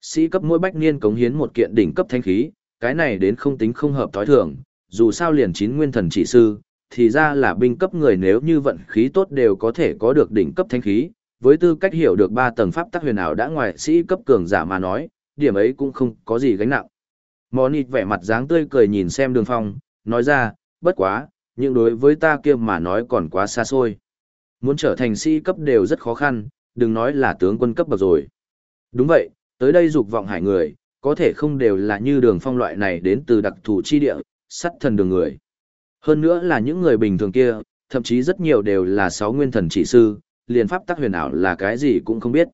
Sĩ cấp mỗi bách niên cống hiến một kiện đỉnh cấp thanh khí, cái này đến không tính không hợp thói thường, dù sao liền chín nguyên thần chỉ sư, thì ra là binh cấp người nếu như vận khí tốt đều có thể có được đỉnh cấp thanh khí, với tư cách hiểu được ba tầng pháp tắc huyền ảo đã ngoài sĩ cấp cường giả mà nói, điểm ấy cũng không có gì gánh nặng. Monit vẻ mặt dáng tươi cười nhìn xem đường phong, nói ra, bất quá, nhưng đối với ta kia mà nói còn quá xa xôi. Muốn trở thành sĩ cấp đều rất khó khăn, đừng nói là tướng quân cấp bậc rồi. Đúng vậy, tới đây dục vọng hải người, có thể không đều là như đường phong loại này đến từ đặc thù chi địa, sắt thần đường người. Hơn nữa là những người bình thường kia, thậm chí rất nhiều đều là sáu nguyên thần chỉ sư, liền pháp tắc huyền ảo là cái gì cũng không biết.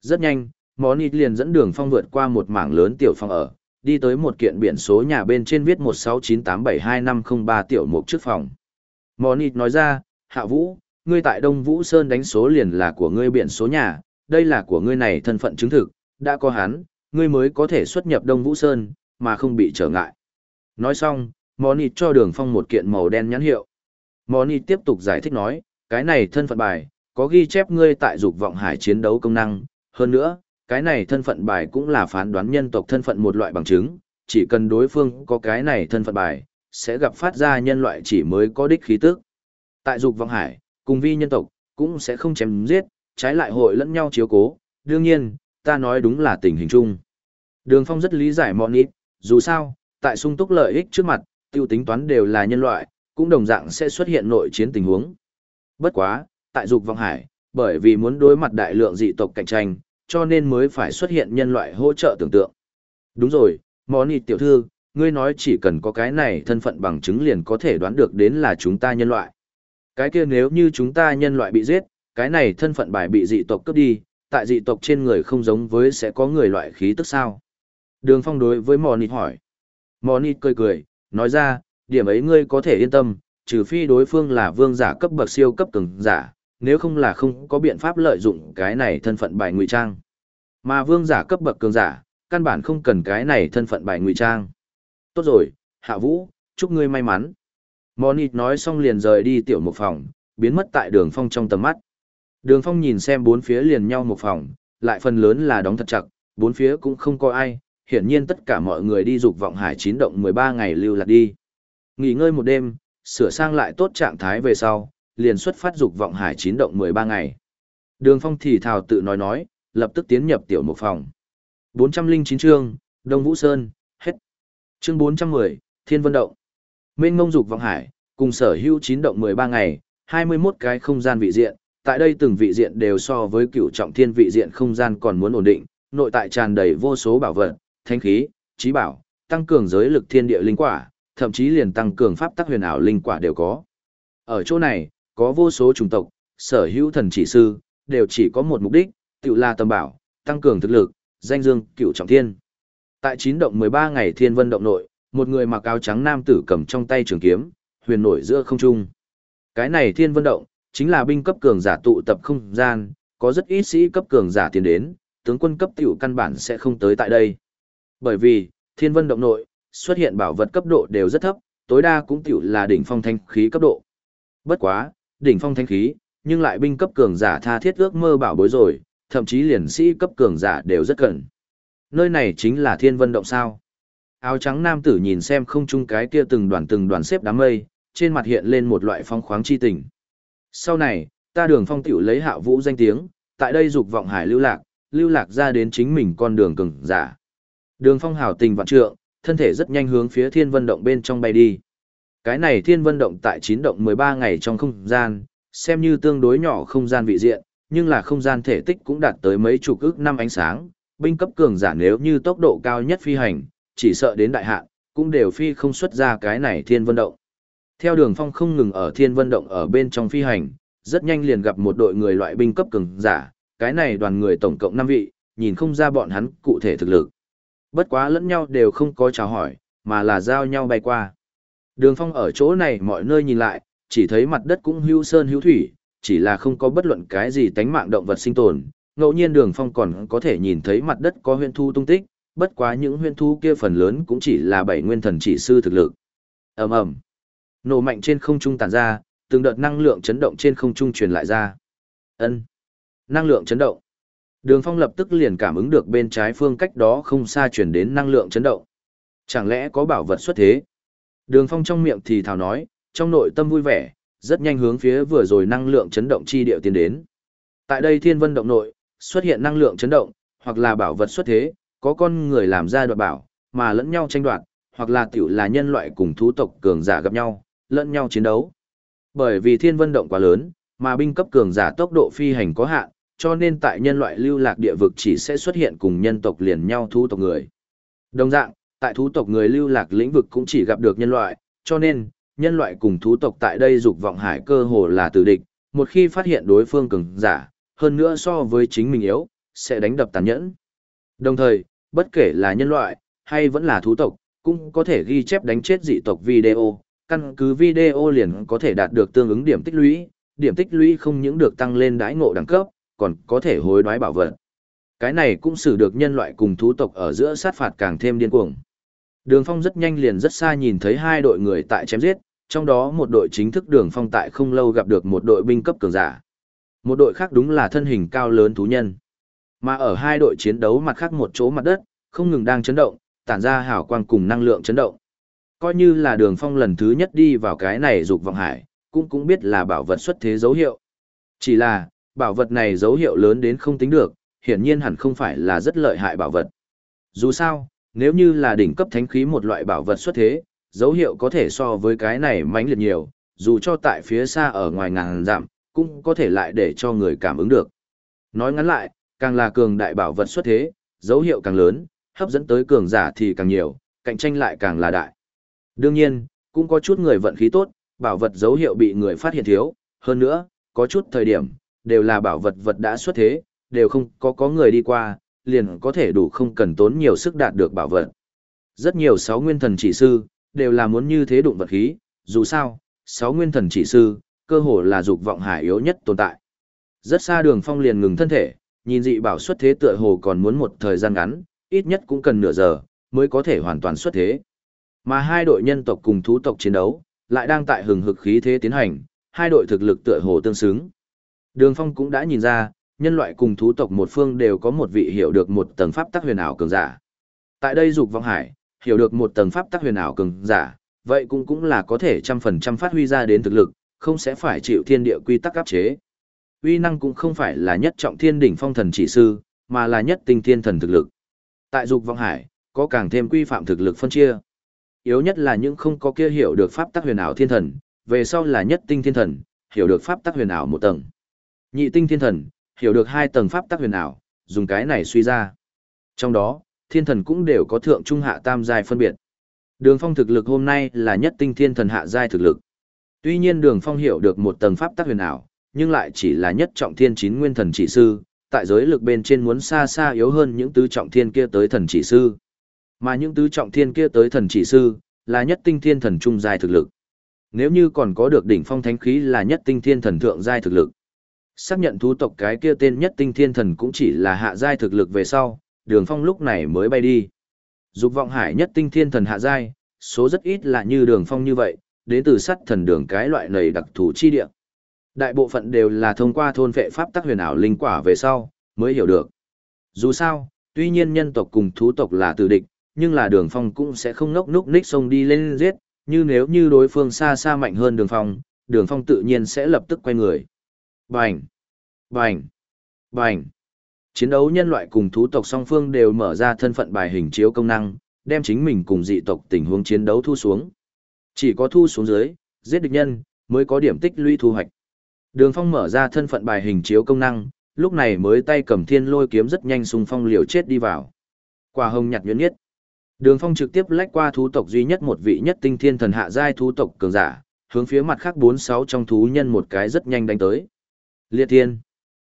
Rất nhanh, Món ít liền dẫn đường phong vượt qua một mảng lớn tiểu phong ở, đi tới một kiện biển số nhà bên trên viết 169872503 tiểu mục trước phòng. Món ít nói ra, Hạ Vũ, ngươi tại Đông Vũ Sơn đánh số liền là của ngươi biển số nhà, đây là của ngươi này thân phận chứng thực, đã có hắn, ngươi mới có thể xuất nhập Đông Vũ Sơn, mà không bị trở ngại. Nói xong, Monit cho đường phong một kiện màu đen nhãn hiệu. Monit tiếp tục giải thích nói, cái này thân phận bài, có ghi chép ngươi tại dục vọng hải chiến đấu công năng, hơn nữa, cái này thân phận bài cũng là phán đoán nhân tộc thân phận một loại bằng chứng, chỉ cần đối phương có cái này thân phận bài, sẽ gặp phát ra nhân loại chỉ mới có đích khí tức. Tại dục vọng hải, cùng vi nhân tộc, cũng sẽ không chém giết, trái lại hội lẫn nhau chiếu cố, đương nhiên, ta nói đúng là tình hình chung. Đường Phong rất lý giải mọn ít, dù sao, tại sung túc lợi ích trước mặt, tiêu tính toán đều là nhân loại, cũng đồng dạng sẽ xuất hiện nội chiến tình huống. Bất quá, tại dục vọng hải, bởi vì muốn đối mặt đại lượng dị tộc cạnh tranh, cho nên mới phải xuất hiện nhân loại hỗ trợ tưởng tượng. Đúng rồi, món ít tiểu thư, ngươi nói chỉ cần có cái này thân phận bằng chứng liền có thể đoán được đến là chúng ta nhân loại. Cái kia nếu như chúng ta nhân loại bị giết, cái này thân phận bài bị dị tộc cướp đi, tại dị tộc trên người không giống với sẽ có người loại khí tức sao? Đường Phong đối với Monit hỏi. Monit cười cười, nói ra, điểm ấy ngươi có thể yên tâm, trừ phi đối phương là vương giả cấp bậc siêu cấp cường giả, nếu không là không có biện pháp lợi dụng cái này thân phận bài ngụy trang. Mà vương giả cấp bậc cường giả, căn bản không cần cái này thân phận bài ngụy trang. Tốt rồi, Hạ Vũ, chúc ngươi may mắn. Monit nói xong liền rời đi tiểu một phòng, biến mất tại đường phong trong tầm mắt. Đường phong nhìn xem bốn phía liền nhau một phòng, lại phần lớn là đóng thật chặt, bốn phía cũng không có ai, hiển nhiên tất cả mọi người đi dục vọng hải chín động 13 ngày lưu lạc đi. Nghỉ ngơi một đêm, sửa sang lại tốt trạng thái về sau, liền xuất phát dục vọng hải chín động 13 ngày. Đường phong thì thào tự nói nói, lập tức tiến nhập tiểu một phòng. 409 chương, Đông Vũ Sơn, hết. Chương 410, Thiên Vân Động. Mênh mông dục vọng hải, cùng sở hữu chín động 13 ngày, 21 cái không gian vị diện, tại đây từng vị diện đều so với cựu trọng thiên vị diện không gian còn muốn ổn định, nội tại tràn đầy vô số bảo vật, thanh khí, trí bảo, tăng cường giới lực thiên địa linh quả, thậm chí liền tăng cường pháp tắc huyền ảo linh quả đều có. Ở chỗ này, có vô số chủng tộc, sở hữu thần chỉ sư, đều chỉ có một mục đích, tự là tầm bảo, tăng cường thực lực, danh dương cựu trọng thiên. Tại chín động 13 ngày thiên vân động nội, một người mặc áo trắng nam tử cầm trong tay trường kiếm, huyền nổi giữa không trung. Cái này thiên vân động, chính là binh cấp cường giả tụ tập không gian, có rất ít sĩ cấp cường giả tiến đến, tướng quân cấp tiểu căn bản sẽ không tới tại đây. Bởi vì, thiên vân động nội, xuất hiện bảo vật cấp độ đều rất thấp, tối đa cũng tiểu là đỉnh phong thanh khí cấp độ. Bất quá, đỉnh phong thanh khí, nhưng lại binh cấp cường giả tha thiết ước mơ bảo bối rồi, thậm chí liền sĩ cấp cường giả đều rất cần. Nơi này chính là thiên vân động sao. Áo trắng nam tử nhìn xem không chung cái kia từng đoàn từng đoàn xếp đám mây, trên mặt hiện lên một loại phong khoáng chi tình. Sau này, ta đường phong tiểu lấy hạ vũ danh tiếng, tại đây dục vọng hải lưu lạc, lưu lạc ra đến chính mình con đường cường giả. Đường phong hảo tình vạn trượng, thân thể rất nhanh hướng phía thiên vân động bên trong bay đi. Cái này thiên vân động tại chín động 13 ngày trong không gian, xem như tương đối nhỏ không gian vị diện, nhưng là không gian thể tích cũng đạt tới mấy chục ức năm ánh sáng, binh cấp cường giả nếu như tốc độ cao nhất phi hành, chỉ sợ đến đại hạn, cũng đều phi không xuất ra cái này thiên vân động. Theo đường phong không ngừng ở thiên vân động ở bên trong phi hành, rất nhanh liền gặp một đội người loại binh cấp cường giả, cái này đoàn người tổng cộng 5 vị, nhìn không ra bọn hắn cụ thể thực lực. Bất quá lẫn nhau đều không có chào hỏi, mà là giao nhau bay qua. Đường phong ở chỗ này mọi nơi nhìn lại, chỉ thấy mặt đất cũng hữu sơn hữu thủy, chỉ là không có bất luận cái gì tánh mạng động vật sinh tồn. Ngẫu nhiên đường phong còn có thể nhìn thấy mặt đất có huyên thu tung tích, bất quá những huyên thu kia phần lớn cũng chỉ là bảy nguyên thần chỉ sư thực lực. ầm ầm Nổ mạnh trên không trung tàn ra, từng đợt năng lượng chấn động trên không trung truyền lại ra. Ân, Năng lượng chấn động. Đường Phong lập tức liền cảm ứng được bên trái phương cách đó không xa truyền đến năng lượng chấn động. Chẳng lẽ có bảo vật xuất thế? Đường Phong trong miệng thì thào nói, trong nội tâm vui vẻ, rất nhanh hướng phía vừa rồi năng lượng chấn động chi điệu tiến đến. Tại đây thiên vân động nội, xuất hiện năng lượng chấn động, hoặc là bảo vật xuất thế, có con người làm ra đoạt bảo, mà lẫn nhau tranh đoạt, hoặc là tiểu là nhân loại cùng thú tộc cường giả gặp nhau, lẫn nhau chiến đấu. Bởi vì thiên vân động quá lớn, mà binh cấp cường giả tốc độ phi hành có hạn, cho nên tại nhân loại lưu lạc địa vực chỉ sẽ xuất hiện cùng nhân tộc liền nhau thú tộc người. Đồng dạng, tại thú tộc người lưu lạc lĩnh vực cũng chỉ gặp được nhân loại, cho nên, nhân loại cùng thú tộc tại đây dục vọng hải cơ hồ là tử địch, một khi phát hiện đối phương cường giả, hơn nữa so với chính mình yếu, sẽ đánh đập tàn nhẫn. Đồng thời, bất kể là nhân loại, hay vẫn là thú tộc, cũng có thể ghi chép đánh chết dị tộc video, căn cứ video liền có thể đạt được tương ứng điểm tích lũy, điểm tích lũy không những được tăng lên đãi ngộ đẳng cấp, còn có thể hối đoái bảo vật. Cái này cũng xử được nhân loại cùng thú tộc ở giữa sát phạt càng thêm điên cuồng. Đường Phong rất nhanh liền rất xa nhìn thấy hai đội người tại chém giết, trong đó một đội chính thức Đường Phong tại không lâu gặp được một đội binh cấp cường giả. Một đội khác đúng là thân hình cao lớn thú nhân. Mà ở hai đội chiến đấu mặt khác một chỗ mặt đất, không ngừng đang chấn động, tản ra hào quang cùng năng lượng chấn động. Coi như là Đường Phong lần thứ nhất đi vào cái này dục vọng hải, cũng cũng biết là bảo vật xuất thế dấu hiệu. Chỉ là, bảo vật này dấu hiệu lớn đến không tính được, hiển nhiên hẳn không phải là rất lợi hại bảo vật. Dù sao, nếu như là đỉnh cấp thánh khí một loại bảo vật xuất thế, dấu hiệu có thể so với cái này mãnh liệt nhiều, dù cho tại phía xa ở ngoài ngàn dặm, cũng có thể lại để cho người cảm ứng được. Nói ngắn lại, càng là cường đại bảo vật xuất thế, dấu hiệu càng lớn, hấp dẫn tới cường giả thì càng nhiều, cạnh tranh lại càng là đại. Đương nhiên, cũng có chút người vận khí tốt, bảo vật dấu hiệu bị người phát hiện thiếu, hơn nữa, có chút thời điểm, đều là bảo vật vật đã xuất thế, đều không có có người đi qua, liền có thể đủ không cần tốn nhiều sức đạt được bảo vật. Rất nhiều sáu nguyên thần chỉ sư, đều là muốn như thế đụng vật khí, dù sao, sáu nguyên thần chỉ sư, cơ hồ là dục vọng hải yếu nhất tồn tại. Rất xa đường phong liền ngừng thân thể, nhìn dị bảo xuất thế tựa hồ còn muốn một thời gian ngắn, ít nhất cũng cần nửa giờ, mới có thể hoàn toàn xuất thế. Mà hai đội nhân tộc cùng thú tộc chiến đấu, lại đang tại hừng hực khí thế tiến hành, hai đội thực lực tựa hồ tương xứng. Đường Phong cũng đã nhìn ra, nhân loại cùng thú tộc một phương đều có một vị hiểu được một tầng pháp tắc huyền ảo cường giả. Tại đây dục vong hải, hiểu được một tầng pháp tắc huyền ảo cường giả, vậy cũng cũng là có thể trăm phần trăm phát huy ra đến thực lực, không sẽ phải chịu thiên địa quy tắc áp chế. Uy năng cũng không phải là nhất trọng thiên đỉnh phong thần chỉ sư, mà là nhất tinh thiên thần thực lực. Tại dục vong hải, có càng thêm quy phạm thực lực phân chia. Yếu nhất là những không có kia hiểu được pháp tắc huyền ảo thiên thần, về sau là nhất tinh thiên thần, hiểu được pháp tắc huyền ảo một tầng. Nhị tinh thiên thần, hiểu được hai tầng pháp tắc huyền ảo, dùng cái này suy ra. Trong đó, thiên thần cũng đều có thượng trung hạ tam giai phân biệt. Đường Phong thực lực hôm nay là nhất tinh thiên thần hạ giai thực lực. Tuy nhiên Đường Phong hiểu được một tầng pháp tắc huyền ảo, nhưng lại chỉ là nhất trọng thiên chín nguyên thần chỉ sư, tại giới lực bên trên muốn xa xa yếu hơn những tứ trọng thiên kia tới thần chỉ sư. Mà những tứ trọng thiên kia tới thần chỉ sư, là nhất tinh thiên thần trung giai thực lực. Nếu như còn có được đỉnh phong thánh khí là nhất tinh thiên thần thượng giai thực lực. Xác nhận thú tộc cái kia tên nhất tinh thiên thần cũng chỉ là hạ giai thực lực về sau, đường phong lúc này mới bay đi. Dục vọng hải nhất tinh thiên thần hạ giai, số rất ít là như đường phong như vậy, đến từ sắt thần đường cái loại này đặc thù chi địa. Đại bộ phận đều là thông qua thôn vệ pháp tắc huyền ảo linh quả về sau, mới hiểu được. Dù sao, tuy nhiên nhân tộc cùng thú tộc là tử địch, nhưng là đường phong cũng sẽ không ngốc núc ních xông đi lên giết, như nếu như đối phương xa xa mạnh hơn đường phong, đường phong tự nhiên sẽ lập tức quay người. Bành! Bành! Bành! Chiến đấu nhân loại cùng thú tộc song phương đều mở ra thân phận bài hình chiếu công năng, đem chính mình cùng dị tộc tình huống chiến đấu thu xuống. Chỉ có thu xuống dưới, giết địch nhân, mới có điểm tích lũy thu hoạch. Đường Phong mở ra thân phận bài hình chiếu công năng, lúc này mới tay cầm thiên lôi kiếm rất nhanh xung phong liều chết đi vào. Quả hồng nhặt nhuyễn nhất. Đường Phong trực tiếp lách qua thú tộc duy nhất một vị nhất tinh thiên thần hạ giai thú tộc cường giả, hướng phía mặt khác bốn sáu trong thú nhân một cái rất nhanh đánh tới. Liệt thiên.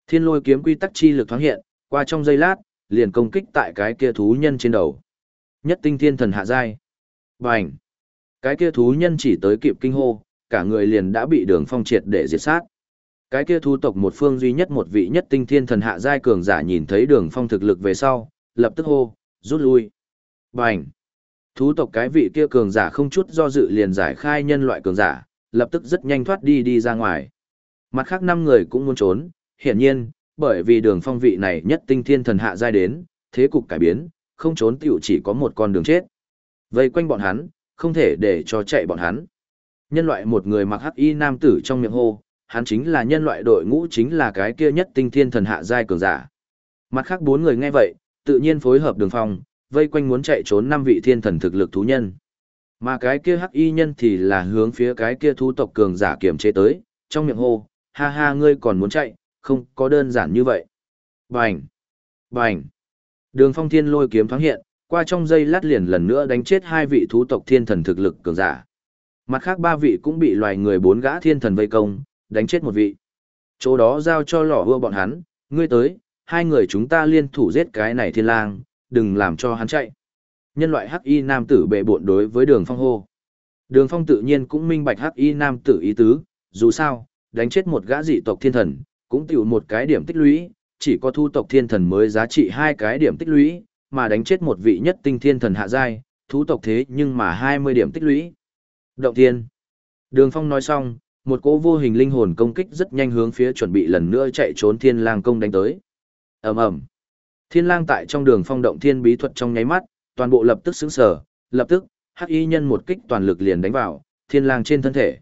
Thiên lôi kiếm quy tắc chi lực thoáng hiện, qua trong giây lát, liền công kích tại cái kia thú nhân trên đầu. Nhất tinh thiên thần hạ giai. Bành. Cái kia thú nhân chỉ tới kịp kinh hô, cả người liền đã bị đường phong triệt để diệt sát. Cái kia thú tộc một phương duy nhất một vị nhất tinh thiên thần hạ giai cường giả nhìn thấy đường phong thực lực về sau, lập tức hô, rút lui. Bành. Thú tộc cái vị kia cường giả không chút do dự liền giải khai nhân loại cường giả, lập tức rất nhanh thoát đi đi ra ngoài. Mặt khác năm người cũng muốn trốn, hiển nhiên, bởi vì đường phong vị này nhất tinh thiên thần hạ giai đến, thế cục cải biến, không trốn tiểu chỉ có một con đường chết. Vây quanh bọn hắn, không thể để cho chạy bọn hắn. Nhân loại một người mặc hắc y nam tử trong miệng hô, hắn chính là nhân loại đội ngũ chính là cái kia nhất tinh thiên thần hạ giai cường giả. Mặt khác bốn người nghe vậy, tự nhiên phối hợp đường phong, vây quanh muốn chạy trốn năm vị thiên thần thực lực thú nhân. Mà cái kia hắc y nhân thì là hướng phía cái kia thú tộc cường giả kiểm chế tới, trong miệng hô, ha ha ngươi còn muốn chạy, không có đơn giản như vậy. Bành! Bành! Đường phong thiên lôi kiếm thoáng hiện, qua trong giây lát liền lần nữa đánh chết hai vị thú tộc thiên thần thực lực cường giả. Mặt khác ba vị cũng bị loài người bốn gã thiên thần vây công, đánh chết một vị. Chỗ đó giao cho lỏ vua bọn hắn, ngươi tới, hai người chúng ta liên thủ giết cái này thiên lang, đừng làm cho hắn chạy. Nhân loại hắc y nam tử bệ bộn đối với đường phong hô. Đường phong tự nhiên cũng minh bạch hắc y nam tử ý tứ, dù sao, đánh chết một gã dị tộc thiên thần, cũng tiểu một cái điểm tích lũy, chỉ có thu tộc thiên thần mới giá trị hai cái điểm tích lũy, mà đánh chết một vị nhất tinh thiên thần hạ giai, thú tộc thế nhưng mà 20 điểm tích lũy. Động thiên. Đường Phong nói xong, một cỗ vô hình linh hồn công kích rất nhanh hướng phía chuẩn bị lần nữa chạy trốn Thiên Lang công đánh tới. Ầm ầm. Thiên Lang tại trong đường phong động thiên bí thuật trong nháy mắt, toàn bộ lập tức sững sờ, lập tức, Hắc Y nhân một kích toàn lực liền đánh vào Thiên Lang trên thân thể.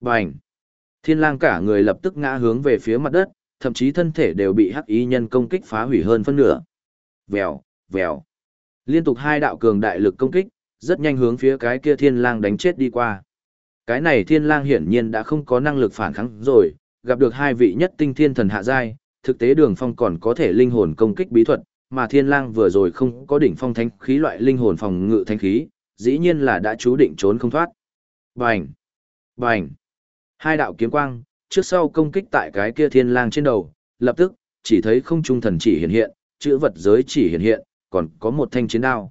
Bành. Thiên Lang cả người lập tức ngã hướng về phía mặt đất, thậm chí thân thể đều bị Hắc Y nhân công kích phá hủy hơn phân nửa. Vèo, vèo. Liên tục hai đạo cường đại lực công kích, rất nhanh hướng phía cái kia thiên lang đánh chết đi qua. Cái này thiên lang hiển nhiên đã không có năng lực phản kháng rồi, gặp được hai vị nhất tinh thiên thần hạ giai, thực tế đường phong còn có thể linh hồn công kích bí thuật, mà thiên lang vừa rồi không có đỉnh phong thánh khí loại linh hồn phòng ngự thánh khí, dĩ nhiên là đã chú định trốn không thoát. Bành! Bành! Hai đạo kiếm quang, trước sau công kích tại cái kia thiên lang trên đầu, lập tức, chỉ thấy không trung thần chỉ hiện hiện, chữ vật giới chỉ hiện hiện, còn có một thanh chiến đao.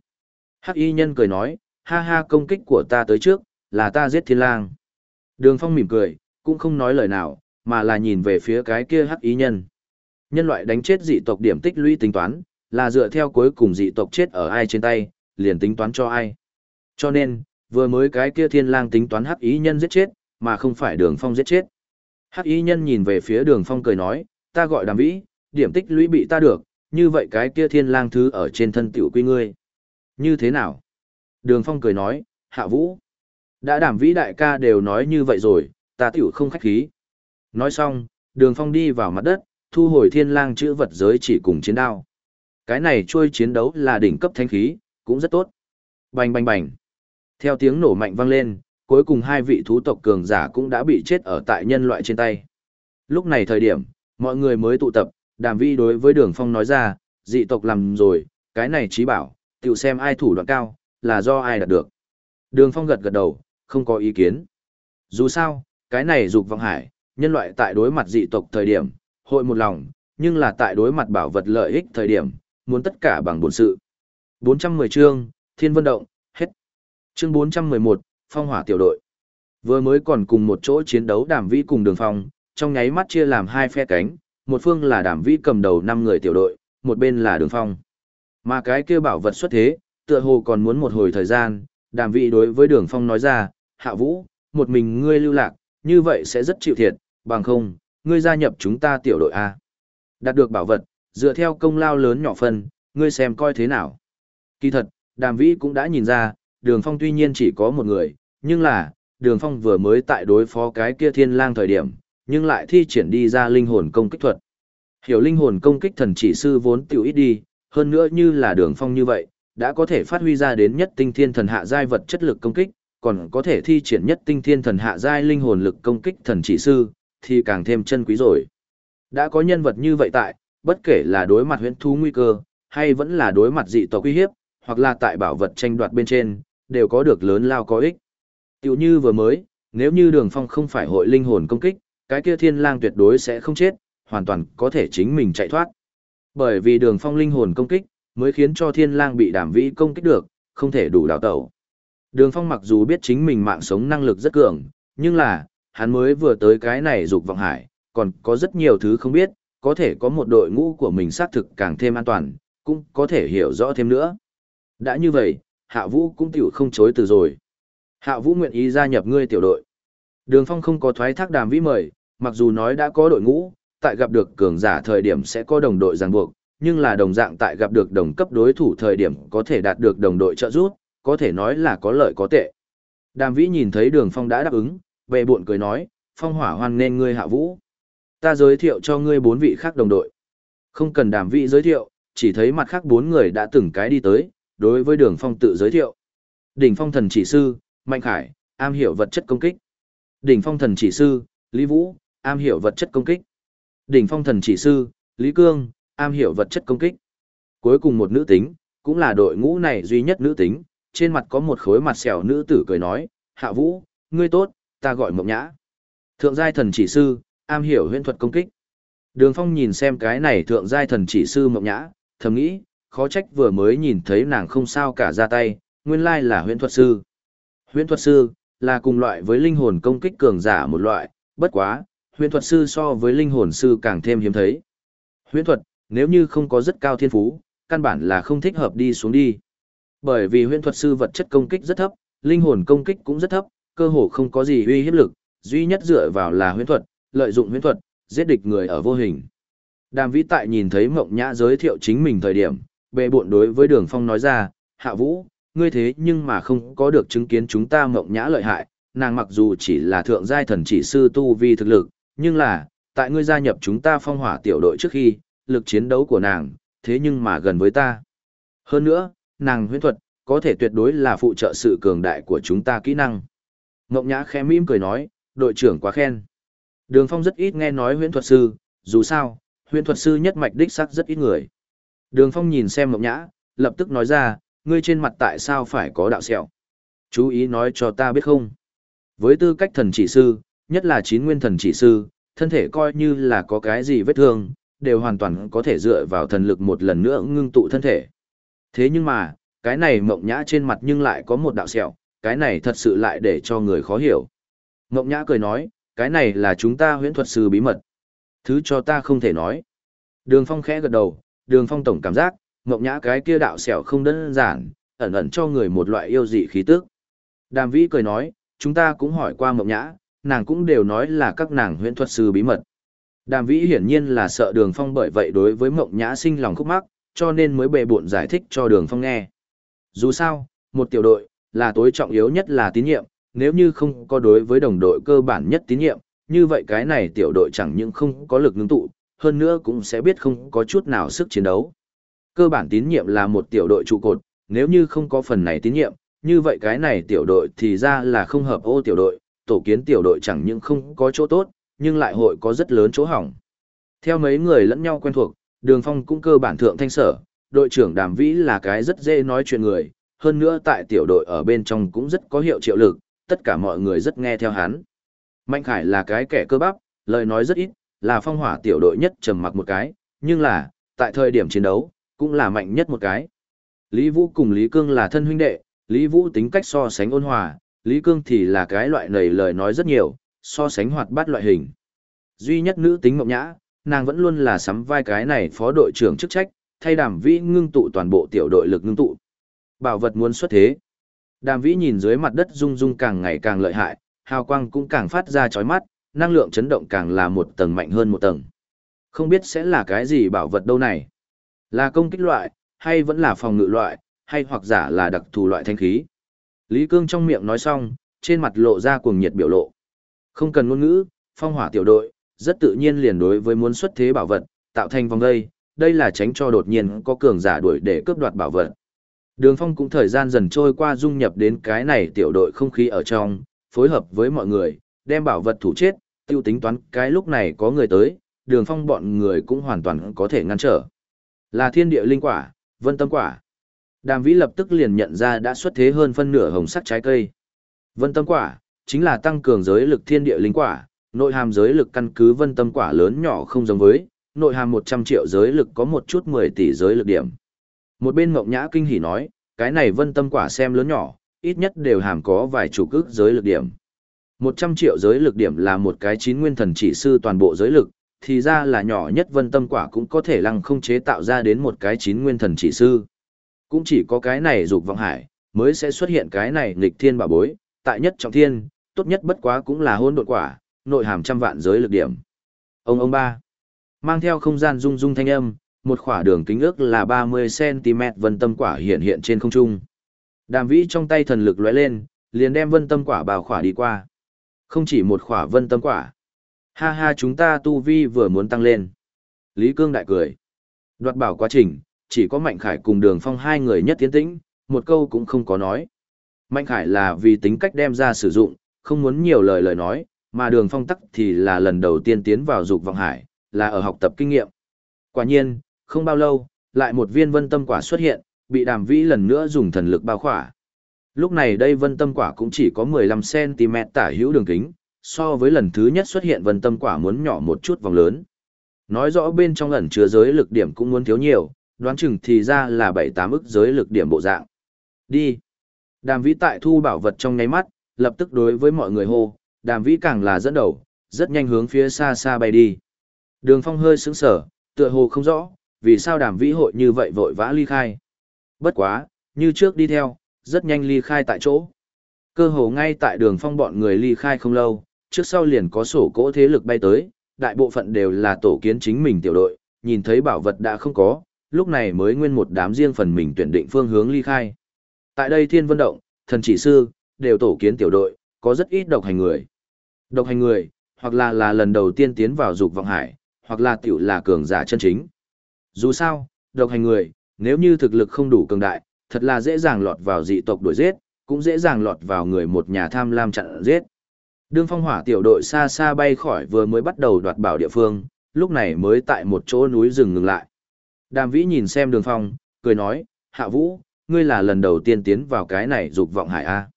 Hắc y nhân cười nói, ha ha công kích của ta tới trước, là ta giết thiên lang. Đường phong mỉm cười, cũng không nói lời nào, mà là nhìn về phía cái kia hắc y nhân. Nhân loại đánh chết dị tộc điểm tích lũy tính toán, là dựa theo cuối cùng dị tộc chết ở ai trên tay, liền tính toán cho ai. Cho nên, vừa mới cái kia thiên lang tính toán hắc y nhân giết chết, mà không phải đường phong giết chết. Hắc y nhân nhìn về phía đường phong cười nói, ta gọi đàm vĩ, điểm tích lũy bị ta được, như vậy cái kia thiên lang thứ ở trên thân tiểu quy ngươi. Như thế nào? Đường Phong cười nói, hạ vũ. Đã đảm vĩ đại ca đều nói như vậy rồi, ta tiểu không khách khí. Nói xong, đường Phong đi vào mặt đất, thu hồi thiên lang chữ vật giới chỉ cùng chiến đao. Cái này chui chiến đấu là đỉnh cấp thanh khí, cũng rất tốt. Bành bành bành. Theo tiếng nổ mạnh vang lên, cuối cùng hai vị thú tộc cường giả cũng đã bị chết ở tại nhân loại trên tay. Lúc này thời điểm, mọi người mới tụ tập, đàm vi đối với đường phong nói ra, dị tộc làm rồi, cái này trí bảo, tiểu xem ai thủ đoạn cao, là do ai đạt được. Đường phong gật gật đầu, không có ý kiến. Dù sao, cái này dục vọng hải, nhân loại tại đối mặt dị tộc thời điểm, hội một lòng, nhưng là tại đối mặt bảo vật lợi ích thời điểm, muốn tất cả bằng bổn sự. 410 chương, Thiên Vân Động, hết. Chương 411, Phong Hỏa tiểu đội. Vừa mới còn cùng một chỗ chiến đấu đàm vĩ cùng đường phong, trong nháy mắt chia làm hai phe cánh, một phương là đàm vĩ cầm đầu 5 người tiểu đội, một bên là đường phong. Mà cái kia bảo vật xuất thế, tựa hồ còn muốn một hồi thời gian, đàm Vĩ đối với đường phong nói ra, hạ vũ, một mình ngươi lưu lạc, như vậy sẽ rất chịu thiệt, bằng không, ngươi gia nhập chúng ta tiểu đội A. Đạt được bảo vật, dựa theo công lao lớn nhỏ phân, ngươi xem coi thế nào. Kỳ thật, đàm vĩ cũng đã nhìn ra, đường phong tuy nhiên chỉ có một người, nhưng là, đường phong vừa mới tại đối phó cái kia thiên lang thời điểm, nhưng lại thi triển đi ra linh hồn công kích thuật. Hiểu linh hồn công kích thần chỉ sư vốn tiểu ít đi, hơn nữa như là đường phong như vậy, đã có thể phát huy ra đến nhất tinh thiên thần hạ giai vật chất lực công kích, còn có thể thi triển nhất tinh thiên thần hạ giai linh hồn lực công kích thần chỉ sư, thì càng thêm chân quý rồi. Đã có nhân vật như vậy tại, bất kể là đối mặt huyễn thú nguy cơ, hay vẫn là đối mặt dị tộc uy hiếp, hoặc là tại bảo vật tranh đoạt bên trên, đều có được lớn lao có ích. Tiểu như vừa mới, nếu như đường phong không phải hội linh hồn công kích, cái kia thiên lang tuyệt đối sẽ không chết, hoàn toàn có thể chính mình chạy thoát. Bởi vì đường phong linh hồn công kích, mới khiến cho thiên lang bị đàm vĩ công kích được, không thể đủ đào tẩu. Đường phong mặc dù biết chính mình mạng sống năng lực rất cường, nhưng là, hắn mới vừa tới cái này dục vọng hải, còn có rất nhiều thứ không biết, có thể có một đội ngũ của mình xác thực càng thêm an toàn, cũng có thể hiểu rõ thêm nữa. Đã như vậy, Hạ Vũ cũng tiểu không chối từ rồi. Hạ Vũ nguyện ý gia nhập ngươi tiểu đội. Đường Phong không có thoái thác đàm vĩ mời, mặc dù nói đã có đội ngũ, tại gặp được cường giả thời điểm sẽ có đồng đội ràng buộc, nhưng là đồng dạng tại gặp được đồng cấp đối thủ thời điểm có thể đạt được đồng đội trợ giúp, có thể nói là có lợi có tệ. Đàm Vĩ nhìn thấy Đường Phong đã đáp ứng, bệ buồn cười nói, Phong hỏa hoan nên ngươi hạ vũ. Ta giới thiệu cho ngươi bốn vị khác đồng đội. Không cần Đàm vị giới thiệu, chỉ thấy mặt khác bốn người đã từng cái đi tới, đối với Đường Phong tự giới thiệu. Đỉnh Phong thần chỉ sư, Mạnh Khải, am hiểu vật chất công kích. Đỉnh Phong thần chỉ sư, Lý Vũ, am hiểu vật chất công kích. Đỉnh Phong thần chỉ sư, Lý Cương, am hiểu vật chất công kích. Cuối cùng một nữ tính, cũng là đội ngũ này duy nhất nữ tính, trên mặt có một khối mặt xẻo nữ tử cười nói, Hạ Vũ, ngươi tốt, ta gọi Mộng Nhã. Thượng giai thần chỉ sư, am hiểu huyễn thuật công kích. Đường Phong nhìn xem cái này thượng giai thần chỉ sư Mộng Nhã, thầm nghĩ, khó trách vừa mới nhìn thấy nàng không sao cả ra tay, nguyên lai là huyễn thuật sư. Huyễn thuật sư là cùng loại với linh hồn công kích cường giả một loại, bất quá, huyễn thuật sư so với linh hồn sư càng thêm hiếm thấy. Huyễn thuật, nếu như không có rất cao thiên phú, căn bản là không thích hợp đi xuống đi. Bởi vì huyễn thuật sư vật chất công kích rất thấp, linh hồn công kích cũng rất thấp, cơ hồ không có gì uy hiếp lực, duy nhất dựa vào là huyễn thuật, lợi dụng huyễn thuật, giết địch người ở vô hình. Đàm Vĩ Tại nhìn thấy Mộng Nhã giới thiệu chính mình thời điểm, bệ buộn đối với Đường Phong nói ra, Hạ Vũ, ngươi thế nhưng mà không có được chứng kiến chúng ta Mộng Nhã lợi hại, nàng mặc dù chỉ là thượng giai thần chỉ sư tu vi thực lực, nhưng là, tại ngươi gia nhập chúng ta phong hỏa tiểu đội trước khi, lực chiến đấu của nàng, thế nhưng mà gần với ta. Hơn nữa, nàng huyễn thuật, có thể tuyệt đối là phụ trợ sự cường đại của chúng ta kỹ năng. Ngộng Nhã khẽ mỉm cười nói, đội trưởng quá khen. Đường Phong rất ít nghe nói huyễn thuật sư, dù sao, huyễn thuật sư nhất mạch đích sắc rất ít người. Đường Phong nhìn xem Ngộng Nhã, lập tức nói ra, ngươi trên mặt tại sao phải có đạo sẹo? Chú ý nói cho ta biết không? Với tư cách thần chỉ sư, nhất là chín nguyên thần chỉ sư, thân thể coi như là có cái gì vết thương, đều hoàn toàn có thể dựa vào thần lực một lần nữa ngưng tụ thân thể. Thế nhưng mà, cái này mộng nhã trên mặt nhưng lại có một đạo sẹo, cái này thật sự lại để cho người khó hiểu. Ngộng nhã cười nói, cái này là chúng ta huyễn thuật sư bí mật. Thứ cho ta không thể nói. Đường phong khẽ gật đầu, đường phong tổng cảm giác, Ngộng nhã cái kia đạo sẹo không đơn giản, ẩn ẩn cho người một loại yêu dị khí tức. Đàm vĩ cười nói, chúng ta cũng hỏi qua Ngộng nhã, nàng cũng đều nói là các nàng huyễn thuật sư bí mật. Đàm vĩ hiển nhiên là sợ đường phong bởi vậy đối với mộng nhã sinh lòng khúc mắc, cho nên mới bề bộn giải thích cho đường phong nghe. Dù sao, một tiểu đội, là tối trọng yếu nhất là tín nhiệm, nếu như không có đối với đồng đội cơ bản nhất tín nhiệm, như vậy cái này tiểu đội chẳng những không có lực ngưng tụ, hơn nữa cũng sẽ biết không có chút nào sức chiến đấu. Cơ bản tín nhiệm là một tiểu đội trụ cột, nếu như không có phần này tín nhiệm, như vậy cái này tiểu đội thì ra là không hợp ô tiểu đội, tổ kiến tiểu đội chẳng những không có chỗ tốt, nhưng lại hội có rất lớn chỗ hỏng. Theo mấy người lẫn nhau quen thuộc, Đường Phong cũng cơ bản thượng thanh sở, đội trưởng Đàm Vĩ là cái rất dễ nói chuyện người, hơn nữa tại tiểu đội ở bên trong cũng rất có hiệu triệu lực, tất cả mọi người rất nghe theo hắn. Mạnh Khải là cái kẻ cơ bắp, lời nói rất ít, là phong hỏa tiểu đội nhất trầm mặc một cái, nhưng là, tại thời điểm chiến đấu, cũng là mạnh nhất một cái. Lý Vũ cùng Lý Cương là thân huynh đệ, Lý Vũ tính cách so sánh ôn hòa, Lý Cương thì là cái loại nầy lời nói rất nhiều, so sánh hoạt bát loại hình. Duy nhất nữ tính mộng nhã, nàng vẫn luôn là sắm vai cái này phó đội trưởng chức trách, thay đảm vĩ ngưng tụ toàn bộ tiểu đội lực ngưng tụ. Bảo vật muốn xuất thế. Đàm vĩ nhìn dưới mặt đất rung rung càng ngày càng lợi hại, hào quang cũng càng phát ra chói mắt, năng lượng chấn động càng là một tầng mạnh hơn một tầng. Không biết sẽ là cái gì bảo vật đâu này. Là công kích loại, hay vẫn là phòng ngự loại, hay hoặc giả là đặc thù loại thanh khí. Lý Cương trong miệng nói xong, trên mặt lộ ra cuồng nhiệt biểu lộ. Không cần ngôn ngữ, phong hỏa tiểu đội, rất tự nhiên liền đối với muốn xuất thế bảo vật, tạo thành vòng đây, đây là tránh cho đột nhiên có cường giả đuổi để cướp đoạt bảo vật. Đường phong cũng thời gian dần trôi qua dung nhập đến cái này tiểu đội không khí ở trong, phối hợp với mọi người, đem bảo vật thủ chết, tiêu tính toán cái lúc này có người tới, đường phong bọn người cũng hoàn toàn có thể ngăn trở. Là thiên địa linh quả, vân tâm quả. Đàm vĩ lập tức liền nhận ra đã xuất thế hơn phân nửa hồng sắc trái cây. Vân tâm quả, chính là tăng cường giới lực thiên địa linh quả, nội hàm giới lực căn cứ vân tâm quả lớn nhỏ không giống với, nội hàm 100 triệu giới lực có một chút 10 tỷ giới lực điểm. Một bên Ngộng Nhã kinh hỉ nói, cái này vân tâm quả xem lớn nhỏ, ít nhất đều hàm có vài chủ cước giới lực điểm. 100 triệu giới lực điểm là một cái chín nguyên thần chỉ sư toàn bộ giới lực, thì ra là nhỏ nhất vân tâm quả cũng có thể lăng không chế tạo ra đến một cái chín nguyên thần chỉ sư. Cũng chỉ có cái này dục vọng hải, mới sẽ xuất hiện cái này nghịch thiên bảo bối, tại nhất trọng thiên, tốt nhất bất quá cũng là hôn độn quả, nội hàm trăm vạn giới lực điểm. Ông ông ba. Mang theo không gian rung rung thanh âm, một khỏa đường kính ước là 30cm vân tâm quả hiện hiện trên không trung. Đàm vĩ trong tay thần lực lóe lên, liền đem vân tâm quả bào khỏa đi qua. Không chỉ một khỏa vân tâm quả. Ha ha chúng ta tu vi vừa muốn tăng lên. Lý Cương đại cười. Đoạt bảo quá trình, chỉ có Mạnh Khải cùng đường phong hai người nhất tiến tĩnh, một câu cũng không có nói. Mạnh Khải là vì tính cách đem ra sử dụng, không muốn nhiều lời lời nói, mà đường phong tắc thì là lần đầu tiên tiến vào dục vọng hải, là ở học tập kinh nghiệm. Quả nhiên, không bao lâu, lại một viên vân tâm quả xuất hiện, bị đàm vĩ lần nữa dùng thần lực bao khỏa. Lúc này đây vân tâm quả cũng chỉ có 15cm tả hữu đường kính, so với lần thứ nhất xuất hiện vân tâm quả muốn nhỏ một chút vòng lớn. Nói rõ bên trong ẩn chứa giới lực điểm cũng muốn thiếu nhiều, đoán chừng thì ra là 7-8 ức giới lực điểm bộ dạng. Đi. Đàm vĩ tại thu bảo vật trong nháy mắt, lập tức đối với mọi người hô, đàm vĩ càng là dẫn đầu, rất nhanh hướng phía xa xa bay đi. Đường phong hơi sững sở, tựa hồ không rõ, vì sao đàm vĩ hội như vậy vội vã ly khai. Bất quá, như trước đi theo, rất nhanh ly khai tại chỗ. Cơ hồ ngay tại đường phong bọn người ly khai không lâu, trước sau liền có sổ cỗ thế lực bay tới, đại bộ phận đều là tổ kiến chính mình tiểu đội, nhìn thấy bảo vật đã không có, lúc này mới nguyên một đám riêng phần mình tuyển định phương hướng ly khai. Tại đây Thiên Vân Động, thần chỉ sư, đều tổ kiến tiểu đội, có rất ít độc hành người. Độc hành người, hoặc là là lần đầu tiên tiến vào dục vọng hải, hoặc là tiểu là cường giả chân chính. Dù sao, độc hành người, nếu như thực lực không đủ cường đại, thật là dễ dàng lọt vào dị tộc đuổi giết, cũng dễ dàng lọt vào người một nhà tham lam chặn giết. Đương phong hỏa tiểu đội xa xa bay khỏi vừa mới bắt đầu đoạt bảo địa phương, lúc này mới tại một chỗ núi rừng ngừng lại. Đàm vĩ nhìn xem đường phong, cười nói, hạ vũ, ngươi là lần đầu tiên tiến vào cái này dục vọng hải A.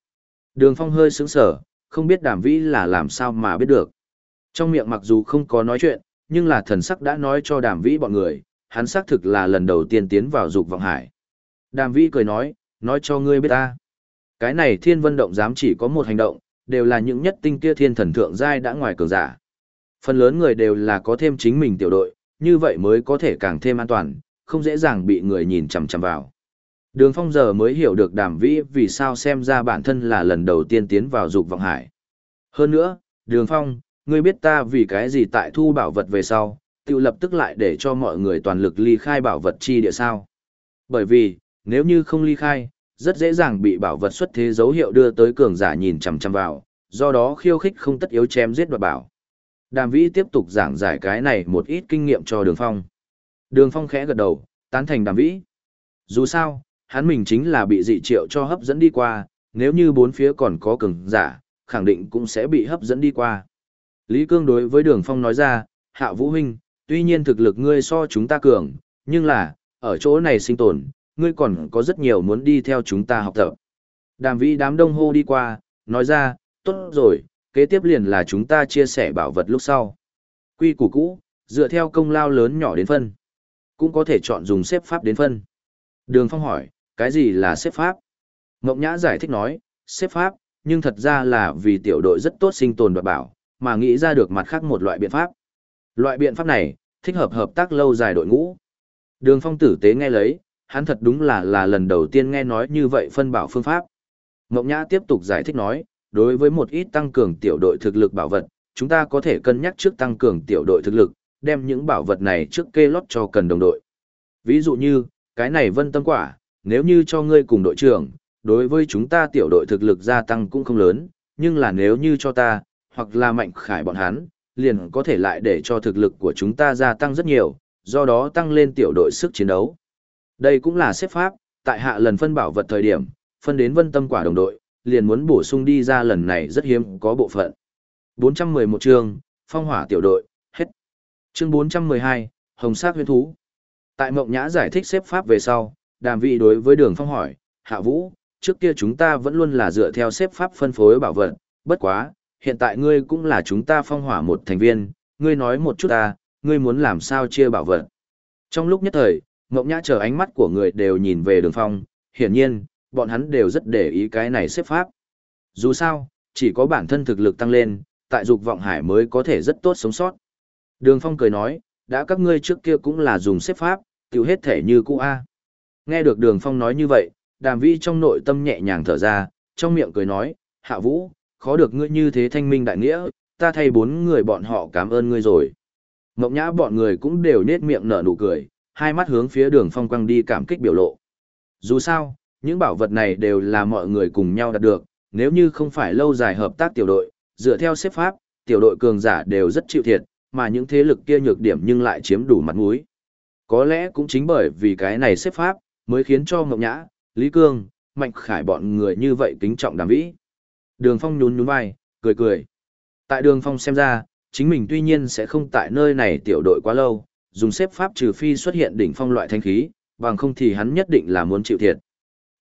Đường phong hơi sững sở, không biết đàm vĩ là làm sao mà biết được. Trong miệng mặc dù không có nói chuyện, nhưng là thần sắc đã nói cho đàm vĩ bọn người, hắn xác thực là lần đầu tiên tiến vào dục vọng hải. Đàm vĩ cười nói, nói cho ngươi biết ta. Cái này thiên vân động dám chỉ có một hành động, đều là những nhất tinh kia thiên thần thượng giai đã ngoài cường giả. Phần lớn người đều là có thêm chính mình tiểu đội, như vậy mới có thể càng thêm an toàn, không dễ dàng bị người nhìn chằm chằm vào. Đường phong giờ mới hiểu được đàm vĩ vì sao xem ra bản thân là lần đầu tiên tiến vào dục vọng hải. Hơn nữa, đường phong, ngươi biết ta vì cái gì tại thu bảo vật về sau, tự lập tức lại để cho mọi người toàn lực ly khai bảo vật chi địa sao. Bởi vì, nếu như không ly khai, rất dễ dàng bị bảo vật xuất thế dấu hiệu đưa tới cường giả nhìn chằm chằm vào, do đó khiêu khích không tất yếu chém giết đoạt bảo. Đàm Vĩ tiếp tục giảng giải cái này một ít kinh nghiệm cho Đường Phong. Đường Phong khẽ gật đầu, tán thành Đàm Vĩ. Dù sao, hắn mình chính là bị dị triệu cho hấp dẫn đi qua, nếu như bốn phía còn có cường giả, khẳng định cũng sẽ bị hấp dẫn đi qua. Lý Cương đối với Đường Phong nói ra, Hạ Vũ Huynh, tuy nhiên thực lực ngươi so chúng ta cường, nhưng là, ở chỗ này sinh tồn, ngươi còn có rất nhiều muốn đi theo chúng ta học tập. Đàm vĩ đám đông hô đi qua, nói ra, tốt rồi, kế tiếp liền là chúng ta chia sẻ bảo vật lúc sau. Quy củ cũ, dựa theo công lao lớn nhỏ đến phân. Cũng có thể chọn dùng xếp pháp đến phân. Đường Phong hỏi, cái gì là xếp pháp? Ngọc Nhã giải thích nói, xếp pháp, nhưng thật ra là vì tiểu đội rất tốt sinh tồn đoạt bảo, mà nghĩ ra được mặt khác một loại biện pháp. Loại biện pháp này, thích hợp hợp tác lâu dài đội ngũ. Đường Phong tử tế nghe lấy, hắn thật đúng là là lần đầu tiên nghe nói như vậy phân bảo phương pháp. Ngọc Nhã tiếp tục giải thích nói, đối với một ít tăng cường tiểu đội thực lực bảo vật, chúng ta có thể cân nhắc trước tăng cường tiểu đội thực lực, đem những bảo vật này trước kê lót cho cần đồng đội. Ví dụ như, cái này vân tâm quả, nếu như cho ngươi cùng đội trưởng, đối với chúng ta tiểu đội thực lực gia tăng cũng không lớn, nhưng là nếu như cho ta, hoặc là mạnh khải bọn hắn, liền có thể lại để cho thực lực của chúng ta gia tăng rất nhiều, do đó tăng lên tiểu đội sức chiến đấu. Đây cũng là xếp pháp, tại hạ lần phân bảo vật thời điểm, phân đến vân tâm quả đồng đội, liền muốn bổ sung đi ra lần này rất hiếm có bộ phận. 411 chương, phong hỏa tiểu đội, hết. Chương 412, hồng sát huyên thú. Tại mộng nhã giải thích xếp pháp về sau, đàm vị đối với đường phong hỏi, hạ vũ, trước kia chúng ta vẫn luôn là dựa theo xếp pháp phân phối bảo vật, bất quá, hiện tại ngươi cũng là chúng ta phong hỏa một thành viên, ngươi nói một chút ta, ngươi muốn làm sao chia bảo vật. Trong lúc nhất thời, Ngộng Nhã chờ ánh mắt của người đều nhìn về đường phong, hiển nhiên, bọn hắn đều rất để ý cái này xếp pháp. Dù sao, chỉ có bản thân thực lực tăng lên, tại dục vọng hải mới có thể rất tốt sống sót. Đường phong cười nói, đã các ngươi trước kia cũng là dùng xếp pháp, tiêu hết thể như cũ A. Nghe được đường phong nói như vậy, đàm vi trong nội tâm nhẹ nhàng thở ra, trong miệng cười nói, hạ vũ, khó được ngươi như thế thanh minh đại nghĩa, ta thay bốn người bọn họ cảm ơn ngươi rồi. Ngọc Nhã bọn người cũng đều nết miệng nở nụ cười, hai mắt hướng phía đường phong quăng đi cảm kích biểu lộ. Dù sao, những bảo vật này đều là mọi người cùng nhau đạt được, nếu như không phải lâu dài hợp tác tiểu đội, dựa theo xếp pháp, tiểu đội cường giả đều rất chịu thiệt, mà những thế lực kia nhược điểm nhưng lại chiếm đủ mặt mũi. Có lẽ cũng chính bởi vì cái này xếp pháp, mới khiến cho Ngọc Nhã, Lý Cương, Mạnh Khải bọn người như vậy kính trọng đàm vĩ. Đường Phong nhún nhún vai, cười cười. Tại Đường Phong xem ra, chính mình tuy nhiên sẽ không tại nơi này tiểu đội quá lâu, dùng xếp pháp trừ phi xuất hiện đỉnh phong loại thanh khí, bằng không thì hắn nhất định là muốn chịu thiệt.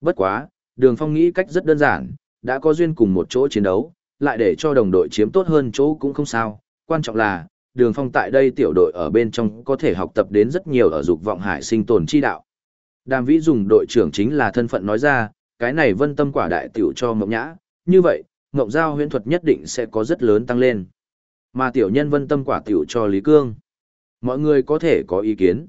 Bất quá, Đường Phong nghĩ cách rất đơn giản, đã có duyên cùng một chỗ chiến đấu, lại để cho đồng đội chiếm tốt hơn chỗ cũng không sao, quan trọng là, Đường Phong tại đây tiểu đội ở bên trong có thể học tập đến rất nhiều ở dục vọng hải sinh tồn chi đạo. Đàm Vĩ dùng đội trưởng chính là thân phận nói ra, cái này vân tâm quả đại tiểu cho Mộng Nhã, như vậy, ngộng Giao huyễn thuật nhất định sẽ có rất lớn tăng lên. Mà tiểu nhân vân tâm quả tiểu cho Lý Cương. Mọi người có thể có ý kiến.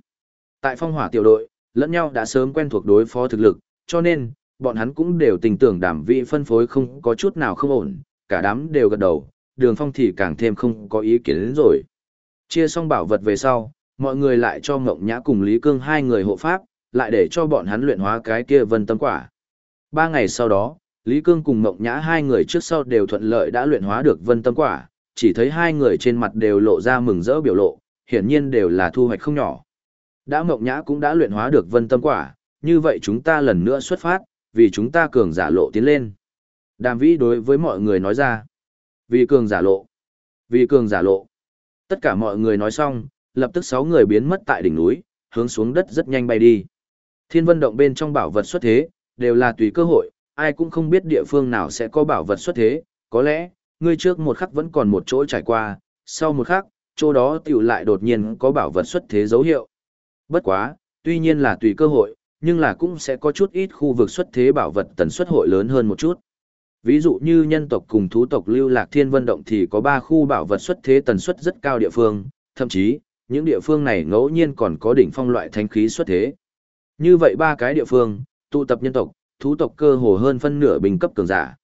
Tại phong hỏa tiểu đội, lẫn nhau đã sớm quen thuộc đối phó thực lực, cho nên, bọn hắn cũng đều tình tưởng đảm vị phân phối không có chút nào không ổn, cả đám đều gật đầu, đường phong thì càng thêm không có ý kiến đến rồi. Chia xong bảo vật về sau, mọi người lại cho Ngộng Nhã cùng Lý Cương hai người hộ pháp, lại để cho bọn hắn luyện hóa cái kia vân tâm quả. Ba ngày sau đó, Lý Cương cùng Ngộng Nhã hai người trước sau đều thuận lợi đã luyện hóa được vân tâm quả, chỉ thấy hai người trên mặt đều lộ ra mừng rỡ biểu lộ, hiển nhiên đều là thu hoạch không nhỏ. Đã Ngộng Nhã cũng đã luyện hóa được vân tâm quả, như vậy chúng ta lần nữa xuất phát, vì chúng ta cường giả lộ tiến lên. Đàm vĩ đối với mọi người nói ra, vì cường giả lộ, vì cường giả lộ. Tất cả mọi người nói xong, lập tức sáu người biến mất tại đỉnh núi, hướng xuống đất rất nhanh bay đi. Thiên vân động bên trong bảo vật xuất thế, đều là tùy cơ hội, ai cũng không biết địa phương nào sẽ có bảo vật xuất thế, có lẽ, ngươi trước một khắc vẫn còn một chỗ trải qua, sau một khắc, chỗ đó tiểu lại đột nhiên có bảo vật xuất thế dấu hiệu. Bất quá, tuy nhiên là tùy cơ hội, nhưng là cũng sẽ có chút ít khu vực xuất thế bảo vật tần suất hội lớn hơn một chút. Ví dụ như nhân tộc cùng thú tộc lưu lạc thiên vân động thì có 3 khu bảo vật xuất thế tần suất rất cao địa phương, thậm chí, những địa phương này ngẫu nhiên còn có đỉnh phong loại thánh khí xuất thế. Như vậy ba cái địa phương, tụ tập nhân tộc, thú tộc cơ hồ hơn phân nửa bình cấp cường giả.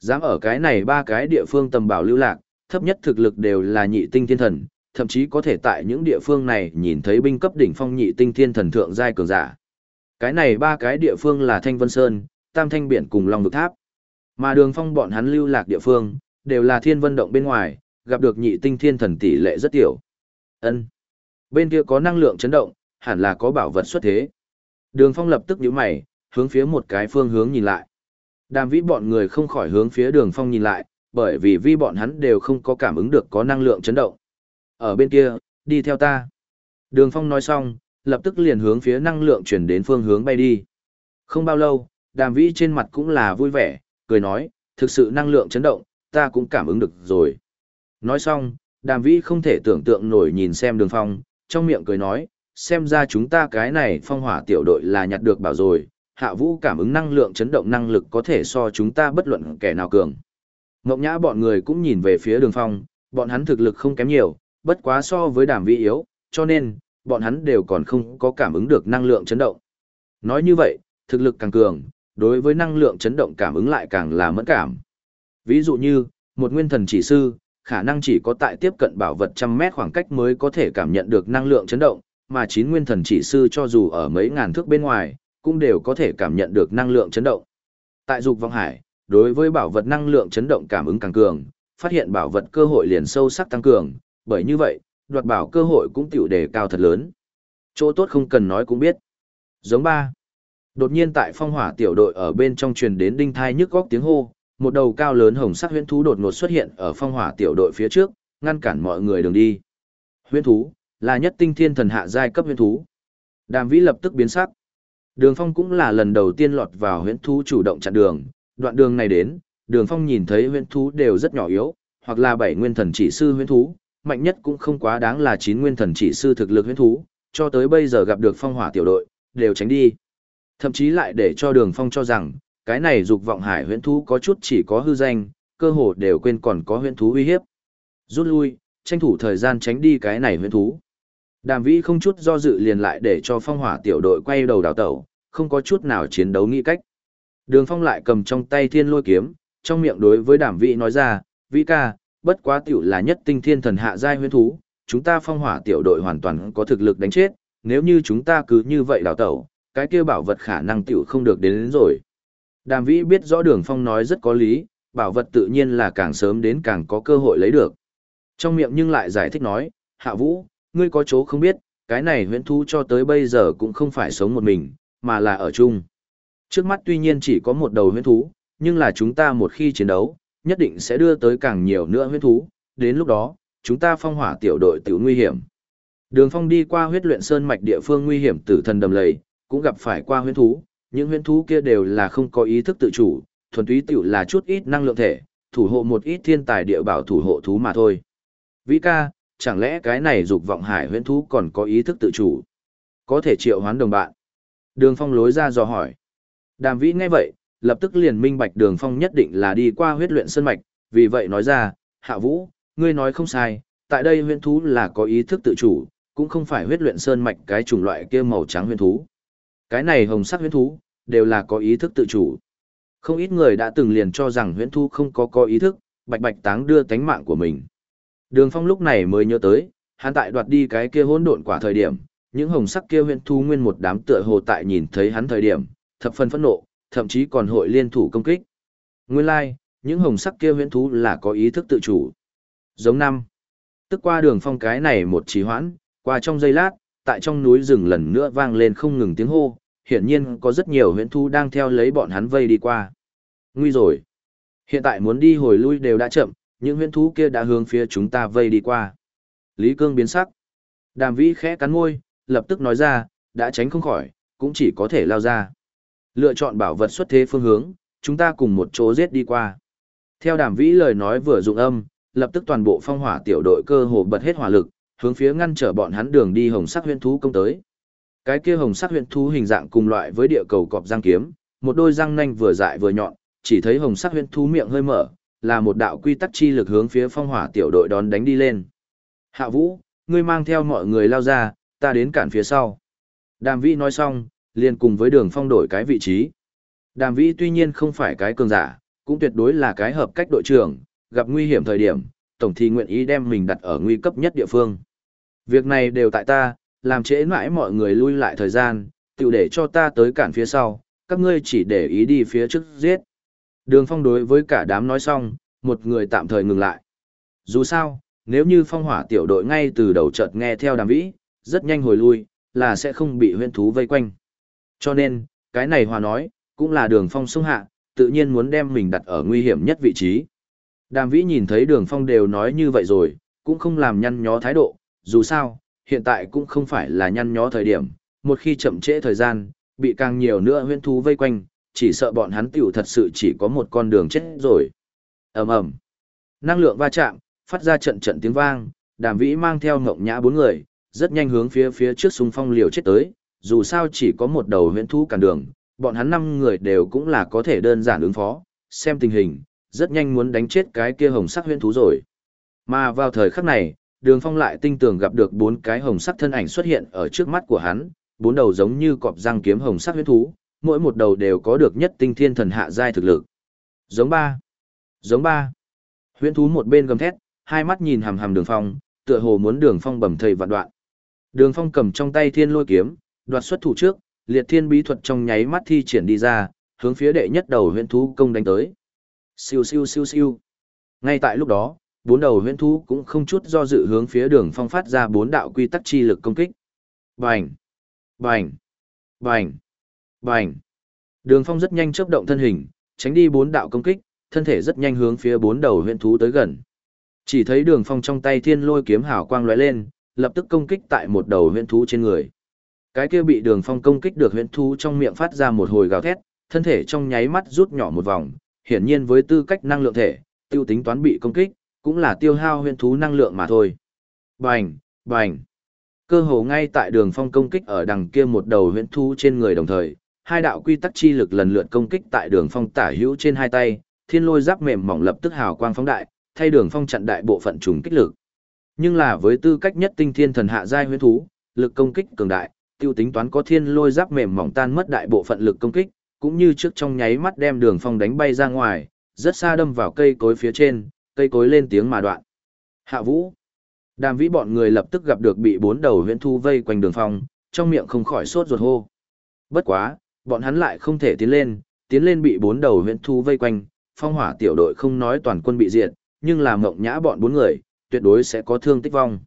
Dám ở cái này ba cái địa phương tầm bảo lưu lạc, thấp nhất thực lực đều là nhị tinh thiên thần, thậm chí có thể tại những địa phương này nhìn thấy binh cấp đỉnh phong nhị tinh thiên thần thượng giai cường giả. Cái này ba cái địa phương là Thanh Vân Sơn, Tam Thanh Biển cùng Long Vực Tháp. Mà đường phong bọn hắn lưu lạc địa phương, đều là thiên vân động bên ngoài, gặp được nhị tinh thiên thần tỷ lệ rất tiểu. ân Bên kia có năng lượng chấn động, hẳn là có bảo vật xuất thế. Đường phong lập tức nhíu mày, hướng phía một cái phương hướng nhìn lại. Đàm vĩ bọn người không khỏi hướng phía đường phong nhìn lại, bởi vì vi bọn hắn đều không có cảm ứng được có năng lượng chấn động. Ở bên kia, đi theo ta. Đường phong nói xong, lập tức liền hướng phía năng lượng chuyển đến phương hướng bay đi. Không bao lâu, đàm vĩ trên mặt cũng là vui vẻ, cười nói, thực sự năng lượng chấn động, ta cũng cảm ứng được rồi. Nói xong, đàm vĩ không thể tưởng tượng nổi nhìn xem đường phong, trong miệng cười nói, xem ra chúng ta cái này phong hỏa tiểu đội là nhặt được bảo rồi, hạ vũ cảm ứng năng lượng chấn động năng lực có thể so chúng ta bất luận kẻ nào cường. Ngọc nhã bọn người cũng nhìn về phía đường phong, bọn hắn thực lực không kém nhiều, bất quá so với đàm vi yếu, cho nên, bọn hắn đều còn không có cảm ứng được năng lượng chấn động. Nói như vậy, thực lực càng cường, đối với năng lượng chấn động cảm ứng lại càng là mẫn cảm. Ví dụ như, một nguyên thần chỉ sư, khả năng chỉ có tại tiếp cận bảo vật trăm mét khoảng cách mới có thể cảm nhận được năng lượng chấn động, mà chín nguyên thần chỉ sư cho dù ở mấy ngàn thước bên ngoài, cũng đều có thể cảm nhận được năng lượng chấn động. Tại dục vong hải, đối với bảo vật năng lượng chấn động cảm ứng càng cường, phát hiện bảo vật cơ hội liền sâu sắc tăng cường, bởi như vậy, đoạt bảo cơ hội cũng tiểu đề cao thật lớn. Chỗ tốt không cần nói cũng biết. Giống ba. Đột nhiên tại phong hỏa tiểu đội ở bên trong truyền đến đinh thai nhức góc tiếng hô, một đầu cao lớn hồng sắc huyễn thú đột ngột xuất hiện ở phong hỏa tiểu đội phía trước, ngăn cản mọi người đường đi. Huyễn thú là nhất tinh thiên thần hạ giai cấp huyễn thú. Đàm Vĩ lập tức biến sắc. Đường Phong cũng là lần đầu tiên lọt vào huyễn thú chủ động chặn đường, đoạn đường này đến, Đường Phong nhìn thấy huyễn thú đều rất nhỏ yếu, hoặc là bảy nguyên thần chỉ sư huyễn thú, mạnh nhất cũng không quá đáng là chín nguyên thần chỉ sư thực lực huyễn thú, cho tới bây giờ gặp được phong hỏa tiểu đội, đều tránh đi. Thậm chí lại để cho đường phong cho rằng, cái này dục vọng hải huyễn thú có chút chỉ có hư danh, cơ hồ đều quên còn có huyễn thú uy hiếp. Rút lui, tranh thủ thời gian tránh đi cái này huyễn thú. Đàm vĩ không chút do dự liền lại để cho phong hỏa tiểu đội quay đầu đào tẩu, không có chút nào chiến đấu nghĩ cách. Đường phong lại cầm trong tay thiên lôi kiếm, trong miệng đối với đàm vĩ nói ra, vĩ ca, bất quá tiểu là nhất tinh thiên thần hạ giai huyễn thú, chúng ta phong hỏa tiểu đội hoàn toàn có thực lực đánh chết, nếu như chúng ta cứ như vậy đào tẩu, cái kia bảo vật khả năng tiểu không được đến, đến rồi. Đàm vĩ biết rõ đường phong nói rất có lý, bảo vật tự nhiên là càng sớm đến càng có cơ hội lấy được. Trong miệng nhưng lại giải thích nói, hạ vũ, ngươi có chỗ không biết, cái này huyễn thú cho tới bây giờ cũng không phải sống một mình, mà là ở chung. Trước mắt tuy nhiên chỉ có một đầu huyễn thú, nhưng là chúng ta một khi chiến đấu, nhất định sẽ đưa tới càng nhiều nữa huyễn thú, đến lúc đó, chúng ta phong hỏa tiểu đội tiểu nguy hiểm. Đường phong đi qua huyết luyện sơn mạch địa phương nguy hiểm tử thần đầm lầy, cũng gặp phải qua huyễn thú, những huyễn thú kia đều là không có ý thức tự chủ, thuần túy tiểu là chút ít năng lượng thể, thủ hộ một ít thiên tài địa bảo thủ hộ thú mà thôi. Vĩ ca, chẳng lẽ cái này dục vọng hải huyễn thú còn có ý thức tự chủ? Có thể triệu hoán đồng bạn. Đường phong lối ra dò hỏi. Đàm vĩ nghe vậy, lập tức liền minh bạch đường phong nhất định là đi qua huyết luyện sơn mạch, vì vậy nói ra, hạ vũ, ngươi nói không sai, tại đây huyễn thú là có ý thức tự chủ, cũng không phải huyết luyện sơn mạch cái chủng loại kia màu trắng huyễn thú. Cái này hồng sắc huyễn thú, đều là có ý thức tự chủ. Không ít người đã từng liền cho rằng huyễn thú không có có ý thức, bạch bạch táng đưa tánh mạng của mình. Đường Phong lúc này mới nhớ tới, hắn tại đoạt đi cái kia hỗn độn quả thời điểm, những hồng sắc kia huyễn thú nguyên một đám tựa hồ tại nhìn thấy hắn thời điểm, thập phần phẫn nộ, thậm chí còn hội liên thủ công kích. Nguyên lai, like, những hồng sắc kia huyễn thú là có ý thức tự chủ. Giống năm. Tức qua đường phong cái này một trì hoãn, qua trong giây lát, tại trong núi rừng lần nữa vang lên không ngừng tiếng hô, hiển nhiên có rất nhiều huyễn thú đang theo lấy bọn hắn vây đi qua. Nguy rồi. Hiện tại muốn đi hồi lui đều đã chậm, những huyễn thú kia đã hướng phía chúng ta vây đi qua. Lý Cương biến sắc. Đàm vĩ khẽ cắn môi, lập tức nói ra, đã tránh không khỏi, cũng chỉ có thể lao ra. Lựa chọn bảo vật xuất thế phương hướng, chúng ta cùng một chỗ giết đi qua. Theo đàm vĩ lời nói vừa dụng âm, lập tức toàn bộ phong hỏa tiểu đội cơ hồ bật hết hỏa lực, hướng phía ngăn trở bọn hắn đường đi hồng sắc huyễn thú công tới. Cái kia hồng sắc huyễn thú hình dạng cùng loại với địa cầu cọp răng kiếm, một đôi răng nanh vừa dại vừa nhọn, chỉ thấy hồng sắc huyễn thú miệng hơi mở, là một đạo quy tắc chi lực hướng phía phong hỏa tiểu đội đón đánh đi lên. Hạ Vũ, ngươi mang theo mọi người lao ra, ta đến cản phía sau. Đàm Vĩ nói xong, liền cùng với đường phong đổi cái vị trí. Đàm Vĩ tuy nhiên không phải cái cường giả, cũng tuyệt đối là cái hợp cách đội trưởng, gặp nguy hiểm thời điểm, tổng thì nguyện ý đem mình đặt ở nguy cấp nhất địa phương. Việc này đều tại ta, làm trễ mãi mọi người lui lại thời gian, tự để cho ta tới cản phía sau, các ngươi chỉ để ý đi phía trước giết. Đường phong đối với cả đám nói xong, một người tạm thời ngừng lại. Dù sao, nếu như phong hỏa tiểu đội ngay từ đầu chợt nghe theo đàm vĩ, rất nhanh hồi lui, là sẽ không bị huyên thú vây quanh. Cho nên, cái này hòa nói, cũng là đường phong sông hạ, tự nhiên muốn đem mình đặt ở nguy hiểm nhất vị trí. Đàm vĩ nhìn thấy đường phong đều nói như vậy rồi, cũng không làm nhăn nhó thái độ, dù sao, hiện tại cũng không phải là nhăn nhó thời điểm, một khi chậm trễ thời gian, bị càng nhiều nữa huyên thú vây quanh, chỉ sợ bọn hắn tiểu thật sự chỉ có một con đường chết rồi. ầm ầm Năng lượng va chạm, phát ra trận trận tiếng vang, đàm vĩ mang theo ngộng nhã bốn người, rất nhanh hướng phía phía trước xung phong liều chết tới, dù sao chỉ có một đầu huyễn thú cản đường, bọn hắn năm người đều cũng là có thể đơn giản ứng phó, xem tình hình, rất nhanh muốn đánh chết cái kia hồng sắc huyễn thú rồi. Mà vào thời khắc này, đường phong lại tinh tường gặp được bốn cái hồng sắc thân ảnh xuất hiện ở trước mắt của hắn, bốn đầu giống như cọp răng kiếm hồng sắc huyễn thú, mỗi một đầu đều có được nhất tinh thiên thần hạ giai thực lực. Giống ba. Giống ba. Huyễn thú một bên gầm thét, hai mắt nhìn hằm hằm đường phong, tựa hồ muốn đường phong bầm thây vạn đoạn. Đường phong cầm trong tay thiên lôi kiếm, đoạt xuất thủ trước, liệt thiên bí thuật trong nháy mắt thi triển đi ra, hướng phía đệ nhất đầu huyễn thú công đánh tới. Siêu siêu siêu siêu. Ngay tại lúc đó, bốn đầu huyễn thú cũng không chút do dự hướng phía đường phong phát ra bốn đạo quy tắc chi lực công kích. Bành! Bành! Bành! Bành! Đường phong rất nhanh chấp động thân hình, tránh đi bốn đạo công kích, thân thể rất nhanh hướng phía bốn đầu huyễn thú tới gần. Chỉ thấy đường phong trong tay thiên lôi kiếm hào quang lóe lên, lập tức công kích tại một đầu huyễn thú trên người. Cái kia bị đường phong công kích được huyễn thú trong miệng phát ra một hồi gào thét, thân thể trong nháy mắt rút nhỏ một vòng, hiển nhiên với tư cách năng lượng thể, tiêu tính toán bị công kích, cũng là tiêu hao huyễn thú năng lượng mà thôi. Bành, bành. Cơ hồ ngay tại đường phong công kích ở đằng kia một đầu huyễn thú trên người đồng thời, hai đạo quy tắc chi lực lần lượt công kích tại đường phong tả hữu trên hai tay, thiên lôi giáp mềm mỏng lập tức hào quang phóng đại, thay đường phong chặn đại bộ phận trùng kích lực. Nhưng là với tư cách nhất tinh thiên thần hạ giai huyễn thú, lực công kích cường đại, tiêu tính toán có thiên lôi giáp mềm mỏng tan mất đại bộ phận lực công kích, cũng như trước trong nháy mắt đem đường phong đánh bay ra ngoài, rất xa đâm vào cây cối phía trên, cây cối lên tiếng mà đoạn. Hạ vũ. Đàm vĩ bọn người lập tức gặp được bị bốn đầu huyễn thu vây quanh đường phong, trong miệng không khỏi sốt ruột hô. Bất quá, bọn hắn lại không thể tiến lên, tiến lên bị bốn đầu huyễn thu vây quanh, phong hỏa tiểu đội không nói toàn quân bị diệt, nhưng là mộng nhã bọn bốn người, tuyệt đối sẽ có thương tích vong.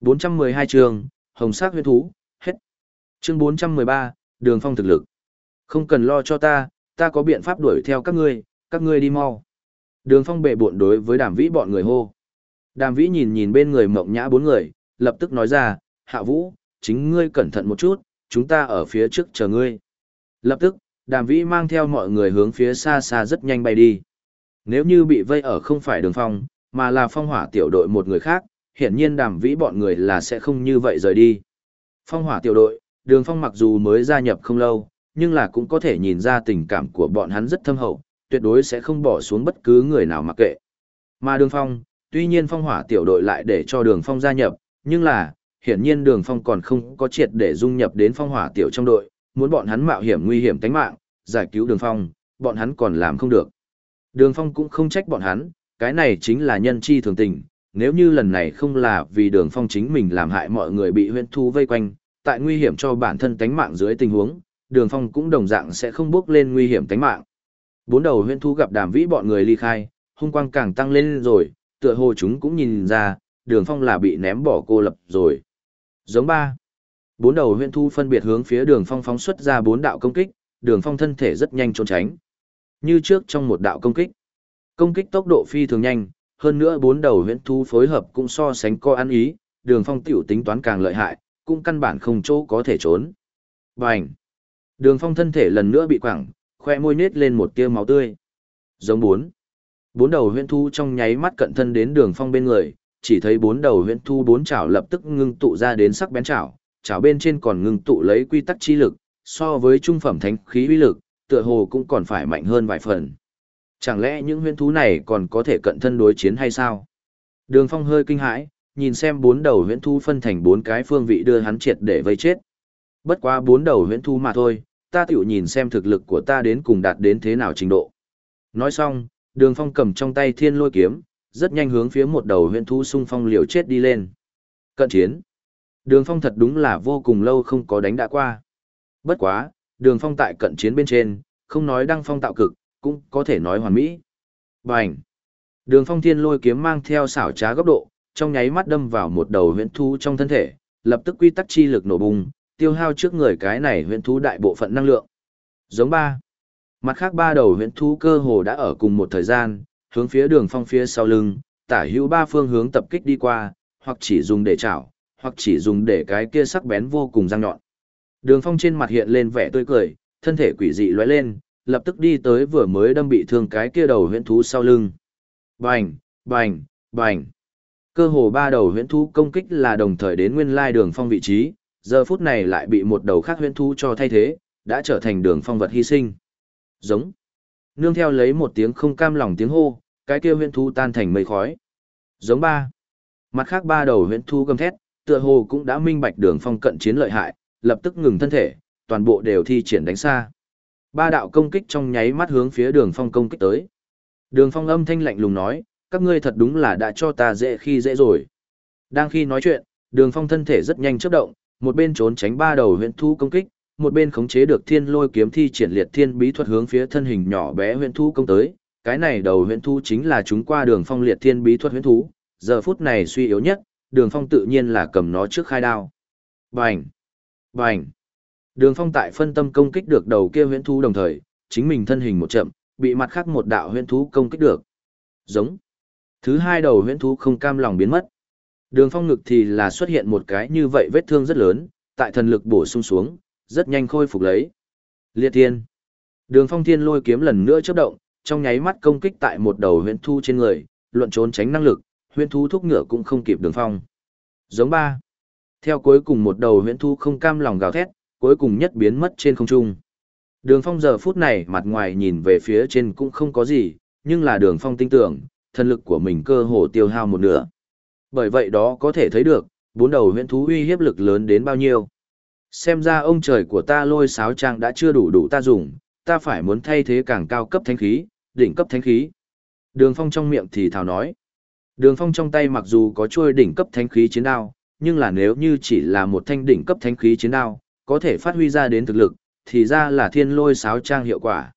412 chương, hồng sắc huyễn thú, hết. Chương 413, đường phong thực lực. Không cần lo cho ta, ta có biện pháp đuổi theo các ngươi, các ngươi đi mau. Đường phong bệ buộn đối với đàm vĩ bọn người hô. Đàm vĩ nhìn nhìn bên người mộng nhã bốn người, lập tức nói ra, hạ vũ, chính ngươi cẩn thận một chút, chúng ta ở phía trước chờ ngươi. Lập tức, đàm vĩ mang theo mọi người hướng phía xa xa rất nhanh bay đi. Nếu như bị vây ở không phải đường phong, mà là phong hỏa tiểu đội một người khác, hiển nhiên đàm vĩ bọn người là sẽ không như vậy rời đi. Phong hỏa tiểu đội, đường phong mặc dù mới gia nhập không lâu, nhưng là cũng có thể nhìn ra tình cảm của bọn hắn rất thâm hậu, tuyệt đối sẽ không bỏ xuống bất cứ người nào mặc kệ. Mà đường phong, tuy nhiên phong hỏa tiểu đội lại để cho đường phong gia nhập, nhưng là, hiển nhiên đường phong còn không có triệt để dung nhập đến phong hỏa tiểu trong đội, muốn bọn hắn mạo hiểm nguy hiểm tính mạng, giải cứu đường phong, bọn hắn còn làm không được. Đường phong cũng không trách bọn hắn, cái này chính là nhân chi thường tình, nếu như lần này không là vì đường phong chính mình làm hại mọi người bị huyễn thú vây quanh, tại nguy hiểm cho bản thân tính mạng dưới tình huống, đường phong cũng đồng dạng sẽ không bước lên nguy hiểm tính mạng. Bốn đầu huyễn thú gặp đàm vĩ bọn người ly khai, hung quang càng tăng lên rồi, tựa hồ chúng cũng nhìn ra, đường phong là bị ném bỏ cô lập rồi. Giống ba. Bốn đầu huyễn thu phân biệt hướng phía đường phong phóng xuất ra bốn đạo công kích, đường phong thân thể rất nhanh trốn tránh. Như trước trong một đạo công kích. Công kích tốc độ phi thường nhanh, hơn nữa bốn đầu huyễn thu phối hợp cũng so sánh co ăn ý, đường phong tiểu tính toán càng lợi hại, cũng căn bản không chỗ có thể trốn. Bành! Đường phong thân thể lần nữa bị quẳng, khoe môi nết lên một tia máu tươi. Giống bốn. Bốn đầu huyễn thu trong nháy mắt cận thân đến đường phong bên người, chỉ thấy bốn đầu huyễn thu bốn chảo lập tức ngưng tụ ra đến sắc bén chảo, chảo bên trên còn ngưng tụ lấy quy tắc chi lực, so với trung phẩm thánh khí uy lực, tựa hồ cũng còn phải mạnh hơn vài phần. Chẳng lẽ những huyễn thú này còn có thể cận thân đối chiến hay sao? Đường Phong hơi kinh hãi, nhìn xem bốn đầu huyễn thú phân thành bốn cái phương vị đưa hắn triệt để vây chết. Bất quá bốn đầu huyễn thú mà thôi, ta tiểu nhìn xem thực lực của ta đến cùng đạt đến thế nào trình độ. Nói xong, Đường Phong cầm trong tay thiên lôi kiếm, rất nhanh hướng phía một đầu huyễn thú xung phong liều chết đi lên. Cận chiến. Đường Phong thật đúng là vô cùng lâu không có đánh đã qua. Bất quá, Đường Phong tại cận chiến bên trên, không nói đăng phong tạo cực, cũng có thể nói hoàn mỹ. Bành! Đường phong thiên lôi kiếm mang theo xảo trá góc độ, trong nháy mắt đâm vào một đầu huyễn thú trong thân thể, lập tức quy tắc chi lực nổ bùng, tiêu hao trước người cái này huyễn thú đại bộ phận năng lượng. Giống ba. Mặt khác ba đầu huyễn thú cơ hồ đã ở cùng một thời gian, hướng phía đường phong phía sau lưng, tả hữu ba phương hướng tập kích đi qua, hoặc chỉ dùng để chảo, hoặc chỉ dùng để cái kia sắc bén vô cùng răng nhọn. Đường phong trên mặt hiện lên vẻ tươi cười, thân thể quỷ dị lóe lên, lập tức đi tới vừa mới đâm bị thương cái kia đầu huyễn thú sau lưng. Bành, bành, bành. Cơ hồ ba đầu huyễn thú công kích là đồng thời đến nguyên lai đường phong vị trí, giờ phút này lại bị một đầu khác huyễn thú cho thay thế, đã trở thành đường phong vật hy sinh. Giống. Nương theo lấy một tiếng không cam lòng tiếng hô, cái kia huyễn thú tan thành mây khói. Giống ba. Mặt khác ba đầu huyễn thú gầm thét, tựa hồ cũng đã minh bạch đường phong cận chiến lợi hại, lập tức ngừng thân thể, toàn bộ đều thi triển đánh xa. Ba đạo công kích trong nháy mắt hướng phía đường phong công kích tới. Đường phong âm thanh lạnh lùng nói, các ngươi thật đúng là đã cho ta dễ khi dễ rồi. Đang khi nói chuyện, đường phong thân thể rất nhanh chấp động, một bên trốn tránh ba đầu huyện thu công kích, một bên khống chế được thiên lôi kiếm thi triển liệt thiên bí thuật hướng phía thân hình nhỏ bé huyện thu công tới. Cái này đầu huyện thu chính là chúng qua đường phong liệt thiên bí thuật huyện thú, giờ phút này suy yếu nhất, đường phong tự nhiên là cầm nó trước khai đao. Bành! Bành! Đường phong tại phân tâm công kích được đầu kia huyễn thú đồng thời, chính mình thân hình một chậm, bị mặt khác một đạo huyễn thú công kích được. Giống. Thứ hai đầu huyễn thú không cam lòng biến mất. Đường phong ngực thì là xuất hiện một cái như vậy vết thương rất lớn, tại thần lực bổ sung xuống, rất nhanh khôi phục lấy. Liệt thiên. Đường phong thiên lôi kiếm lần nữa chớp động, trong nháy mắt công kích tại một đầu huyễn thú trên người, luận trốn tránh năng lực, huyễn thú thúc ngựa cũng không kịp đường phong. Giống ba. Theo cuối cùng một đầu huyễn thú không cam lòng gào thét, cuối cùng nhất biến mất trên không trung. Đường phong giờ phút này mặt ngoài nhìn về phía trên cũng không có gì, nhưng là đường phong tin tưởng, thần lực của mình cơ hồ tiêu hao một nửa. Bởi vậy đó có thể thấy được, bốn đầu Huyễn thú uy hiếp lực lớn đến bao nhiêu. Xem ra ông trời của ta lôi sáo trang đã chưa đủ đủ ta dùng, ta phải muốn thay thế càng cao cấp thánh khí, đỉnh cấp thánh khí. Đường phong trong miệng thì thào nói. Đường phong trong tay mặc dù có chuôi đỉnh cấp thánh khí chiến đao, nhưng là nếu như chỉ là một thanh đỉnh cấp thánh khí chiến đao, có thể phát huy ra đến thực lực, thì ra là thiên lôi sáo trang hiệu quả.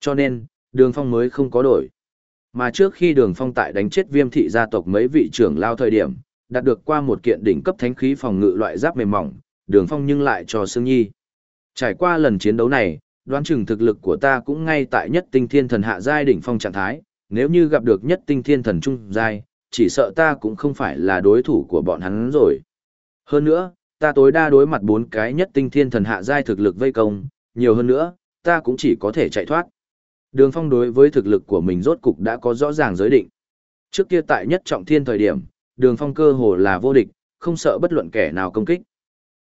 Cho nên, đường phong mới không có đổi. Mà trước khi đường phong tại đánh chết viêm thị gia tộc mấy vị trưởng lao thời điểm, đạt được qua một kiện đỉnh cấp thánh khí phòng ngự loại giáp mềm mỏng, đường phong nhưng lại cho Sương Nhi. Trải qua lần chiến đấu này, đoán chừng thực lực của ta cũng ngay tại nhất tinh thiên thần hạ giai đỉnh phong trạng thái, nếu như gặp được nhất tinh thiên thần trung giai, chỉ sợ ta cũng không phải là đối thủ của bọn hắn rồi. Hơn nữa, ta tối đa đối mặt bốn cái nhất tinh thiên thần hạ giai thực lực vây công, nhiều hơn nữa, ta cũng chỉ có thể chạy thoát. Đường Phong đối với thực lực của mình rốt cục đã có rõ ràng giới định. Trước kia tại nhất trọng thiên thời điểm, Đường Phong cơ hồ là vô địch, không sợ bất luận kẻ nào công kích.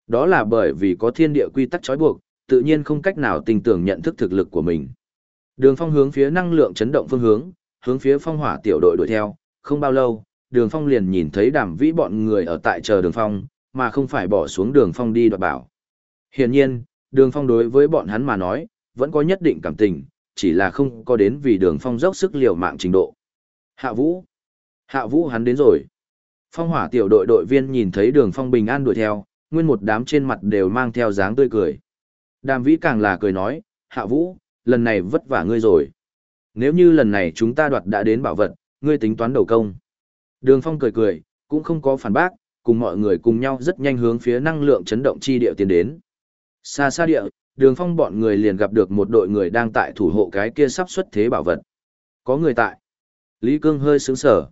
Đó là bởi vì có thiên địa quy tắc trói buộc, tự nhiên không cách nào tình tưởng nhận thức thực lực của mình. Đường Phong hướng phía năng lượng chấn động phương hướng, hướng phía phong hỏa tiểu đội đuổi theo, không bao lâu, Đường Phong liền nhìn thấy Đàm Vĩ bọn người ở tại chờ Đường Phong, mà không phải bỏ xuống Đường Phong đi đoạt bảo. Hiển nhiên, Đường Phong đối với bọn hắn mà nói, vẫn có nhất định cảm tình, chỉ là không có đến vì Đường Phong dốc sức liều mạng trình độ. Hạ Vũ, Hạ Vũ hắn đến rồi. Phong hỏa tiểu đội đội viên nhìn thấy Đường Phong bình an đuổi theo, nguyên một đám trên mặt đều mang theo dáng tươi cười. Đàm vĩ càng là cười nói, hạ vũ, lần này vất vả ngươi rồi. Nếu như lần này chúng ta đoạt đã đến bảo vật, ngươi tính toán đầu công. Đường phong cười cười, cũng không có phản bác, cùng mọi người cùng nhau rất nhanh hướng phía năng lượng chấn động chi địa tiến đến. Xa xa địa, đường phong bọn người liền gặp được một đội người đang tại thủ hộ cái kia sắp xuất thế bảo vật. Có người tại. Lý Cương hơi sướng sở.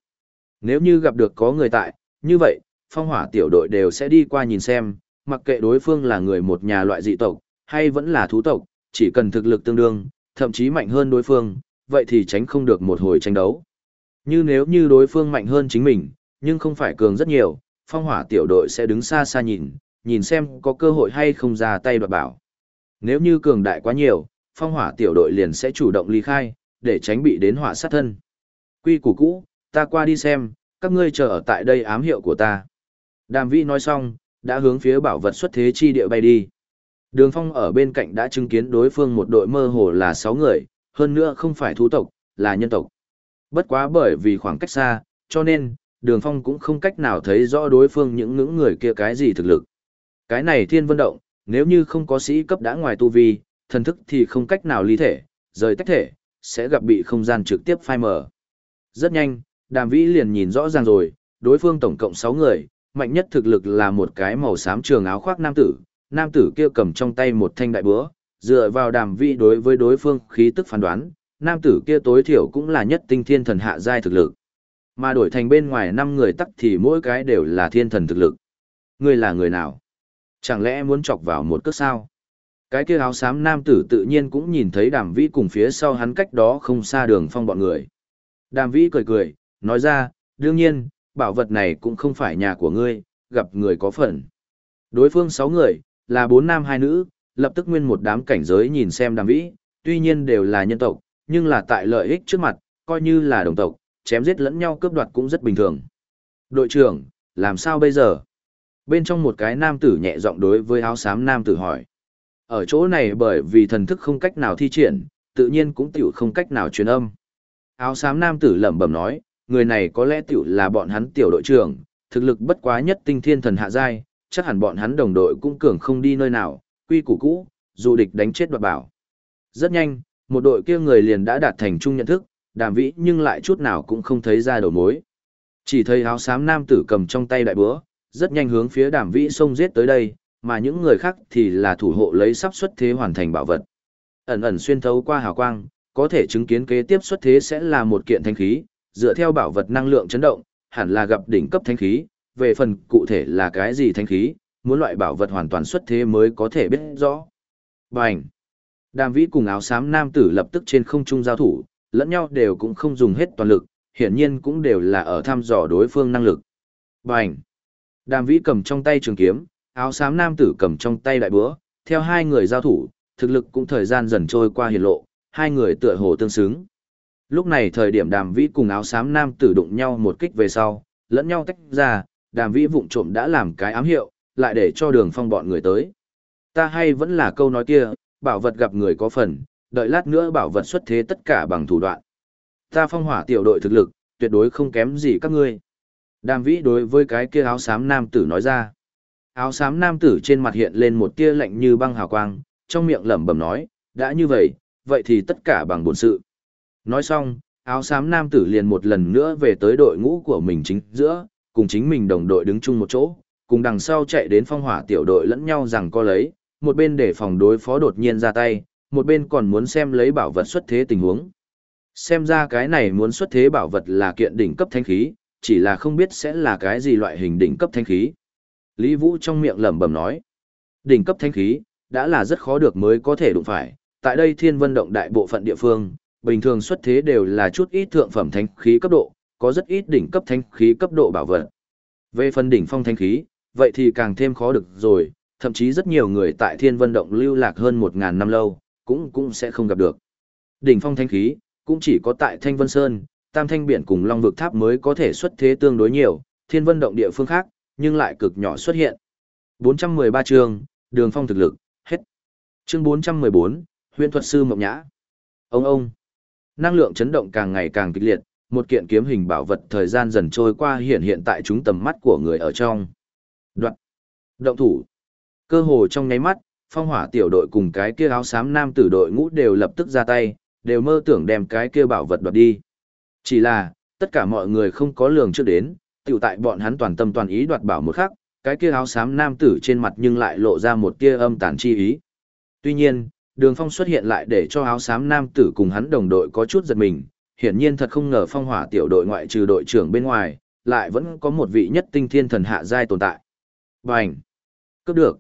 Nếu như gặp được có người tại, như vậy, phong hỏa tiểu đội đều sẽ đi qua nhìn xem, mặc kệ đối phương là người một nhà loại dị tộc, hay vẫn là thú tộc, chỉ cần thực lực tương đương, thậm chí mạnh hơn đối phương, vậy thì tránh không được một hồi tranh đấu. Như nếu như đối phương mạnh hơn chính mình, nhưng không phải cường rất nhiều, phong hỏa tiểu đội sẽ đứng xa xa nhìn, nhìn xem có cơ hội hay không ra tay đoạt bảo. Nếu như cường đại quá nhiều, phong hỏa tiểu đội liền sẽ chủ động ly khai, để tránh bị đến hỏa sát thân. Quy củ cũ, ta qua đi xem, các ngươi chờ ở tại đây ám hiệu của ta. Đàm vĩ nói xong, đã hướng phía bảo vật xuất thế chi địa bay đi. Đường Phong ở bên cạnh đã chứng kiến đối phương một đội mơ hồ là 6 người, hơn nữa không phải thú tộc, là nhân tộc. Bất quá bởi vì khoảng cách xa, cho nên, Đường Phong cũng không cách nào thấy rõ đối phương những ngưỡng người kia cái gì thực lực. Cái này thiên vân động, nếu như không có sĩ cấp đã ngoài tu vi, thần thức thì không cách nào ly thể, rời tách thể, sẽ gặp bị không gian trực tiếp phai mở. Rất nhanh, đàm vĩ liền nhìn rõ ràng rồi, đối phương tổng cộng 6 người, mạnh nhất thực lực là một cái màu xám trường áo khoác nam tử, nam tử kia cầm trong tay một thanh đại búa, dựa vào đàm vị đối với đối phương khí tức phán đoán, nam tử kia tối thiểu cũng là nhất tinh thiên thần hạ giai thực lực. Mà đổi thành bên ngoài năm người tắc thì mỗi cái đều là thiên thần thực lực. Ngươi là người nào? Chẳng lẽ muốn chọc vào một cước sao? Cái kia áo xám nam tử tự nhiên cũng nhìn thấy đàm vĩ cùng phía sau hắn cách đó không xa đường phong bọn người. Đàm vĩ cười cười, nói ra, đương nhiên, bảo vật này cũng không phải nhà của ngươi, gặp người có phần. Đối phương sáu người, là bốn nam hai nữ, lập tức nguyên một đám cảnh giới nhìn xem đàm vĩ, tuy nhiên đều là nhân tộc, nhưng là tại lợi ích trước mặt, coi như là đồng tộc, chém giết lẫn nhau cướp đoạt cũng rất bình thường. Đội trưởng, làm sao bây giờ? Bên trong một cái nam tử nhẹ giọng đối với áo xám nam tử hỏi. Ở chỗ này bởi vì thần thức không cách nào thi triển, tự nhiên cũng tiểu không cách nào truyền âm. Áo xám nam tử lẩm bẩm nói, người này có lẽ tiểu là bọn hắn tiểu đội trưởng, thực lực bất quá nhất tinh thiên thần hạ giai, chắc hẳn bọn hắn đồng đội cũng cường không đi nơi nào, quy củ cũ, dù địch đánh chết đoạt bảo. Rất nhanh, một đội kia người liền đã đạt thành chung nhận thức, đàm vĩ nhưng lại chút nào cũng không thấy ra đầu mối. Chỉ thấy áo xám nam tử cầm trong tay đại búa, rất nhanh hướng phía đàm vĩ xông giết tới đây, mà những người khác thì là thủ hộ lấy sắp xuất thế hoàn thành bảo vật. Ẩn ẩn xuyên thấu qua hào quang, có thể chứng kiến kế tiếp xuất thế sẽ là một kiện thanh khí, dựa theo bảo vật năng lượng chấn động, hẳn là gặp đỉnh cấp thanh khí, về phần cụ thể là cái gì thanh khí, muốn loại bảo vật hoàn toàn xuất thế mới có thể biết rõ. Bành! Đàm vĩ cùng áo xám nam tử lập tức trên không trung giao thủ, lẫn nhau đều cũng không dùng hết toàn lực, hiển nhiên cũng đều là ở thăm dò đối phương năng lực. Bành! Đàm vĩ cầm trong tay trường kiếm, áo xám nam tử cầm trong tay đại búa, theo hai người giao thủ, thực lực cũng thời gian dần trôi qua hiển lộ, hai người tựa hồ tương xứng. Lúc này thời điểm đàm vĩ cùng áo xám nam tử đụng nhau một kích về sau, lẫn nhau tách ra, đàm vĩ vụng trộm đã làm cái ám hiệu, lại để cho đường phong bọn người tới. Ta hay vẫn là câu nói kia, bảo vật gặp người có phần, đợi lát nữa bảo vật xuất thế tất cả bằng thủ đoạn. Ta phong hỏa tiểu đội thực lực, tuyệt đối không kém gì các ngươi. Đàm vĩ đối với cái kia áo xám nam tử nói ra. Áo xám nam tử trên mặt hiện lên một tia lạnh như băng hào quang, trong miệng lẩm bẩm nói, đã như vậy, vậy thì tất cả bằng bổn sự. Nói xong, áo xám nam tử liền một lần nữa về tới đội ngũ của mình chính giữa, cùng chính mình đồng đội đứng chung một chỗ, cùng đằng sau chạy đến phong hỏa tiểu đội lẫn nhau rằng co lấy, một bên để phòng đối phó đột nhiên ra tay, một bên còn muốn xem lấy bảo vật xuất thế tình huống. Xem ra cái này muốn xuất thế bảo vật là kiện đỉnh cấp thanh khí, chỉ là không biết sẽ là cái gì loại hình đỉnh cấp thanh khí. Lý Vũ trong miệng lẩm bẩm nói, đỉnh cấp thanh khí, đã là rất khó được mới có thể đụng phải, tại đây thiên vân động đại bộ phận địa phương, bình thường xuất thế đều là chút ít thượng phẩm thanh khí cấp độ, có rất ít đỉnh cấp thanh khí cấp độ bảo vật. Về phần đỉnh phong thanh khí, vậy thì càng thêm khó được rồi, thậm chí rất nhiều người tại thiên vân động lưu lạc hơn 1.000 năm lâu, cũng cũng sẽ không gặp được. Đỉnh phong thanh khí, cũng chỉ có tại Thanh Vân Sơn, Tam Thanh Biển cùng Long Vực Tháp mới có thể xuất thế tương đối nhiều, thiên vân động địa phương khác, nhưng lại cực nhỏ xuất hiện. 413 chương, đường phong thực lực, hết. Chương 414, huyện thuật sư Mộng Nhã. Ông ông. Năng lượng chấn động càng ngày càng kịch liệt, một kiện kiếm hình bảo vật thời gian dần trôi qua hiện hiện tại chúng tầm mắt của người ở trong. Đoạn. Động thủ. Cơ hồ trong nháy mắt, phong hỏa tiểu đội cùng cái kia áo xám nam tử đội ngũ đều lập tức ra tay, đều mơ tưởng đem cái kia bảo vật đoạt đi. Chỉ là, tất cả mọi người không có lường trước đến, tiểu tại bọn hắn toàn tâm toàn ý đoạt bảo một khắc, cái kia áo xám nam tử trên mặt nhưng lại lộ ra một tia âm tàn chi ý. Tuy nhiên, đường phong xuất hiện lại để cho áo xám nam tử cùng hắn đồng đội có chút giật mình, hiển nhiên thật không ngờ phong hỏa tiểu đội ngoại trừ đội trưởng bên ngoài, lại vẫn có một vị nhất tinh thiên thần hạ giai tồn tại. Bành! Cướp được!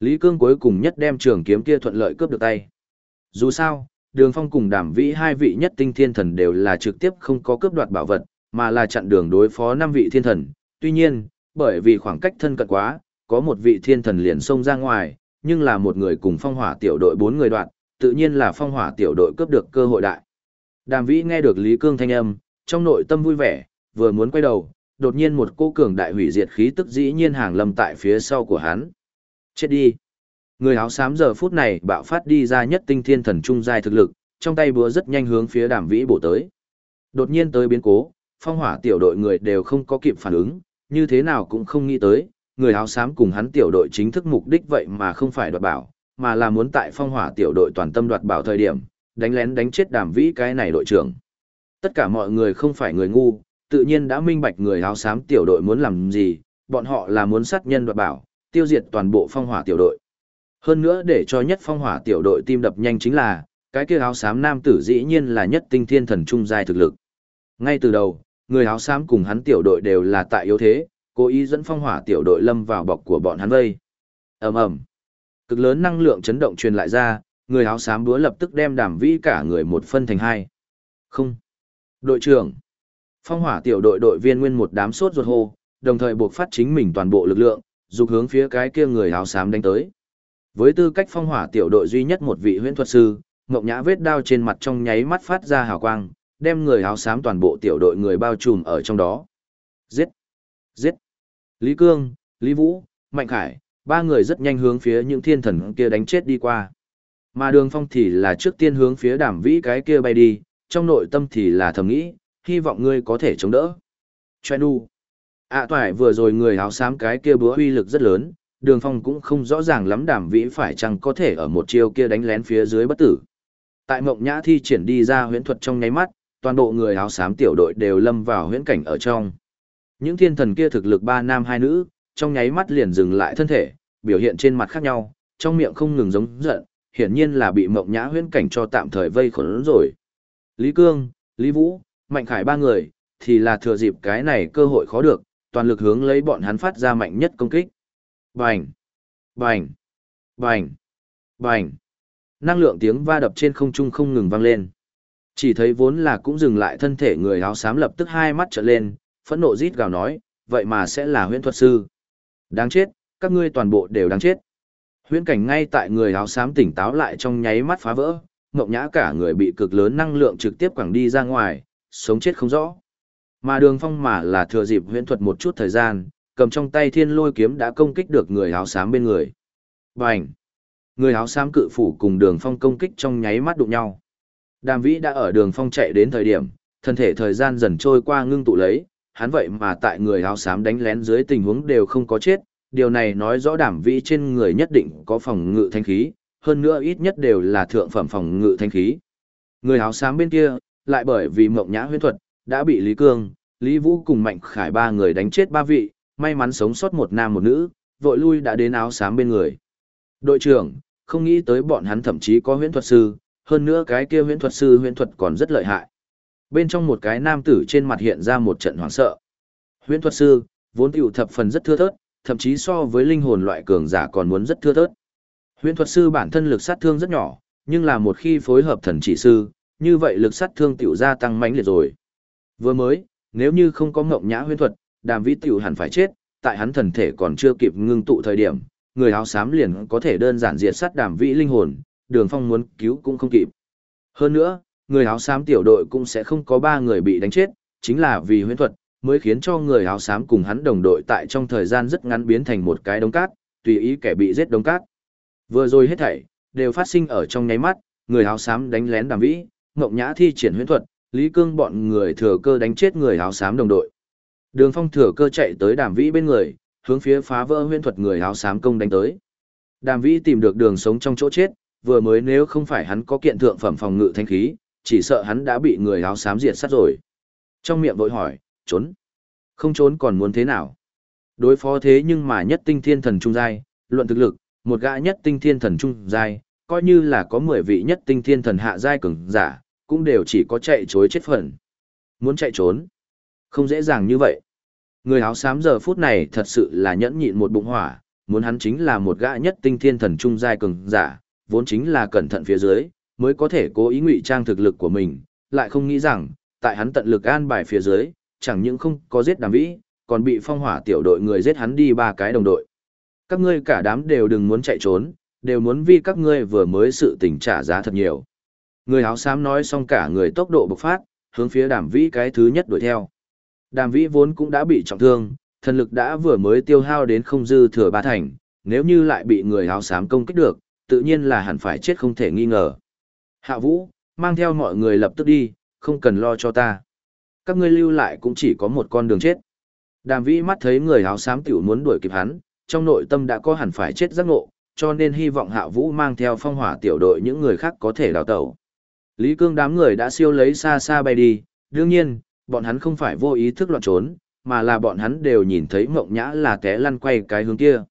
Lý Cương cuối cùng nhất đem trường kiếm kia thuận lợi cướp được tay. Dù sao, đường phong cùng đàm vĩ hai vị nhất tinh thiên thần đều là trực tiếp không có cướp đoạt bảo vật, mà là chặn đường đối phó năm vị thiên thần. Tuy nhiên, bởi vì khoảng cách thân cận quá, có một vị thiên thần liền xông ra ngoài, nhưng là một người cùng phong hỏa tiểu đội bốn người đoạn, tự nhiên là phong hỏa tiểu đội cướp được cơ hội đại. Đàm vĩ nghe được Lý Cương thanh âm, trong nội tâm vui vẻ, vừa muốn quay đầu, đột nhiên một cô cường đại hủy diệt khí tức dĩ nhiên hàng lâm tại phía sau của hắn. Chết đi. Người áo xám giờ phút này bạo phát đi ra nhất tinh thiên thần trung giai thực lực, trong tay búa rất nhanh hướng phía đàm vĩ bổ tới. Đột nhiên tới biến cố, phong hỏa tiểu đội người đều không có kịp phản ứng, như thế nào cũng không nghĩ tới, người áo xám cùng hắn tiểu đội chính thức mục đích vậy mà không phải đoạt bảo, mà là muốn tại phong hỏa tiểu đội toàn tâm đoạt bảo thời điểm, đánh lén đánh chết đàm vĩ cái này đội trưởng. Tất cả mọi người không phải người ngu, tự nhiên đã minh bạch người áo xám tiểu đội muốn làm gì, bọn họ là muốn sát nhân đoạt bảo, tiêu diệt toàn bộ phong hỏa tiểu đội. Hơn nữa để cho nhất phong hỏa tiểu đội tim đập nhanh chính là, cái kia áo xám nam tử dĩ nhiên là nhất tinh thiên thần trung giai thực lực. Ngay từ đầu, người áo xám cùng hắn tiểu đội đều là tại yếu thế, cố ý dẫn phong hỏa tiểu đội lâm vào bọc của bọn hắn vây. ầm ầm, cực lớn năng lượng chấn động truyền lại ra, người áo xám búa lập tức đem đàm vĩ cả người một phân thành hai. Không. Đội trưởng. Phong hỏa tiểu đội đội viên nguyên một đám sốt ruột hô, đồng thời buộc phát chính mình toàn bộ lực lượng, dục hướng phía cái kia người áo xám đánh tới. Với tư cách phong hỏa tiểu đội duy nhất một vị huyễn thuật sư, ngọc nhã vết đao trên mặt trong nháy mắt phát ra hào quang, đem người áo xám toàn bộ tiểu đội người bao trùm ở trong đó. Giết! Giết! Lý Cương, Lý Vũ, Mạnh Khải, ba người rất nhanh hướng phía những thiên thần kia đánh chết đi qua. Mà đường phong thì là trước tiên hướng phía đàm vĩ cái kia bay đi, trong nội tâm thì là thầm nghĩ, hy vọng ngươi có thể chống đỡ. Choe nu! À toại vừa rồi người áo xám cái kia búa uy lực rất lớn, đường phong cũng không rõ ràng lắm đảm vĩ phải chăng có thể ở một chiêu kia đánh lén phía dưới bất tử. Tại mộng nhã thi triển đi ra huyễn thuật trong nháy mắt, toàn bộ người áo xám tiểu đội đều lâm vào huyễn cảnh ở trong. Những thiên thần kia thực lực ba nam hai nữ, trong nháy mắt liền dừng lại thân thể, biểu hiện trên mặt khác nhau, trong miệng không ngừng giống giận, hiển nhiên là bị mộng nhã huyễn cảnh cho tạm thời vây khốn rồi. Lý Cương, Lý Vũ, Mạnh Khải ba người, thì là thừa dịp cái này cơ hội khó được, toàn lực hướng lấy bọn hắn phát ra mạnh nhất công kích. Bành! Bành! Bành! Bành! Năng lượng tiếng va đập trên không trung không ngừng vang lên. Chỉ thấy vốn là cũng dừng lại thân thể người áo xám lập tức hai mắt trợn lên, phẫn nộ rít gào nói, vậy mà sẽ là huyễn thuật sư. Đáng chết, các ngươi toàn bộ đều đáng chết. Huyễn cảnh ngay tại người áo xám tỉnh táo lại trong nháy mắt phá vỡ, ngộng nhã cả người bị cực lớn năng lượng trực tiếp quẳng đi ra ngoài, sống chết không rõ. Mà đường phong mà là thừa dịp huyễn thuật một chút thời gian, cầm trong tay thiên lôi kiếm đã công kích được người áo xám bên người. Bành! Người áo xám cự phủ cùng đường phong công kích trong nháy mắt đụng nhau. Đàm vĩ đã ở đường phong chạy đến thời điểm, thân thể thời gian dần trôi qua ngưng tụ lấy, hắn vậy mà tại người áo xám đánh lén dưới tình huống đều không có chết, điều này nói rõ Đàm vĩ trên người nhất định có phòng ngự thanh khí, hơn nữa ít nhất đều là thượng phẩm phòng ngự thanh khí. Người áo xám bên kia, lại bởi vì mộng nhã huyễn thuật, đã bị Lý Cương, Lý Vũ cùng Mạnh Khải ba người đánh chết ba vị, may mắn sống sót một nam một nữ, vội lui đã đến áo xám bên người. Đội trưởng, không nghĩ tới bọn hắn thậm chí có huyễn thuật sư, hơn nữa cái kia huyễn thuật sư huyễn thuật còn rất lợi hại. Bên trong một cái nam tử trên mặt hiện ra một trận hoảng sợ. Huyễn thuật sư, vốn tiểu thập phần rất thưa thớt, thậm chí so với linh hồn loại cường giả còn muốn rất thưa thớt. Huyễn thuật sư bản thân lực sát thương rất nhỏ, nhưng là một khi phối hợp thần chỉ sư, như vậy lực sát thương tiểu gia tăng mãnh liệt rồi. Vừa mới, nếu như không có ngộng nhã huyễn thuật, đàm vĩ tiểu hẳn phải chết, tại hắn thần thể còn chưa kịp ngưng tụ thời điểm, người áo xám liền có thể đơn giản diệt sát đàm vĩ linh hồn, đường phong muốn cứu cũng không kịp. Hơn nữa, người áo xám tiểu đội cũng sẽ không có ba người bị đánh chết, chính là vì huyễn thuật, mới khiến cho người áo xám cùng hắn đồng đội tại trong thời gian rất ngắn biến thành một cái đống cát, tùy ý kẻ bị giết đống cát. Vừa rồi hết thảy, đều phát sinh ở trong nháy mắt, người áo xám đánh lén đàm vĩ, ngộng nhã thi triển huyễn thuật, Lý Cương bọn người thừa cơ đánh chết người áo xám đồng đội. Đường Phong thừa cơ chạy tới Đàm Vĩ bên người, hướng phía phá vỡ huyễn thuật người áo xám công đánh tới. Đàm Vĩ tìm được đường sống trong chỗ chết, vừa mới nếu không phải hắn có kiện thượng phẩm phòng ngự thanh khí, chỉ sợ hắn đã bị người áo xám diệt sát rồi. Trong miệng vội hỏi, trốn. Không trốn còn muốn thế nào? Đối phó thế nhưng mà nhất tinh thiên thần trung giai, luận thực lực, một gã nhất tinh thiên thần trung giai, coi như là có 10 vị nhất tinh thiên thần hạ giai cường giả, cũng đều chỉ có chạy chối chết phần. Muốn chạy trốn, không dễ dàng như vậy. Người áo xám giờ phút này thật sự là nhẫn nhịn một bụng hỏa, muốn hắn chính là một gã nhất tinh thiên thần trung giai cường giả, vốn chính là cẩn thận phía dưới, mới có thể cố ý ngụy trang thực lực của mình, lại không nghĩ rằng, tại hắn tận lực an bài phía dưới, chẳng những không có giết đàm vĩ, còn bị phong hỏa tiểu đội người giết hắn đi ba cái đồng đội. Các ngươi cả đám đều đừng muốn chạy trốn, đều muốn vì các ngươi vừa mới sự tình trả giá thật nhiều. Người áo xám nói xong cả người tốc độ bộc phát, hướng phía đàm vĩ cái thứ nhất đuổi theo. Đàm vĩ vốn cũng đã bị trọng thương, thần lực đã vừa mới tiêu hao đến không dư thừa ba thành, nếu như lại bị người áo xám công kích được, tự nhiên là hẳn phải chết không thể nghi ngờ. Hạ vũ, mang theo mọi người lập tức đi, không cần lo cho ta. Các ngươi lưu lại cũng chỉ có một con đường chết. Đàm vĩ mắt thấy người áo xám tiểu muốn đuổi kịp hắn, trong nội tâm đã có hẳn phải chết giác ngộ, cho nên hy vọng hạ vũ mang theo phong hỏa tiểu đội những người khác có thể đào tẩu. Lý Cương đám người đã siêu lấy xa xa bay đi, đương nhiên, bọn hắn không phải vô ý thức loạn trốn, mà là bọn hắn đều nhìn thấy mộng nhã là té lăn quay cái hướng kia.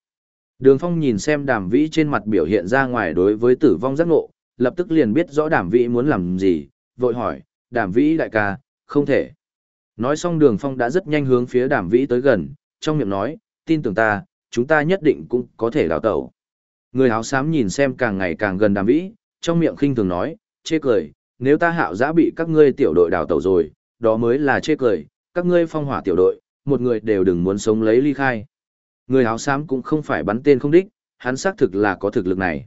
Đường Phong nhìn xem đàm vĩ trên mặt biểu hiện ra ngoài đối với tử vong giác ngộ, lập tức liền biết rõ đàm vĩ muốn làm gì, vội hỏi, đàm vĩ đại ca, không thể. Nói xong đường Phong đã rất nhanh hướng phía đàm vĩ tới gần, trong miệng nói, tin tưởng ta, chúng ta nhất định cũng có thể đào tẩu. Người áo xám nhìn xem càng ngày càng gần đàm vĩ, trong miệng khinh thường nói, chê cười, nếu ta hạo giã bị các ngươi tiểu đội đào tẩu rồi, đó mới là chê cười, các ngươi phong hỏa tiểu đội, một người đều đừng muốn sống lấy ly khai. Người áo xám cũng không phải bắn tên không đích, hắn xác thực là có thực lực này.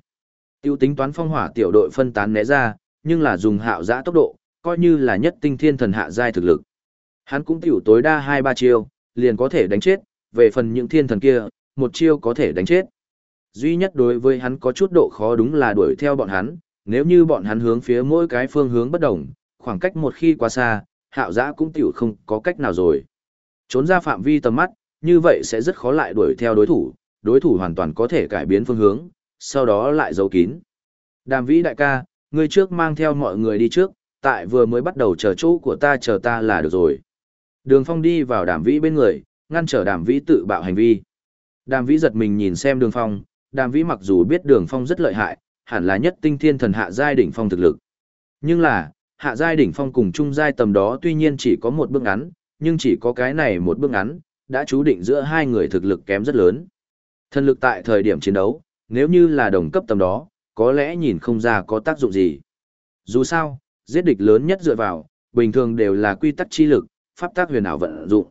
Tiêu tính toán phong hỏa tiểu đội phân tán né ra, nhưng là dùng hạo giã tốc độ, coi như là nhất tinh thiên thần hạ giai thực lực. Hắn cũng tiểu tối đa 2-3 chiêu, liền có thể đánh chết, về phần những thiên thần kia, một chiêu có thể đánh chết. Duy nhất đối với hắn có chút độ khó đúng là đuổi theo bọn hắn, nếu như bọn hắn hướng phía mỗi cái phương hướng bất đồng, khoảng cách một khi quá xa, hạo giã cũng tiểu không có cách nào rồi. Trốn ra phạm vi tầm mắt, như vậy sẽ rất khó lại đuổi theo đối thủ, đối thủ hoàn toàn có thể cải biến phương hướng, sau đó lại giấu kín. Đàm vĩ đại ca, ngươi trước mang theo mọi người đi trước, tại vừa mới bắt đầu chờ chỗ của ta chờ ta là được rồi. Đường phong đi vào đàm vĩ bên người, ngăn trở đàm vĩ tự bạo hành vi. Đàm vĩ giật mình nhìn xem đường phong, đàm vĩ mặc dù biết đường phong rất lợi hại, hẳn là nhất tinh thiên thần hạ giai đỉnh phong thực lực. Nhưng là, hạ giai đỉnh phong cùng trung giai tầm đó tuy nhiên chỉ có một bước ngắn, nhưng chỉ có cái này một bước ngắn, đã chú định giữa hai người thực lực kém rất lớn. Thần lực tại thời điểm chiến đấu, nếu như là đồng cấp tầm đó, có lẽ nhìn không ra có tác dụng gì. Dù sao, giết địch lớn nhất dựa vào, bình thường đều là quy tắc chi lực, pháp tác huyền ảo vận dụng.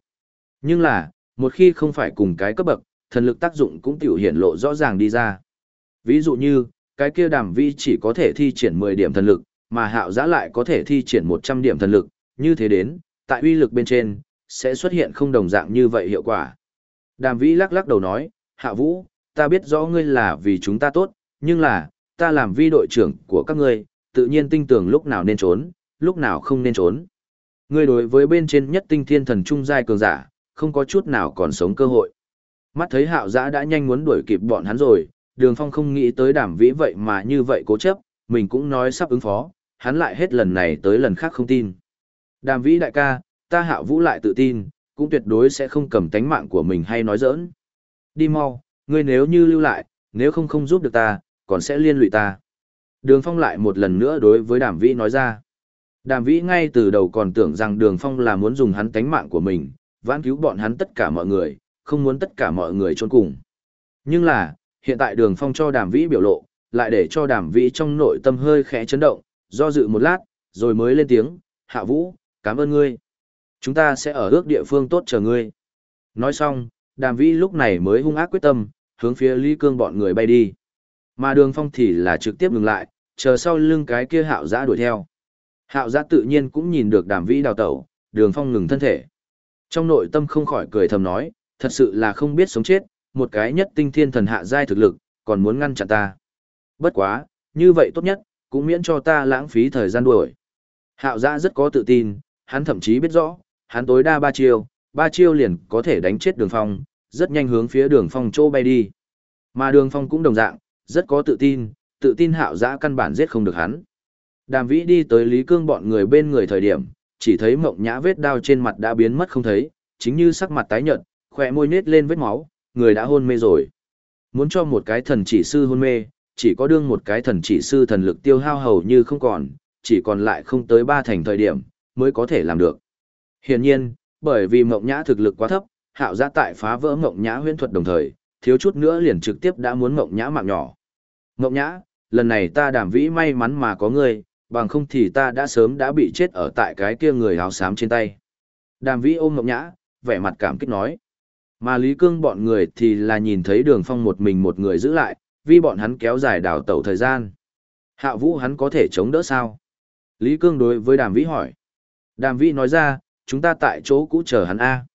Nhưng là, một khi không phải cùng cái cấp bậc, thần lực tác dụng cũng tiểu hiển lộ rõ ràng đi ra. Ví dụ như, cái kia đàm vi chỉ có thể thi triển 10 điểm thần lực, mà hạo giã lại có thể thi triển 100 điểm thần lực, như thế đến, tại uy lực bên trên, sẽ xuất hiện không đồng dạng như vậy hiệu quả. Đàm vĩ lắc lắc đầu nói, hạ vũ, ta biết rõ ngươi là vì chúng ta tốt, nhưng là, ta làm vi đội trưởng của các ngươi, tự nhiên tinh tưởng lúc nào nên trốn, lúc nào không nên trốn. Ngươi đối với bên trên nhất tinh thiên thần trung giai cường giả, không có chút nào còn sống cơ hội. Mắt thấy hạo giã đã nhanh muốn đuổi kịp bọn hắn rồi, đường phong không nghĩ tới đàm vĩ vậy mà như vậy cố chấp, mình cũng nói sắp ứng phó, hắn lại hết lần này tới lần khác không tin. Đàm vĩ đại ca, ta hạo vũ lại tự tin, cũng tuyệt đối sẽ không cầm tánh mạng của mình hay nói giỡn. Đi mau, ngươi nếu như lưu lại, nếu không không giúp được ta, còn sẽ liên lụy ta. Đường phong lại một lần nữa đối với đàm vĩ nói ra. Đàm vĩ ngay từ đầu còn tưởng rằng đường phong là muốn dùng hắn tánh mạng của mình, vãn cứu bọn hắn tất cả mọi người, không muốn tất cả mọi người trốn cùng. Nhưng là, hiện tại đường phong cho đàm vĩ biểu lộ, lại để cho đàm vĩ trong nội tâm hơi khẽ chấn động, do dự một lát, rồi mới lên tiếng, hạ vũ, cảm ơn ngươi. Chúng ta sẽ ở ước địa phương tốt chờ ngươi. Nói xong, đàm vĩ lúc này mới hung ác quyết tâm, hướng phía Lý Cương bọn người bay đi. Mà đường phong thì là trực tiếp ngừng lại, chờ sau lưng cái kia hạo giã đuổi theo. Hạo giã tự nhiên cũng nhìn được đàm vĩ đào tẩu, đường phong ngừng thân thể. Trong nội tâm không khỏi cười thầm nói, thật sự là không biết sống chết, một cái nhất tinh thiên thần hạ giai thực lực, còn muốn ngăn chặn ta. Bất quá, như vậy tốt nhất, cũng miễn cho ta lãng phí thời gian đuổi. Hạo giã rất có tự tin, hắn thậm chí biết rõ, hắn tối đa ba chiêu, ba chiêu liền có thể đánh chết đường phong, rất nhanh hướng phía đường phong chỗ bay đi. Mà đường phong cũng đồng dạng, rất có tự tin, tự tin hạo giã căn bản giết không được hắn. Đàm vĩ đi tới Lý Cương bọn người bên người thời điểm, chỉ thấy mộng nhã vết đao trên mặt đã biến mất không thấy, chính như sắc mặt tái nhợt, khỏe môi nết lên vết máu, người đã hôn mê rồi. Muốn cho một cái thần chỉ sư hôn mê, chỉ có đương một cái thần chỉ sư thần lực tiêu hao hầu như không còn, chỉ còn lại không tới ba thành thời điểm, mới có thể làm được. Hiển nhiên, bởi vì mộng nhã thực lực quá thấp, hạo giã tại phá vỡ mộng nhã huyễn thuật đồng thời, thiếu chút nữa liền trực tiếp đã muốn mộng nhã mạng nhỏ. Mộng nhã, lần này ta đảm vĩ may mắn mà có ngươi, bằng không thì ta đã sớm đã bị chết ở tại cái kia người áo xám trên tay. Đàm vĩ ôm mộng nhã, vẻ mặt cảm kích nói. Mà Lý Cương bọn người thì là nhìn thấy đường phong một mình một người giữ lại, vì bọn hắn kéo dài đào tẩu thời gian. Hạ vũ hắn có thể chống đỡ sao? Lý Cương đối với đàm vĩ hỏi. Đàm vĩ nói ra, chúng ta tại chỗ cũ chờ hắn A.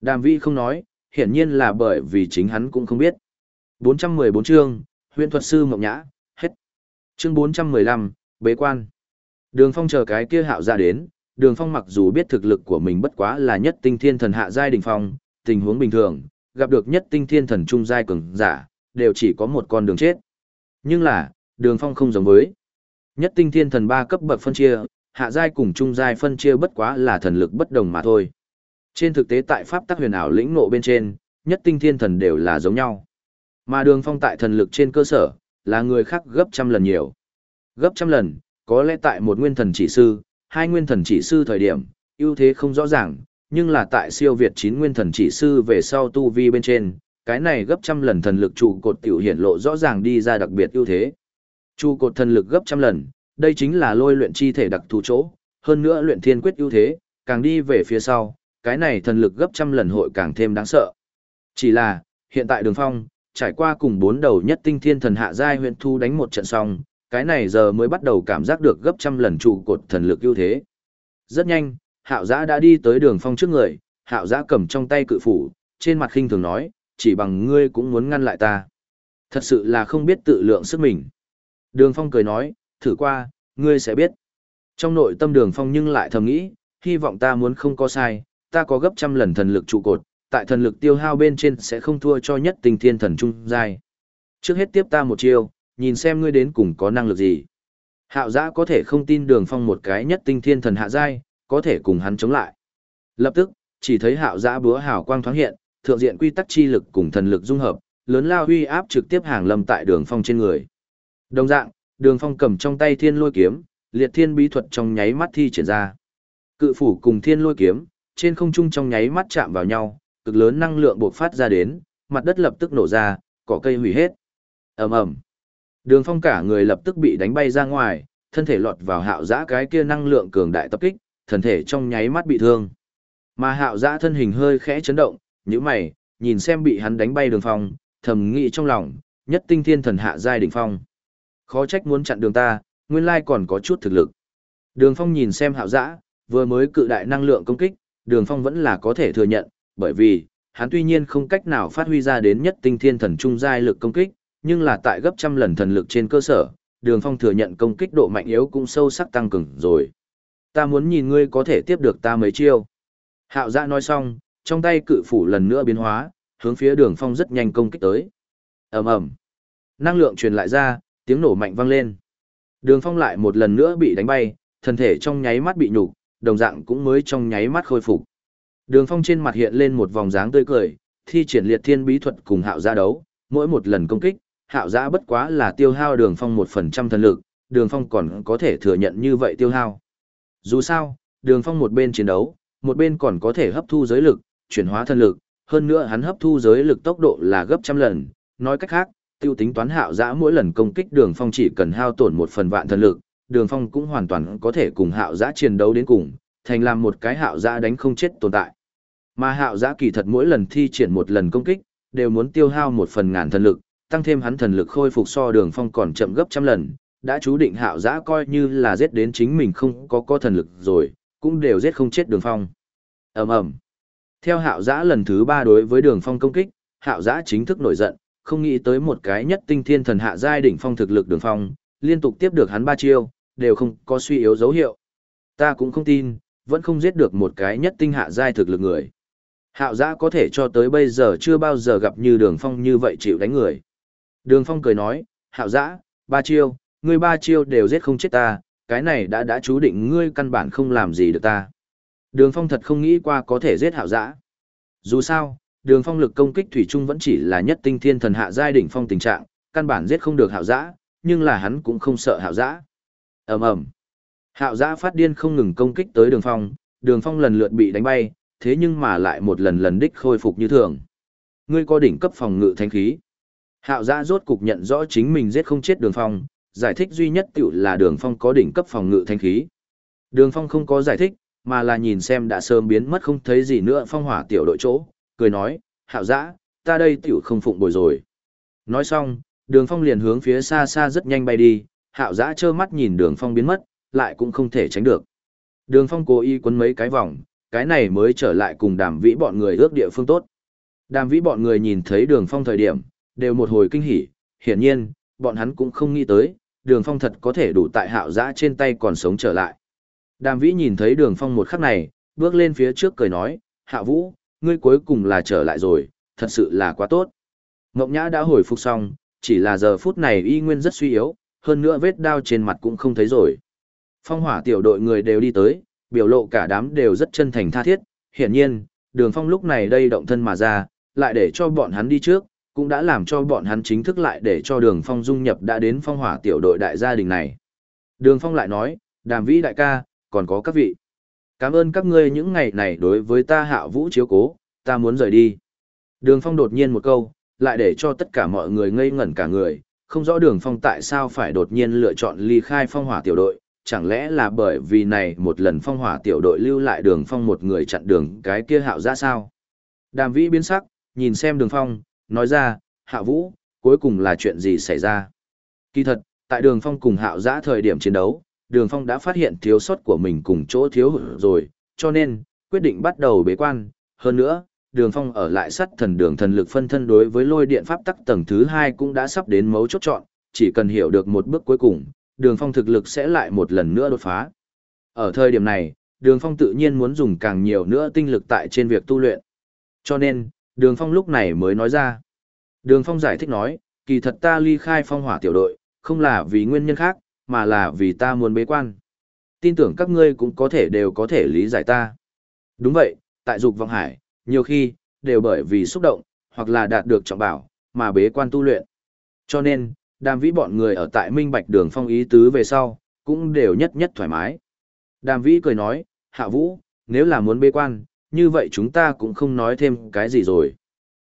Đàm vĩ không nói, hiển nhiên là bởi vì chính hắn cũng không biết. 414 chương, huyện thuật sư Mộng Nhã, hết. Chương 415, bế quan. Đường phong chờ cái kia hạo ra đến, đường phong mặc dù biết thực lực của mình bất quá là nhất tinh thiên thần hạ giai đình phong, tình huống bình thường, gặp được nhất tinh thiên thần trung giai cường giả, đều chỉ có một con đường chết. Nhưng là, đường phong không giống với. Nhất tinh thiên thần ba cấp bậc phân chia, hạ giai cùng trung giai phân chia bất quá là thần lực bất đồng mà thôi. Trên thực tế tại pháp tắc huyền ảo lĩnh ngộ bên trên, nhất tinh thiên thần đều là giống nhau. Mà đường phong tại thần lực trên cơ sở, là người khác gấp trăm lần nhiều. Gấp trăm lần, có lẽ tại một nguyên thần chỉ sư, hai nguyên thần chỉ sư thời điểm, ưu thế không rõ ràng, nhưng là tại siêu việt chín nguyên thần chỉ sư về sau tu vi bên trên, cái này gấp trăm lần thần lực trụ cột tiểu hiển lộ rõ ràng đi ra đặc biệt ưu thế. Trụ cột thần lực gấp trăm lần, đây chính là lôi luyện chi thể đặc thù chỗ, hơn nữa luyện thiên quyết ưu thế, càng đi về phía sau, cái này thần lực gấp trăm lần hội càng thêm đáng sợ. Chỉ là, hiện tại đường phong, trải qua cùng bốn đầu nhất tinh thiên thần hạ giai huyện thu đánh một trận xong, cái này giờ mới bắt đầu cảm giác được gấp trăm lần trụ cột thần lực ưu thế. Rất nhanh, hạo giã đã đi tới đường phong trước người, hạo giã cầm trong tay cự phủ, trên mặt khinh thường nói, chỉ bằng ngươi cũng muốn ngăn lại ta. Thật sự là không biết tự lượng sức mình. Đường phong cười nói, thử qua, ngươi sẽ biết. Trong nội tâm đường phong nhưng lại thầm nghĩ, hy vọng ta muốn không có sai, ta có gấp trăm lần thần lực trụ cột, tại thần lực tiêu hao bên trên sẽ không thua cho nhất tình thiên thần trung giai. Trước hết tiếp ta một chiêu, nhìn xem ngươi đến cùng có năng lực gì. Hạo giã có thể không tin đường phong một cái nhất tinh thiên thần hạ giai, có thể cùng hắn chống lại. Lập tức, chỉ thấy hạo giã búa hào quang thoáng hiện, thượng diện quy tắc chi lực cùng thần lực dung hợp, lớn lao huy áp trực tiếp hàng lâm tại đường phong trên người. Đồng dạng, đường phong cầm trong tay thiên lôi kiếm, liệt thiên bí thuật trong nháy mắt thi triển ra. Cự phủ cùng thiên lôi kiếm, trên không trung trong nháy mắt chạm vào nhau, cực lớn năng lượng bộc phát ra đến, mặt đất lập tức nổ ra, cỏ cây hủy hết. ầm ầm Đường phong cả người lập tức bị đánh bay ra ngoài, thân thể lọt vào hạo giã cái kia năng lượng cường đại tập kích, thần thể trong nháy mắt bị thương. Mà hạo giã thân hình hơi khẽ chấn động, như mày, nhìn xem bị hắn đánh bay đường phong, thầm nghĩ trong lòng, nhất tinh thiên thần hạ giai đỉnh phong. Khó trách muốn chặn đường ta, nguyên lai còn có chút thực lực. Đường phong nhìn xem hạo giã, vừa mới cự đại năng lượng công kích, đường phong vẫn là có thể thừa nhận, bởi vì, hắn tuy nhiên không cách nào phát huy ra đến nhất tinh thiên thần trung giai lực công kích, nhưng là tại gấp trăm lần thần lực trên cơ sở, đường phong thừa nhận công kích độ mạnh yếu cũng sâu sắc tăng cường rồi. Ta muốn nhìn ngươi có thể tiếp được ta mấy chiêu. Hạo dạ nói xong, trong tay cự phủ lần nữa biến hóa, hướng phía đường phong rất nhanh công kích tới. ầm ầm Năng lượng truyền lại ra, tiếng nổ mạnh vang lên. Đường phong lại một lần nữa bị đánh bay, thân thể trong nháy mắt bị nhục, đồng dạng cũng mới trong nháy mắt khôi phục. Đường phong trên mặt hiện lên một vòng dáng tươi cười, thi triển liệt thiên bí thuật cùng hạo Gia đấu, mỗi một lần công kích, hạo Gia bất quá là tiêu hao đường phong một phần trăm thần lực, đường phong còn có thể thừa nhận như vậy tiêu hao. Dù sao, đường phong một bên chiến đấu, một bên còn có thể hấp thu giới lực, chuyển hóa thần lực, hơn nữa hắn hấp thu giới lực tốc độ là gấp trăm lần, nói cách khác, tiêu tính toán hạo giã mỗi lần công kích đường phong chỉ cần hao tổn một phần vạn thần lực, đường phong cũng hoàn toàn có thể cùng hạo giã chiến đấu đến cùng, thành làm một cái hạo giã đánh không chết tồn tại. Mà hạo giã kỳ thật mỗi lần thi triển một lần công kích, đều muốn tiêu hao một phần ngàn thần lực, tăng thêm hắn thần lực khôi phục so đường phong còn chậm gấp trăm lần, đã chú định hạo giã coi như là giết đến chính mình không có có thần lực rồi, cũng đều giết không chết đường phong. ầm ầm Theo hạo giã lần thứ ba đối với đường phong công kích, hạo giã chính thức nổi giận, không nghĩ tới một cái nhất tinh thiên thần hạ giai đỉnh phong thực lực đường phong, liên tục tiếp được hắn ba chiêu, đều không có suy yếu dấu hiệu. Ta cũng không tin, vẫn không giết được một cái nhất tinh hạ giai thực lực người. Hạo giã có thể cho tới bây giờ chưa bao giờ gặp như đường phong như vậy chịu đánh người. Đường phong cười nói, hạo giã, ba chiêu, ngươi ba chiêu đều giết không chết ta, cái này đã đã chú định ngươi căn bản không làm gì được ta. Đường phong thật không nghĩ qua có thể giết hạo giã. Dù sao, đường phong lực công kích thủy chung vẫn chỉ là nhất tinh thiên thần hạ giai đỉnh phong tình trạng, căn bản giết không được hạo giã, nhưng là hắn cũng không sợ hạo giã. ầm ầm Hạo giã phát điên không ngừng công kích tới đường phong, đường phong lần lượt bị đánh bay, thế nhưng mà lại một lần lần đích khôi phục như thường. Ngươi có đỉnh cấp phòng ngự thanh khí. Hạo giã rốt cục nhận rõ chính mình giết không chết đường phong, giải thích duy nhất tiểu là đường phong có đỉnh cấp phòng ngự thanh khí. Đường phong không có giải thích, mà là nhìn xem đã sớm biến mất không thấy gì nữa phong hỏa tiểu đội chỗ, cười nói, hạo giã, ta đây tiểu không phụng bồi rồi. Nói xong, đường phong liền hướng phía xa xa rất nhanh bay đi, hạo giã trơ mắt nhìn đường phong biến mất, lại cũng không thể tránh được. Đường phong cố ý quấn mấy cái vòng, cái này mới trở lại cùng đàm vĩ bọn người ước địa phương tốt. Đàm vĩ bọn người nhìn thấy đường phong thời điểm, đều một hồi kinh hỉ, hiển nhiên, bọn hắn cũng không nghĩ tới, đường phong thật có thể đủ tại hạo giã trên tay còn sống trở lại. Đàm vĩ nhìn thấy đường phong một khắc này, bước lên phía trước cười nói, hạ vũ, ngươi cuối cùng là trở lại rồi, thật sự là quá tốt. Ngọc Nhã đã hồi phục xong, chỉ là giờ phút này y nguyên rất suy yếu, hơn nữa vết đao trên mặt cũng không thấy rồi. Phong hỏa tiểu đội người đều đi tới, biểu lộ cả đám đều rất chân thành tha thiết, hiển nhiên, đường phong lúc này đây động thân mà ra, lại để cho bọn hắn đi trước, cũng đã làm cho bọn hắn chính thức lại để cho đường phong dung nhập đã đến phong hỏa tiểu đội đại gia đình này. Đường phong lại nói, đàm vĩ đại ca, còn có các vị. Cảm ơn các ngươi những ngày này đối với ta hạ vũ chiếu cố, ta muốn rời đi. Đường phong đột nhiên một câu, lại để cho tất cả mọi người ngây ngẩn cả người, không rõ đường phong tại sao phải đột nhiên lựa chọn ly khai phong hỏa tiểu đội, chẳng lẽ là bởi vì này một lần phong hỏa tiểu đội lưu lại đường phong một người chặn đường cái kia hạo ra sao? Đàm vĩ biến sắc, nhìn xem đường phong, nói ra, hạ vũ, cuối cùng là chuyện gì xảy ra? Kỳ thật, tại đường phong cùng hạo giã thời điểm chiến đấu, đường phong đã phát hiện thiếu sót của mình cùng chỗ thiếu hụt rồi, cho nên, quyết định bắt đầu bế quan. Hơn nữa, đường phong ở lại sắt thần đường thần lực phân thân đối với lôi điện pháp tắc tầng thứ hai cũng đã sắp đến mấu chốt chọn, chỉ cần hiểu được một bước cuối cùng, đường phong thực lực sẽ lại một lần nữa đột phá. Ở thời điểm này, đường phong tự nhiên muốn dùng càng nhiều nữa tinh lực tại trên việc tu luyện. Cho nên, đường phong lúc này mới nói ra. Đường phong giải thích nói, kỳ thật ta ly khai phong hỏa tiểu đội, không là vì nguyên nhân khác, mà là vì ta muốn bế quan. Tin tưởng các ngươi cũng có thể đều có thể lý giải ta. Đúng vậy, tại dục vọng hải, nhiều khi, đều bởi vì xúc động, hoặc là đạt được trọng bảo, mà bế quan tu luyện. Cho nên, đàm vĩ bọn người ở tại minh bạch đường phong ý tứ về sau, cũng đều nhất nhất thoải mái. Đàm vĩ cười nói, hạ vũ, nếu là muốn bế quan, như vậy chúng ta cũng không nói thêm cái gì rồi.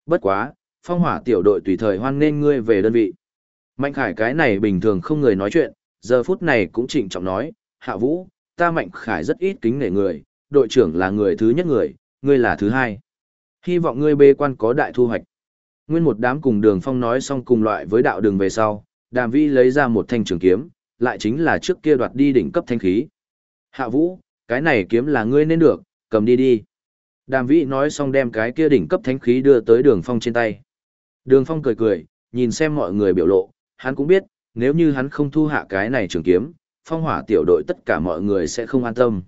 Bất quá, phong hỏa tiểu đội tùy thời hoan nên ngươi về đơn vị. Mạnh khải cái này bình thường không người nói chuyện, giờ phút này cũng trịnh trọng nói, hạ vũ, ta mạnh khải rất ít kính nể người, đội trưởng là người thứ nhất người, ngươi là thứ hai. Hy vọng ngươi bê quan có đại thu hoạch. Nguyên một đám cùng đường phong nói xong cùng loại với đạo đường về sau, đàm vi lấy ra một thanh trường kiếm, lại chính là trước kia đoạt đi đỉnh cấp thanh khí. Hạ vũ, cái này kiếm là ngươi nên được, cầm đi đi. Đàm vĩ nói xong đem cái kia đỉnh cấp thánh khí đưa tới đường phong trên tay. Đường phong cười cười, nhìn xem mọi người biểu lộ, hắn cũng biết, nếu như hắn không thu hạ cái này trường kiếm, phong hỏa tiểu đội tất cả mọi người sẽ không an tâm.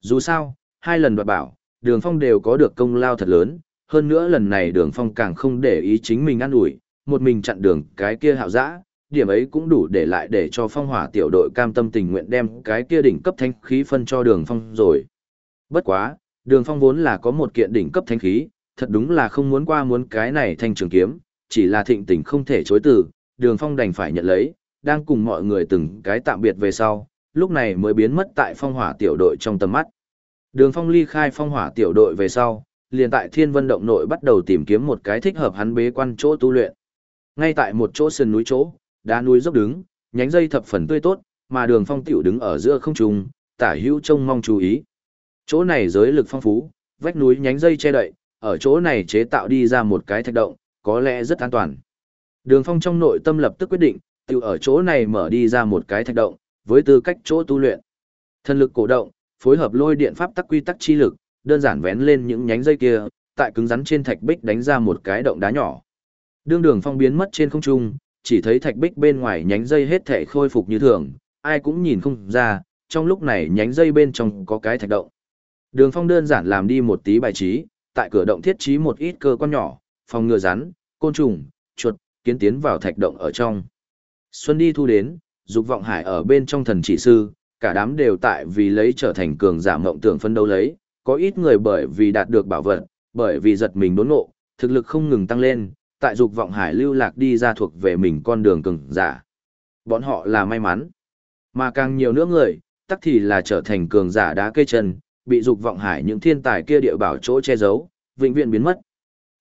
Dù sao, hai lần đoạt bảo, đường phong đều có được công lao thật lớn, hơn nữa lần này đường phong càng không để ý chính mình ăn ủi một mình chặn đường cái kia hạo dã điểm ấy cũng đủ để lại để cho phong hỏa tiểu đội cam tâm tình nguyện đem cái kia đỉnh cấp thanh khí phân cho đường phong rồi bất quá đường phong vốn là có một kiện đỉnh cấp thanh khí thật đúng là không muốn qua muốn cái này thanh trường kiếm chỉ là thịnh tình không thể chối từ đường phong đành phải nhận lấy đang cùng mọi người từng cái tạm biệt về sau lúc này mới biến mất tại phong hỏa tiểu đội trong tầm mắt đường phong ly khai phong hỏa tiểu đội về sau liền tại thiên vân động nội bắt đầu tìm kiếm một cái thích hợp hắn bế quan chỗ tu luyện. Ngay tại một chỗ sườn núi chỗ, đá núi dốc đứng, nhánh dây thập phần tươi tốt, mà đường phong tiểu đứng ở giữa không trung, tả hữu trông mong chú ý. Chỗ này giới lực phong phú, vách núi nhánh dây che đậy, ở chỗ này chế tạo đi ra một cái thạch động, có lẽ rất an toàn. Đường phong trong nội tâm lập tức quyết định, tự ở chỗ này mở đi ra một cái thạch động, với tư cách chỗ tu luyện. Thân lực cổ động, phối hợp lôi điện pháp tắc quy tắc chi lực, đơn giản vén lên những nhánh dây kia, tại cứng rắn trên thạch bích đánh ra một cái động đá nhỏ. Đương đường phong biến mất trên không trung, chỉ thấy thạch bích bên ngoài nhánh dây hết thể khôi phục như thường, ai cũng nhìn không ra, trong lúc này nhánh dây bên trong có cái thạch động. Đường phong đơn giản làm đi một tí bài trí, tại cửa động thiết trí một ít cơ quan nhỏ, phòng ngừa rắn, côn trùng, chuột, kiến tiến vào thạch động ở trong. Xuân đi thu đến, dục vọng hải ở bên trong thần chỉ sư, cả đám đều tại vì lấy trở thành cường giả mộng tưởng phân đấu lấy, có ít người bởi vì đạt được bảo vật, bởi vì giật mình đốn ngộ, thực lực không ngừng tăng lên, tại dục vọng hải lưu lạc đi ra thuộc về mình con đường cường giả. Bọn họ là may mắn. Mà càng nhiều nữa người, tắc thì là trở thành cường giả đá cây chân, bị dục vọng hải những thiên tài kia địa bảo chỗ che giấu, vĩnh viễn biến mất.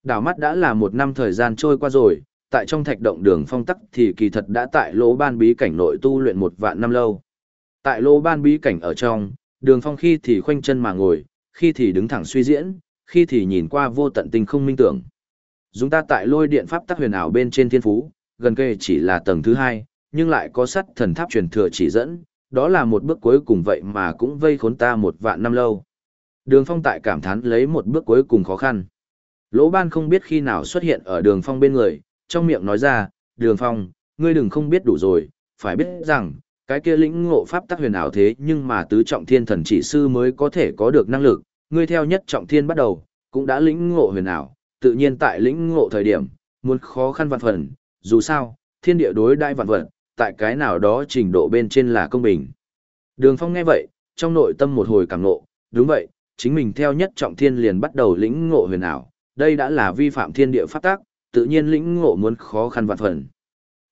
Đảo mắt đã là một năm thời gian trôi qua rồi, tại trong thạch động đường phong tắc thì kỳ thật đã tại lỗ ban bí cảnh nội tu luyện một vạn năm lâu. Tại lỗ ban bí cảnh ở trong, đường phong khi thì khoanh chân mà ngồi, khi thì đứng thẳng suy diễn, khi thì nhìn qua vô tận tinh không minh tưởng. Chúng ta tại lôi điện pháp tắc huyền ảo bên trên thiên phú, gần kề chỉ là tầng thứ hai, nhưng lại có sắt thần tháp truyền thừa chỉ dẫn, đó là một bước cuối cùng vậy mà cũng vây khốn ta một vạn năm lâu. Đường phong tại cảm thán lấy một bước cuối cùng khó khăn. Lỗ ban không biết khi nào xuất hiện ở đường phong bên người, trong miệng nói ra, đường phong, ngươi đừng không biết đủ rồi, phải biết rằng, cái kia lĩnh ngộ pháp tắc huyền ảo thế nhưng mà tứ trọng thiên thần chỉ sư mới có thể có được năng lực, ngươi theo nhất trọng thiên bắt đầu, cũng đã lĩnh ngộ huyền ảo, tự nhiên tại lĩnh ngộ thời điểm, muốn khó khăn vạn phần, dù sao, thiên địa đối đại vạn vật, tại cái nào đó trình độ bên trên là công bình. Đường Phong nghe vậy, trong nội tâm một hồi cảm ngộ, đúng vậy, chính mình theo nhất trọng thiên liền bắt đầu lĩnh ngộ huyền ảo, đây đã là vi phạm thiên địa pháp tắc, tự nhiên lĩnh ngộ muốn khó khăn vạn phần.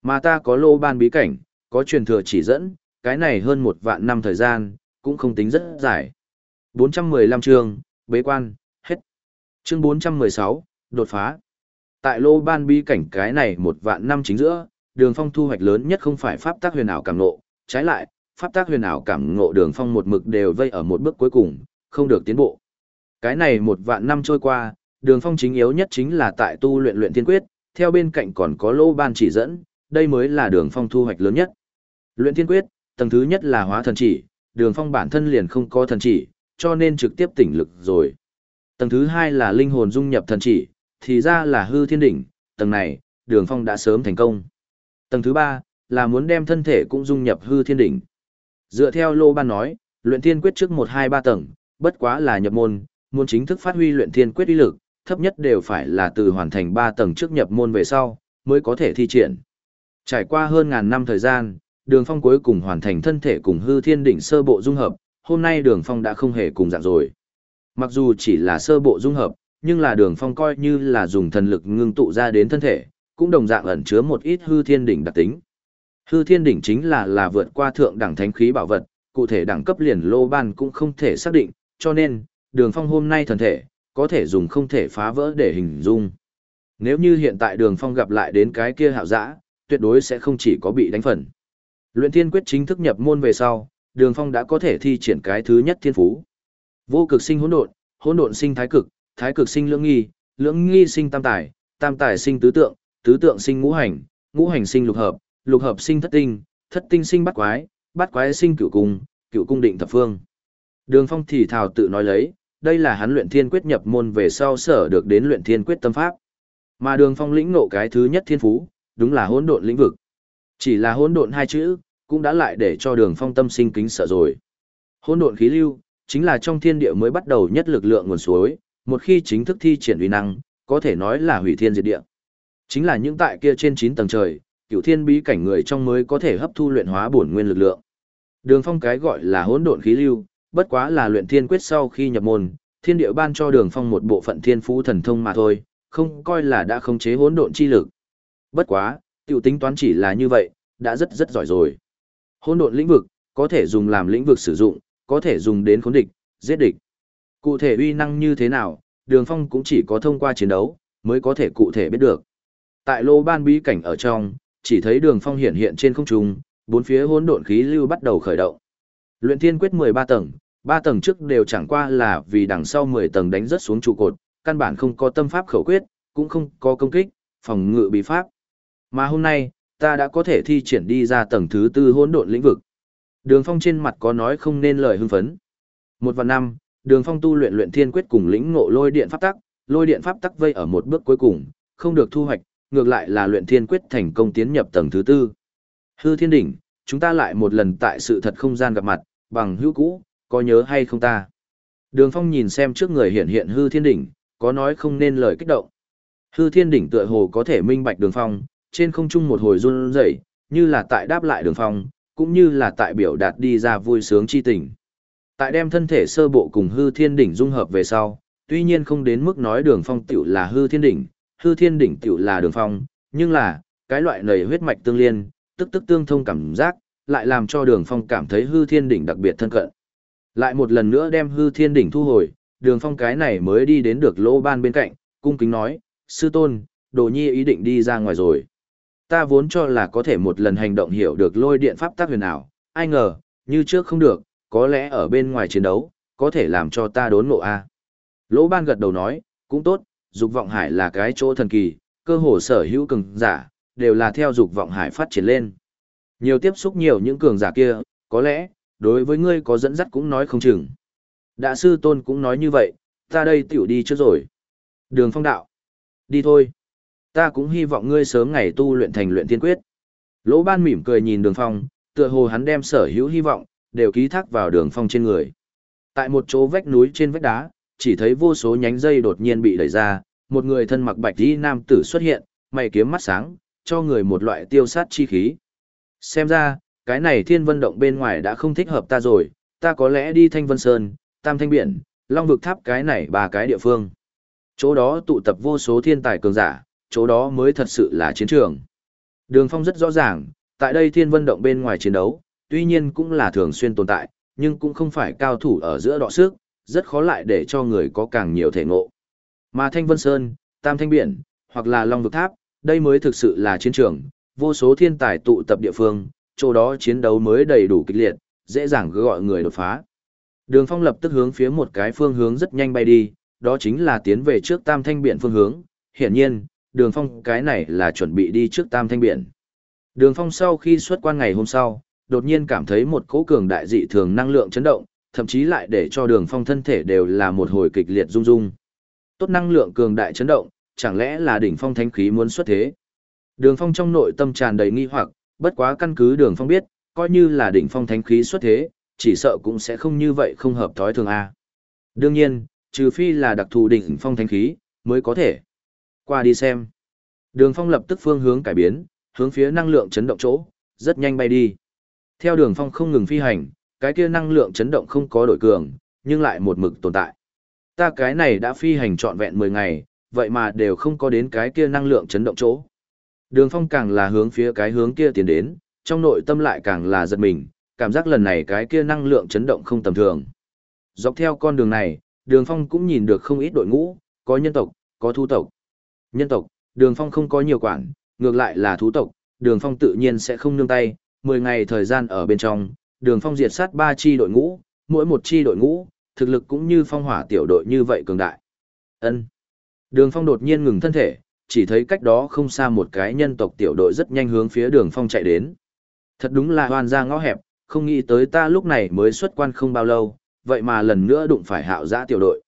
Mà ta có lô ban bí cảnh, có truyền thừa chỉ dẫn, cái này hơn một vạn năm thời gian, cũng không tính rất dài. 415 chương, bế quan, hết. Chương 416, đột phá. Tại lô ban bí cảnh cái này một vạn năm chính giữa, đường phong thu hoạch lớn nhất không phải pháp tác huyền ảo cảm ngộ, trái lại, pháp tác huyền ảo cảm ngộ đường phong một mực đều vây ở một bước cuối cùng, không được tiến bộ. Cái này một vạn năm trôi qua, đường phong chính yếu nhất chính là tại tu luyện luyện thiên quyết, theo bên cạnh còn có lô ban chỉ dẫn, đây mới là đường phong thu hoạch lớn nhất. Luyện thiên quyết, tầng thứ nhất là hóa thần chỉ, đường phong bản thân liền không có thần chỉ, cho nên trực tiếp tỉnh lực rồi. Tầng thứ hai là linh hồn dung nhập thần chỉ, thì ra là hư thiên đỉnh, tầng này, đường phong đã sớm thành công. Tầng thứ ba là muốn đem thân thể cũng dung nhập hư thiên đỉnh. Dựa theo lô ban nói, luyện thiên quyết trước một hai ba tầng, bất quá là nhập môn, muốn chính thức phát huy luyện thiên quyết uy lực, thấp nhất đều phải là từ hoàn thành ba tầng trước nhập môn về sau, mới có thể thi triển. Trải qua hơn ngàn năm thời gian, đường phong cuối cùng hoàn thành thân thể cùng hư thiên đỉnh sơ bộ dung hợp, hôm nay đường phong đã không hề cùng dạng rồi. Mặc dù chỉ là sơ bộ dung hợp, nhưng là đường phong coi như là dùng thần lực ngưng tụ ra đến thân thể, cũng đồng dạng ẩn chứa một ít hư thiên đỉnh đặc tính. Hư thiên đỉnh chính là là vượt qua thượng đẳng thánh khí bảo vật, cụ thể đẳng cấp liền lô ban cũng không thể xác định, cho nên, đường phong hôm nay thần thể, có thể dùng không thể phá vỡ để hình dung. Nếu như hiện tại đường phong gặp lại đến cái kia hạo dã, tuyệt đối sẽ không chỉ có bị đánh phần. Luyện thiên quyết chính thức nhập môn về sau, đường phong đã có thể thi triển cái thứ nhất thiên phú. Vô cực sinh hỗn độn, hỗn độn sinh thái cực, thái cực sinh lưỡng nghi, lưỡng nghi sinh tam tài, tam tài sinh tứ tượng, tứ tượng sinh ngũ hành, ngũ hành sinh lục hợp, lục hợp sinh thất tinh, thất tinh sinh bát quái, bát quái sinh cửu cung, cửu cung định thập phương. Đường Phong thì thào tự nói lấy, đây là hắn luyện thiên quyết nhập môn về sau sở được đến luyện thiên quyết tâm pháp. Mà Đường Phong lĩnh ngộ cái thứ nhất thiên phú, đúng là hỗn độn lĩnh vực. Chỉ là hỗn độn hai chữ, cũng đã lại để cho đường phong tâm sinh kính sợ rồi. Hỗn độn khí lưu, chính là trong thiên địa mới bắt đầu nhất lực lượng nguồn suối, một khi chính thức thi triển uy năng, có thể nói là hủy thiên diệt địa. Chính là những tại kia trên 9 tầng trời, cửu thiên bí cảnh người trong mới có thể hấp thu luyện hóa bổn nguyên lực lượng. Đường phong cái gọi là hỗn độn khí lưu, bất quá là luyện thiên quyết sau khi nhập môn, thiên địa ban cho đường phong một bộ phận thiên phú thần thông mà thôi, không coi là đã khống chế hỗn độn chi lực. Bất quá, tiểu tính toán chỉ là như vậy, đã rất rất giỏi rồi. Hỗn độn lĩnh vực, có thể dùng làm lĩnh vực sử dụng, có thể dùng đến khốn địch, giết địch. Cụ thể uy năng như thế nào, đường phong cũng chỉ có thông qua chiến đấu, mới có thể cụ thể biết được. Tại lô ban bí cảnh ở trong, chỉ thấy đường phong hiện hiện trên không trung, bốn phía hỗn độn khí lưu bắt đầu khởi động. Luyện thiên quyết 13 tầng, 3 tầng trước đều chẳng qua là vì đằng sau 10 tầng đánh rất xuống trụ cột, căn bản không có tâm pháp khẩu quyết, cũng không có công kích, phòng ngự bị pháp. Mà hôm nay, ta đã có thể thi triển đi ra tầng thứ tư hỗn độn lĩnh vực. Đường Phong trên mặt có nói không nên lời hưng phấn. Một và năm, Đường Phong tu luyện luyện thiên quyết cùng lĩnh ngộ lôi điện pháp tắc, lôi điện pháp tắc vây ở một bước cuối cùng, không được thu hoạch, ngược lại là luyện thiên quyết thành công tiến nhập tầng thứ tư. Hư thiên đỉnh, chúng ta lại một lần tại sự thật không gian gặp mặt, bằng hữu cũ, có nhớ hay không ta? Đường Phong nhìn xem trước người hiện hiện hư thiên đỉnh, có nói không nên lời kích động. Hư thiên đỉnh tựa hồ có thể minh bạch đường Phong, trên không trung một hồi run rẩy, như là tại đáp lại đường Phong, cũng như là tại biểu đạt đi ra vui sướng chi tình. Tại đem thân thể sơ bộ cùng hư thiên đỉnh dung hợp về sau, tuy nhiên không đến mức nói đường Phong tiểu là hư thiên đỉnh, hư thiên đỉnh tiểu là đường Phong, nhưng là, cái loại nầy huyết mạch tương liên, tức tức tương thông cảm giác, lại làm cho đường Phong cảm thấy hư thiên đỉnh đặc biệt thân cận. Lại một lần nữa đem hư thiên đỉnh thu hồi, đường phong cái này mới đi đến được lỗ ban bên cạnh, cung kính nói, sư tôn, đồ nhi ý định đi ra ngoài rồi. Ta vốn cho là có thể một lần hành động hiểu được lôi điện pháp tác huyền ảo, ai ngờ, như trước không được, có lẽ ở bên ngoài chiến đấu, có thể làm cho ta đốn ngộ a. Lỗ ban gật đầu nói, cũng tốt, dục vọng hải là cái chỗ thần kỳ, cơ hồ sở hữu cường giả, đều là theo dục vọng hải phát triển lên. Nhiều tiếp xúc nhiều những cường giả kia, có lẽ, đối với ngươi có dẫn dắt cũng nói không chừng. Đạ sư tôn cũng nói như vậy, ta đây tiểu đi trước rồi. Đường phong đạo. Đi thôi. Ta cũng hy vọng ngươi sớm ngày tu luyện thành luyện tiên quyết. Lỗ ban mỉm cười nhìn đường phong, tựa hồ hắn đem sở hữu hy vọng, đều ký thác vào đường phong trên người. Tại một chỗ vách núi trên vách đá, chỉ thấy vô số nhánh dây đột nhiên bị đẩy ra, một người thân mặc bạch y nam tử xuất hiện, mày kiếm mắt sáng, cho người một loại tiêu sát chi khí. Xem ra, cái này thiên vân động bên ngoài đã không thích hợp ta rồi, ta có lẽ đi thanh vân sơn, tam thanh biển, long vực tháp cái này ba cái địa phương. Chỗ đó tụ tập vô số thiên tài cường giả, chỗ đó mới thật sự là chiến trường. Đường phong rất rõ ràng, tại đây thiên vân động bên ngoài chiến đấu, tuy nhiên cũng là thường xuyên tồn tại, nhưng cũng không phải cao thủ ở giữa đọ sức, rất khó lại để cho người có càng nhiều thể ngộ. Mà Thanh Vân Sơn, Tam Thanh Biển, hoặc là Long Vực Tháp, đây mới thực sự là chiến trường, vô số thiên tài tụ tập địa phương, chỗ đó chiến đấu mới đầy đủ kịch liệt, dễ dàng gọi người đột phá. Đường Phong lập tức hướng phía một cái phương hướng rất nhanh bay đi, đó chính là tiến về trước Tam Thanh Biển phương hướng. Hiển nhiên, Đường Phong cái này là chuẩn bị đi trước Tam Thanh Biển. Đường Phong sau khi xuất quan ngày hôm sau, đột nhiên cảm thấy một cỗ cường đại dị thường năng lượng chấn động, thậm chí lại để cho Đường Phong thân thể đều là một hồi kịch liệt rung rung. Tốt năng lượng cường đại chấn động, chẳng lẽ là đỉnh phong thánh khí muốn xuất thế? Đường Phong trong nội tâm tràn đầy nghi hoặc, bất quá căn cứ đường phong biết, coi như là đỉnh phong thánh khí xuất thế, chỉ sợ cũng sẽ không như vậy không hợp thói thường a. Đương nhiên, trừ phi là đặc thù đỉnh phong thánh khí, mới có thể. Qua đi xem. Đường phong lập tức phương hướng cải biến, hướng phía năng lượng chấn động chỗ, rất nhanh bay đi. Theo đường phong không ngừng phi hành, cái kia năng lượng chấn động không có đổi cường, nhưng lại một mực tồn tại. Ta cái này đã phi hành trọn vẹn 10 ngày, vậy mà đều không có đến cái kia năng lượng chấn động chỗ. Đường phong càng là hướng phía cái hướng kia tiến đến, trong nội tâm lại càng là giật mình, cảm giác lần này cái kia năng lượng chấn động không tầm thường. Dọc theo con đường này, đường phong cũng nhìn được không ít đội ngũ, có nhân tộc, có thu tộc. Nhân tộc, đường phong không có nhiều quản, ngược lại là thú tộc, đường phong tự nhiên sẽ không nương tay, 10 ngày thời gian ở bên trong, đường phong diệt sát ba chi đội ngũ, mỗi một chi đội ngũ, thực lực cũng như phong hỏa tiểu đội như vậy cường đại. Ân. Đường phong đột nhiên ngừng thân thể, chỉ thấy cách đó không xa một cái nhân tộc tiểu đội rất nhanh hướng phía đường phong chạy đến. Thật đúng là hoan ra ngõ hẹp, không nghĩ tới ta lúc này mới xuất quan không bao lâu, vậy mà lần nữa đụng phải hạo giã tiểu đội.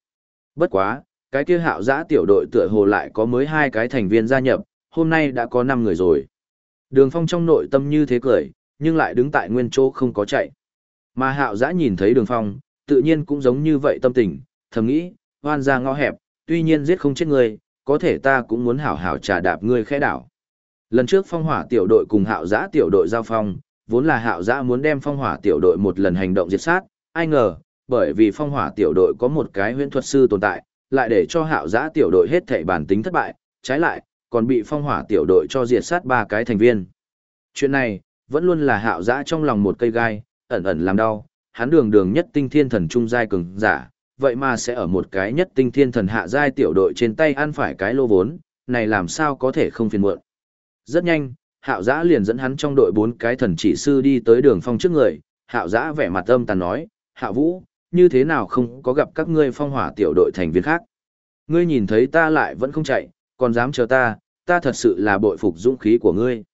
Bất quá, cái kia hạo giã tiểu đội tựa hồ lại có mới hai cái thành viên gia nhập, hôm nay đã có năm người rồi. Đường phong trong nội tâm như thế cười, nhưng lại đứng tại nguyên chỗ không có chạy. Mà hạo giã nhìn thấy đường phong, tự nhiên cũng giống như vậy tâm tình, thầm nghĩ, hoan ra ngõ hẹp, tuy nhiên giết không chết người, có thể ta cũng muốn hảo hảo trả đạp ngươi khẽ đảo. Lần trước phong hỏa tiểu đội cùng hạo giã tiểu đội giao phong, vốn là hạo giã muốn đem phong hỏa tiểu đội một lần hành động diệt sát, ai ngờ, bởi vì phong hỏa tiểu đội có một cái huyễn thuật sư tồn tại, lại để cho hạo giã tiểu đội hết thảy bản tính thất bại, trái lại, còn bị phong hỏa tiểu đội cho diệt sát ba cái thành viên. Chuyện này, vẫn luôn là hạo dã trong lòng một cây gai, ẩn ẩn làm đau, hắn đường đường nhất tinh thiên thần trung giai cường giả, vậy mà sẽ ở một cái nhất tinh thiên thần hạ giai tiểu đội trên tay ăn phải cái lô vốn, này làm sao có thể không phiền muộn. Rất nhanh, hạo giã liền dẫn hắn trong đội bốn cái thần chỉ sư đi tới đường phong trước người, hạo giã vẻ mặt âm tàn nói, hạ vũ, như thế nào không có gặp các ngươi phong hỏa tiểu đội thành viên khác. Ngươi nhìn thấy ta lại vẫn không chạy, còn dám chờ ta, ta thật sự là bội phục dũng khí của ngươi.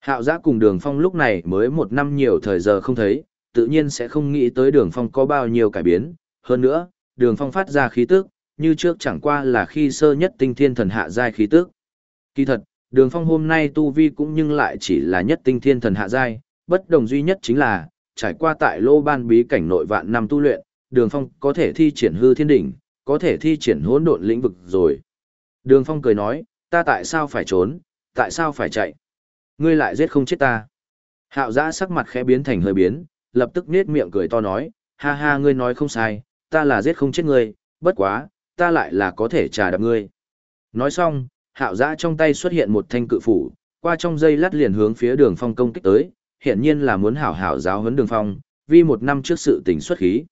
Hạo giã cùng đường phong lúc này mới một năm nhiều thời giờ không thấy, tự nhiên sẽ không nghĩ tới đường phong có bao nhiêu cải biến. Hơn nữa, đường phong phát ra khí tức, như trước chẳng qua là khi sơ nhất tinh thiên thần hạ giai khí tức. Kỳ thật, đường phong hôm nay tu vi cũng nhưng lại chỉ là nhất tinh thiên thần hạ giai, bất đồng duy nhất chính là, trải qua tại lô ban bí cảnh nội vạn năm tu luyện, đường phong có thể thi triển hư thiên đỉnh, có thể thi triển hỗn độn lĩnh vực rồi. Đường phong cười nói, ta tại sao phải trốn, tại sao phải chạy? Ngươi lại giết không chết ta. Hạo giã sắc mặt khẽ biến thành hơi biến, lập tức nết miệng cười to nói, ha ha ngươi nói không sai, ta là giết không chết ngươi, bất quá, ta lại là có thể trả đập ngươi. Nói xong, hạo giã trong tay xuất hiện một thanh cự phủ, qua trong dây lát liền hướng phía đường phong công kích tới, hiện nhiên là muốn hảo hảo giáo huấn đường phong, vì một năm trước sự tình xuất khí.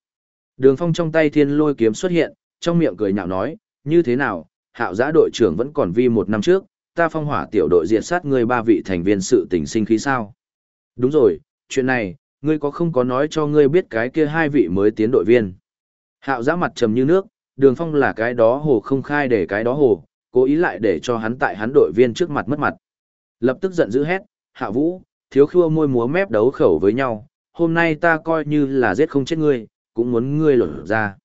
Đường phong trong tay thiên lôi kiếm xuất hiện, trong miệng cười nhạo nói, như thế nào, hạo giã đội trưởng vẫn còn vi một năm trước, ta phong hỏa tiểu đội diệt sát ngươi ba vị thành viên sự tình sinh khí sao? Đúng rồi, chuyện này, ngươi có không có nói cho ngươi biết cái kia hai vị mới tiến đội viên? Hạo giã mặt trầm như nước, đường phong là cái đó hồ không khai để cái đó hồ, cố ý lại để cho hắn tại hắn đội viên trước mặt mất mặt. Lập tức giận dữ hét, hạ vũ, thiếu khua môi múa mép đấu khẩu với nhau, hôm nay ta coi như là giết không chết ngươi, cũng muốn ngươi lột ra.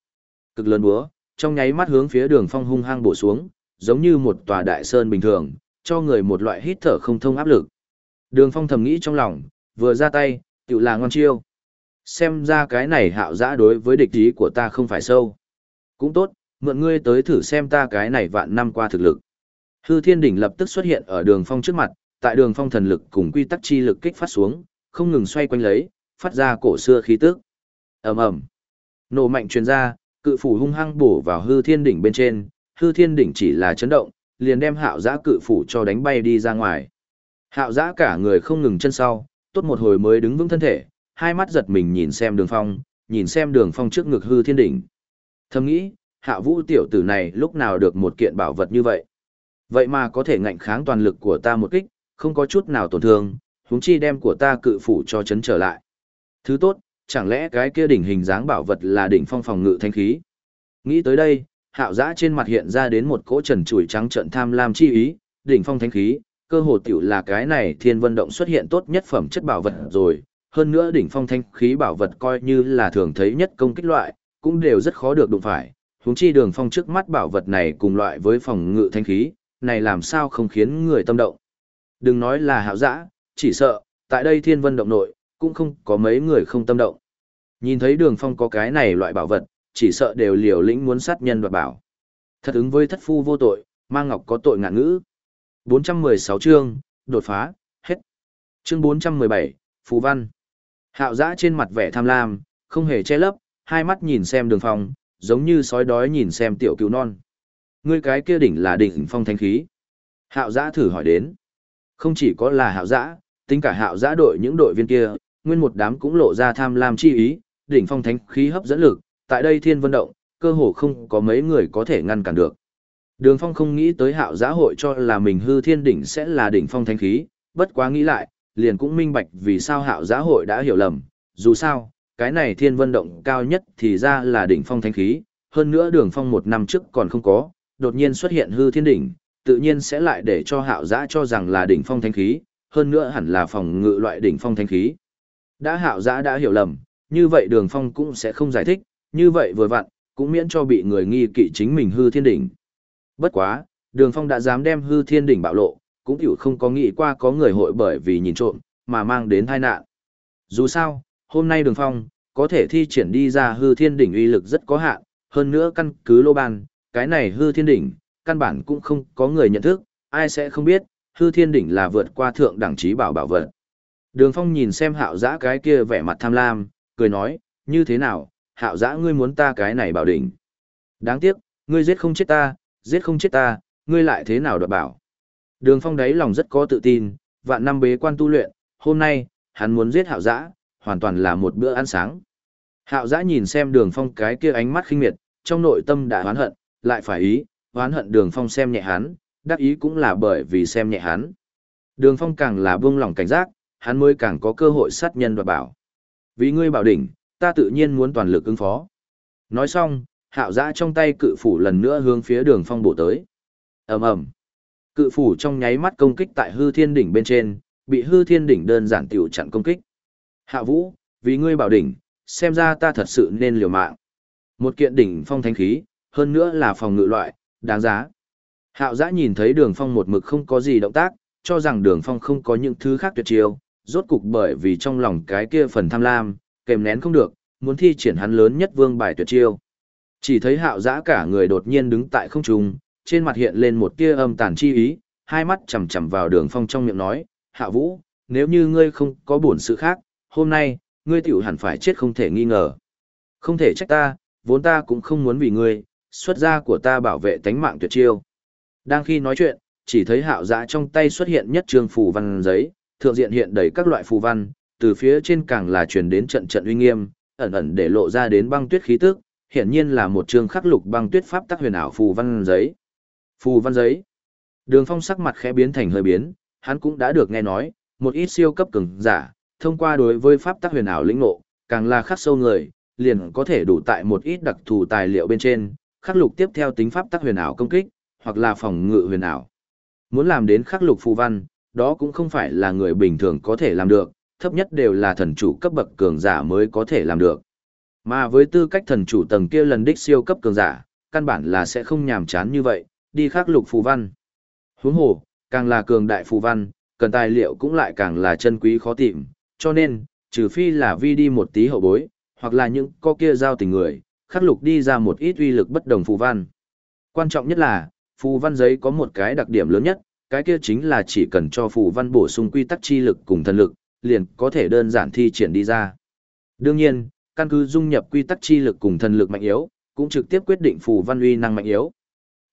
Cực lớn búa, trong nháy mắt hướng phía đường phong hung hăng bổ xuống, giống như một tòa đại sơn bình thường, cho người một loại hít thở không thông áp lực. Đường phong thầm nghĩ trong lòng, vừa ra tay, tự là ngon chiêu. Xem ra cái này hạo giã đối với địch ý của ta không phải sâu. Cũng tốt, mượn ngươi tới thử xem ta cái này vạn năm qua thực lực. Hư thiên đỉnh lập tức xuất hiện ở đường phong trước mặt, tại đường phong thần lực cùng quy tắc chi lực kích phát xuống, không ngừng xoay quanh lấy, phát ra cổ xưa khí tức. ầm ầm, nổ mạnh truyền ra, cự phủ hung hăng bổ vào hư thiên đỉnh bên trên, hư thiên đỉnh chỉ là chấn động, liền đem hạo giã cự phủ cho đánh bay đi ra ngoài. Hạo giã cả người không ngừng chân sau, tốt một hồi mới đứng vững thân thể, hai mắt giật mình nhìn xem đường phong, nhìn xem đường phong trước ngực hư thiên đỉnh. Thầm nghĩ, hạ vũ tiểu tử này lúc nào được một kiện bảo vật như vậy. Vậy mà có thể ngạnh kháng toàn lực của ta một kích, không có chút nào tổn thương, huống chi đem của ta cự phủ cho chấn trở lại. Thứ tốt, chẳng lẽ cái kia đỉnh hình dáng bảo vật là đỉnh phong phòng ngự thanh khí. Nghĩ tới đây, hạo giã trên mặt hiện ra đến một cỗ trần trụi trắng trận tham lam chi ý, đỉnh phong thánh khí, cơ hồ tiểu là cái này thiên vân động xuất hiện tốt nhất phẩm chất bảo vật rồi, hơn nữa đỉnh phong thanh khí bảo vật coi như là thường thấy nhất công kích loại, cũng đều rất khó được đụng phải, huống chi đường phong trước mắt bảo vật này cùng loại với phòng ngự thanh khí, này làm sao không khiến người tâm động. Đừng nói là hạo dã, chỉ sợ, tại đây thiên vân động nội, cũng không có mấy người không tâm động. Nhìn thấy đường phong có cái này loại bảo vật, chỉ sợ đều liều lĩnh muốn sát nhân đoạt bảo. Thật ứng với thất phu vô tội, mang ngọc có tội ngạn ngữ. 416 chương, đột phá, hết. Chương 417, Phú Văn. Hạo giã trên mặt vẻ tham lam, không hề che lấp, hai mắt nhìn xem đường phong, giống như sói đói nhìn xem tiểu cứu non. Ngươi cái kia đỉnh là đỉnh phong thánh khí. Hạo giã thử hỏi đến. Không chỉ có là hạo giã, tính cả hạo giã đội những đội viên kia, nguyên một đám cũng lộ ra tham lam chi ý, đỉnh phong thánh khí hấp dẫn lực, tại đây thiên vân động, cơ hồ không có mấy người có thể ngăn cản được. Đường phong không nghĩ tới hạo giá hội cho là mình hư thiên đỉnh sẽ là đỉnh phong thánh khí, bất quá nghĩ lại, liền cũng minh bạch vì sao hạo giá hội đã hiểu lầm, dù sao, cái này thiên vân động cao nhất thì ra là đỉnh phong thánh khí, hơn nữa đường phong một năm trước còn không có, đột nhiên xuất hiện hư thiên đỉnh, tự nhiên sẽ lại để cho hạo giã cho rằng là đỉnh phong thánh khí, hơn nữa hẳn là phòng ngự loại đỉnh phong thánh khí. Đã hạo giã đã hiểu lầm, như vậy đường phong cũng sẽ không giải thích, như vậy vừa vặn, cũng miễn cho bị người nghi kỵ chính mình hư thiên đỉnh. Bất quá, đường phong đã dám đem hư thiên đỉnh bạo lộ, cũng hiểu không có nghĩ qua có người hội bởi vì nhìn trộm, mà mang đến tai nạn. Dù sao, hôm nay đường phong, có thể thi triển đi ra hư thiên đỉnh uy lực rất có hạn, hơn nữa căn cứ lô ban, cái này hư thiên đỉnh, căn bản cũng không có người nhận thức, ai sẽ không biết, hư thiên đỉnh là vượt qua thượng đẳng trí bảo bảo vật. Đường Phong nhìn xem hạo giã cái kia vẻ mặt tham lam, cười nói, như thế nào, hạo giã ngươi muốn ta cái này bảo đỉnh. Đáng tiếc, ngươi giết không chết ta, giết không chết ta, ngươi lại thế nào đoạt bảo. Đường Phong đáy lòng rất có tự tin, vạn năm bế quan tu luyện, hôm nay, hắn muốn giết hạo giã, hoàn toàn là một bữa ăn sáng. Hạo giã nhìn xem đường phong cái kia ánh mắt khinh miệt, trong nội tâm đã oán hận, lại phải ý, oán hận đường phong xem nhẹ hắn, đắc ý cũng là bởi vì xem nhẹ hắn. Đường phong càng là buông lòng cảnh giác, hắn mới càng có cơ hội sát nhân đoạt bảo. Vì ngươi bảo đỉnh, ta tự nhiên muốn toàn lực ứng phó. Nói xong, hạo giã trong tay cự phủ lần nữa hướng phía đường phong bổ tới. ầm ầm Cự phủ trong nháy mắt công kích tại hư thiên đỉnh bên trên, bị hư thiên đỉnh đơn giản tiểu chặn công kích. Hạ vũ, vì ngươi bảo đỉnh, xem ra ta thật sự nên liều mạng. Một kiện đỉnh phong thánh khí, hơn nữa là phòng ngự loại, đáng giá. Hạo giã nhìn thấy đường phong một mực không có gì động tác, cho rằng đường phong không có những thứ khác tuyệt chiêu, rốt cục bởi vì trong lòng cái kia phần tham lam, kèm nén không được, muốn thi triển hắn lớn nhất vương bài tuyệt chiêu. Chỉ thấy hạo giã cả người đột nhiên đứng tại không trung, trên mặt hiện lên một tia âm tàn chi ý, hai mắt chằm chằm vào đường phong trong miệng nói, hạ vũ, nếu như ngươi không có buồn sự khác, hôm nay, ngươi tiểu hẳn phải chết không thể nghi ngờ. Không thể trách ta, vốn ta cũng không muốn vì ngươi, xuất gia của ta bảo vệ tánh mạng tuyệt chiêu. Đang khi nói chuyện, chỉ thấy hạo giã trong tay xuất hiện nhất trường phù văn giấy, thượng diện hiện đầy các loại phù văn, từ phía trên càng là truyền đến trận trận uy nghiêm, ẩn ẩn để lộ ra đến băng tuyết khí tức, hiển nhiên là một trường khắc lục băng tuyết pháp tác huyền ảo phù văn giấy. Phù văn giấy. Đường Phong sắc mặt khẽ biến thành hơi biến, hắn cũng đã được nghe nói, một ít siêu cấp cường giả, thông qua đối với pháp tác huyền ảo lĩnh ngộ, càng là khắc sâu người, liền có thể đủ tại một ít đặc thù tài liệu bên trên, khắc lục tiếp theo tính pháp tác huyền ảo công kích, hoặc là phòng ngự huyền ảo. Muốn làm đến khắc lục phù văn, đó cũng không phải là người bình thường có thể làm được, thấp nhất đều là thần chủ cấp bậc cường giả mới có thể làm được. Mà với tư cách thần chủ tầng kia lần đích siêu cấp cường giả, căn bản là sẽ không nhàm chán như vậy, đi khắc lục phù văn. Huống hồ, càng là cường đại phù văn, cần tài liệu cũng lại càng là chân quý khó tìm, cho nên, trừ phi là vi đi một tí hậu bối, hoặc là những có kia giao tình người, khắc lục đi ra một ít uy lực bất đồng phù văn. Quan trọng nhất là, phù văn giấy có một cái đặc điểm lớn nhất, cái kia chính là chỉ cần cho phù văn bổ sung quy tắc chi lực cùng thần lực, liền có thể đơn giản thi triển đi ra. Đương nhiên, căn cứ dung nhập quy tắc chi lực cùng thần lực mạnh yếu, cũng trực tiếp quyết định phù văn uy năng mạnh yếu.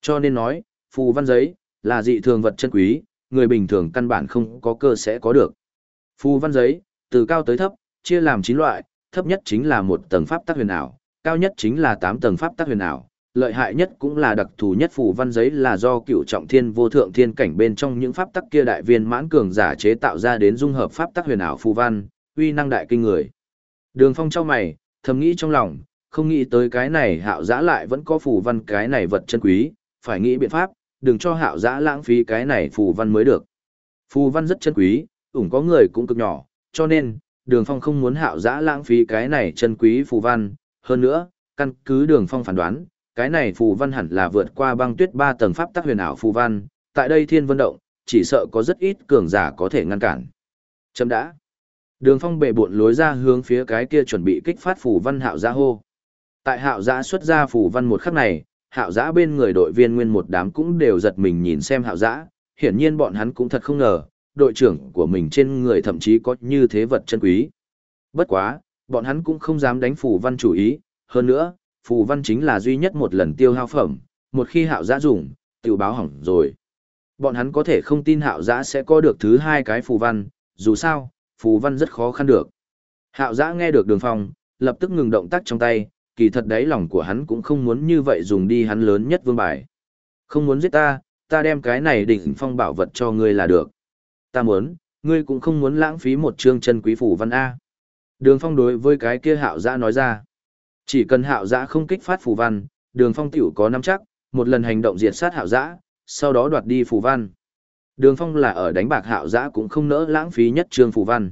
Cho nên nói, phù văn giấy là dị thường vật chân quý, người bình thường căn bản không có cơ sẽ có được. Phù văn giấy, từ cao tới thấp, chia làm 9 loại, thấp nhất chính là một tầng pháp tắc huyền ảo, cao nhất chính là 8 tầng pháp tắc huyền ảo, lợi hại nhất cũng là đặc thù nhất phù văn giấy là do cựu trọng thiên vô thượng thiên cảnh bên trong những pháp tắc kia đại viên mãn cường giả chế tạo ra đến dung hợp pháp tắc huyền ảo phù văn, uy năng đại kinh người. Đường Phong trong mày, thầm nghĩ trong lòng, không nghĩ tới cái này hạo giã lại vẫn có phù văn cái này vật chân quý, phải nghĩ biện pháp, đừng cho hạo giã lãng phí cái này phù văn mới được. Phù văn rất chân quý, ủng có người cũng cực nhỏ, cho nên, đường phong không muốn hạo giã lãng phí cái này chân quý phù văn. Hơn nữa, căn cứ đường phong phán đoán, cái này phù văn hẳn là vượt qua băng tuyết ba tầng pháp tắc huyền ảo phù văn, tại đây thiên vân động, chỉ sợ có rất ít cường giả có thể ngăn cản. Chấm đã. Đường phong bệ bộn lối ra hướng phía cái kia chuẩn bị kích phát phù văn hạo giã hô. Tại hạo giã xuất ra phù văn một khắc này, hạo giã bên người đội viên nguyên một đám cũng đều giật mình nhìn xem hạo giã, hiển nhiên bọn hắn cũng thật không ngờ, đội trưởng của mình trên người thậm chí có như thế vật chân quý. Bất quá, bọn hắn cũng không dám đánh phù văn chủ ý, hơn nữa, phù văn chính là duy nhất một lần tiêu hao phẩm, một khi hạo giã dùng, tiểu báo hỏng rồi. Bọn hắn có thể không tin hạo giã sẽ có được thứ hai cái phù văn, dù sao, phù văn rất khó khăn được. Hạo giã nghe được đường phong, lập tức ngừng động tác trong tay, kỳ thật đấy lòng của hắn cũng không muốn như vậy dùng đi hắn lớn nhất vương bài. Không muốn giết ta, ta đem cái này đỉnh phong bảo vật cho ngươi là được. Ta muốn, ngươi cũng không muốn lãng phí một chương chân quý phủ văn A. Đường phong đối với cái kia hạo giã nói ra. Chỉ cần hạo giã không kích phát phù văn, đường phong tiểu có nắm chắc, một lần hành động diệt sát hạo giã, sau đó đoạt đi phù văn. Đường phong là ở đánh bạc hạo giã cũng không nỡ lãng phí nhất trương phù văn.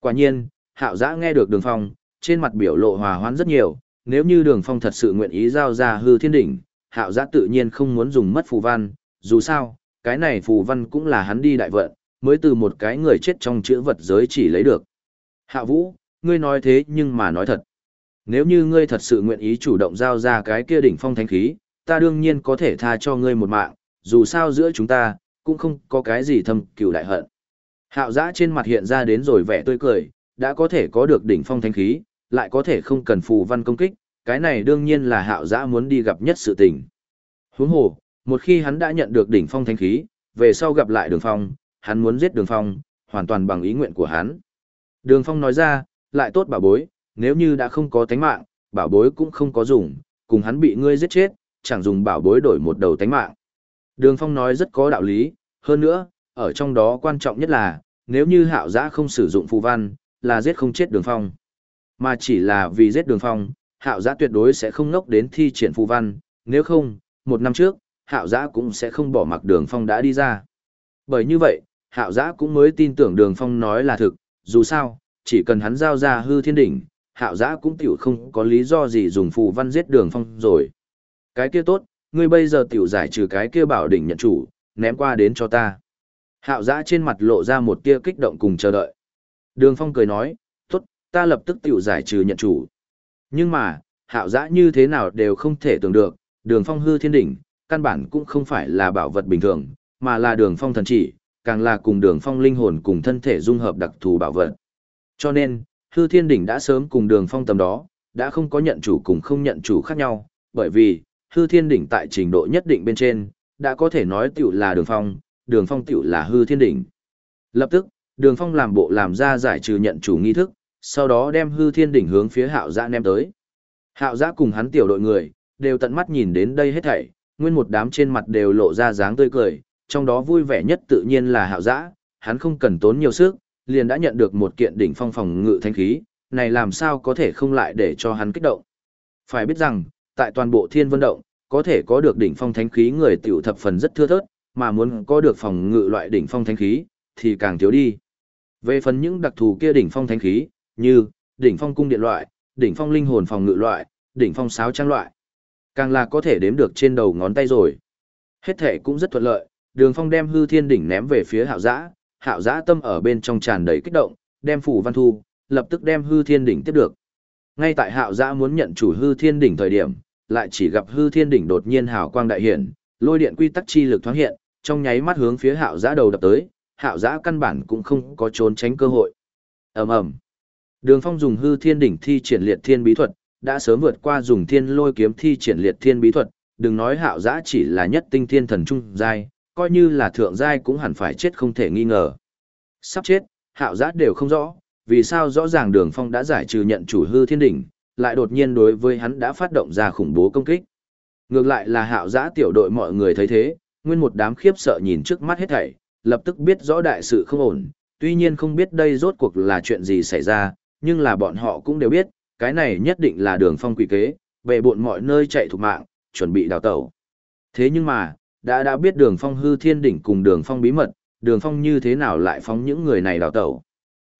Quả nhiên, hạo giã nghe được đường phong, trên mặt biểu lộ hòa hoãn rất nhiều, nếu như đường phong thật sự nguyện ý giao ra hư thiên đỉnh, hạo giã tự nhiên không muốn dùng mất phù văn, dù sao, cái này phù văn cũng là hắn đi đại vận, mới từ một cái người chết trong chữ vật giới chỉ lấy được. Hạ vũ, ngươi nói thế nhưng mà nói thật. Nếu như ngươi thật sự nguyện ý chủ động giao ra cái kia đỉnh phong thánh khí, ta đương nhiên có thể tha cho ngươi một mạng, dù sao giữa chúng ta, cũng không có cái gì thâm cừu đại hận. Hạo giã trên mặt hiện ra đến rồi vẻ tươi cười, đã có thể có được đỉnh phong thánh khí, lại có thể không cần phù văn công kích, cái này đương nhiên là hạo giã muốn đi gặp nhất sự tình. Huống hồ, một khi hắn đã nhận được đỉnh phong thánh khí, về sau gặp lại đường phong, hắn muốn giết đường phong, hoàn toàn bằng ý nguyện của hắn. Đường phong nói ra, lại tốt bảo bối, nếu như đã không có tánh mạng, bảo bối cũng không có dùng, cùng hắn bị ngươi giết chết, chẳng dùng bảo bối đổi một đầu tánh mạng. Đường phong nói rất có đạo lý, hơn nữa, ở trong đó quan trọng nhất là, nếu như hạo giã không sử dụng phù văn, là giết không chết đường phong. Mà chỉ là vì giết đường phong, hạo giã tuyệt đối sẽ không ngốc đến thi triển phù văn, nếu không, một năm trước, hạo giã cũng sẽ không bỏ mặc đường phong đã đi ra. Bởi như vậy, hạo giã cũng mới tin tưởng đường phong nói là thực, dù sao, chỉ cần hắn giao ra hư thiên đỉnh, hạo giã cũng tiểu không có lý do gì dùng phù văn giết đường phong rồi. Cái kia tốt, ngươi bây giờ tiểu giải trừ cái kia bảo đỉnh nhận chủ, ném qua đến cho ta. Hạo giã trên mặt lộ ra một tia kích động cùng chờ đợi. Đường phong cười nói, tốt, ta lập tức tiểu giải trừ nhận chủ. Nhưng mà, hạo giã như thế nào đều không thể tưởng được, đường phong hư thiên đỉnh, căn bản cũng không phải là bảo vật bình thường, mà là đường phong thần chỉ, càng là cùng đường phong linh hồn cùng thân thể dung hợp đặc thù bảo vật. Cho nên, hư thiên đỉnh đã sớm cùng đường phong tầm đó, đã không có nhận chủ cùng không nhận chủ khác nhau, bởi vì, hư thiên đỉnh tại trình độ nhất định bên trên, đã có thể nói tiểu là đường phong, đường phong tiểu là hư thiên đỉnh. Lập tức, đường phong làm bộ làm ra giải trừ nhận chủ nghi thức, sau đó đem hư thiên đỉnh hướng phía hạo giã ném tới. Hạo giã cùng hắn tiểu đội người, đều tận mắt nhìn đến đây hết thảy, nguyên một đám trên mặt đều lộ ra dáng tươi cười, trong đó vui vẻ nhất tự nhiên là hạo giã, hắn không cần tốn nhiều sức, liền đã nhận được một kiện đỉnh phong phòng ngự thanh khí, này làm sao có thể không lại để cho hắn kích động. Phải biết rằng, tại toàn bộ thiên vân động, có thể có được đỉnh phong thánh khí người tiểu thập phần rất thưa thớt, mà muốn có được phòng ngự loại đỉnh phong thánh khí, thì càng thiếu đi. Về phần những đặc thù kia đỉnh phong thánh khí, như đỉnh phong cung điện loại, đỉnh phong linh hồn phòng ngự loại, đỉnh phong sáo trang loại, càng là có thể đếm được trên đầu ngón tay rồi. Hết thể cũng rất thuận lợi, Đường Phong đem hư thiên đỉnh ném về phía Hạo Dã, Hạo giã tâm ở bên trong tràn đầy kích động, đem phủ văn thu, lập tức đem hư thiên đỉnh tiếp được. Ngay tại Hạo giã muốn nhận chủ hư thiên đỉnh thời điểm, lại chỉ gặp hư thiên đỉnh đột nhiên hào quang đại hiển, lôi điện quy tắc chi lực thoáng hiện, trong nháy mắt hướng phía Hạo giã đầu đập tới, Hạo giã căn bản cũng không có trốn tránh cơ hội. Ầm ầm. Đường Phong dùng hư thiên đỉnh thi triển liệt thiên bí thuật, đã sớm vượt qua dùng thiên lôi kiếm thi triển liệt thiên bí thuật, đừng nói Hạo giã chỉ là nhất tinh thiên thần trung giai, coi như là thượng giai cũng hẳn phải chết không thể nghi ngờ. Sắp chết, Hạo giã đều không rõ, vì sao rõ ràng Đường Phong đã giải trừ nhận chủ hư thiên đỉnh, lại đột nhiên đối với hắn đã phát động ra khủng bố công kích. Ngược lại là Hạo giã tiểu đội mọi người thấy thế, nguyên một đám khiếp sợ nhìn trước mắt hết thảy, lập tức biết rõ đại sự không ổn, tuy nhiên không biết đây rốt cuộc là chuyện gì xảy ra, nhưng là bọn họ cũng đều biết, cái này nhất định là đường phong quỷ kế, về buộn mọi nơi chạy thục mạng, chuẩn bị đào tẩu. Thế nhưng mà, đã đã biết đường phong hư thiên đỉnh cùng đường phong bí mật, đường phong như thế nào lại phóng những người này đào tẩu.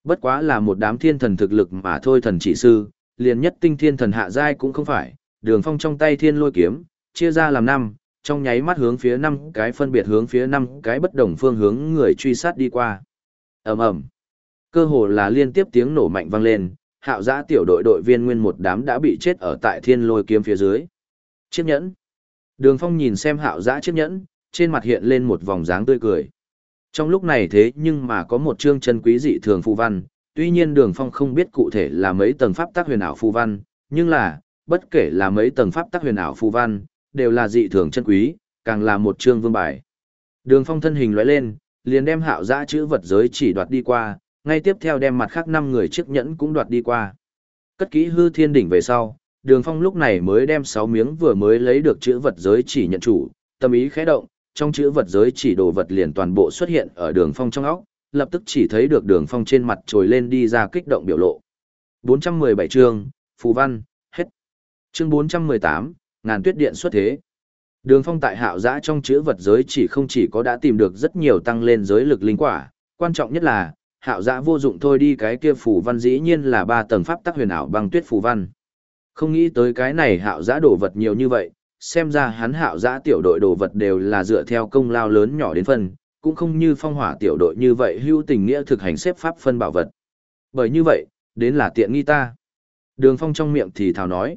Bất quá là một đám thiên thần thực lực mà thôi thần chỉ sư, liền nhất tinh thiên thần hạ giai cũng không phải, đường phong trong tay thiên lôi kiếm, chia ra làm năm, trong nháy mắt hướng phía năm cái phân biệt hướng phía năm cái bất đồng phương hướng người truy sát đi qua. ầm ầm Cơ hồ là liên tiếp tiếng nổ mạnh vang lên, hạo giã tiểu đội đội viên nguyên một đám đã bị chết ở tại thiên lôi kiếm phía dưới. Chiếc nhẫn. Đường phong nhìn xem hạo giã chiếc nhẫn, trên mặt hiện lên một vòng dáng tươi cười. Trong lúc này thế nhưng mà có một chương chân quý dị thường phù văn, tuy nhiên đường phong không biết cụ thể là mấy tầng pháp tác huyền ảo phù văn, nhưng là, bất kể là mấy tầng pháp tác huyền ảo phù văn, đều là dị thường chân quý, càng là một chương vương bài. Đường phong thân hình lóe lên, liền đem hạo giã chữ vật giới chỉ đoạt đi qua, ngay tiếp theo đem mặt khác năm người chiếc nhẫn cũng đoạt đi qua. Cất kỹ hư thiên đỉnh về sau, đường phong lúc này mới đem sáu miếng vừa mới lấy được chữ vật giới chỉ nhận chủ, tâm ý khẽ động, trong chữ vật giới chỉ đồ vật liền toàn bộ xuất hiện ở đường phong trong óc, lập tức chỉ thấy được đường phong trên mặt trồi lên đi ra kích động biểu lộ. 417 chương, Phù Văn, hết. Chương 418, ngàn tuyết điện xuất thế. Đường phong tại hạo giã trong chữ vật giới chỉ không chỉ có đã tìm được rất nhiều tăng lên giới lực linh quả, quan trọng nhất là, hạo giã vô dụng thôi đi cái kia phù văn dĩ nhiên là ba tầng pháp tắc huyền ảo băng tuyết phù văn. Không nghĩ tới cái này hạo giã đổ vật nhiều như vậy, xem ra hắn hạo giã tiểu đội đồ vật đều là dựa theo công lao lớn nhỏ đến phân, cũng không như phong hỏa tiểu đội như vậy hữu tình nghĩa thực hành xếp pháp phân bảo vật. Bởi như vậy, đến là tiện nghi ta. Đường phong trong miệng thì thào nói.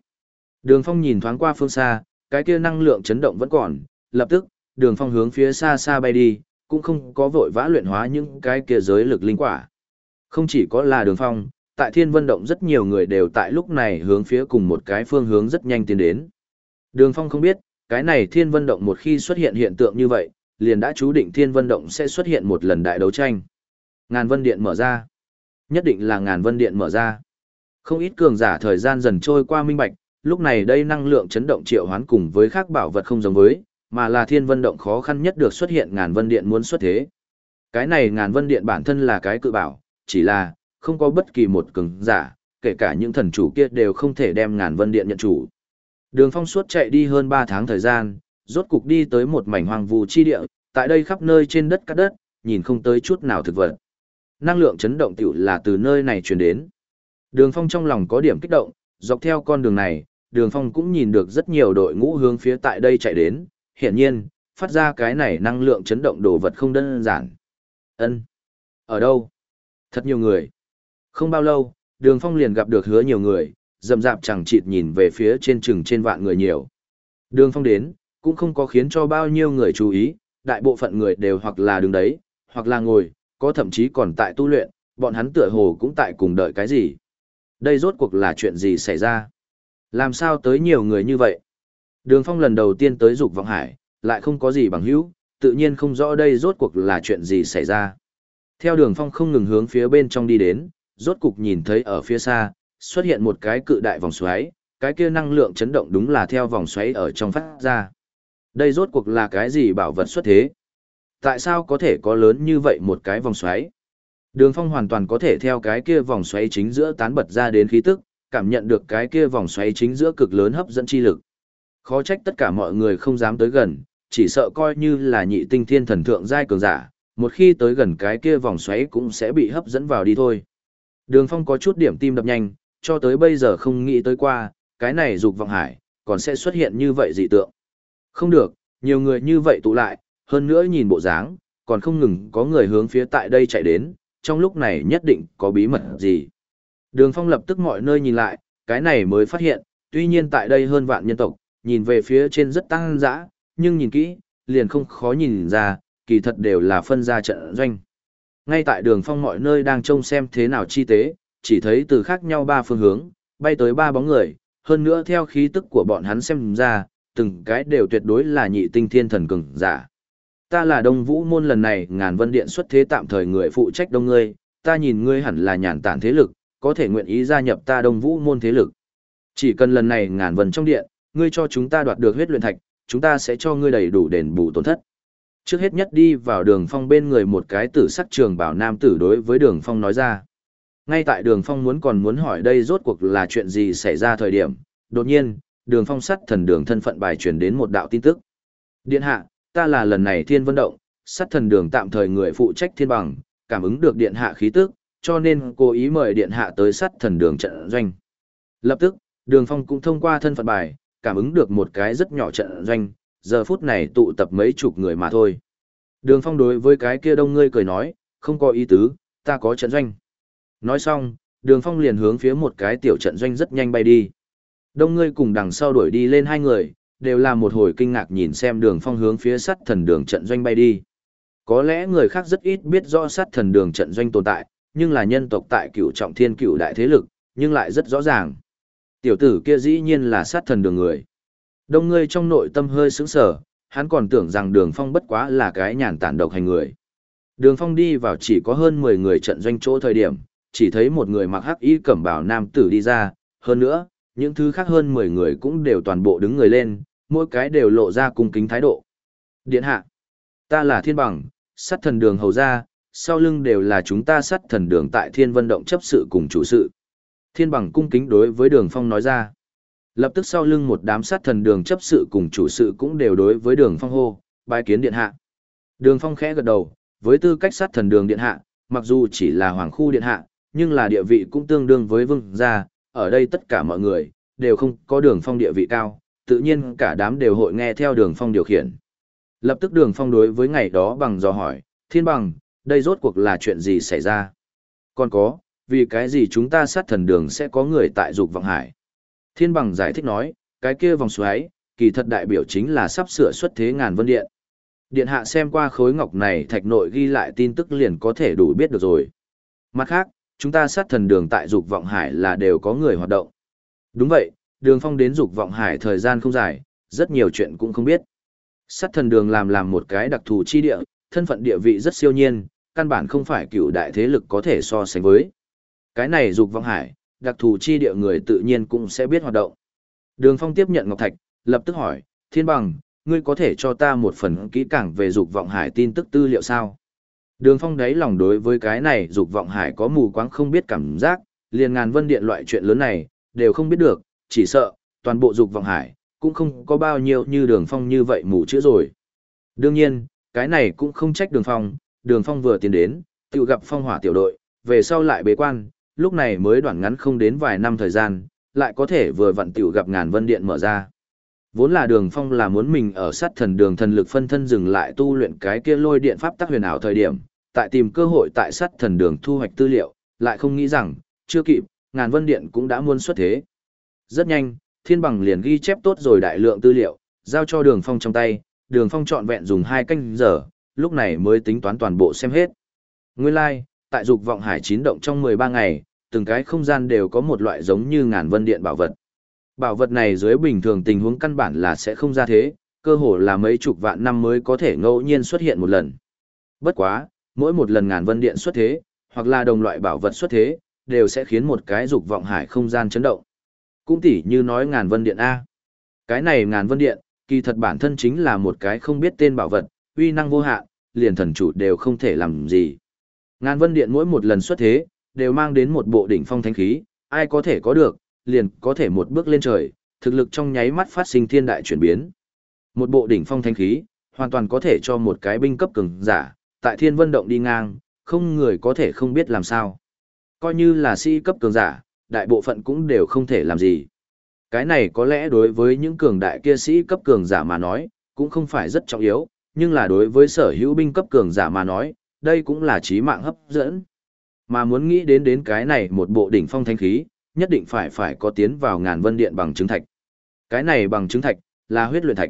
Đường phong nhìn thoáng qua phương xa, cái kia năng lượng chấn động vẫn còn, lập tức, đường phong hướng phía xa xa bay đi, cũng không có vội vã luyện hóa những cái kia giới lực linh quả. Không chỉ có là đường phong, tại thiên vân động rất nhiều người đều tại lúc này hướng phía cùng một cái phương hướng rất nhanh tiến đến. Đường phong không biết, cái này thiên vân động một khi xuất hiện hiện tượng như vậy, liền đã chú định thiên vân động sẽ xuất hiện một lần đại đấu tranh. Ngàn vân điện mở ra. Nhất định là ngàn vân điện mở ra. Không ít cường giả thời gian dần trôi qua minh bạch, lúc này đây năng lượng chấn động triệu hoán cùng với khác bảo vật không giống với, mà là thiên vân động khó khăn nhất được xuất hiện ngàn vân điện muốn xuất thế. Cái này ngàn vân điện bản thân là cái cự bảo, chỉ là, không có bất kỳ một cường giả, kể cả những thần chủ kia đều không thể đem ngàn vân điện nhận chủ. Đường phong suốt chạy đi hơn 3 tháng thời gian, rốt cục đi tới một mảnh hoang vu chi địa, tại đây khắp nơi trên đất cắt đất, nhìn không tới chút nào thực vật. Năng lượng chấn động tiểu là từ nơi này truyền đến. Đường phong trong lòng có điểm kích động, dọc theo con đường này, đường phong cũng nhìn được rất nhiều đội ngũ hướng phía tại đây chạy đến, hiển nhiên, phát ra cái này năng lượng chấn động đồ vật không đơn giản. Ân, Ở đâu? Thật nhiều người. Không bao lâu, đường phong liền gặp được hứa nhiều người, dầm dạp chẳng chịt nhìn về phía trên chừng trên vạn người nhiều. Đường phong đến, cũng không có khiến cho bao nhiêu người chú ý, đại bộ phận người đều hoặc là đứng đấy, hoặc là ngồi, có thậm chí còn tại tu luyện, bọn hắn tựa hồ cũng tại cùng đợi cái gì. Đây rốt cuộc là chuyện gì xảy ra? Làm sao tới nhiều người như vậy? Đường phong lần đầu tiên tới dục vọng hải, lại không có gì bằng hữu, tự nhiên không rõ đây rốt cuộc là chuyện gì xảy ra. Theo đường phong không ngừng hướng phía bên trong đi đến, rốt cục nhìn thấy ở phía xa, xuất hiện một cái cự đại vòng xoáy, cái kia năng lượng chấn động đúng là theo vòng xoáy ở trong phát ra. Đây rốt cuộc là cái gì bảo vật xuất thế? Tại sao có thể có lớn như vậy một cái vòng xoáy? Đường phong hoàn toàn có thể theo cái kia vòng xoáy chính giữa tán bật ra đến khí tức, cảm nhận được cái kia vòng xoáy chính giữa cực lớn hấp dẫn chi lực. Khó trách tất cả mọi người không dám tới gần, chỉ sợ coi như là nhị tinh thiên thần thượng giai cường giả, một khi tới gần cái kia vòng xoáy cũng sẽ bị hấp dẫn vào đi thôi. Đường Phong có chút điểm tim đập nhanh, cho tới bây giờ không nghĩ tới qua, cái này dục vọng hải, còn sẽ xuất hiện như vậy dị tượng. Không được, nhiều người như vậy tụ lại, hơn nữa nhìn bộ dáng, còn không ngừng có người hướng phía tại đây chạy đến, trong lúc này nhất định có bí mật gì. Đường Phong lập tức mọi nơi nhìn lại, cái này mới phát hiện, tuy nhiên tại đây hơn vạn nhân tộc, nhìn về phía trên rất tăng dã, nhưng nhìn kỹ, liền không khó nhìn ra, kỳ thật đều là phân ra trận doanh. Ngay tại đường phong mọi nơi đang trông xem thế nào chi tế, chỉ thấy từ khác nhau ba phương hướng, bay tới ba bóng người, hơn nữa theo khí tức của bọn hắn xem ra, từng cái đều tuyệt đối là nhị tinh thiên thần cường giả. Ta là Đông Vũ môn lần này ngàn vân điện xuất thế tạm thời người phụ trách đông ngươi, ta nhìn ngươi hẳn là nhàn tản thế lực, có thể nguyện ý gia nhập ta Đông Vũ môn thế lực. Chỉ cần lần này ngàn vân trong điện, ngươi cho chúng ta đoạt được huyết luyện thạch, chúng ta sẽ cho ngươi đầy đủ đền bù tổn thất. Trước hết nhất đi vào đường phong bên người một cái tử sắc trường bảo nam tử đối với đường phong nói ra. Ngay tại đường phong muốn còn muốn hỏi đây rốt cuộc là chuyện gì xảy ra thời điểm, đột nhiên, đường phong sắt thần đường thân phận bài truyền đến một đạo tin tức. Điện hạ, ta là lần này thiên vân động, sắt thần đường tạm thời người phụ trách thiên bằng, cảm ứng được điện hạ khí tức, cho nên cố ý mời điện hạ tới sắt thần đường trận doanh. Lập tức, đường phong cũng thông qua thân phận bài, cảm ứng được một cái rất nhỏ trận doanh, giờ phút này tụ tập mấy chục người mà thôi. Đường phong đối với cái kia đông ngươi cười nói, không có ý tứ, ta có trận doanh. Nói xong, đường phong liền hướng phía một cái tiểu trận doanh rất nhanh bay đi. Đông ngươi cùng đằng sau đuổi đi lên hai người, đều là một hồi kinh ngạc nhìn xem đường phong hướng phía sắt thần đường trận doanh bay đi. Có lẽ người khác rất ít biết rõ sát thần đường trận doanh tồn tại, nhưng là nhân tộc tại cửu trọng thiên cửu đại thế lực, nhưng lại rất rõ ràng. Tiểu tử kia dĩ nhiên là sát thần đường người. Đông ngươi trong nội tâm hơi sững sờ, hắn còn tưởng rằng đường phong bất quá là cái nhàn tản độc hành người. Đường phong đi vào chỉ có hơn mười người trận doanh chỗ thời điểm, chỉ thấy một người mặc hắc y cẩm bào nam tử đi ra, hơn nữa, những thứ khác hơn mười người cũng đều toàn bộ đứng người lên, mỗi cái đều lộ ra cung kính thái độ. Điện hạ, ta là thiên bằng, sát thần đường hầu gia, sau lưng đều là chúng ta sát thần đường tại thiên vân động chấp sự cùng chủ sự. Thiên bằng cung kính đối với đường phong nói ra. Lập tức sau lưng một đám sát thần đường chấp sự cùng chủ sự cũng đều đối với đường phong hô, bài kiến điện hạ. Đường phong khẽ gật đầu, với tư cách sát thần đường điện hạ, mặc dù chỉ là hoàng khu điện hạ, nhưng là địa vị cũng tương đương với vương gia, ở đây tất cả mọi người, đều không có đường phong địa vị cao, tự nhiên cả đám đều hội nghe theo đường phong điều khiển. Lập tức đường phong đối với ngày đó bằng dò hỏi, thiên bằng, đây rốt cuộc là chuyện gì xảy ra? Còn có, vì cái gì chúng ta sát thần đường sẽ có người tại dục vọng hải. Thiên bằng giải thích nói, cái kia vòng xoáy, kỳ thật đại biểu chính là sắp sửa xuất thế ngàn vân điện. Điện hạ xem qua khối ngọc này thạch nội ghi lại tin tức liền có thể đủ biết được rồi. Mặt khác, chúng ta sát thần đường tại dục vọng hải là đều có người hoạt động. Đúng vậy, đường phong đến dục vọng hải thời gian không dài, rất nhiều chuyện cũng không biết. Sát thần đường làm làm một cái đặc thù chi địa, thân phận địa vị rất siêu nhiên, căn bản không phải cựu đại thế lực có thể so sánh với. Cái này dục vọng hải, đặc thù chi địa người tự nhiên cũng sẽ biết hoạt động. Đường phong tiếp nhận ngọc thạch, lập tức hỏi, thiên bằng, ngươi có thể cho ta một phần kỹ càng về dục vọng hải tin tức tư liệu sao? Đường phong đáy lòng đối với cái này dục vọng hải có mù quáng không biết cảm giác, liền ngàn vân điện loại chuyện lớn này, đều không biết được, chỉ sợ, toàn bộ dục vọng hải, cũng không có bao nhiêu như đường phong như vậy mù chữ rồi. Đương nhiên, cái này cũng không trách đường phong, đường phong vừa tiến đến, tự gặp phong hỏa tiểu đội, về sau lại bế quan, lúc này mới đoạn ngắn không đến vài năm thời gian, lại có thể vừa vặn tiểu gặp ngàn vân điện mở ra. Vốn là đường phong là muốn mình ở sát thần đường thần lực phân thân dừng lại tu luyện cái kia lôi điện pháp tắc huyền ảo thời điểm, tại tìm cơ hội tại sát thần đường thu hoạch tư liệu, lại không nghĩ rằng, chưa kịp, ngàn vân điện cũng đã muôn xuất thế. Rất nhanh, thiên bằng liền ghi chép tốt rồi đại lượng tư liệu, giao cho đường phong trong tay, đường phong trọn vẹn dùng hai canh giờ, lúc này mới tính toán toàn bộ xem hết. Nguyên lai, like, tại dục vọng hải chín động trong 13 ngày, từng cái không gian đều có một loại giống như ngàn vân điện bảo vật. Bảo vật này dưới bình thường tình huống căn bản là sẽ không ra thế, cơ hồ là mấy chục vạn năm mới có thể ngẫu nhiên xuất hiện một lần. Bất quá, mỗi một lần ngàn vân điện xuất thế, hoặc là đồng loại bảo vật xuất thế, đều sẽ khiến một cái dục vọng hải không gian chấn động. Cũng tỉ như nói ngàn vân điện A. Cái này ngàn vân điện, kỳ thật bản thân chính là một cái không biết tên bảo vật, uy năng vô hạn, liền thần chủ đều không thể làm gì. Ngàn vân điện mỗi một lần xuất thế, đều mang đến một bộ đỉnh phong thánh khí, ai có thể có được, liền có thể một bước lên trời, thực lực trong nháy mắt phát sinh thiên đại chuyển biến. Một bộ đỉnh phong thánh khí, hoàn toàn có thể cho một cái binh cấp cường giả, tại thiên vân động đi ngang, không người có thể không biết làm sao. Coi như là sĩ cấp cường giả, đại bộ phận cũng đều không thể làm gì. Cái này có lẽ đối với những cường đại kia sĩ cấp cường giả mà nói, cũng không phải rất trọng yếu, nhưng là đối với sở hữu binh cấp cường giả mà nói, đây cũng là trí mạng hấp dẫn. Mà muốn nghĩ đến đến cái này một bộ đỉnh phong thánh khí, nhất định phải phải có tiến vào ngàn vân điện bằng chứng thạch. Cái này bằng chứng thạch, là huyết luyện thạch.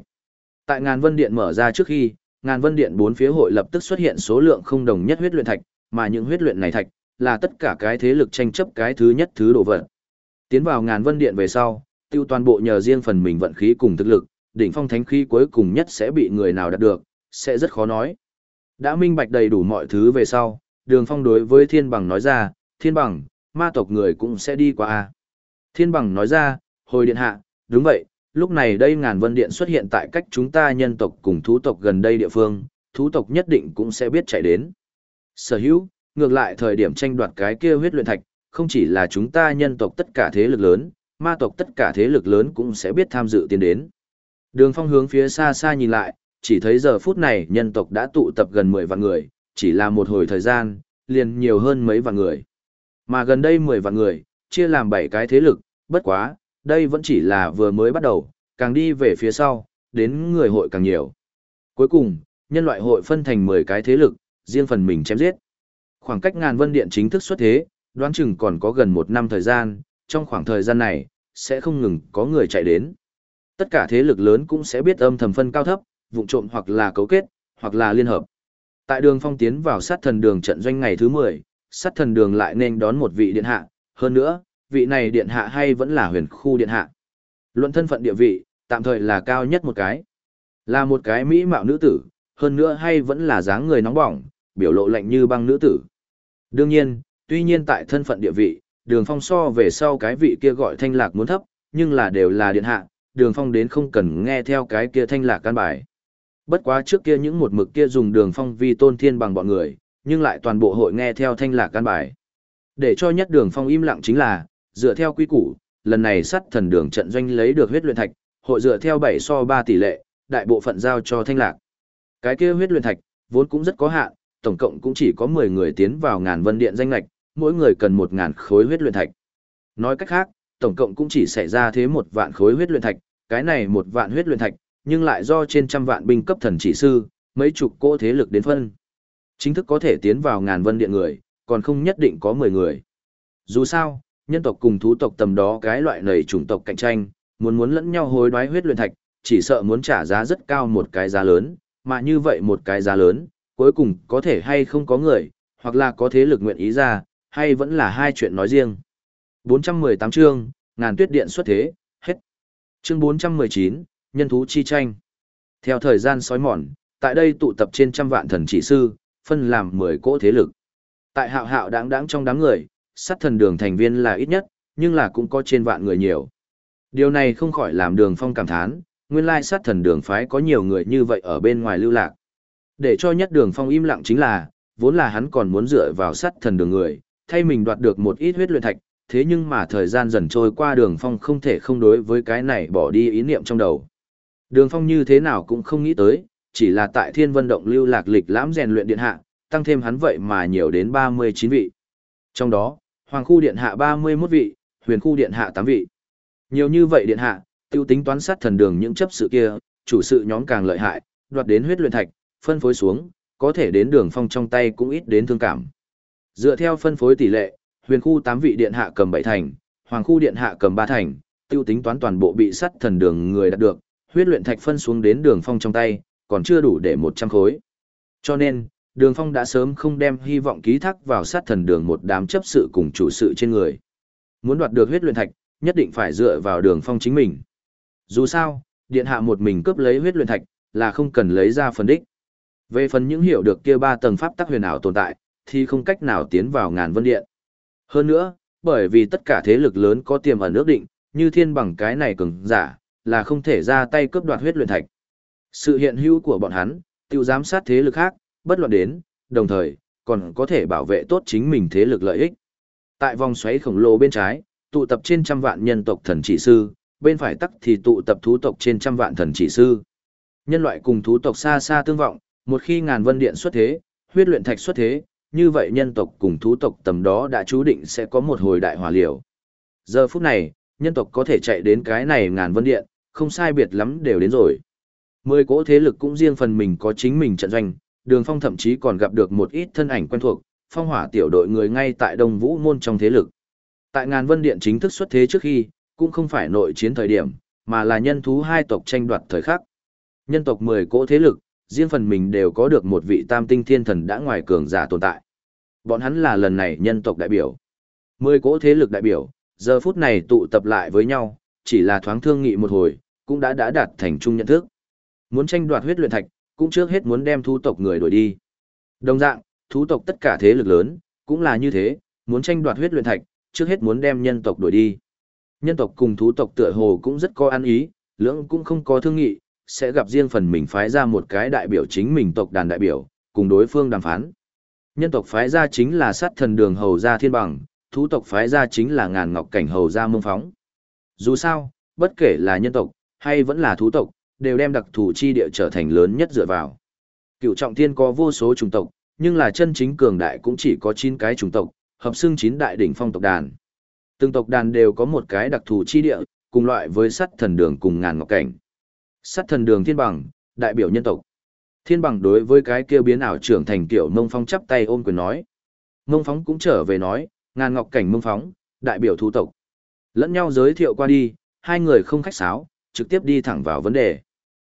Tại ngàn vân điện mở ra trước khi, ngàn vân điện bốn phía hội lập tức xuất hiện số lượng không đồng nhất huyết luyện thạch, mà những huyết luyện này thạch, là tất cả cái thế lực tranh chấp cái thứ nhất thứ đồ vật. Tiến vào ngàn vân điện về sau, tiêu toàn bộ nhờ riêng phần mình vận khí cùng thực lực, đỉnh phong thánh khí cuối cùng nhất sẽ bị người nào đạt được, sẽ rất khó nói. Đã minh bạch đầy đủ mọi thứ về sau, đường phong đối với thiên bằng nói ra, thiên bằng, ma tộc người cũng sẽ đi qua a Thiên bằng nói ra, hồi điện hạ, đúng vậy, lúc này đây ngàn vân điện xuất hiện tại cách chúng ta nhân tộc cùng thú tộc gần đây địa phương, thú tộc nhất định cũng sẽ biết chạy đến. Sở hữu, ngược lại thời điểm tranh đoạt cái kia huyết luyện thạch, không chỉ là chúng ta nhân tộc tất cả thế lực lớn, ma tộc tất cả thế lực lớn cũng sẽ biết tham dự tiến đến. Đường phong hướng phía xa xa nhìn lại, chỉ thấy giờ phút này nhân tộc đã tụ tập gần 10 vạn người, chỉ là một hồi thời gian, liền nhiều hơn mấy vạn người. Mà gần đây 10 vạn người, chia làm 7 cái thế lực, bất quá, đây vẫn chỉ là vừa mới bắt đầu, càng đi về phía sau, đến người hội càng nhiều. Cuối cùng, nhân loại hội phân thành 10 cái thế lực, riêng phần mình chém giết. Khoảng cách ngàn vân điện chính thức xuất thế, đoán chừng còn có gần một năm thời gian, trong khoảng thời gian này, sẽ không ngừng có người chạy đến. Tất cả thế lực lớn cũng sẽ biết âm thầm phân cao thấp, vụng trộm hoặc là cấu kết, hoặc là liên hợp. Tại đường phong tiến vào sát thần đường trận doanh ngày thứ 10, sát thần đường lại nên đón một vị điện hạ, hơn nữa, vị này điện hạ hay vẫn là huyền khu điện hạ. Luận thân phận địa vị, tạm thời là cao nhất một cái. Là một cái mỹ mạo nữ tử, hơn nữa hay vẫn là dáng người nóng bỏng, biểu lộ lạnh như băng nữ tử. Đương nhiên, tuy nhiên tại thân phận địa vị, đường phong so về sau cái vị kia gọi thanh lạc muốn thấp, nhưng là đều là điện hạ, đường phong đến không cần nghe theo cái kia thanh lạc căn bài. Bất quá trước kia những một mực kia dùng đường phong vi tôn thiên bằng bọn người, nhưng lại toàn bộ hội nghe theo thanh lạc căn bài. Để cho nhất đường phong im lặng chính là, dựa theo quy củ, lần này sắt thần đường trận doanh lấy được huyết luyện thạch, hội dựa theo 7 so 3 tỷ lệ, đại bộ phận giao cho thanh lạc. Cái kia huyết luyện thạch, vốn cũng rất có hạn, tổng cộng cũng chỉ có 10 người tiến vào ngàn vân điện danh lạch, mỗi người cần 1000 khối huyết luyện thạch. Nói cách khác, tổng cộng cũng chỉ xảy ra thế một vạn khối huyết luyện thạch, cái này một vạn huyết luyện thạch, nhưng lại do trên trăm vạn binh cấp thần chỉ sư, mấy chục cỗ thế lực đến phân. Chính thức có thể tiến vào ngàn vân điện người, còn không nhất định có 10 người. Dù sao, nhân tộc cùng thú tộc tầm đó cái loại này chủng tộc cạnh tranh, muốn muốn lẫn nhau hối đoái huyết luyện thạch, chỉ sợ muốn trả giá rất cao một cái giá lớn, mà như vậy một cái giá lớn, cuối cùng có thể hay không có người, hoặc là có thế lực nguyện ý ra, hay vẫn là hai chuyện nói riêng. 418 chương, ngàn tuyết điện xuất thế, hết. Chương 419, nhân thú chi tranh. Theo thời gian sói mòn, tại đây tụ tập trên trăm vạn thần chỉ sư, phân làm 10 cỗ thế lực. Tại hạo hạo đáng đáng trong đám người, sát thần đường thành viên là ít nhất, nhưng là cũng có trên vạn người nhiều. Điều này không khỏi làm đường phong cảm thán, nguyên lai sát thần đường phái có nhiều người như vậy ở bên ngoài lưu lạc. Để cho nhất đường phong im lặng chính là, vốn là hắn còn muốn dựa vào sát thần đường người, thay mình đoạt được một ít huyết luyện thạch, thế nhưng mà thời gian dần trôi qua đường phong không thể không đối với cái này bỏ đi ý niệm trong đầu. Đường phong như thế nào cũng không nghĩ tới, chỉ là tại thiên vân động lưu lạc lịch lãm rèn luyện điện hạ, tăng thêm hắn vậy mà nhiều đến 39 vị. Trong đó, hoàng khu điện hạ 31 vị, huyền khu điện hạ 8 vị. Nhiều như vậy điện hạ, tiêu tính toán sát thần đường những chấp sự kia, chủ sự nhóm càng lợi hại, đoạt đến huyết luyện thạch, phân phối xuống, có thể đến đường phong trong tay cũng ít đến thương cảm. Dựa theo phân phối tỷ lệ, huyền khu 8 vị điện hạ cầm 7 thành, hoàng khu điện hạ cầm 3 thành, tiêu tính toán toàn bộ bị sát thần đường người đạt được, huyết luyện thạch phân xuống đến đường phong trong tay, còn chưa đủ để 100 khối. Cho nên, đường phong đã sớm không đem hy vọng ký thác vào sát thần đường một đám chấp sự cùng chủ sự trên người. Muốn đoạt được huyết luyện thạch, nhất định phải dựa vào đường phong chính mình. Dù sao, điện hạ một mình cướp lấy huyết luyện thạch, là không cần lấy ra phần đích. Về phần những hiểu được kia ba tầng pháp tắc huyền ảo tồn tại, thì không cách nào tiến vào ngàn vân điện. Hơn nữa, bởi vì tất cả thế lực lớn có tiềm ẩn ước định, như thiên bằng cái này cường giả, là không thể ra tay cướp đoạt huyết luyện thạch. Sự hiện hữu của bọn hắn, tiêu giám sát thế lực khác, bất luận đến, đồng thời, còn có thể bảo vệ tốt chính mình thế lực lợi ích. Tại vòng xoáy khổng lồ bên trái, tụ tập trên trăm vạn nhân tộc thần chỉ sư, bên phải tắc thì tụ tập thú tộc trên trăm vạn thần chỉ sư. Nhân loại cùng thú tộc xa xa tương vọng, một khi ngàn vân điện xuất thế, huyết luyện thạch xuất thế, như vậy nhân tộc cùng thú tộc tầm đó đã chú định sẽ có một hồi đại hòa liều. Giờ phút này, nhân tộc có thể chạy đến cái này ngàn vân điện, không sai biệt lắm đều đến rồi. Mười cỗ thế lực cũng riêng phần mình có chính mình trận doanh, đường phong thậm chí còn gặp được một ít thân ảnh quen thuộc, phong hỏa tiểu đội người ngay tại Đông Vũ môn trong thế lực. Tại ngàn vân điện chính thức xuất thế trước khi, cũng không phải nội chiến thời điểm, mà là nhân thú hai tộc tranh đoạt thời khắc. Nhân tộc 10 cỗ thế lực, riêng phần mình đều có được một vị tam tinh thiên thần đã ngoài cường giả tồn tại. Bọn hắn là lần này nhân tộc đại biểu. 10 cỗ thế lực đại biểu, giờ phút này tụ tập lại với nhau, chỉ là thoáng thương nghị một hồi, cũng đã đã đạt thành chung nhận thức. Muốn tranh đoạt huyết luyện thạch, cũng trước hết muốn đem thú tộc người đuổi đi. Đồng dạng, thú tộc tất cả thế lực lớn, cũng là như thế, muốn tranh đoạt huyết luyện thạch, trước hết muốn đem nhân tộc đuổi đi. Nhân tộc cùng thú tộc tựa hồ cũng rất có ăn ý, lưỡng cũng không có thương nghị, sẽ gặp riêng phần mình phái ra một cái đại biểu chính mình tộc đàn đại biểu, cùng đối phương đàm phán. Nhân tộc phái ra chính là sát thần đường hầu gia thiên bằng, thú tộc phái ra chính là ngàn ngọc cảnh hầu gia mông phóng. Dù sao, bất kể là nhân tộc, hay vẫn là thú tộc, đều đem đặc thù chi địa trở thành lớn nhất dựa vào. Cựu trọng thiên có vô số chủng tộc, nhưng là chân chính cường đại cũng chỉ có 9 cái chủng tộc, hợp xưng 9 đại đỉnh phong tộc đàn. Từng tộc đàn đều có một cái đặc thù chi địa, cùng loại với sắt thần đường cùng ngàn ngọc cảnh. Sắt thần đường thiên bằng, đại biểu nhân tộc. Thiên bằng đối với cái kia biến ảo trưởng thành kiểu mông phong chắp tay ôm quyền nói. Mông phóng cũng trở về nói, ngàn ngọc cảnh mông phóng, đại biểu thu tộc. Lẫn nhau giới thiệu qua đi, hai người không khách sáo, trực tiếp đi thẳng vào vấn đề.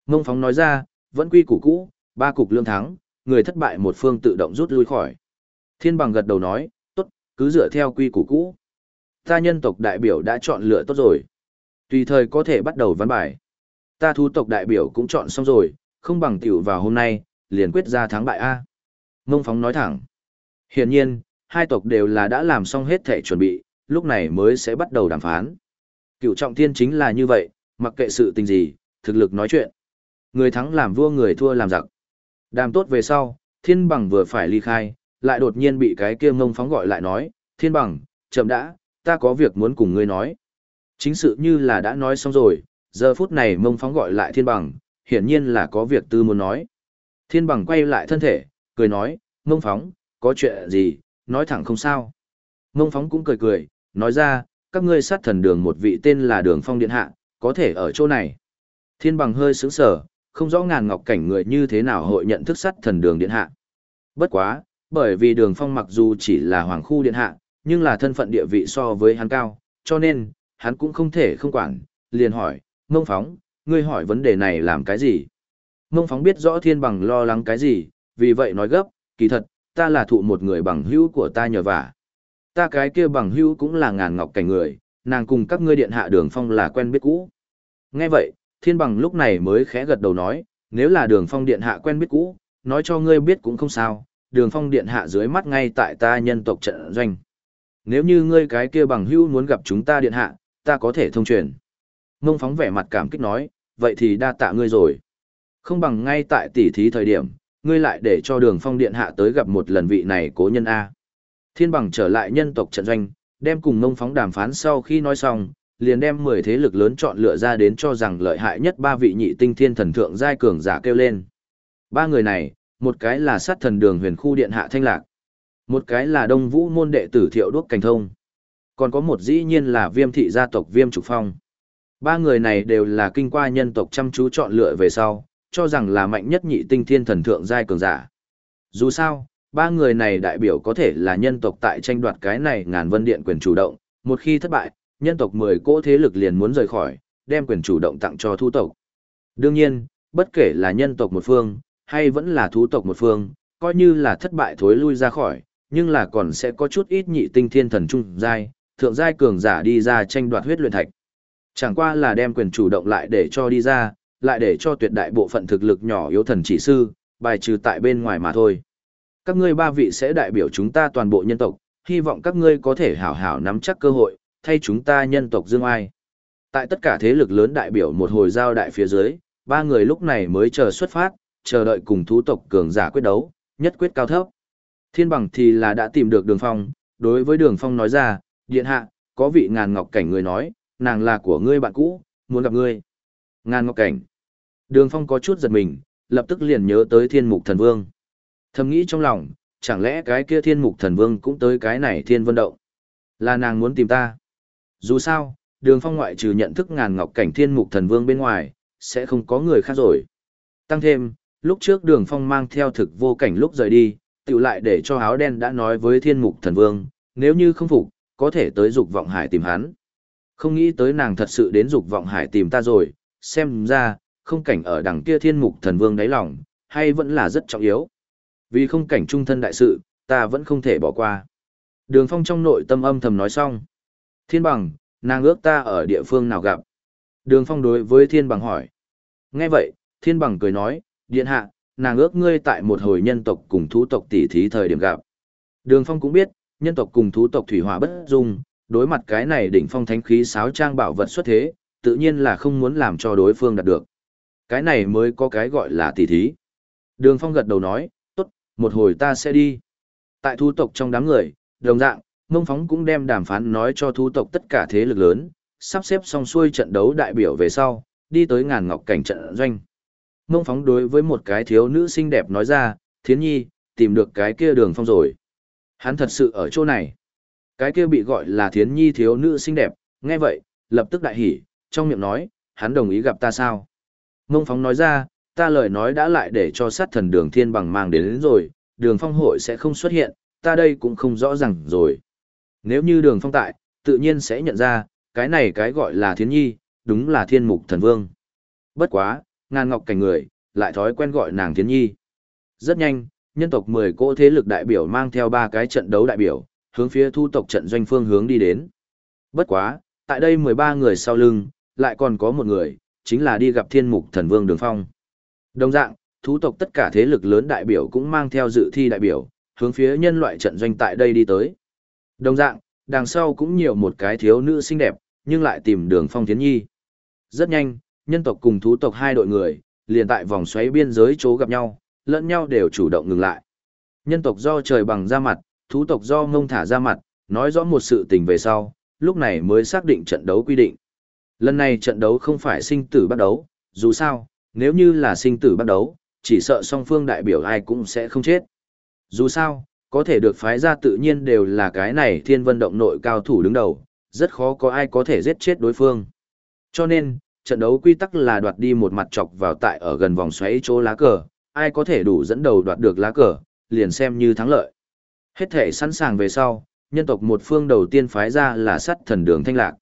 Mông phóng nói ra, vẫn quy củ cũ, ba cục lương thắng, người thất bại một phương tự động rút lui khỏi. Thiên bằng gật đầu nói, tốt, cứ dựa theo quy củ cũ. Ta nhân tộc đại biểu đã chọn lựa tốt rồi. Tùy thời có thể bắt đầu văn bài. Ta thu tộc đại biểu cũng chọn xong rồi, không bằng tiểu vào hôm nay, liền quyết ra thắng bại A. Mông phóng nói thẳng. Hiển nhiên, hai tộc đều là đã làm xong hết thể chuẩn bị, lúc này mới sẽ bắt đầu đàm phán. Cựu trọng thiên chính là như vậy, mặc kệ sự tình gì, thực lực nói chuyện. Người thắng làm vua người thua làm giặc. Đàm tốt về sau, thiên bằng vừa phải ly khai, lại đột nhiên bị cái kia mông phóng gọi lại nói, thiên bằng, chậm đã, ta có việc muốn cùng ngươi nói. Chính sự như là đã nói xong rồi, giờ phút này mông phóng gọi lại thiên bằng, hiển nhiên là có việc tư muốn nói. Thiên bằng quay lại thân thể, cười nói, mông phóng, có chuyện gì, nói thẳng không sao. Mông phóng cũng cười cười, nói ra, các ngươi sát thần đường một vị tên là đường phong điện hạ, có thể ở chỗ này. Thiên bằng hơi sững sờ không rõ ngàn ngọc cảnh người như thế nào hội nhận thức sát thần đường điện hạ. Bất quá, bởi vì đường phong mặc dù chỉ là hoàng khu điện hạ, nhưng là thân phận địa vị so với hắn cao, cho nên, hắn cũng không thể không quản, liền hỏi, mông phóng, ngươi hỏi vấn đề này làm cái gì? Mông phóng biết rõ thiên bằng lo lắng cái gì, vì vậy nói gấp, kỳ thật, ta là thụ một người bằng hữu của ta nhờ vả. Ta cái kia bằng hữu cũng là ngàn ngọc cảnh người, nàng cùng các ngươi điện hạ đường phong là quen biết cũ. Nghe vậy, thiên bằng lúc này mới khẽ gật đầu nói, nếu là đường phong điện hạ quen biết cũ, nói cho ngươi biết cũng không sao, đường phong điện hạ dưới mắt ngay tại ta nhân tộc trận doanh. Nếu như ngươi cái kia bằng hữu muốn gặp chúng ta điện hạ, ta có thể thông truyền. Mông phóng vẻ mặt cảm kích nói, vậy thì đa tạ ngươi rồi. Không bằng ngay tại tỉ thí thời điểm, ngươi lại để cho đường phong điện hạ tới gặp một lần vị này cố nhân A. Thiên bằng trở lại nhân tộc trận doanh, đem cùng mông phóng đàm phán sau khi nói xong, liền đem 10 thế lực lớn chọn lựa ra đến cho rằng lợi hại nhất ba vị nhị tinh thiên thần thượng giai cường giả kêu lên. Ba người này, một cái là sát thần đường huyền khu điện hạ thanh lạc, một cái là đông vũ môn đệ tử thiệu đuốc cảnh thông, còn có một dĩ nhiên là viêm thị gia tộc viêm trục phong. Ba người này đều là kinh qua nhân tộc chăm chú chọn lựa về sau, cho rằng là mạnh nhất nhị tinh thiên thần thượng giai cường giả. Dù sao, ba người này đại biểu có thể là nhân tộc tại tranh đoạt cái này ngàn vân điện quyền chủ động, một khi thất bại, nhân tộc 10 cỗ thế lực liền muốn rời khỏi, đem quyền chủ động tặng cho thu tộc. Đương nhiên, bất kể là nhân tộc một phương, hay vẫn là thú tộc một phương, coi như là thất bại thối lui ra khỏi, nhưng là còn sẽ có chút ít nhị tinh thiên thần trung giai, thượng giai cường giả đi ra tranh đoạt huyết luyện thạch. Chẳng qua là đem quyền chủ động lại để cho đi ra, lại để cho tuyệt đại bộ phận thực lực nhỏ yếu thần chỉ sư, bài trừ tại bên ngoài mà thôi. Các ngươi ba vị sẽ đại biểu chúng ta toàn bộ nhân tộc, hy vọng các ngươi có thể hảo hảo nắm chắc cơ hội, thay chúng ta nhân tộc dương ai. Tại tất cả thế lực lớn đại biểu một hồi giao đại phía dưới, ba người lúc này mới chờ xuất phát, chờ đợi cùng thú tộc cường giả quyết đấu, nhất quyết cao thấp. Thiên bằng thì là đã tìm được đường phong, đối với đường phong nói ra, điện hạ, có vị ngàn ngọc cảnh người nói, nàng là của ngươi bạn cũ, muốn gặp ngươi. Ngàn ngọc cảnh. Đường phong có chút giật mình, lập tức liền nhớ tới thiên mục thần vương. Thầm nghĩ trong lòng, chẳng lẽ cái kia thiên mục thần vương cũng tới cái này thiên vân động. Là nàng muốn tìm ta. Dù sao, đường phong ngoại trừ nhận thức ngàn ngọc cảnh thiên mục thần vương bên ngoài, sẽ không có người khác rồi. Tăng thêm, lúc trước đường phong mang theo thực vô cảnh lúc rời đi, tự lại để cho áo đen đã nói với thiên mục thần vương, nếu như không phục, có thể tới dục vọng hải tìm hắn. Không nghĩ tới nàng thật sự đến dục vọng hải tìm ta rồi, xem ra, không cảnh ở đằng kia thiên mục thần vương đáy lòng, hay vẫn là rất trọng yếu. Vì không cảnh trung thân đại sự, ta vẫn không thể bỏ qua. Đường phong trong nội tâm âm thầm nói xong. Thiên bằng, nàng ước ta ở địa phương nào gặp? Đường phong đối với thiên bằng hỏi. Nghe vậy, thiên bằng cười nói, điện hạ, nàng ước ngươi tại một hồi nhân tộc cùng thú tộc tỷ thí thời điểm gặp. Đường phong cũng biết, nhân tộc cùng thú tộc thủy hỏa bất dung, đối mặt cái này đỉnh phong thánh khí sáo trang bảo vật xuất thế, tự nhiên là không muốn làm cho đối phương đạt được. Cái này mới có cái gọi là tỷ thí. Đường phong gật đầu nói, một hồi ta sẽ đi. Tại thú tộc trong đám người, đồng dạng, mông phóng cũng đem đàm phán nói cho thú tộc tất cả thế lực lớn, sắp xếp xong xuôi trận đấu đại biểu về sau, đi tới ngàn ngọc cảnh trận doanh. Mông phóng đối với một cái thiếu nữ xinh đẹp nói ra, thiến nhi, tìm được cái kia đường phong rồi. Hắn thật sự ở chỗ này. Cái kia bị gọi là thiến nhi thiếu nữ xinh đẹp, nghe vậy, lập tức đại hỉ, trong miệng nói, hắn đồng ý gặp ta sao. Mông phóng nói ra, ta lời nói đã lại để cho sát thần đường thiên bằng mang đến, đến rồi, đường phong hội sẽ không xuất hiện, ta đây cũng không rõ ràng rồi. Nếu như đường phong tại, tự nhiên sẽ nhận ra, cái này cái gọi là thiên nhi, đúng là thiên mục thần vương. Bất quá, ngàn ngọc cảnh người, lại thói quen gọi nàng thiên nhi. Rất nhanh, nhân tộc 10 cỗ thế lực đại biểu mang theo ba cái trận đấu đại biểu, hướng phía thu tộc trận doanh phương hướng đi đến. Bất quá, tại đây 13 người sau lưng, lại còn có một người, chính là đi gặp thiên mục thần vương đường phong. Đồng dạng, thú tộc tất cả thế lực lớn đại biểu cũng mang theo dự thi đại biểu, hướng phía nhân loại trận doanh tại đây đi tới. Đồng dạng, đằng sau cũng nhiều một cái thiếu nữ xinh đẹp, nhưng lại tìm đường phong thiến nhi. Rất nhanh, nhân tộc cùng thú tộc hai đội người, liền tại vòng xoáy biên giới chỗ gặp nhau, lẫn nhau đều chủ động ngừng lại. Nhân tộc do trời bằng ra mặt, thú tộc do ngông thả ra mặt, nói rõ một sự tình về sau, lúc này mới xác định trận đấu quy định. Lần này trận đấu không phải sinh tử bắt đấu, dù sao, nếu như là sinh tử bắt đấu, chỉ sợ song phương đại biểu ai cũng sẽ không chết. Dù sao, có thể được phái ra tự nhiên đều là cái này thiên vân động nội cao thủ đứng đầu, rất khó có ai có thể giết chết đối phương. Cho nên, trận đấu quy tắc là đoạt đi một mặt chọc vào tại ở gần vòng xoáy chỗ lá cờ, ai có thể đủ dẫn đầu đoạt được lá cờ, liền xem như thắng lợi. Hết thể sẵn sàng về sau, nhân tộc một phương đầu tiên phái ra là sắt thần đường thanh lạc.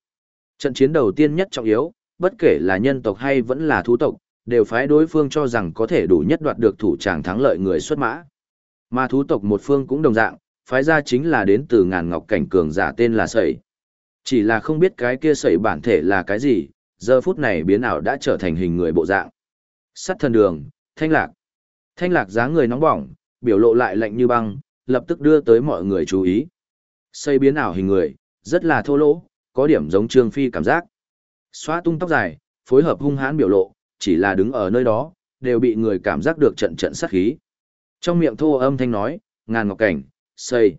Trận chiến đầu tiên nhất trọng yếu, bất kể là nhân tộc hay vẫn là thú tộc, đều phái đối phương cho rằng có thể đủ nhất đoạt được thủ tràng thắng lợi người xuất mã. Mà thú tộc một phương cũng đồng dạng, phái ra chính là đến từ ngàn ngọc cảnh cường giả tên là sẩy. Chỉ là không biết cái kia sẩy bản thể là cái gì, giờ phút này biến ảo đã trở thành hình người bộ dạng. Sắt thần đường, thanh lạc. Thanh lạc dáng người nóng bỏng, biểu lộ lại lạnh như băng, lập tức đưa tới mọi người chú ý. Xây biến ảo hình người, rất là thô lỗ, có điểm giống Trương Phi cảm giác. Xóa tung tóc dài, phối hợp hung hãn biểu lộ, chỉ là đứng ở nơi đó, đều bị người cảm giác được trận trận sát khí. Trong miệng thô âm thanh nói, ngàn ngọc cảnh, xây.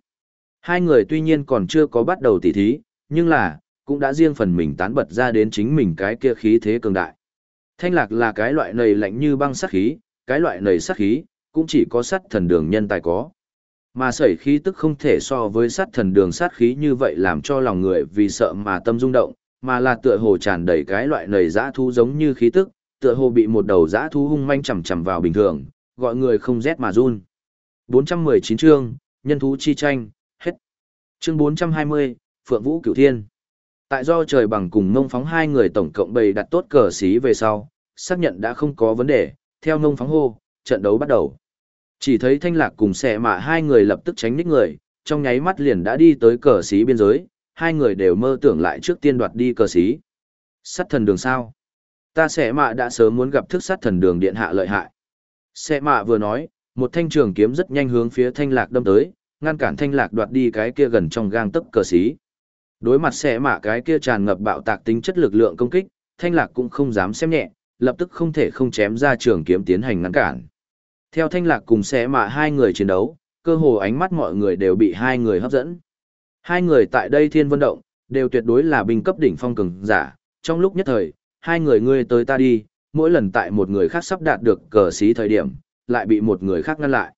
Hai người tuy nhiên còn chưa có bắt đầu tỉ thí, nhưng là, cũng đã riêng phần mình tán bật ra đến chính mình cái kia khí thế cường đại. Thanh lạc là cái loại nầy lạnh như băng sát khí, cái loại nầy sát khí, cũng chỉ có sát thần đường nhân tài có. Mà sẩy khí tức không thể so với sát thần đường sát khí như vậy làm cho lòng người vì sợ mà tâm rung động, mà là tựa hồ tràn đầy cái loại nầy dã thu giống như khí tức, tựa hồ bị một đầu dã thú hung manh chầm chầm vào bình thường, gọi người không rét mà run. 419 chương, nhân thú chi tranh, hết. Chương 420, Phượng Vũ Cửu Thiên. Tại do trời bằng cùng ngông phóng hai người tổng cộng bày đặt tốt cờ xí về sau, xác nhận đã không có vấn đề, theo ngông phóng hô, trận đấu bắt đầu. Chỉ thấy thanh lạc cùng xẻ mạ hai người lập tức tránh ních người, trong nháy mắt liền đã đi tới cờ xí biên giới, hai người đều mơ tưởng lại trước tiên đoạt đi cờ xí. Sắt thần đường sao? Ta sẽ mạ đã sớm muốn gặp thức sát thần đường điện hạ lợi hại. Sẽ mạ vừa nói, một thanh trường kiếm rất nhanh hướng phía thanh lạc đâm tới, ngăn cản thanh lạc đoạt đi cái kia gần trong gang tấc cờ xí. Đối mặt sẽ mạ cái kia tràn ngập bạo tạc tính chất lực lượng công kích, thanh lạc cũng không dám xem nhẹ, lập tức không thể không chém ra trường kiếm tiến hành ngăn cản. Theo thanh lạc cùng sẽ mạ hai người chiến đấu, cơ hồ ánh mắt mọi người đều bị hai người hấp dẫn. Hai người tại đây thiên vân động, đều tuyệt đối là binh cấp đỉnh phong cường giả, trong lúc nhất thời, hai người ngươi tới ta đi, mỗi lần tại một người khác sắp đạt được cờ xí thời điểm, lại bị một người khác ngăn lại.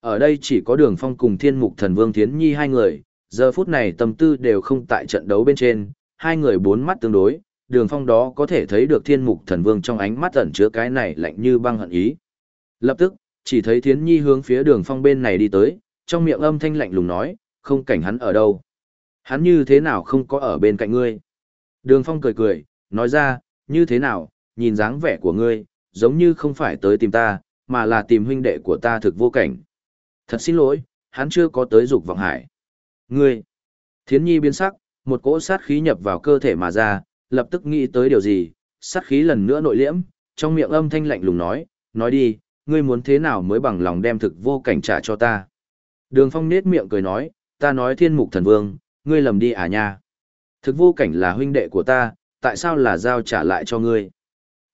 Ở đây chỉ có đường phong cùng thiên mục thần vương thiến nhi hai người, giờ phút này tâm tư đều không tại trận đấu bên trên, hai người bốn mắt tương đối, đường phong đó có thể thấy được thiên mục thần vương trong ánh mắt ẩn chứa cái này lạnh như băng hận ý. Lập tức, chỉ thấy thiến nhi hướng phía đường phong bên này đi tới, trong miệng âm thanh lạnh lùng nói, không cảnh hắn ở đâu. Hắn như thế nào không có ở bên cạnh ngươi. Đường phong cười cười, nói ra, như thế nào, nhìn dáng vẻ của ngươi, giống như không phải tới tìm ta, mà là tìm huynh đệ của ta thực vô cảnh. Thật xin lỗi, hắn chưa có tới dục vọng hải. Ngươi! Thiến nhi biến sắc, một cỗ sát khí nhập vào cơ thể mà ra, lập tức nghĩ tới điều gì, sát khí lần nữa nội liễm, trong miệng âm thanh lạnh lùng nói, nói đi, ngươi muốn thế nào mới bằng lòng đem thực vô cảnh trả cho ta. Đường phong nết miệng cười nói, ta nói thiên mục thần vương, ngươi lầm đi à nha. Thực vô cảnh là huynh đệ của ta, tại sao là giao trả lại cho ngươi?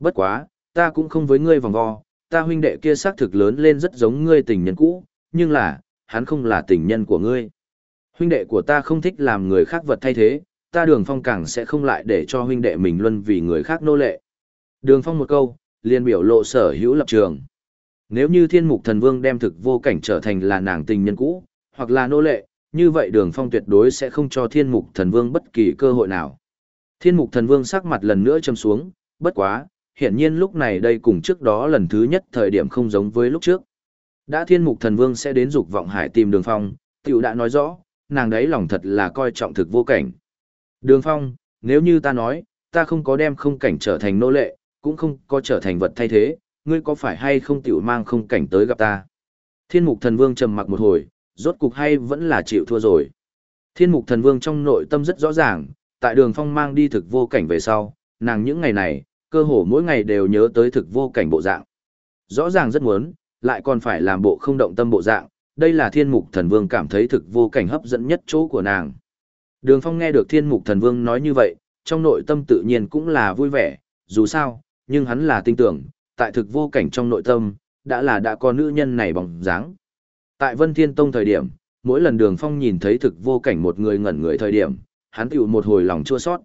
Bất quá, ta cũng không với ngươi vòng vo, ta huynh đệ kia xác thực lớn lên rất giống ngươi tình nhân cũ, nhưng là, hắn không là tình nhân của ngươi. Huynh đệ của ta không thích làm người khác vật thay thế, ta đường phong càng sẽ không lại để cho huynh đệ mình luân vì người khác nô lệ. Đường phong một câu, liền biểu lộ sở hữu lập trường. Nếu như thiên mục thần vương đem thực vô cảnh trở thành là nàng tình nhân cũ, hoặc là nô lệ, như vậy đường phong tuyệt đối sẽ không cho thiên mục thần vương bất kỳ cơ hội nào. Thiên mục thần vương sắc mặt lần nữa châm xuống, bất quá, hiển nhiên lúc này đây cùng trước đó lần thứ nhất thời điểm không giống với lúc trước. Đã thiên mục thần vương sẽ đến dục vọng hải tìm đường phong, tiểu đã nói rõ, nàng đấy lòng thật là coi trọng thực vô cảnh. Đường phong, nếu như ta nói, ta không có đem không cảnh trở thành nô lệ, cũng không có trở thành vật thay thế, ngươi có phải hay không tiểu mang không cảnh tới gặp ta? Thiên mục thần vương trầm mặc một hồi, rốt cục hay vẫn là chịu thua rồi. Thiên mục thần vương trong nội tâm rất rõ ràng, tại đường phong mang đi thực vô cảnh về sau, nàng những ngày này, cơ hồ mỗi ngày đều nhớ tới thực vô cảnh bộ dạng. Rõ ràng rất muốn, lại còn phải làm bộ không động tâm bộ dạng, đây là thiên mục thần vương cảm thấy thực vô cảnh hấp dẫn nhất chỗ của nàng. Đường phong nghe được thiên mục thần vương nói như vậy, trong nội tâm tự nhiên cũng là vui vẻ, dù sao, nhưng hắn là tin tưởng, tại thực vô cảnh trong nội tâm, đã là đã có nữ nhân này bóng dáng. Tại Vân Thiên Tông thời điểm, mỗi lần đường phong nhìn thấy thực vô cảnh một người ngẩn người thời điểm, hắn tựu một hồi lòng chua sót.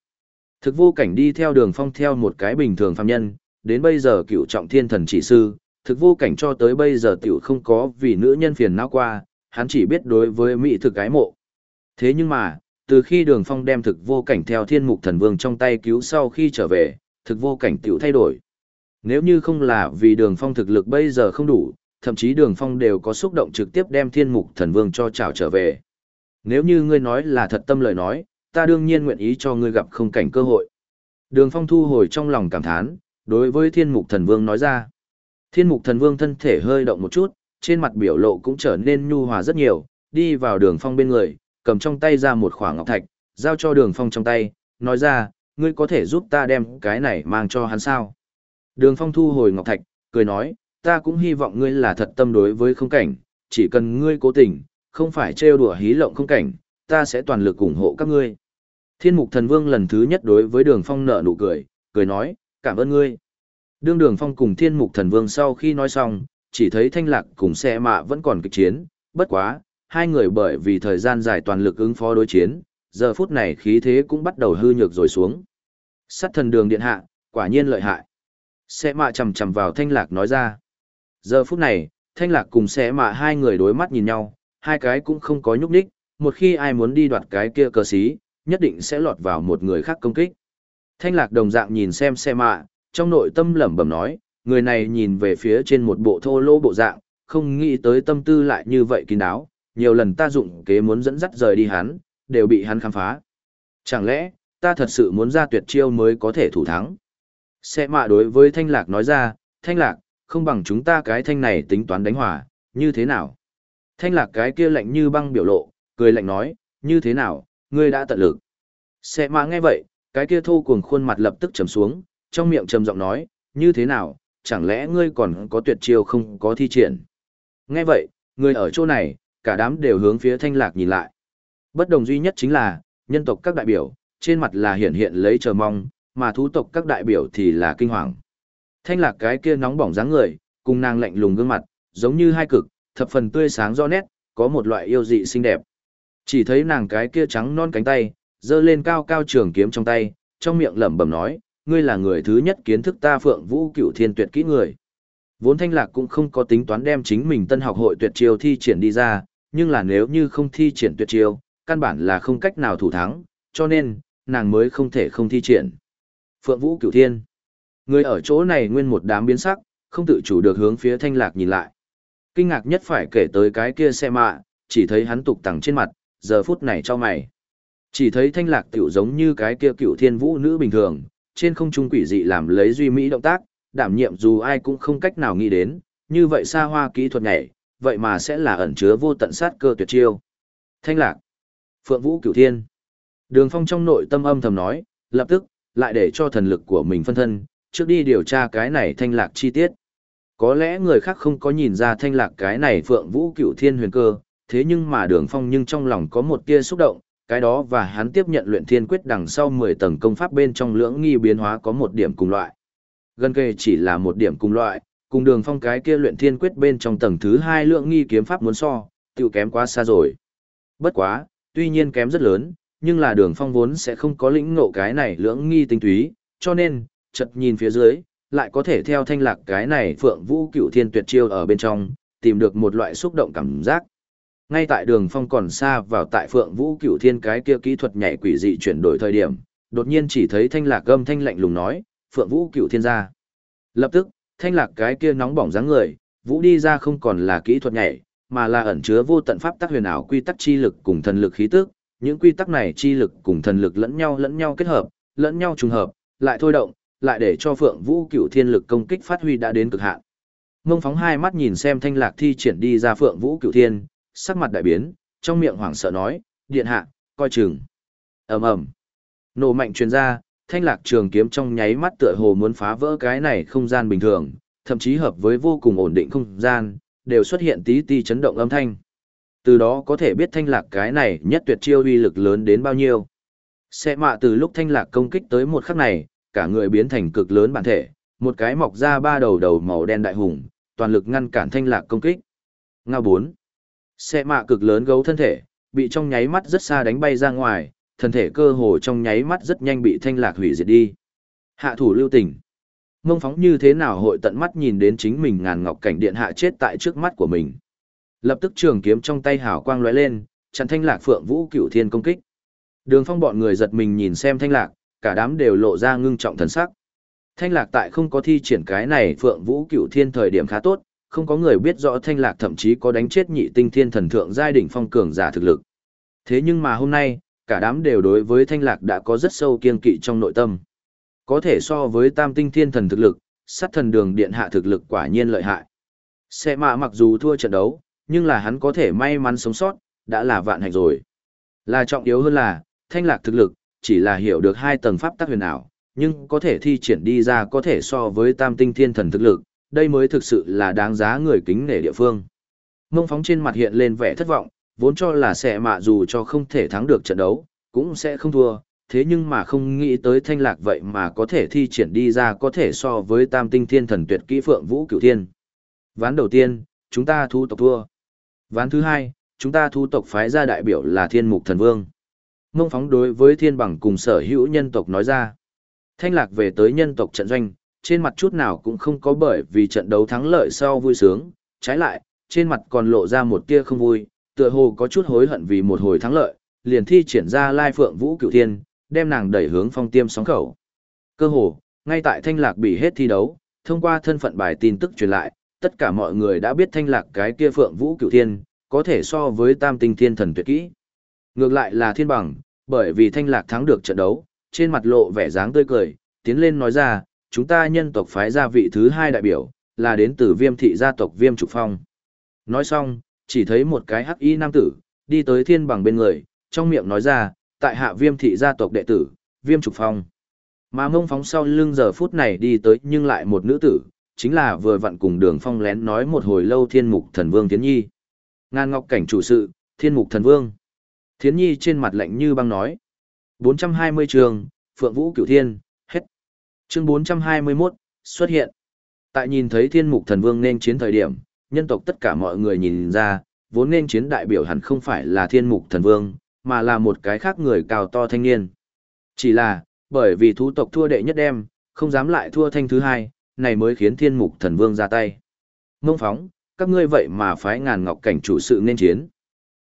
Thực vô cảnh đi theo đường phong theo một cái bình thường phàm nhân, đến bây giờ cựu trọng thiên thần chỉ sư, thực vô cảnh cho tới bây giờ tiểu không có vì nữ nhân phiền não qua, hắn chỉ biết đối với mỹ thực gái mộ. Thế nhưng mà, từ khi đường phong đem thực vô cảnh theo thiên mục thần vương trong tay cứu sau khi trở về, thực vô cảnh tiểu thay đổi. Nếu như không là vì đường phong thực lực bây giờ không đủ, thậm chí đường phong đều có xúc động trực tiếp đem thiên mục thần vương cho trào trở về. Nếu như ngươi nói là thật tâm lời nói, ta đương nhiên nguyện ý cho ngươi gặp không cảnh cơ hội. Đường phong thu hồi trong lòng cảm thán, đối với thiên mục thần vương nói ra. Thiên mục thần vương thân thể hơi động một chút, trên mặt biểu lộ cũng trở nên nhu hòa rất nhiều, đi vào đường phong bên người, cầm trong tay ra một khoảng ngọc thạch, giao cho đường phong trong tay, nói ra, ngươi có thể giúp ta đem cái này mang cho hắn sao. Đường phong thu hồi ngọc thạch, cười nói, ta cũng hy vọng ngươi là thật tâm đối với không cảnh, chỉ cần ngươi cố tình, không phải trêu đùa hí lộng không cảnh, ta sẽ toàn lực ủng hộ các ngươi. Thiên mục thần vương lần thứ nhất đối với đường phong nợ nụ cười, cười nói, cảm ơn ngươi. Đương đường phong cùng thiên mục thần vương sau khi nói xong, chỉ thấy thanh lạc cùng xe mạ vẫn còn kịch chiến, bất quá, hai người bởi vì thời gian dài toàn lực ứng phó đối chiến, giờ phút này khí thế cũng bắt đầu hư nhược rồi xuống. Sát thần đường điện hạ, quả nhiên lợi hại. Xe mạ chầm chầm vào thanh lạc nói ra. Giờ phút này, thanh lạc cùng xe mạ hai người đối mắt nhìn nhau, hai cái cũng không có nhúc nhích, một khi ai muốn đi đoạt cái kia cờ xí, nhất định sẽ lọt vào một người khác công kích. Thanh lạc đồng dạng nhìn xem xe mạ, trong nội tâm lẩm bẩm nói, người này nhìn về phía trên một bộ thô lỗ bộ dạng, không nghĩ tới tâm tư lại như vậy kín đáo, nhiều lần ta dụng kế muốn dẫn dắt rời đi hắn, đều bị hắn khám phá. Chẳng lẽ, ta thật sự muốn ra tuyệt chiêu mới có thể thủ thắng? Xe mạ đối với thanh lạc nói ra, thanh lạc, không bằng chúng ta cái thanh này tính toán đánh hòa, như thế nào? Thanh lạc cái kia lạnh như băng biểu lộ, cười lạnh nói, như thế nào, ngươi đã tận lực. Xe mà nghe vậy, cái kia thô cuồng khuôn mặt lập tức trầm xuống, trong miệng trầm giọng nói, như thế nào, chẳng lẽ ngươi còn có tuyệt chiêu không có thi triển. Nghe vậy, người ở chỗ này, cả đám đều hướng phía thanh lạc nhìn lại. Bất đồng duy nhất chính là, nhân tộc các đại biểu, trên mặt là hiện hiện lấy chờ mong, mà thú tộc các đại biểu thì là kinh hoàng. Thanh lạc cái kia nóng bỏng dáng người, cùng nàng lạnh lùng gương mặt, giống như hai cực, thập phần tươi sáng rõ nét, có một loại yêu dị xinh đẹp. Chỉ thấy nàng cái kia trắng non cánh tay, giơ lên cao cao trường kiếm trong tay, trong miệng lẩm bẩm nói, ngươi là người thứ nhất kiến thức ta phượng vũ cựu thiên tuyệt kỹ người. Vốn thanh lạc cũng không có tính toán đem chính mình tân học hội tuyệt chiêu thi triển đi ra, nhưng là nếu như không thi triển tuyệt chiêu, căn bản là không cách nào thủ thắng, cho nên, nàng mới không thể không thi triển. Phượng vũ cựu thiên. Người ở chỗ này nguyên một đám biến sắc, không tự chủ được hướng phía thanh lạc nhìn lại. Kinh ngạc nhất phải kể tới cái kia xe mạ, chỉ thấy hắn tục tẳng trên mặt, giờ phút này cho mày. Chỉ thấy thanh lạc tiểu giống như cái kia cựu thiên vũ nữ bình thường, trên không trung quỷ dị làm lấy duy mỹ động tác, đảm nhiệm dù ai cũng không cách nào nghĩ đến, như vậy xa hoa kỹ thuật nhảy, vậy mà sẽ là ẩn chứa vô tận sát cơ tuyệt chiêu. Thanh lạc, Phượng Vũ Cửu Thiên. Đường Phong trong nội tâm âm thầm nói, lập tức, lại để cho thần lực của mình phân thân, trước đi điều tra cái này thanh lạc chi tiết. Có lẽ người khác không có nhìn ra thanh lạc cái này Phượng Vũ Cửu Thiên huyền cơ, thế nhưng mà Đường Phong nhưng trong lòng có một tia xúc động, cái đó và hắn tiếp nhận luyện thiên quyết đằng sau 10 tầng công pháp bên trong lưỡng nghi biến hóa có một điểm cùng loại. Gần kề chỉ là một điểm cùng loại, cùng đường phong cái kia luyện thiên quyết bên trong tầng thứ hai lưỡng nghi kiếm pháp muốn so, tự kém quá xa rồi. Bất quá, tuy nhiên kém rất lớn, nhưng là đường phong vốn sẽ không có lĩnh ngộ cái này lưỡng nghi tinh túy, cho nên, chật nhìn phía dưới, lại có thể theo thanh lạc cái này phượng vũ cựu thiên tuyệt chiêu ở bên trong, tìm được một loại xúc động cảm giác. Ngay tại đường phong còn xa vào tại phượng vũ cửu thiên cái kia kỹ thuật nhảy quỷ dị chuyển đổi thời điểm, đột nhiên chỉ thấy thanh lạc gâm thanh lạnh lùng nói, phượng vũ cửu thiên ra. Lập tức, thanh lạc cái kia nóng bỏng dáng người, vũ đi ra không còn là kỹ thuật nhảy, mà là ẩn chứa vô tận pháp tắc huyền ảo quy tắc chi lực cùng thần lực khí tức, những quy tắc này chi lực cùng thần lực lẫn nhau lẫn nhau kết hợp, lẫn nhau trùng hợp, lại thôi động, lại để cho Phượng Vũ Cửu Thiên lực công kích phát huy đã đến cực hạn. mông phóng hai mắt nhìn xem thanh lạc thi triển đi ra Phượng Vũ Cửu Thiên, sắc mặt đại biến, trong miệng hoảng sợ nói, điện hạ, coi chừng. ầm ầm, nổ mạnh truyền ra, thanh lạc trường kiếm trong nháy mắt tựa hồ muốn phá vỡ cái này không gian bình thường, thậm chí hợp với vô cùng ổn định không gian, đều xuất hiện tí tí chấn động âm thanh. Từ đó có thể biết thanh lạc cái này nhất tuyệt chiêu uy lực lớn đến bao nhiêu. Xe mạ từ lúc thanh lạc công kích tới một khắc này, cả người biến thành cực lớn bản thể, một cái mọc ra ba đầu đầu màu đen đại hùng, toàn lực ngăn cản thanh lạc công kích. ngao 4. Xe mạ cực lớn gấu thân thể, bị trong nháy mắt rất xa đánh bay ra ngoài, thân thể cơ hồ trong nháy mắt rất nhanh bị thanh lạc hủy diệt đi. Hạ thủ lưu tình. Mông phóng như thế nào hội tận mắt nhìn đến chính mình ngàn ngọc cảnh điện hạ chết tại trước mắt của mình. Lập tức trường kiếm trong tay hào quang lóe lên, chặn thanh lạc phượng vũ cửu thiên công kích. Đường phong bọn người giật mình nhìn xem thanh lạc, cả đám đều lộ ra ngưng trọng thần sắc. Thanh lạc tại không có thi triển cái này phượng vũ cửu thiên thời điểm khá tốt, không có người biết rõ thanh lạc thậm chí có đánh chết nhị tinh thiên thần thượng giai đỉnh phong cường giả thực lực. Thế nhưng mà hôm nay, cả đám đều đối với thanh lạc đã có rất sâu kiên kỵ trong nội tâm. Có thể so với tam tinh thiên thần thực lực, sát thần đường điện hạ thực lực quả nhiên lợi hại. Xe mạ mặc dù thua trận đấu, nhưng là hắn có thể may mắn sống sót, đã là vạn hạnh rồi. Là trọng yếu hơn là, thanh lạc thực lực, chỉ là hiểu được hai tầng pháp tắc huyền ảo, nhưng có thể thi triển đi ra có thể so với tam tinh thiên thần thực lực, đây mới thực sự là đáng giá người kính nể địa phương. Mông phóng trên mặt hiện lên vẻ thất vọng, vốn cho là sẽ mạ dù cho không thể thắng được trận đấu, cũng sẽ không thua, thế nhưng mà không nghĩ tới thanh lạc vậy mà có thể thi triển đi ra có thể so với tam tinh thiên thần tuyệt kỹ phượng vũ cửu thiên. Ván đầu tiên, chúng ta thu tộc thua. Ván thứ hai, chúng ta thu tộc phái ra đại biểu là thiên mục thần vương. Mông phóng đối với thiên bằng cùng sở hữu nhân tộc nói ra. Thanh lạc về tới nhân tộc trận doanh, trên mặt chút nào cũng không có bởi vì trận đấu thắng lợi sau vui sướng, trái lại, trên mặt còn lộ ra một tia không vui, tựa hồ có chút hối hận vì một hồi thắng lợi, liền thi triển ra Lai Phượng Vũ Cửu Thiên, đem nàng đẩy hướng phong tiêm sóng khẩu. Cơ hồ, ngay tại Thanh Lạc bị hết thi đấu, thông qua thân phận bài tin tức truyền lại, tất cả mọi người đã biết Thanh Lạc cái kia Phượng Vũ Cửu Thiên, có thể so với Tam Tinh Thiên Thần tuyệt kỹ. Ngược lại là Thiên Bằng, bởi vì Thanh Lạc thắng được trận đấu, trên mặt lộ vẻ dáng tươi cười, tiến lên nói ra, chúng ta nhân tộc phái gia vị thứ hai đại biểu, là đến từ viêm thị gia tộc viêm trục phong. Nói xong, chỉ thấy một cái hắc y nam tử, đi tới thiên bằng bên người, trong miệng nói ra, tại hạ viêm thị gia tộc đệ tử, viêm trục phong. Mà mông phóng sau lưng giờ phút này đi tới nhưng lại một nữ tử, chính là vừa vặn cùng đường phong lén nói một hồi lâu thiên mục thần vương Thiến Nhi. Ngan ngọc cảnh chủ sự, thiên mục thần vương. Thiến Nhi trên mặt lạnh như băng nói. 420 trường, Phượng Vũ Cửu Thiên. Chương 421, xuất hiện. Tại nhìn thấy thiên mục thần vương nên chiến thời điểm, nhân tộc tất cả mọi người nhìn ra, vốn nên chiến đại biểu hẳn không phải là thiên mục thần vương, mà là một cái khác người cao to thanh niên. Chỉ là, bởi vì thú tộc thua đệ nhất đem, không dám lại thua thanh thứ hai, này mới khiến thiên mục thần vương ra tay. Mông phóng, các ngươi vậy mà phái ngàn ngọc cảnh chủ sự nên chiến.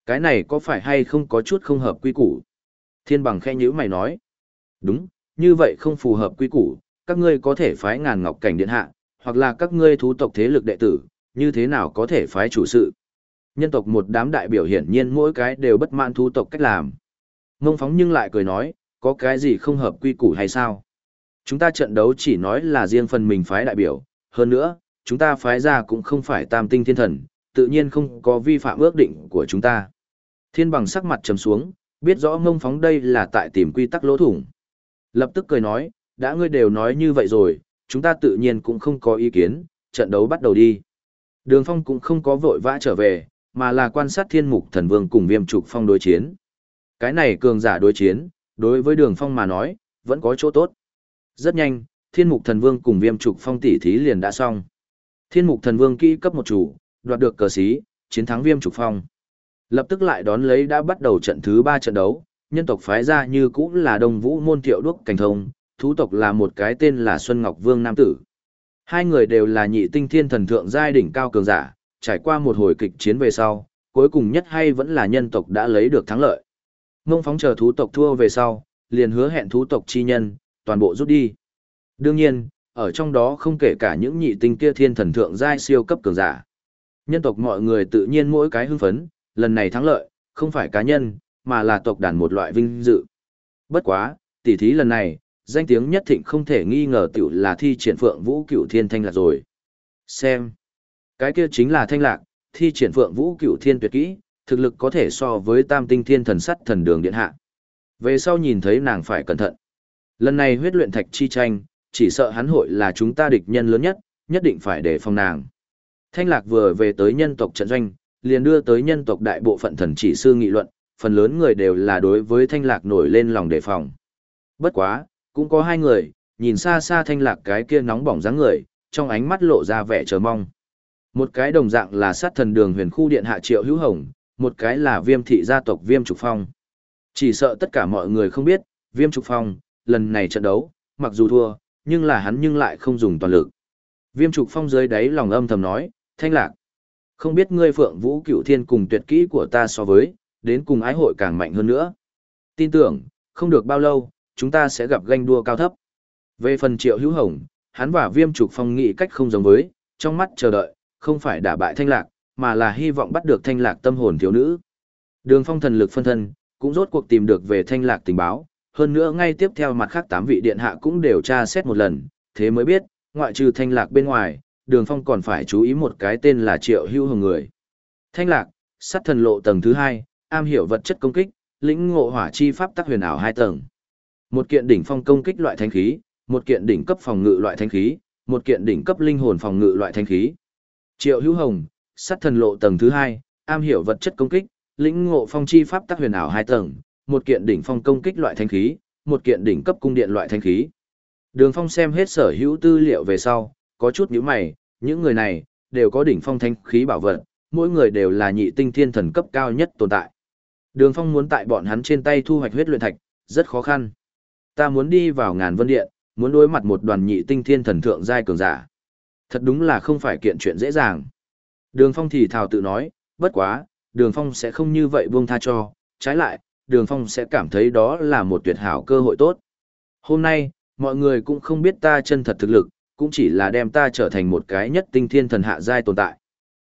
Cái này có phải hay không có chút không hợp quy củ? Thiên bằng khe nhữ mày nói. Đúng, như vậy không phù hợp quy củ, các ngươi có thể phái ngàn ngọc cảnh điện hạ, hoặc là các ngươi thú tộc thế lực đệ tử, như thế nào có thể phái chủ sự. Nhân tộc một đám đại biểu hiển nhiên mỗi cái đều bất mãn thú tộc cách làm. Ngông phóng nhưng lại cười nói, có cái gì không hợp quy củ hay sao? Chúng ta trận đấu chỉ nói là riêng phần mình phái đại biểu, hơn nữa, chúng ta phái ra cũng không phải tam tinh thiên thần, tự nhiên không có vi phạm ước định của chúng ta. Thiên bằng sắc mặt trầm xuống, biết rõ ngông phóng đây là tại tìm quy tắc lỗ thủng. Lập tức cười nói, đã ngươi đều nói như vậy rồi, chúng ta tự nhiên cũng không có ý kiến, trận đấu bắt đầu đi. Đường Phong cũng không có vội vã trở về, mà là quan sát thiên mục thần vương cùng viêm trục phong đối chiến. Cái này cường giả đối chiến, đối với đường phong mà nói, vẫn có chỗ tốt. Rất nhanh, thiên mục thần vương cùng viêm trục phong tỷ thí liền đã xong. Thiên mục thần vương kỹ cấp một chủ, đoạt được cờ xí, chiến thắng viêm trục phong. Lập tức lại đón lấy đã bắt đầu trận thứ ba trận đấu, nhân tộc phái ra như cũng là đông vũ môn thiệu đuốc cảnh thông, thú tộc là một cái tên là Xuân Ngọc Vương Nam Tử. Hai người đều là nhị tinh thiên thần thượng giai đỉnh cao cường giả, trải qua một hồi kịch chiến về sau, cuối cùng nhất hay vẫn là nhân tộc đã lấy được thắng lợi. Mông phóng chờ thú tộc thua về sau, liền hứa hẹn thú tộc chi nhân, toàn bộ rút đi. Đương nhiên, ở trong đó không kể cả những nhị tinh kia thiên thần thượng giai siêu cấp cường giả. Nhân tộc mọi người tự nhiên mỗi cái hưng phấn, lần này thắng lợi, không phải cá nhân, mà là tộc đàn một loại vinh dự. Bất quá, tỉ thí lần này, danh tiếng nhất thịnh không thể nghi ngờ tiểu là thi triển phượng vũ cửu thiên thanh lạc rồi. Xem. Cái kia chính là thanh lạc, thi triển phượng vũ cửu thiên tuyệt kỹ, thực lực có thể so với tam tinh thiên thần sắt thần đường điện hạ. Về sau nhìn thấy nàng phải cẩn thận. Lần này huyết luyện thạch chi tranh, chỉ sợ hắn hội là chúng ta địch nhân lớn nhất, nhất định phải để phòng nàng. Thanh lạc vừa về tới nhân tộc trận doanh, liền đưa tới nhân tộc đại bộ phận thần chỉ sư nghị luận, phần lớn người đều là đối với thanh lạc nổi lên lòng đề phòng. Bất quá, cũng có hai người, nhìn xa xa thanh lạc cái kia nóng bỏng dáng người, trong ánh mắt lộ ra vẻ chờ mong. Một cái đồng dạng là sát thần đường huyền khu điện hạ triệu hữu hồng, một cái là viêm thị gia tộc viêm trục phong. Chỉ sợ tất cả mọi người không biết, viêm trục phong, lần này trận đấu, mặc dù thua, nhưng là hắn nhưng lại không dùng toàn lực. Viêm trục phong dưới đáy lòng âm thầm nói, thanh lạc. Không biết ngươi phượng vũ cựu thiên cùng tuyệt kỹ của ta so với, đến cùng ái hội càng mạnh hơn nữa. Tin tưởng, không được bao lâu, chúng ta sẽ gặp ganh đua cao thấp. Về phần triệu hữu hồng, hắn và viêm trục phong nghị cách không giống với, trong mắt chờ đợi, không phải đả bại thanh lạc, mà là hy vọng bắt được thanh lạc tâm hồn thiếu nữ. Đường phong thần lực phân thân, cũng rốt cuộc tìm được về thanh lạc tình báo, hơn nữa ngay tiếp theo mặt khác tám vị điện hạ cũng đều tra xét một lần, thế mới biết, ngoại trừ thanh lạc bên ngoài, đường phong còn phải chú ý một cái tên là triệu hữu hồng người. Thanh lạc, sát thần lộ tầng thứ hai, am hiểu vật chất công kích, lĩnh ngộ hỏa chi pháp tắc huyền ảo hai tầng. Một kiện đỉnh phong công kích loại thanh khí, một kiện đỉnh cấp phòng ngự loại thanh khí, một kiện đỉnh cấp linh hồn phòng ngự loại thanh khí. Triệu Hữu Hồng, sát thần lộ tầng thứ hai, am hiểu vật chất công kích, lĩnh ngộ phong chi pháp tác huyền ảo hai tầng, một kiện đỉnh phong công kích loại thanh khí, một kiện đỉnh cấp cung điện loại thanh khí. Đường Phong xem hết sở hữu tư liệu về sau, có chút nhíu mày, những người này đều có đỉnh phong thanh khí bảo vật, mỗi người đều là nhị tinh thiên thần cấp cao nhất tồn tại. Đường Phong muốn tại bọn hắn trên tay thu hoạch huyết luyện thạch, rất khó khăn. Ta muốn đi vào ngàn vân điện, muốn đối mặt một đoàn nhị tinh thiên thần thượng giai cường giả. Thật đúng là không phải kiện chuyện dễ dàng. Đường Phong thì thào tự nói, bất quá, Đường Phong sẽ không như vậy buông tha cho, trái lại, Đường Phong sẽ cảm thấy đó là một tuyệt hảo cơ hội tốt. Hôm nay, mọi người cũng không biết ta chân thật thực lực, cũng chỉ là đem ta trở thành một cái nhất tinh thiên thần hạ giai tồn tại.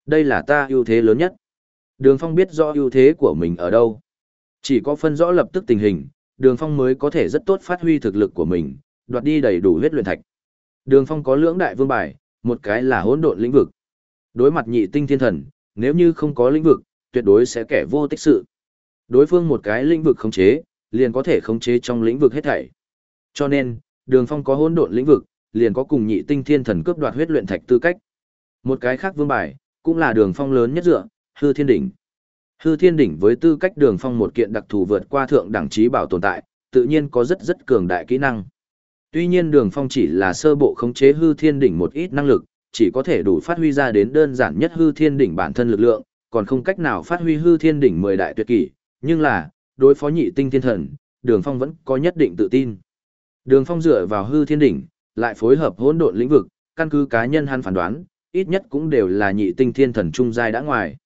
Đây là ta ưu thế lớn nhất. Đường Phong biết rõ ưu thế của mình ở đâu. Chỉ có phân rõ lập tức tình hình, Đường Phong mới có thể rất tốt phát huy thực lực của mình, đoạt đi đầy đủ huyết luyện thạch. Đường Phong có lưỡng đại vương bài, một cái là hỗn độn lĩnh vực. Đối mặt nhị tinh thiên thần, nếu như không có lĩnh vực, tuyệt đối sẽ kẻ vô tích sự. Đối phương một cái lĩnh vực khống chế, liền có thể khống chế trong lĩnh vực hết thảy. Cho nên, Đường Phong có hỗn độn lĩnh vực, liền có cùng nhị tinh thiên thần cướp đoạt huyết luyện thạch tư cách. Một cái khác vương bài, cũng là Đường Phong lớn nhất dựa, Hư Thiên đỉnh. Hư Thiên đỉnh với tư cách Đường Phong một kiện đặc thù vượt qua thượng đẳng trí bảo tồn tại, tự nhiên có rất rất cường đại kỹ năng. Tuy nhiên đường phong chỉ là sơ bộ khống chế hư thiên đỉnh một ít năng lực, chỉ có thể đủ phát huy ra đến đơn giản nhất hư thiên đỉnh bản thân lực lượng, còn không cách nào phát huy hư thiên đỉnh mười đại tuyệt kỷ, nhưng là, đối phó nhị tinh thiên thần, đường phong vẫn có nhất định tự tin. Đường phong dựa vào hư thiên đỉnh, lại phối hợp hỗn độn lĩnh vực, căn cứ cá nhân hắn phán đoán, ít nhất cũng đều là nhị tinh thiên thần trung giai đã ngoài.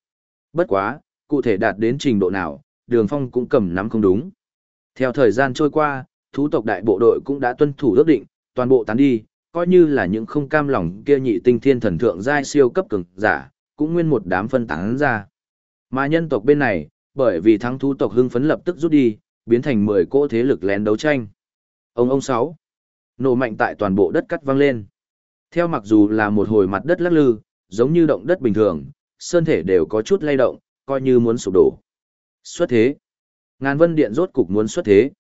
Bất quá, cụ thể đạt đến trình độ nào, đường phong cũng cầm nắm không đúng. Theo thời gian trôi qua, thú tộc đại bộ đội cũng đã tuân thủ ước định, toàn bộ tán đi, coi như là những không cam lòng kia nhị tinh thiên thần thượng giai siêu cấp cường giả, cũng nguyên một đám phân tán ra. Mà nhân tộc bên này, bởi vì thắng thú tộc hưng phấn lập tức rút đi, biến thành 10 cỗ thế lực lén đấu tranh. Ông ông sáu, nổ mạnh tại toàn bộ đất cắt vang lên. Theo mặc dù là một hồi mặt đất lắc lư, giống như động đất bình thường, sơn thể đều có chút lay động, coi như muốn sụp đổ. Xuất thế. Ngàn vân điện rốt cục muốn xuất thế.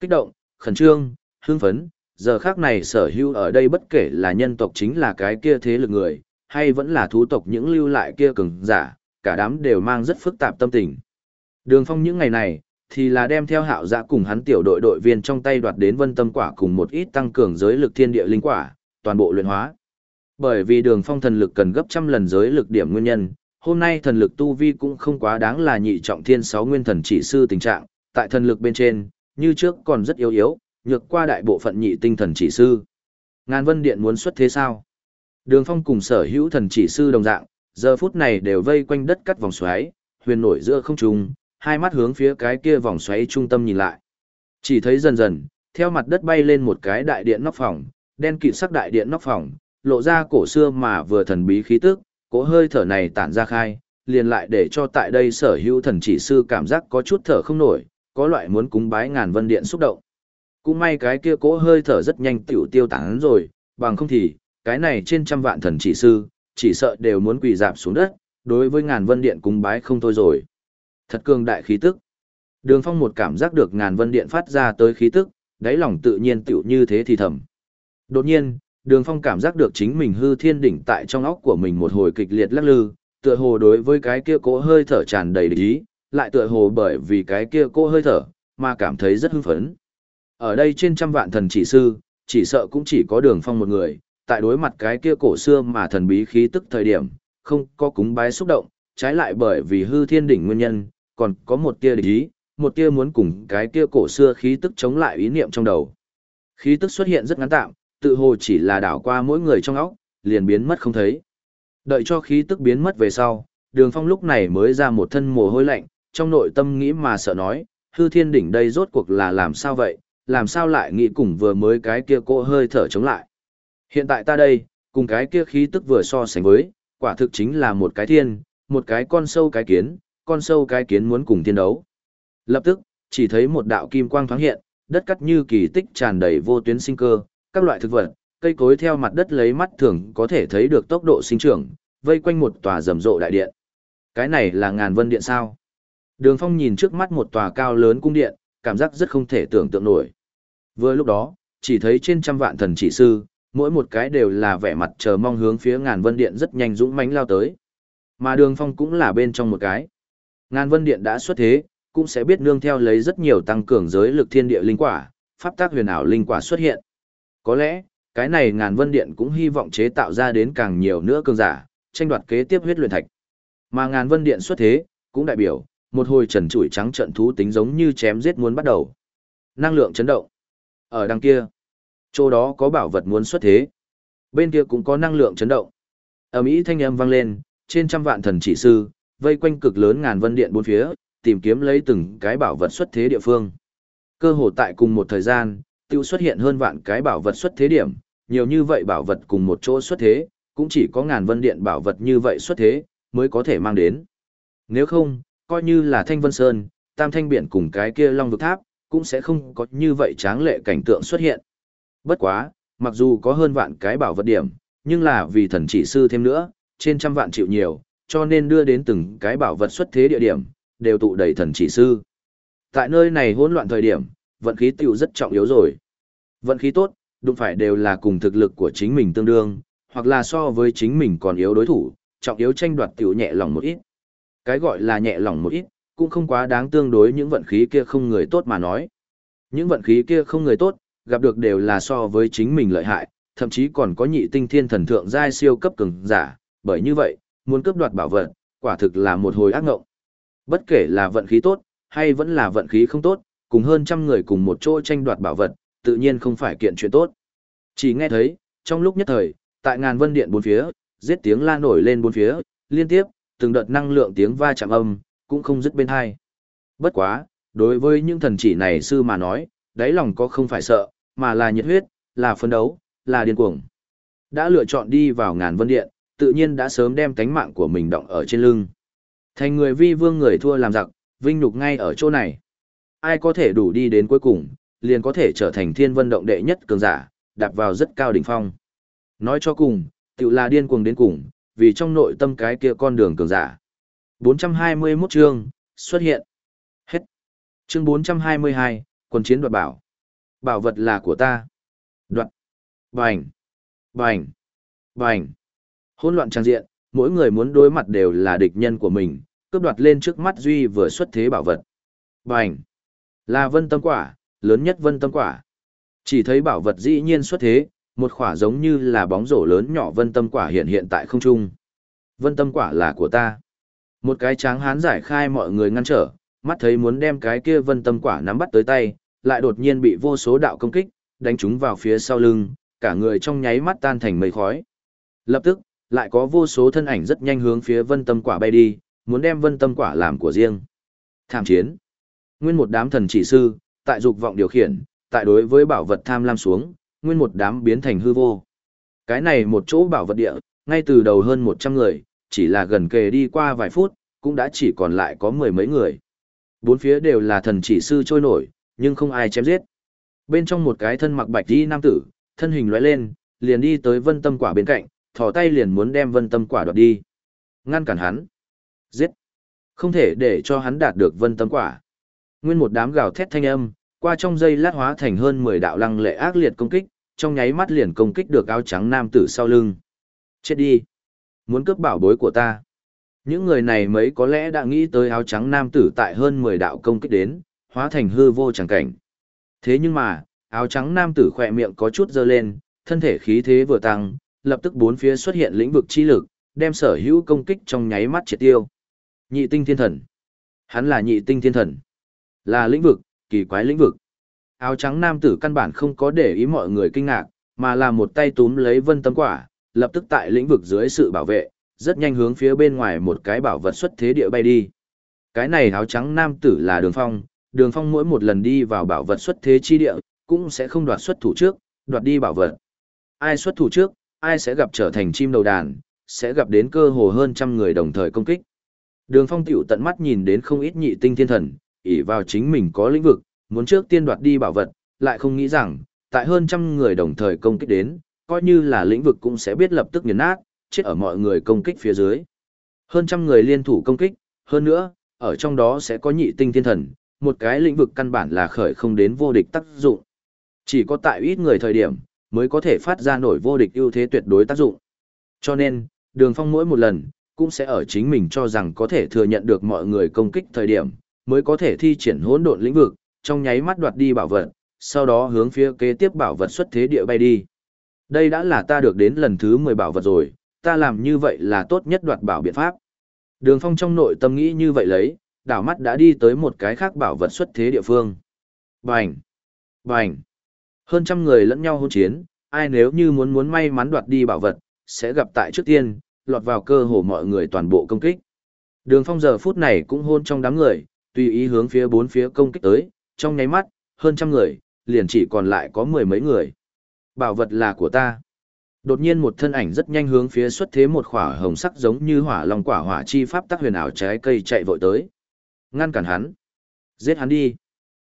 Kích động, khẩn trương, hưng phấn, giờ khác này sở hữu ở đây bất kể là nhân tộc chính là cái kia thế lực người, hay vẫn là thú tộc những lưu lại kia cường giả, cả đám đều mang rất phức tạp tâm tình. Đường phong những ngày này, thì là đem theo hạo giã cùng hắn tiểu đội đội viên trong tay đoạt đến vân tâm quả cùng một ít tăng cường giới lực thiên địa linh quả, toàn bộ luyện hóa. Bởi vì đường phong thần lực cần gấp trăm lần giới lực điểm nguyên nhân, hôm nay thần lực tu vi cũng không quá đáng là nhị trọng thiên sáu nguyên thần chỉ sư tình trạng, tại thần lực bên trên, như trước còn rất yếu yếu, nhược qua đại bộ phận nhị tinh thần chỉ sư. Ngàn vân điện muốn xuất thế sao? Đường phong cùng sở hữu thần chỉ sư đồng dạng, giờ phút này đều vây quanh đất cắt vòng xoáy, huyền nổi giữa không trung, hai mắt hướng phía cái kia vòng xoáy trung tâm nhìn lại. Chỉ thấy dần dần, theo mặt đất bay lên một cái đại điện nóc phòng, đen kịt sắc đại điện nóc phòng, lộ ra cổ xưa mà vừa thần bí khí tức, cỗ hơi thở này tản ra khai, liền lại để cho tại đây sở hữu thần chỉ sư cảm giác có chút thở không nổi, có loại muốn cúng bái ngàn vân điện xúc động. Cũng may cái kia cỗ hơi thở rất nhanh tiểu tiêu tán rồi, bằng không thì, cái này trên trăm vạn thần chỉ sư, chỉ sợ đều muốn quỳ dạp xuống đất, đối với ngàn vân điện cúng bái không thôi rồi. Thật cường đại khí tức. Đường phong một cảm giác được ngàn vân điện phát ra tới khí tức, đáy lòng tự nhiên tiểu như thế thì thầm. Đột nhiên, đường phong cảm giác được chính mình hư thiên đỉnh tại trong óc của mình một hồi kịch liệt lắc lư, tựa hồ đối với cái kia cỗ hơi thở tràn đầy lý, lại tựa hồ bởi vì cái kia cỗ hơi thở, mà cảm thấy rất hưng phấn. Ở đây trên trăm vạn thần chỉ sư, chỉ sợ cũng chỉ có đường phong một người, tại đối mặt cái kia cổ xưa mà thần bí khí tức thời điểm, không có cúng bái xúc động, trái lại bởi vì hư thiên đỉnh nguyên nhân, còn có một tia địch ý, một tia muốn cùng cái kia cổ xưa khí tức chống lại ý niệm trong đầu. Khí tức xuất hiện rất ngắn tạm, tự hồ chỉ là đảo qua mỗi người trong óc, liền biến mất không thấy. Đợi cho khí tức biến mất về sau, đường phong lúc này mới ra một thân mồ hôi lạnh, trong nội tâm nghĩ mà sợ nói, hư thiên đỉnh đây rốt cuộc là làm sao vậy, làm sao lại nghĩ cùng vừa mới cái kia cỗ hơi thở chống lại. Hiện tại ta đây, cùng cái kia khí tức vừa so sánh với, quả thực chính là một cái thiên, một cái con sâu cái kiến, con sâu cái kiến muốn cùng thiên đấu. Lập tức, Chỉ thấy một đạo kim quang thoáng hiện, đất cắt như kỳ tích tràn đầy vô tuyến sinh cơ, các loại thực vật, cây cối theo mặt đất lấy mắt thường có thể thấy được tốc độ sinh trưởng, vây quanh một tòa rầm rộ đại điện. Cái này là ngàn vân điện sao? Đường Phong nhìn trước mắt một tòa cao lớn cung điện, cảm giác rất không thể tưởng tượng nổi. Vừa lúc đó, chỉ thấy trên trăm vạn thần chỉ sư, mỗi một cái đều là vẻ mặt chờ mong hướng phía ngàn vân điện rất nhanh dũng mãnh lao tới. Mà đường phong cũng là bên trong một cái. Ngàn vân điện đã xuất thế, cũng sẽ biết nương theo lấy rất nhiều tăng cường giới lực thiên địa linh quả, pháp tác huyền ảo linh quả xuất hiện. Có lẽ, cái này ngàn vân điện cũng hy vọng chế tạo ra đến càng nhiều nữa cường giả, tranh đoạt kế tiếp huyết luyện thạch. Mà ngàn vân điện xuất thế, cũng đại biểu, một hồi trần trụi trắng trận thú tính giống như chém giết muốn bắt đầu. Năng lượng chấn động. Ở đằng kia, chỗ đó có bảo vật muốn xuất thế. Bên kia cũng có năng lượng chấn động. Ở Mỹ thanh âm vang lên, trên trăm vạn thần chỉ sư, vây quanh cực lớn ngàn vân điện bốn phía, tìm kiếm lấy từng cái bảo vật xuất thế địa phương. Cơ hồ tại cùng một thời gian, tiêu xuất hiện hơn vạn cái bảo vật xuất thế điểm, nhiều như vậy bảo vật cùng một chỗ xuất thế, cũng chỉ có ngàn vân điện bảo vật như vậy xuất thế, mới có thể mang đến. Nếu không, coi như là Thanh Vân Sơn, Tam Thanh Biển cùng cái kia Long Vực Tháp, cũng sẽ không có như vậy tráng lệ cảnh tượng xuất hiện. Bất quá, mặc dù có hơn vạn cái bảo vật điểm, nhưng là vì thần chỉ sư thêm nữa, trên trăm vạn triệu nhiều, cho nên đưa đến từng cái bảo vật xuất thế địa điểm, đều tụ đầy thần chỉ sư. Tại nơi này hỗn loạn thời điểm, vận khí tiểu rất trọng yếu rồi. Vận khí tốt, đụng phải đều là cùng thực lực của chính mình tương đương, hoặc là so với chính mình còn yếu đối thủ, trọng yếu tranh đoạt tiểu nhẹ lòng một ít. Cái gọi là nhẹ lòng một ít, cũng không quá đáng tương đối những vận khí kia không người tốt mà nói. Những vận khí kia không người tốt, gặp được đều là so với chính mình lợi hại, thậm chí còn có nhị tinh thiên thần thượng giai siêu cấp cường giả, bởi như vậy, muốn cướp đoạt bảo vật, quả thực là một hồi ác ngộng. Bất kể là vận khí tốt, hay vẫn là vận khí không tốt, cùng hơn trăm người cùng một chỗ tranh đoạt bảo vật, tự nhiên không phải kiện chuyện tốt. Chỉ nghe thấy, trong lúc nhất thời, tại ngàn vân điện bốn phía, giết tiếng la nổi lên bốn phía, liên tiếp, từng đợt năng lượng tiếng va chạm âm, cũng không dứt bên hai. Bất quá, đối với những thần chỉ này sư mà nói, đáy lòng có không phải sợ, mà là nhiệt huyết, là phấn đấu, là điên cuồng. Đã lựa chọn đi vào ngàn vân điện, tự nhiên đã sớm đem cánh mạng của mình động ở trên lưng. Thành người vi vương người thua làm giặc, vinh nhục ngay ở chỗ này. Ai có thể đủ đi đến cuối cùng, liền có thể trở thành thiên vân động đệ nhất cường giả, đạp vào rất cao đỉnh phong. Nói cho cùng, tự là điên cuồng đến cùng, vì trong nội tâm cái kia con đường cường giả. 421 chương, xuất hiện. Hết. Chương 422, quân chiến đoạt bảo. Bảo vật là của ta. Đoạt. Bành. Bành. Bành. Hỗn loạn trang diện, mỗi người muốn đối mặt đều là địch nhân của mình, cướp đoạt lên trước mắt Duy vừa xuất thế bảo vật. Bành. Là vân tâm quả, lớn nhất vân tâm quả. Chỉ thấy bảo vật dĩ nhiên xuất thế, một khỏa giống như là bóng rổ lớn nhỏ vân tâm quả hiện hiện tại không trung. Vân tâm quả là của ta. Một cái tráng hán giải khai mọi người ngăn trở, mắt thấy muốn đem cái kia vân tâm quả nắm bắt tới tay, lại đột nhiên bị vô số đạo công kích, đánh chúng vào phía sau lưng, cả người trong nháy mắt tan thành mây khói. Lập tức, lại có vô số thân ảnh rất nhanh hướng phía vân tâm quả bay đi, muốn đem vân tâm quả làm của riêng. Tham chiến. Nguyên một đám thần chỉ sư, tại dục vọng điều khiển, tại đối với bảo vật tham lam xuống, nguyên một đám biến thành hư vô. Cái này một chỗ bảo vật địa, ngay từ đầu hơn 100 người, chỉ là gần kề đi qua vài phút, cũng đã chỉ còn lại có mười mấy người. Bốn phía đều là thần chỉ sư trôi nổi, nhưng không ai chém giết. Bên trong một cái thân mặc bạch đi nam tử, thân hình lóe lên, liền đi tới vân tâm quả bên cạnh, thò tay liền muốn đem vân tâm quả đoạt đi. Ngăn cản hắn. Giết. Không thể để cho hắn đạt được vân tâm quả. Nguyên một đám gào thét thanh âm, qua trong dây lát hóa thành hơn 10 đạo lăng lệ ác liệt công kích, trong nháy mắt liền công kích được áo trắng nam tử sau lưng. Chết đi. Muốn cướp bảo bối của ta. Những người này mấy có lẽ đã nghĩ tới áo trắng nam tử tại hơn 10 đạo công kích đến, hóa thành hư vô chẳng cảnh. Thế nhưng mà, áo trắng nam tử khỏe miệng có chút dơ lên, thân thể khí thế vừa tăng, lập tức bốn phía xuất hiện lĩnh vực chi lực, đem sở hữu công kích trong nháy mắt triệt tiêu. Nhị tinh thiên thần. Hắn là nhị tinh thiên thần. Là lĩnh vực, kỳ quái lĩnh vực. Áo trắng nam tử căn bản không có để ý mọi người kinh ngạc, mà là một tay túm lấy vân tâm quả, lập tức tại lĩnh vực dưới sự bảo vệ, rất nhanh hướng phía bên ngoài một cái bảo vật xuất thế địa bay đi. Cái này áo trắng nam tử là đường phong, đường phong mỗi một lần đi vào bảo vật xuất thế chi địa, cũng sẽ không đoạt xuất thủ trước, đoạt đi bảo vật. Ai xuất thủ trước, ai sẽ gặp trở thành chim đầu đàn, sẽ gặp đến cơ hồ hơn trăm người đồng thời công kích. Đường phong tiểu tận mắt nhìn đến không ít nhị tinh thiên thần, ỷ vào chính mình có lĩnh vực, muốn trước tiên đoạt đi bảo vật, lại không nghĩ rằng, tại hơn trăm người đồng thời công kích đến, coi như là lĩnh vực cũng sẽ biết lập tức nghiền nát, chết ở mọi người công kích phía dưới. Hơn trăm người liên thủ công kích, hơn nữa, ở trong đó sẽ có nhị tinh thiên thần, một cái lĩnh vực căn bản là khởi không đến vô địch tác dụng. Chỉ có tại ít người thời điểm, mới có thể phát ra nổi vô địch ưu thế tuyệt đối tác dụng. Cho nên, đường phong mỗi một lần, cũng sẽ ở chính mình cho rằng có thể thừa nhận được mọi người công kích thời điểm, mới có thể thi triển hỗn độn lĩnh vực, trong nháy mắt đoạt đi bảo vật, sau đó hướng phía kế tiếp bảo vật xuất thế địa bay đi. Đây đã là ta được đến lần thứ 10 bảo vật rồi, ta làm như vậy là tốt nhất đoạt bảo biện pháp. Đường Phong trong nội tâm nghĩ như vậy lấy, đảo mắt đã đi tới một cái khác bảo vật xuất thế địa phương. Bành! Bành! Hơn trăm người lẫn nhau hôn chiến, ai nếu như muốn muốn may mắn đoạt đi bảo vật, sẽ gặp tại trước tiên, lọt vào cơ hồ mọi người toàn bộ công kích. Đường Phong giờ phút này cũng hôn trong đám người, tùy ý hướng phía bốn phía công kích tới, trong nháy mắt, hơn trăm người, liền chỉ còn lại có mười mấy người. Bảo vật là của ta. Đột nhiên một thân ảnh rất nhanh hướng phía xuất thế một khỏa hồng sắc giống như hỏa long quả hỏa chi pháp tắc huyền ảo trái cây chạy vội tới. Ngăn cản hắn. Giết hắn đi.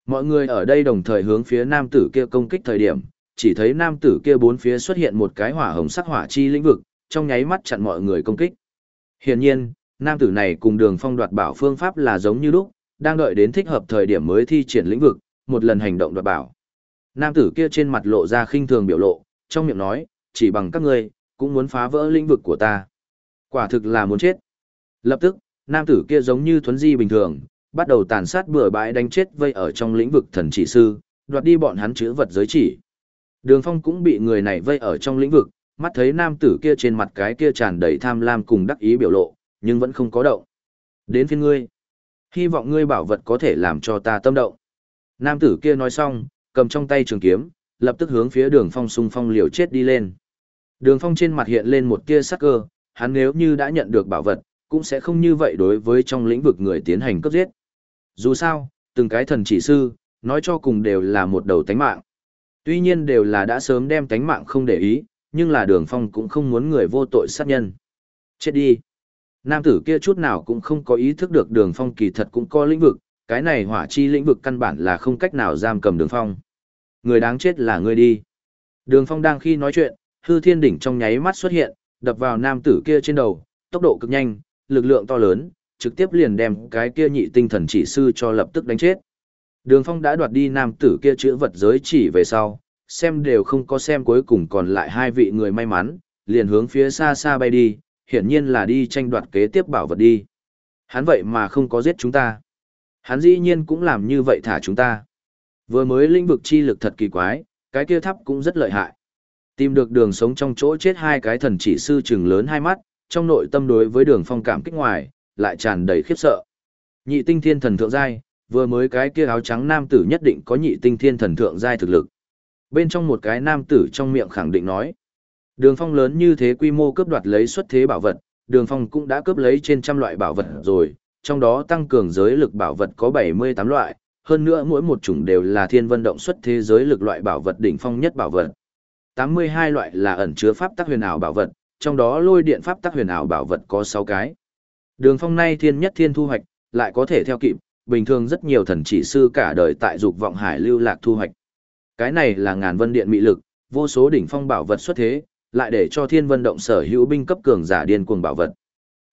Mọi người ở đây đồng thời hướng phía nam tử kia công kích thời điểm, chỉ thấy nam tử kia bốn phía xuất hiện một cái hỏa hồng sắc hỏa chi lĩnh vực, trong nháy mắt chặn mọi người công kích. Hiển nhiên, nam tử này cùng đường phong đoạt bảo phương pháp là giống như lúc, đang đợi đến thích hợp thời điểm mới thi triển lĩnh vực, một lần hành động đoạt bảo. Nam tử kia trên mặt lộ ra khinh thường biểu lộ, trong miệng nói, chỉ bằng các ngươi, cũng muốn phá vỡ lĩnh vực của ta. Quả thực là muốn chết. Lập tức, nam tử kia giống như thuấn di bình thường, bắt đầu tàn sát bừa bãi đánh chết vây ở trong lĩnh vực thần chỉ sư, đoạt đi bọn hắn chữ vật giới chỉ. Đường Phong cũng bị người này vây ở trong lĩnh vực, mắt thấy nam tử kia trên mặt cái kia tràn đầy tham lam cùng đắc ý biểu lộ, nhưng vẫn không có động. Đến phiên ngươi. Hy vọng ngươi bảo vật có thể làm cho ta tâm động. Nam tử kia nói xong, cầm trong tay trường kiếm, lập tức hướng phía đường phong xung phong liều chết đi lên. Đường phong trên mặt hiện lên một tia sắc cơ, hắn nếu như đã nhận được bảo vật, cũng sẽ không như vậy đối với trong lĩnh vực người tiến hành cấp giết. Dù sao, từng cái thần chỉ sư, nói cho cùng đều là một đầu tánh mạng. Tuy nhiên đều là đã sớm đem tánh mạng không để ý, nhưng là đường phong cũng không muốn người vô tội sát nhân. Chết đi. Nam tử kia chút nào cũng không có ý thức được đường phong kỳ thật cũng có lĩnh vực, cái này hỏa chi lĩnh vực căn bản là không cách nào giam cầm đường phong. Người đáng chết là ngươi đi. Đường phong đang khi nói chuyện, hư thiên đỉnh trong nháy mắt xuất hiện, đập vào nam tử kia trên đầu, tốc độ cực nhanh, lực lượng to lớn, trực tiếp liền đem cái kia nhị tinh thần chỉ sư cho lập tức đánh chết. Đường phong đã đoạt đi nam tử kia chữ vật giới chỉ về sau, xem đều không có xem cuối cùng còn lại hai vị người may mắn, liền hướng phía xa xa bay đi, hiển nhiên là đi tranh đoạt kế tiếp bảo vật đi. Hắn vậy mà không có giết chúng ta. Hắn dĩ nhiên cũng làm như vậy thả chúng ta. Vừa mới lĩnh vực chi lực thật kỳ quái, cái kia thắp cũng rất lợi hại. Tìm được đường sống trong chỗ chết hai cái thần chỉ sư trừng lớn hai mắt, trong nội tâm đối với đường phong cảm kích ngoài, lại tràn đầy khiếp sợ. Nhị tinh thiên thần thượng giai, vừa mới cái kia áo trắng nam tử nhất định có nhị tinh thiên thần thượng giai thực lực. Bên trong một cái nam tử trong miệng khẳng định nói. Đường phong lớn như thế quy mô cướp đoạt lấy xuất thế bảo vật, đường phong cũng đã cướp lấy trên trăm loại bảo vật rồi, trong đó tăng cường giới lực bảo vật có 78 loại, hơn nữa mỗi một chủng đều là thiên vân động xuất thế giới lực loại bảo vật đỉnh phong nhất bảo vật. 82 loại là ẩn chứa pháp tắc huyền ảo bảo vật, trong đó lôi điện pháp tắc huyền ảo bảo vật có 6 cái. Đường phong nay thiên nhất thiên thu hoạch, lại có thể theo kịp, bình thường rất nhiều thần chỉ sư cả đời tại dục vọng hải lưu lạc thu hoạch. Cái này là ngàn vân điện mị lực, vô số đỉnh phong bảo vật xuất thế, lại để cho thiên vân động sở hữu binh cấp cường giả điên cuồng bảo vật.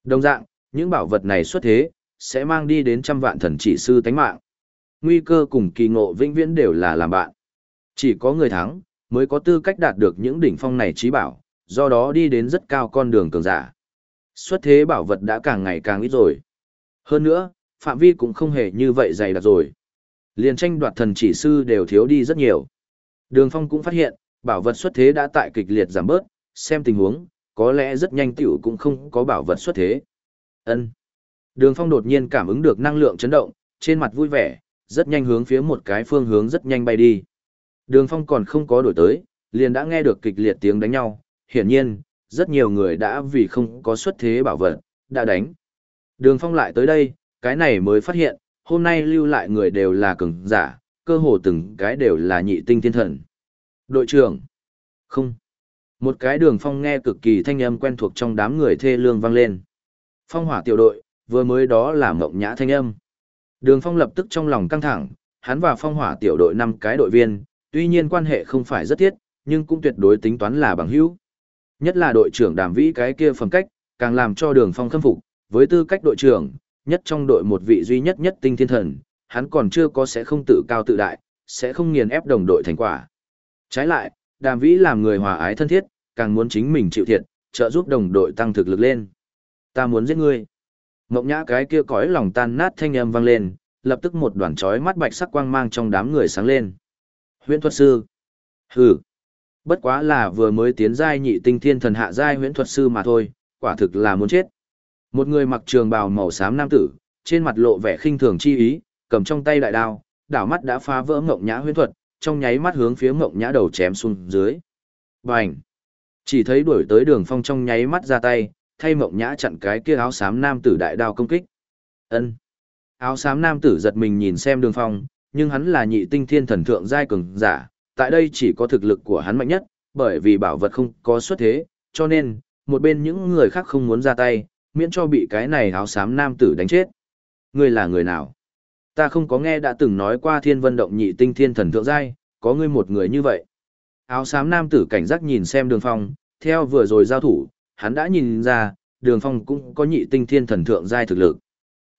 Đồng dạng, những bảo vật này xuất thế, sẽ mang đi đến trăm vạn thần chỉ sư tánh mạng. Nguy cơ cùng kỳ ngộ vĩnh viễn đều là làm bạn. Chỉ có người thắng, mới có tư cách đạt được những đỉnh phong này trí bảo, do đó đi đến rất cao con đường cường giả. Xuất thế bảo vật đã càng ngày càng ít rồi. Hơn nữa, phạm vi cũng không hề như vậy dày đặc rồi. Liền tranh đoạt thần chỉ sư đều thiếu đi rất nhiều. Đường Phong cũng phát hiện, bảo vật xuất thế đã tại kịch liệt giảm bớt, xem tình huống, có lẽ rất nhanh tiểu cũng không có bảo vật xuất thế. Ân. Đường Phong đột nhiên cảm ứng được năng lượng chấn động, trên mặt vui vẻ, rất nhanh hướng phía một cái phương hướng rất nhanh bay đi. Đường Phong còn không có đổi tới, liền đã nghe được kịch liệt tiếng đánh nhau, hiển nhiên, rất nhiều người đã vì không có xuất thế bảo vật, đã đánh. Đường Phong lại tới đây, cái này mới phát hiện, hôm nay lưu lại người đều là cường giả, cơ hồ từng cái đều là nhị tinh thiên thần. Đội trưởng. Không. Một cái đường phong nghe cực kỳ thanh âm quen thuộc trong đám người thê lương vang lên. Phong hỏa tiểu đội, vừa mới đó là mộng nhã thanh âm. Đường Phong lập tức trong lòng căng thẳng, hắn và phong hỏa tiểu đội năm cái đội viên, tuy nhiên quan hệ không phải rất thiết, nhưng cũng tuyệt đối tính toán là bằng hữu. Nhất là đội trưởng đàm vĩ cái kia phẩm cách, càng làm cho đường phong khâm phục, với tư cách đội trưởng, nhất trong đội một vị duy nhất nhất tinh thiên thần, hắn còn chưa có sẽ không tự cao tự đại, sẽ không nghiền ép đồng đội thành quả. Trái lại, đàm vĩ làm người hòa ái thân thiết, càng muốn chính mình chịu thiệt, trợ giúp đồng đội tăng thực lực lên. Ta muốn giết ngươi. Mộng nhã cái kia cõi lòng tan nát thanh âm vang lên, lập tức một đoàn chói mắt bạch sắc quang mang trong đám người sáng lên. Huyễn thuật sư. Hừ. Bất quá là vừa mới tiến giai nhị tinh thiên thần hạ giai huyễn thuật sư mà thôi, quả thực là muốn chết. Một người mặc trường bào màu xám nam tử, trên mặt lộ vẻ khinh thường chi ý, cầm trong tay đại đao, đảo mắt đã phá vỡ ngộng nhã huyễn thuật, trong nháy mắt hướng phía mộng nhã đầu chém xuống dưới. Bành! Chỉ thấy đuổi tới đường phong trong nháy mắt ra tay, thay mộng nhã chặn cái kia áo xám nam tử đại đao công kích. Ân. Áo xám nam tử giật mình nhìn xem đường phong, nhưng hắn là nhị tinh thiên thần thượng giai cường giả, tại đây chỉ có thực lực của hắn mạnh nhất, bởi vì bảo vật không có xuất thế, cho nên, một bên những người khác không muốn ra tay, miễn cho bị cái này áo xám nam tử đánh chết. Ngươi là người nào? Ta không có nghe đã từng nói qua thiên vân động nhị tinh thiên thần thượng giai, có ngươi một người như vậy. Áo xám nam tử cảnh giác nhìn xem đường phong, theo vừa rồi giao thủ, hắn đã nhìn ra, đường phong cũng có nhị tinh thiên thần thượng giai thực lực.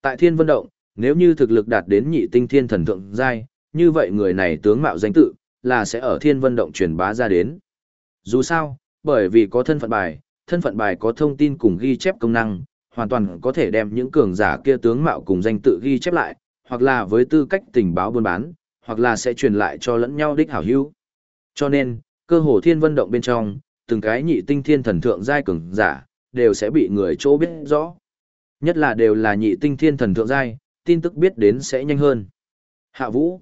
Tại thiên vân động, nếu như thực lực đạt đến nhị tinh thiên thần thượng giai, như vậy người này tướng mạo danh tự, là sẽ ở thiên vân động truyền bá ra đến. Dù sao, bởi vì có thân phận bài, thân phận bài có thông tin cùng ghi chép công năng, hoàn toàn có thể đem những cường giả kia tướng mạo cùng danh tự ghi chép lại, hoặc là với tư cách tình báo buôn bán, hoặc là sẽ truyền lại cho lẫn nhau đích hảo hữu. Cho nên, cơ hồ thiên vân động bên trong, từng cái nhị tinh thiên thần thượng giai cường giả, đều sẽ bị người chỗ biết rõ. Nhất là đều là nhị tinh thiên thần thượng giai, tin tức biết đến sẽ nhanh hơn. Hạ Vũ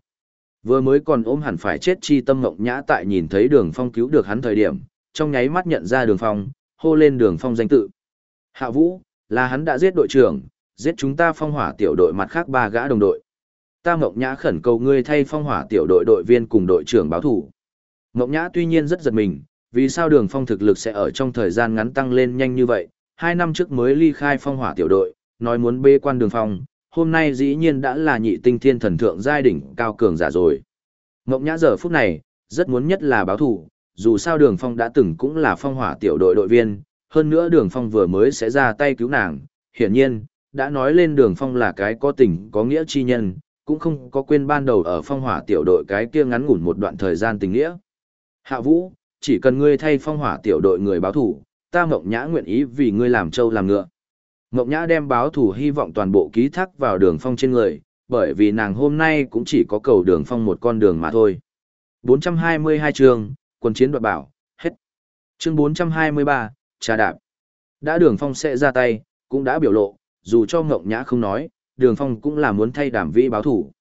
Vừa mới còn ôm hẳn phải chết chi tâm ngộng nhã tại nhìn thấy đường phong cứu được hắn thời điểm, trong nháy mắt nhận ra đường phong, hô lên đường phong danh tự. Hạ Vũ, là hắn đã giết đội trưởng, giết chúng ta phong hỏa tiểu đội mặt khác ba gã đồng đội. Ta ngộng nhã khẩn cầu ngươi thay phong hỏa tiểu đội đội viên cùng đội trưởng báo thủ. Ngộng nhã tuy nhiên rất giật mình, vì sao đường phong thực lực sẽ ở trong thời gian ngắn tăng lên nhanh như vậy, hai năm trước mới ly khai phong hỏa tiểu đội, nói muốn bê quan đường phong, hôm nay dĩ nhiên đã là nhị tinh thiên thần thượng giai đỉnh cao cường giả rồi. Ngộng nhã giờ phút này, rất muốn nhất là báo thủ, dù sao đường phong đã từng cũng là phong hỏa tiểu đội đội viên, hơn nữa đường phong vừa mới sẽ ra tay cứu nàng, hiển nhiên, đã nói lên đường phong là cái có tình có nghĩa chi nhân, cũng không có quên ban đầu ở phong hỏa tiểu đội cái kia ngắn ngủn một đoạn thời gian tình nghĩa. Hạ vũ, chỉ cần ngươi thay phong hỏa tiểu đội người báo thủ, ta mộng nhã nguyện ý vì ngươi làm trâu làm ngựa. Ngọc Nhã đem báo thủ hy vọng toàn bộ ký thác vào đường phong trên người, bởi vì nàng hôm nay cũng chỉ có cầu đường phong một con đường mà thôi. 422 chương, quân chiến đoạt bảo, hết. Chương 423, trà đạp. Đã đường phong sẽ ra tay, cũng đã biểu lộ, dù cho Ngộng Nhã không nói, đường phong cũng là muốn thay đảm vĩ báo thủ.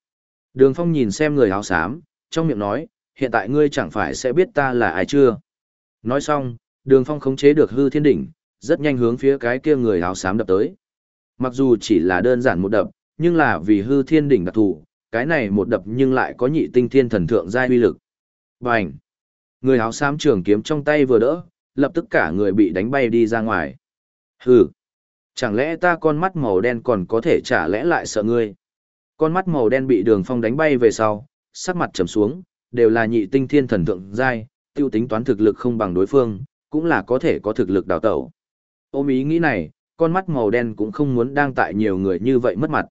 Đường phong nhìn xem người áo xám, trong miệng nói, hiện tại ngươi chẳng phải sẽ biết ta là ai chưa. Nói xong, đường phong khống chế được hư thiên đỉnh, rất nhanh hướng phía cái kia người áo xám đập tới. Mặc dù chỉ là đơn giản một đập, nhưng là vì hư thiên đỉnh đặc thù, cái này một đập nhưng lại có nhị tinh thiên thần thượng giai uy lực. Bành! Người áo xám trường kiếm trong tay vừa đỡ, lập tức cả người bị đánh bay đi ra ngoài. Hừ! Chẳng lẽ ta con mắt màu đen còn có thể trả lẽ lại sợ ngươi? Con mắt màu đen bị đường phong đánh bay về sau, sắc mặt trầm xuống, đều là nhị tinh thiên thần thượng giai, tiêu tính toán thực lực không bằng đối phương, cũng là có thể có thực lực đào tẩu. Ôm ý nghĩ này, con mắt màu đen cũng không muốn đang tại nhiều người như vậy mất mặt.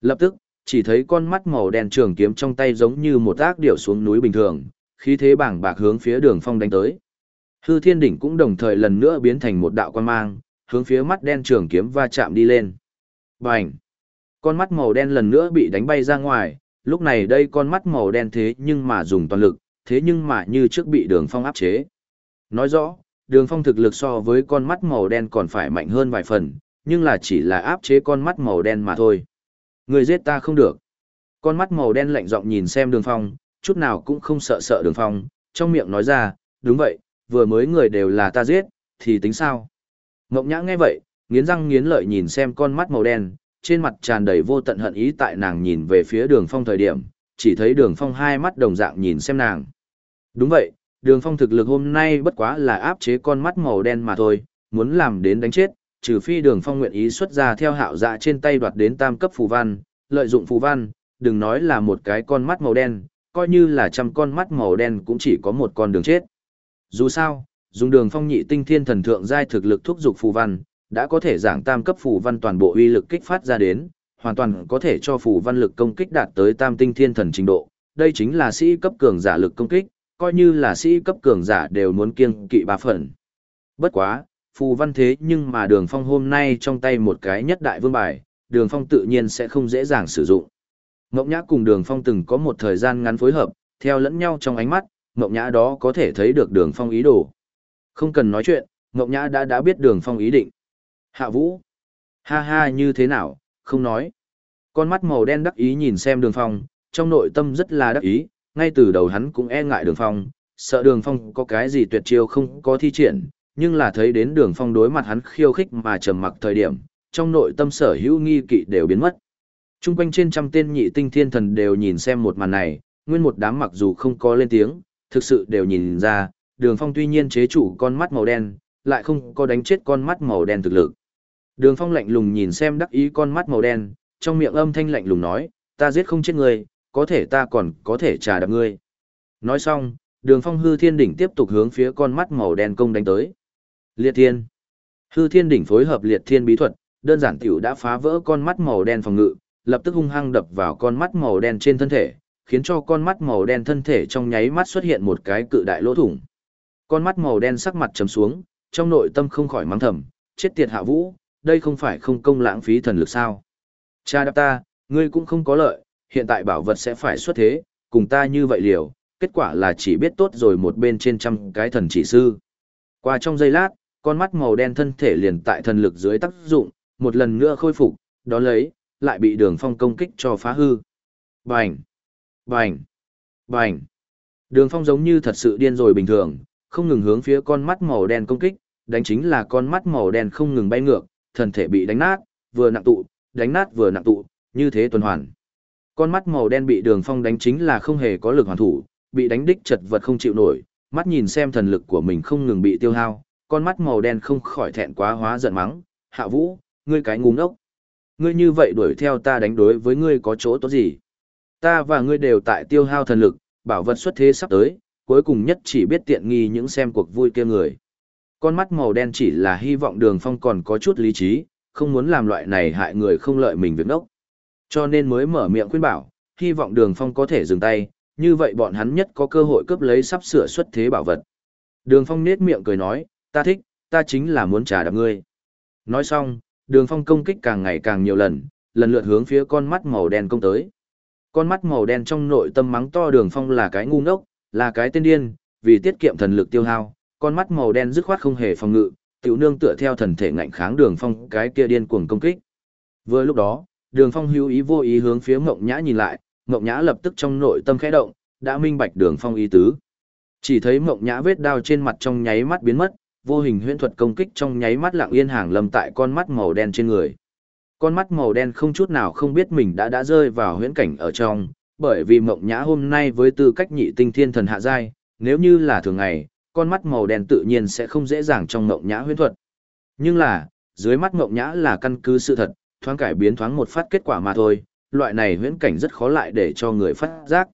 Lập tức, chỉ thấy con mắt màu đen trường kiếm trong tay giống như một ác điểu xuống núi bình thường, khí thế bảng bạc hướng phía đường phong đánh tới. Hư thiên đỉnh cũng đồng thời lần nữa biến thành một đạo quan mang, hướng phía mắt đen trường kiếm va chạm đi lên. Bành! Con mắt màu đen lần nữa bị đánh bay ra ngoài, lúc này đây con mắt màu đen thế nhưng mà dùng toàn lực, thế nhưng mà như trước bị đường phong áp chế. Nói rõ, đường phong thực lực so với con mắt màu đen còn phải mạnh hơn vài phần, nhưng là chỉ là áp chế con mắt màu đen mà thôi. Người giết ta không được. Con mắt màu đen lạnh giọng nhìn xem đường phong, chút nào cũng không sợ sợ đường phong, trong miệng nói ra, đúng vậy, vừa mới người đều là ta giết, thì tính sao? Ngọc nhã nghe vậy, nghiến răng nghiến lợi nhìn xem con mắt màu đen, trên mặt tràn đầy vô tận hận ý tại nàng nhìn về phía đường phong thời điểm, chỉ thấy đường phong hai mắt đồng dạng nhìn xem nàng. Đúng vậy, đường phong thực lực hôm nay bất quá là áp chế con mắt màu đen mà thôi, muốn làm đến đánh chết, trừ phi đường phong nguyện ý xuất ra theo hạo dạ trên tay đoạt đến tam cấp phù văn, lợi dụng phù văn, đừng nói là một cái con mắt màu đen, coi như là trăm con mắt màu đen cũng chỉ có một con đường chết. Dù sao, dùng đường phong nhị tinh thiên thần thượng giai thực lực thúc dục phù văn, đã có thể giảng tam cấp phù văn toàn bộ uy lực kích phát ra đến, hoàn toàn có thể cho phù văn lực công kích đạt tới tam tinh thiên thần trình độ. Đây chính là sĩ cấp cường giả lực công kích, coi như là sĩ cấp cường giả đều muốn kiêng kỵ ba phần. Bất quá, phù văn thế nhưng mà đường phong hôm nay trong tay một cái nhất đại vương bài, đường phong tự nhiên sẽ không dễ dàng sử dụng. mộng Nhã cùng đường phong từng có một thời gian ngắn phối hợp, theo lẫn nhau trong ánh mắt, mộng Nhã đó có thể thấy được đường phong ý đồ. Không cần nói chuyện, Ngọc Nhã đã đã biết đường phong ý định. Hạ Vũ. Ha ha như thế nào, không nói. Con mắt màu đen đắc ý nhìn xem đường phong, trong nội tâm rất là đắc ý, ngay từ đầu hắn cũng e ngại đường phong, sợ đường phong có cái gì tuyệt chiêu không có thi triển, nhưng là thấy đến đường phong đối mặt hắn khiêu khích mà trầm mặc thời điểm, trong nội tâm sở hữu nghi kỵ đều biến mất. Trung quanh trên trăm tên nhị tinh thiên thần đều nhìn xem một màn này, nguyên một đám mặc dù không có lên tiếng, thực sự đều nhìn ra, đường phong tuy nhiên chế chủ con mắt màu đen, lại không có đánh chết con mắt màu đen thực lực. Đường phong lạnh lùng nhìn xem đắc ý con mắt màu đen, trong miệng âm thanh lạnh lùng nói, ta giết không chết ngươi, có thể ta còn có thể trả đập ngươi. Nói xong, đường phong hư thiên đỉnh tiếp tục hướng phía con mắt màu đen công đánh tới. Liệt thiên. Hư thiên đỉnh phối hợp liệt thiên bí thuật, đơn giản tiểu đã phá vỡ con mắt màu đen phòng ngự, lập tức hung hăng đập vào con mắt màu đen trên thân thể, khiến cho con mắt màu đen thân thể trong nháy mắt xuất hiện một cái cự đại lỗ thủng. Con mắt màu đen sắc mặt trầm xuống, trong nội tâm không khỏi mắng thầm, chết tiệt hạ vũ, đây không phải không công lãng phí thần lực sao. Cha đáp ta, ngươi cũng không có lợi, hiện tại bảo vật sẽ phải xuất thế, cùng ta như vậy liều, kết quả là chỉ biết tốt rồi một bên trên trăm cái thần chỉ sư. Qua trong giây lát, con mắt màu đen thân thể liền tại thần lực dưới tác dụng, một lần nữa khôi phục, đó lấy, lại bị đường phong công kích cho phá hư. Bành! Bành! Bành! Đường phong giống như thật sự điên rồi bình thường, không ngừng hướng phía con mắt màu đen công kích, đánh chính là con mắt màu đen không ngừng bay ngược, thần thể bị đánh nát, vừa nặng tụ, đánh nát vừa nặng tụ, như thế tuần hoàn. Con mắt màu đen bị đường phong đánh chính là không hề có lực hoàn thủ, bị đánh đích chật vật không chịu nổi, mắt nhìn xem thần lực của mình không ngừng bị tiêu hao, con mắt màu đen không khỏi thẹn quá hóa giận mắng, hạ vũ, ngươi cái ngu ngốc. Ngươi như vậy đuổi theo ta đánh đối với ngươi có chỗ tốt gì? Ta và ngươi đều tại tiêu hao thần lực, bảo vật xuất thế sắp tới, cuối cùng nhất chỉ biết tiện nghi những xem cuộc vui kia người. Con mắt màu đen chỉ là hy vọng đường phong còn có chút lý trí, không muốn làm loại này hại người không lợi mình việc đốc. Cho nên mới mở miệng khuyên bảo, hy vọng đường phong có thể dừng tay, như vậy bọn hắn nhất có cơ hội cướp lấy sắp sửa xuất thế bảo vật. Đường phong nết miệng cười nói, ta thích, ta chính là muốn trả đạp ngươi. Nói xong, đường phong công kích càng ngày càng nhiều lần, lần lượt hướng phía con mắt màu đen công tới. Con mắt màu đen trong nội tâm mắng to đường phong là cái ngu ngốc, là cái tên điên, vì tiết kiệm thần lực tiêu hao, con mắt màu đen dứt khoát không hề phòng ngự, tiểu nương tựa theo thần thể ngạnh kháng đường phong cái kia điên cuồng công kích. Vừa lúc đó, đường phong hữu ý vô ý hướng phía Ngộng nhã nhìn lại, Ngộng nhã lập tức trong nội tâm khẽ động, đã minh bạch đường phong ý tứ. Chỉ thấy Ngộng nhã vết đao trên mặt trong nháy mắt biến mất, vô hình huyễn thuật công kích trong nháy mắt lặng yên hàng lâm tại con mắt màu đen trên người. Con mắt màu đen không chút nào không biết mình đã đã rơi vào huyễn cảnh ở trong, bởi vì mộng nhã hôm nay với tư cách nhị tinh thiên thần hạ giai, nếu như là thường ngày, con mắt màu đen tự nhiên sẽ không dễ dàng trong mộng nhã huyễn thuật. Nhưng là, dưới mắt mộng nhã là căn cứ sự thật, thoáng cải biến thoáng một phát kết quả mà thôi, loại này huyễn cảnh rất khó lại để cho người phát giác.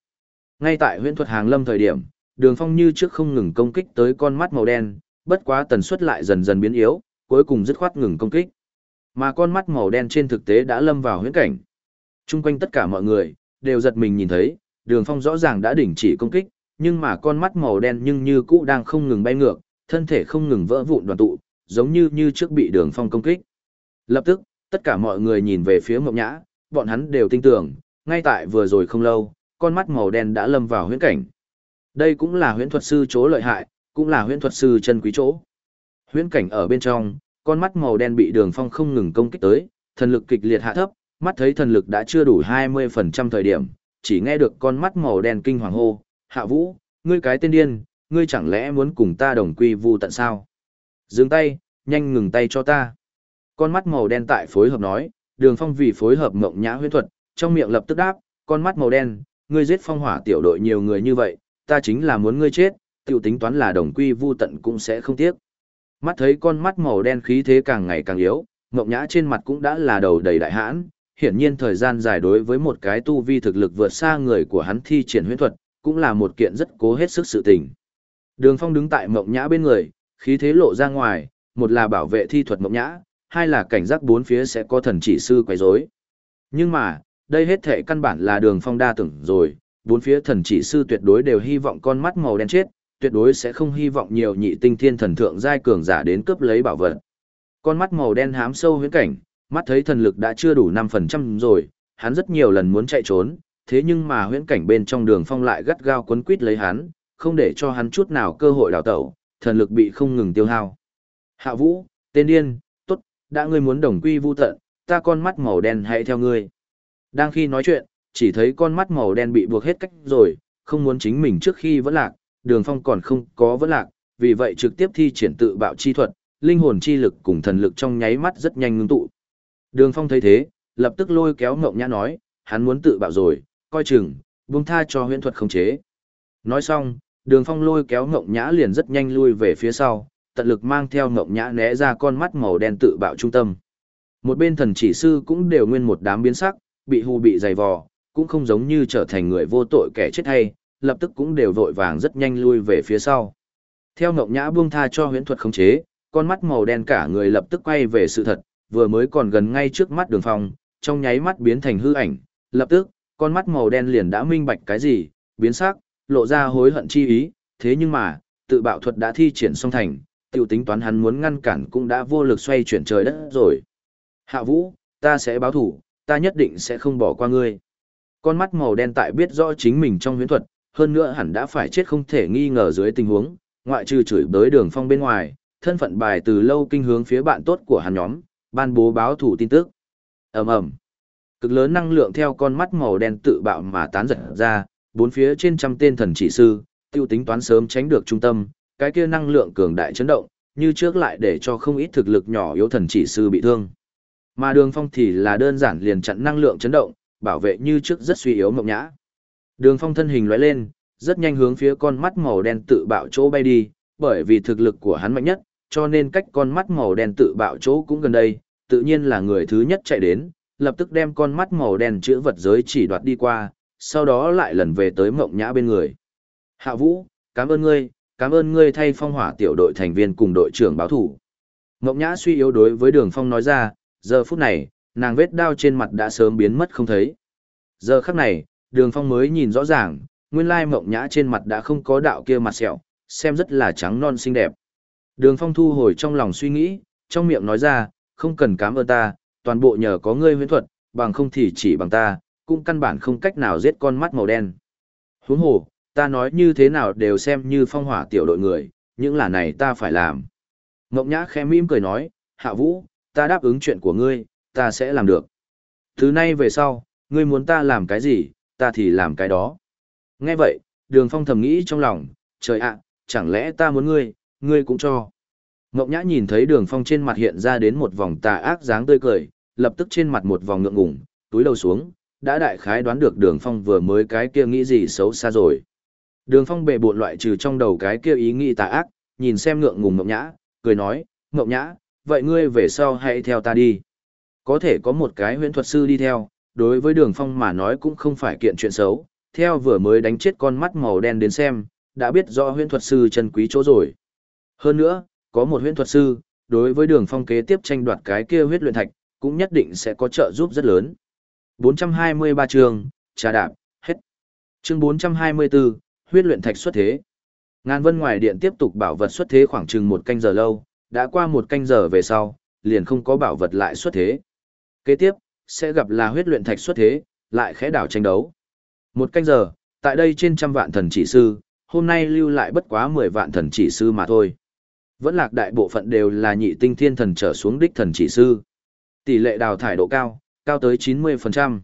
Ngay tại huyễn thuật hàng lâm thời điểm, đường phong như trước không ngừng công kích tới con mắt màu đen, bất quá tần suất lại dần dần biến yếu, cuối cùng dứt khoát ngừng công kích. Mà con mắt màu đen trên thực tế đã lâm vào huyễn cảnh. Trung quanh tất cả mọi người, đều giật mình nhìn thấy, đường phong rõ ràng đã đình chỉ công kích, nhưng mà con mắt màu đen nhưng như cũ đang không ngừng bay ngược, thân thể không ngừng vỡ vụn đoàn tụ, giống như như trước bị đường phong công kích. Lập tức, tất cả mọi người nhìn về phía mộng nhã, bọn hắn đều tin tưởng, ngay tại vừa rồi không lâu, con mắt màu đen đã lâm vào huyễn cảnh. Đây cũng là huyễn thuật sư chỗ lợi hại, cũng là huyễn thuật sư chân quý chỗ. Huyễn cảnh ở bên trong, con mắt màu đen bị đường phong không ngừng công kích tới, thần lực kịch liệt hạ thấp, mắt thấy thần lực đã chưa đủ 20% thời điểm, chỉ nghe được con mắt màu đen kinh hoàng hô, hạ vũ, ngươi cái tên điên, ngươi chẳng lẽ muốn cùng ta đồng quy vu tận sao? Dừng tay, nhanh ngừng tay cho ta. Con mắt màu đen tại phối hợp nói, đường phong vì phối hợp mộng nhã huyễn thuật, trong miệng lập tức đáp, con mắt màu đen, ngươi giết phong hỏa tiểu đội nhiều người như vậy, ta chính là muốn ngươi chết, tiểu tính toán là đồng quy vu tận cũng sẽ không tiếc. Mắt thấy con mắt màu đen khí thế càng ngày càng yếu, mộng nhã trên mặt cũng đã là đầu đầy đại hãn, hiển nhiên thời gian dài đối với một cái tu vi thực lực vượt xa người của hắn thi triển huyễn thuật, cũng là một kiện rất cố hết sức sự tình. Đường Phong đứng tại Mộng Nhã bên người, khí thế lộ ra ngoài, một là bảo vệ thi thuật Mộng Nhã, hai là cảnh giác bốn phía sẽ có thần chỉ sư quấy rối. Nhưng mà, đây hết thể căn bản là Đường Phong đa tưởng rồi, bốn phía thần chỉ sư tuyệt đối đều hy vọng con mắt màu đen chết, tuyệt đối sẽ không hy vọng nhiều nhị tinh thiên thần thượng giai cường giả đến cướp lấy bảo vật. Con mắt màu đen hám sâu huyễn cảnh, mắt thấy thần lực đã chưa đủ 5% rồi, hắn rất nhiều lần muốn chạy trốn, thế nhưng mà huyễn cảnh bên trong đường phong lại gắt gao quấn quít lấy hắn, không để cho hắn chút nào cơ hội đào tẩu, thần lực bị không ngừng tiêu hao. Hạ Vũ, tên điên, tốt, đã ngươi muốn đồng quy vu tận, ta con mắt màu đen hãy theo ngươi. Đang khi nói chuyện, chỉ thấy con mắt màu đen bị buộc hết cách rồi, không muốn chính mình trước khi vẫn lạc, đường phong còn không có vẫn lạc, vì vậy trực tiếp thi triển tự bạo chi thuật, linh hồn chi lực cùng thần lực trong nháy mắt rất nhanh ngưng tụ. Đường phong thấy thế, lập tức lôi kéo ngộng nhã nói, hắn muốn tự bạo rồi, coi chừng, buông tha cho huyễn thuật khống chế. Nói xong, đường phong lôi kéo ngộng nhã liền rất nhanh lui về phía sau, tận lực mang theo ngộng nhã né ra con mắt màu đen tự bạo trung tâm. Một bên thần chỉ sư cũng đều nguyên một đám biến sắc, bị hù bị dày vò, cũng không giống như trở thành người vô tội kẻ chết hay, lập tức cũng đều vội vàng rất nhanh lui về phía sau. Theo ngộng nhã buông tha cho huyễn thuật khống chế, con mắt màu đen cả người lập tức quay về sự thật, vừa mới còn gần ngay trước mắt đường phong, trong nháy mắt biến thành hư ảnh, lập tức, con mắt màu đen liền đã minh bạch cái gì, biến sắc, lộ ra hối hận chi ý, thế nhưng mà, tự bạo thuật đã thi triển xong thành, tiểu tính toán hắn muốn ngăn cản cũng đã vô lực xoay chuyển trời đất rồi. Hạ vũ, ta sẽ báo thủ, ta nhất định sẽ không bỏ qua ngươi. Con mắt màu đen tại biết rõ chính mình trong huyễn thuật, hơn nữa hẳn đã phải chết không thể nghi ngờ dưới tình huống, ngoại trừ chửi bới đường phong bên ngoài, thân phận bài từ lâu kinh hướng phía bạn tốt của hắn nhóm, ban bố báo thủ tin tức. ầm ầm Cực lớn năng lượng theo con mắt màu đen tự bạo mà tán giật ra, bốn phía trên trăm tên thần chỉ sư, tiêu tính toán sớm tránh được trung tâm, cái kia năng lượng cường đại chấn động, như trước lại để cho không ít thực lực nhỏ yếu thần chỉ sư bị thương. Mà đường phong thì là đơn giản liền chặn năng lượng chấn động, bảo vệ như trước rất suy yếu mộng nhã. Đường phong thân hình lóe lên, rất nhanh hướng phía con mắt màu đen tự bạo chỗ bay đi, bởi vì thực lực của hắn mạnh nhất, cho nên cách con mắt màu đen tự bạo chỗ cũng gần đây, tự nhiên là người thứ nhất chạy đến, lập tức đem con mắt màu đen chữa vật giới chỉ đoạt đi qua, sau đó lại lần về tới mộng nhã bên người. Hạ Vũ, cảm ơn ngươi, cảm ơn ngươi thay phong hỏa tiểu đội thành viên cùng đội trưởng báo thủ. Mộng nhã suy yếu đối với đường phong nói ra, giờ phút này, nàng vết đao trên mặt đã sớm biến mất không thấy. Giờ khắc này, đường phong mới nhìn rõ ràng, nguyên lai mộng nhã trên mặt đã không có đạo kia mặt sẹo, xem rất là trắng non xinh đẹp. Đường phong thu hồi trong lòng suy nghĩ, trong miệng nói ra, không cần cảm ơn ta, toàn bộ nhờ có ngươi huyễn thuật, bằng không thì chỉ bằng ta, cũng căn bản không cách nào giết con mắt màu đen. Huống hồ, ta nói như thế nào đều xem như phong hỏa tiểu đội người, những là này ta phải làm. Ngộng Nhã khẽ mỉm cười nói, Hạ Vũ, ta đáp ứng chuyện của ngươi, ta sẽ làm được. Thứ nay về sau, ngươi muốn ta làm cái gì, ta thì làm cái đó. Nghe vậy, đường phong thầm nghĩ trong lòng, trời ạ, chẳng lẽ ta muốn ngươi, ngươi cũng cho. Ngọc Nhã nhìn thấy đường phong trên mặt hiện ra đến một vòng tà ác dáng tươi cười, lập tức trên mặt một vòng ngượng ngủng, túi đầu xuống, đã đại khái đoán được đường phong vừa mới cái kia nghĩ gì xấu xa rồi. Đường phong bệ bộn loại trừ trong đầu cái kia ý nghĩ tà ác, nhìn xem ngượng ngùng Ngọc Nhã, cười nói, Ngọc Nhã, vậy ngươi về sau hãy theo ta đi. Có thể có một cái huyễn thuật sư đi theo, đối với đường phong mà nói cũng không phải kiện chuyện xấu, theo vừa mới đánh chết con mắt màu đen đến xem, đã biết rõ huyễn thuật sư chân quý chỗ rồi. Hơn nữa, có một huyễn thuật sư, đối với đường phong kế tiếp tranh đoạt cái kia huyết luyện thạch, cũng nhất định sẽ có trợ giúp rất lớn. 423 chương, trà đạp, hết. Chương 424, huyết luyện thạch xuất thế. Ngàn vân ngoài điện tiếp tục bảo vật xuất thế khoảng chừng một canh giờ lâu, đã qua một canh giờ về sau, liền không có bảo vật lại xuất thế. Kế tiếp, sẽ gặp là huyết luyện thạch xuất thế, lại khẽ đảo tranh đấu. Một canh giờ, tại đây trên trăm vạn thần chỉ sư, hôm nay lưu lại bất quá 10 vạn thần chỉ sư mà thôi. Vẫn lạc đại bộ phận đều là nhị tinh thiên thần trở xuống đích thần chỉ sư. Tỷ lệ đào thải độ cao, cao tới 90%.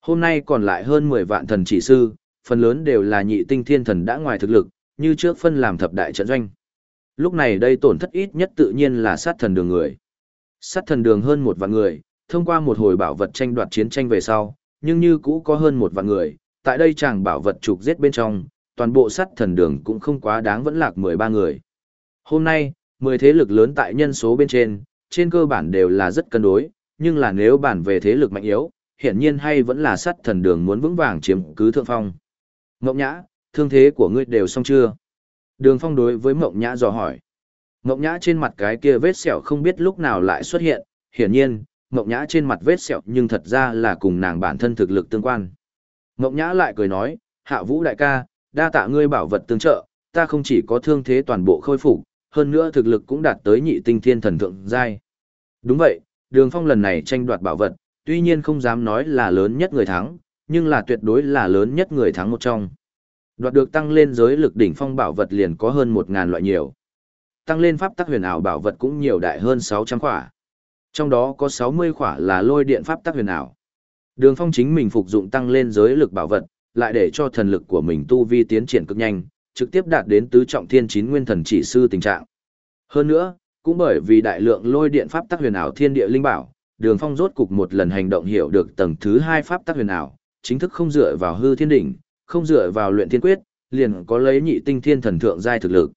Hôm nay còn lại hơn 10 vạn thần chỉ sư, phần lớn đều là nhị tinh thiên thần đã ngoài thực lực, như trước phân làm thập đại trận doanh. Lúc này đây tổn thất ít nhất tự nhiên là sát thần đường người. Sát thần đường hơn một vạn người, thông qua một hồi bảo vật tranh đoạt chiến tranh về sau, nhưng như cũ có hơn một vạn người, tại đây chàng bảo vật trục giết bên trong, toàn bộ sát thần đường cũng không quá đáng vẫn lạc 13 người. Hôm nay, 10 thế lực lớn tại nhân số bên trên, trên cơ bản đều là rất cân đối, nhưng là nếu bản về thế lực mạnh yếu, hiển nhiên hay vẫn là sắt thần đường muốn vững vàng chiếm cứ thượng phong. Ngộng nhã, thương thế của ngươi đều xong chưa? Đường phong đối với Ngộng nhã dò hỏi. Ngộng nhã trên mặt cái kia vết sẹo không biết lúc nào lại xuất hiện, hiển nhiên, Ngộng nhã trên mặt vết sẹo nhưng thật ra là cùng nàng bản thân thực lực tương quan. Ngộng nhã lại cười nói, hạ vũ đại ca, đa tạ ngươi bảo vật tương trợ, ta không chỉ có thương thế toàn bộ khôi phục, hơn nữa thực lực cũng đạt tới nhị tinh thiên thần thượng giai. Đúng vậy, đường phong lần này tranh đoạt bảo vật, tuy nhiên không dám nói là lớn nhất người thắng, nhưng là tuyệt đối là lớn nhất người thắng một trong. Đoạt được tăng lên giới lực đỉnh phong bảo vật liền có hơn 1.000 loại nhiều. Tăng lên pháp tắc huyền ảo bảo vật cũng nhiều đại hơn 600 khỏa. Trong đó có 60 khỏa là lôi điện pháp tắc huyền ảo. Đường phong chính mình phục dụng tăng lên giới lực bảo vật, lại để cho thần lực của mình tu vi tiến triển cực nhanh, trực tiếp đạt đến tứ trọng thiên chín nguyên thần chỉ sư tình trạng. Hơn nữa, cũng bởi vì đại lượng lôi điện pháp tắc huyền ảo thiên địa linh bảo, Đường Phong rốt cục một lần hành động hiểu được tầng thứ hai pháp tắc huyền ảo, chính thức không dựa vào hư thiên đỉnh, không dựa vào luyện thiên quyết, liền có lấy nhị tinh thiên thần thượng giai thực lực.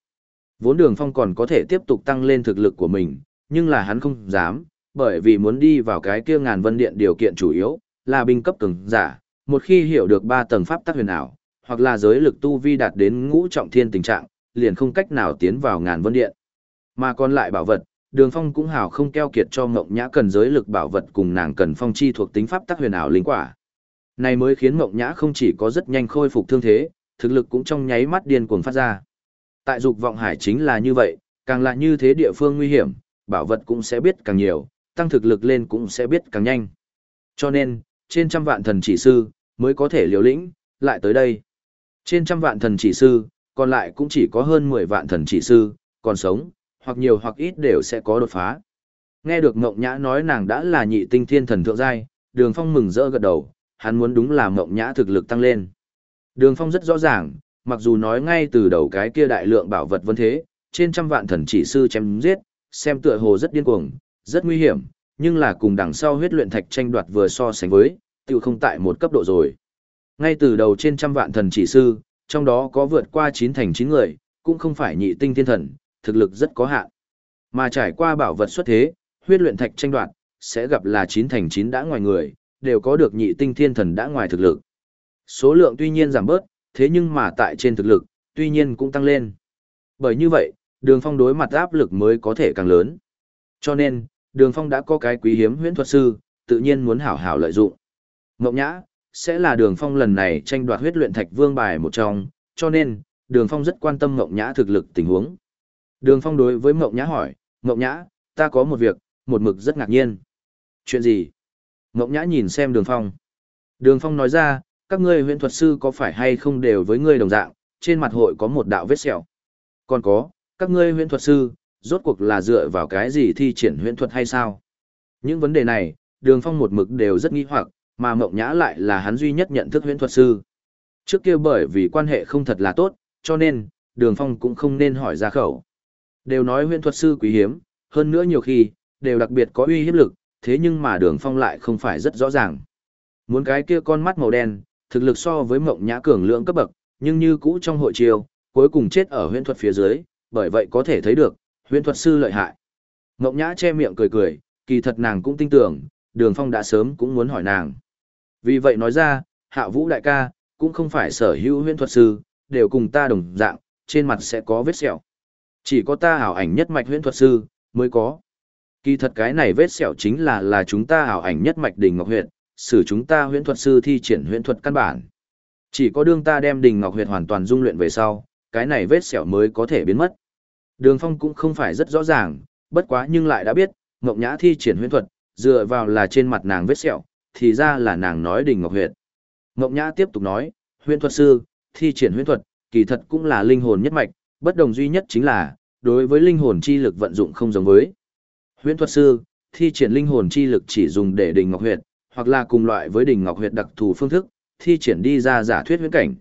Vốn Đường Phong còn có thể tiếp tục tăng lên thực lực của mình, nhưng là hắn không dám, bởi vì muốn đi vào cái kia ngàn vân điện điều kiện chủ yếu là binh cấp cường giả, một khi hiểu được ba tầng pháp tắc huyền ảo, hoặc là giới lực tu vi đạt đến ngũ trọng thiên tình trạng, liền không cách nào tiến vào ngàn vân điện. Mà còn lại bảo vật, Đường Phong cũng hào không keo kiệt cho Ngộng Nhã cần giới lực bảo vật cùng nàng cần phong chi thuộc tính pháp tắc huyền ảo linh quả. Này mới khiến Ngộng Nhã không chỉ có rất nhanh khôi phục thương thế, thực lực cũng trong nháy mắt điên cuồng phát ra. Tại dục vọng hải chính là như vậy, càng là như thế địa phương nguy hiểm, bảo vật cũng sẽ biết càng nhiều, tăng thực lực lên cũng sẽ biết càng nhanh. Cho nên, trên trăm vạn thần chỉ sư, mới có thể liều lĩnh, lại tới đây. Trên trăm vạn thần chỉ sư, còn lại cũng chỉ có hơn 10 vạn thần chỉ sư, còn sống, hoặc nhiều hoặc ít đều sẽ có đột phá. Nghe được Ngộng Nhã nói nàng đã là nhị tinh thiên thần thượng giai, Đường Phong mừng rỡ gật đầu, hắn muốn đúng là Ngộng Nhã thực lực tăng lên. Đường Phong rất rõ ràng, mặc dù nói ngay từ đầu cái kia đại lượng bảo vật vân thế, trên trăm vạn thần chỉ sư chém giết, xem tựa hồ rất điên cuồng, rất nguy hiểm, nhưng là cùng đằng sau huyết luyện thạch tranh đoạt vừa so sánh với, tiêu không tại một cấp độ rồi. Ngay từ đầu trên trăm vạn thần chỉ sư, trong đó có vượt qua chín thành chín người, cũng không phải nhị tinh thiên thần, thực lực rất có hạn. Mà trải qua bảo vật xuất thế, huyết luyện thạch tranh đoạt, sẽ gặp là chín thành chín đã ngoài người, đều có được nhị tinh thiên thần đã ngoài thực lực. Số lượng tuy nhiên giảm bớt, thế nhưng mà tại trên thực lực, tuy nhiên cũng tăng lên. Bởi như vậy, đường phong đối mặt áp lực mới có thể càng lớn. Cho nên, đường phong đã có cái quý hiếm huyễn thuật sư, tự nhiên muốn hảo hảo lợi dụng. Ngộng nhã, sẽ là đường phong lần này tranh đoạt huyết luyện thạch vương bài một trong, cho nên, đường phong rất quan tâm Ngộng nhã thực lực tình huống. Đường phong đối với Ngộng nhã hỏi, Ngộng nhã, ta có một việc, một mực rất ngạc nhiên. Chuyện gì? Ngộng nhã nhìn xem đường phong. Đường phong nói ra, các ngươi huyện thuật sư có phải hay không đều với ngươi đồng dạng, trên mặt hội có một đạo vết sẹo. Còn có, các ngươi huyện thuật sư, rốt cuộc là dựa vào cái gì thi triển huyện thuật hay sao? Những vấn đề này, đường phong một mực đều rất nghi hoặc, mà mộng nhã lại là hắn duy nhất nhận thức huyễn thuật sư. Trước kia bởi vì quan hệ không thật là tốt, cho nên, đường phong cũng không nên hỏi ra khẩu. Đều nói huyễn thuật sư quý hiếm, hơn nữa nhiều khi, đều đặc biệt có uy hiếp lực, thế nhưng mà đường phong lại không phải rất rõ ràng. Muốn cái kia con mắt màu đen, thực lực so với mộng nhã cường lượng cấp bậc, nhưng như cũ trong hội triều cuối cùng chết ở huyễn thuật phía dưới, bởi vậy có thể thấy được, huyễn thuật sư lợi hại. Mộng nhã che miệng cười cười, kỳ thật nàng cũng tin tưởng, đường phong đã sớm cũng muốn hỏi nàng. Vì vậy nói ra, hạ vũ đại ca, cũng không phải sở hữu huyễn thuật sư, đều cùng ta đồng dạng, trên mặt sẽ có vết sẹo. Chỉ có ta hảo ảnh nhất mạch huyễn thuật sư, mới có. Kỳ thật cái này vết sẹo chính là là chúng ta hảo ảnh nhất mạch đình ngọc huyệt, xử chúng ta huyễn thuật sư thi triển huyễn thuật căn bản. Chỉ có đương ta đem đình ngọc huyệt hoàn toàn dung luyện về sau, cái này vết sẹo mới có thể biến mất. Đường Phong cũng không phải rất rõ ràng, bất quá nhưng lại đã biết, Ngọc Nhã thi triển huyễn thuật, dựa vào là trên mặt nàng vết sẹo, thì ra là nàng nói Đình Ngọc Huyệt. Ngọc Nhã tiếp tục nói, huyễn thuật sư, thi triển huyễn thuật, kỳ thật cũng là linh hồn nhất mạch, bất đồng duy nhất chính là, đối với linh hồn chi lực vận dụng không giống với. Huyễn thuật sư, thi triển linh hồn chi lực chỉ dùng để Đình Ngọc Huyệt, hoặc là cùng loại với Đình Ngọc Huyệt đặc thù phương thức, thi triển đi ra giả thuyết huyễn cảnh.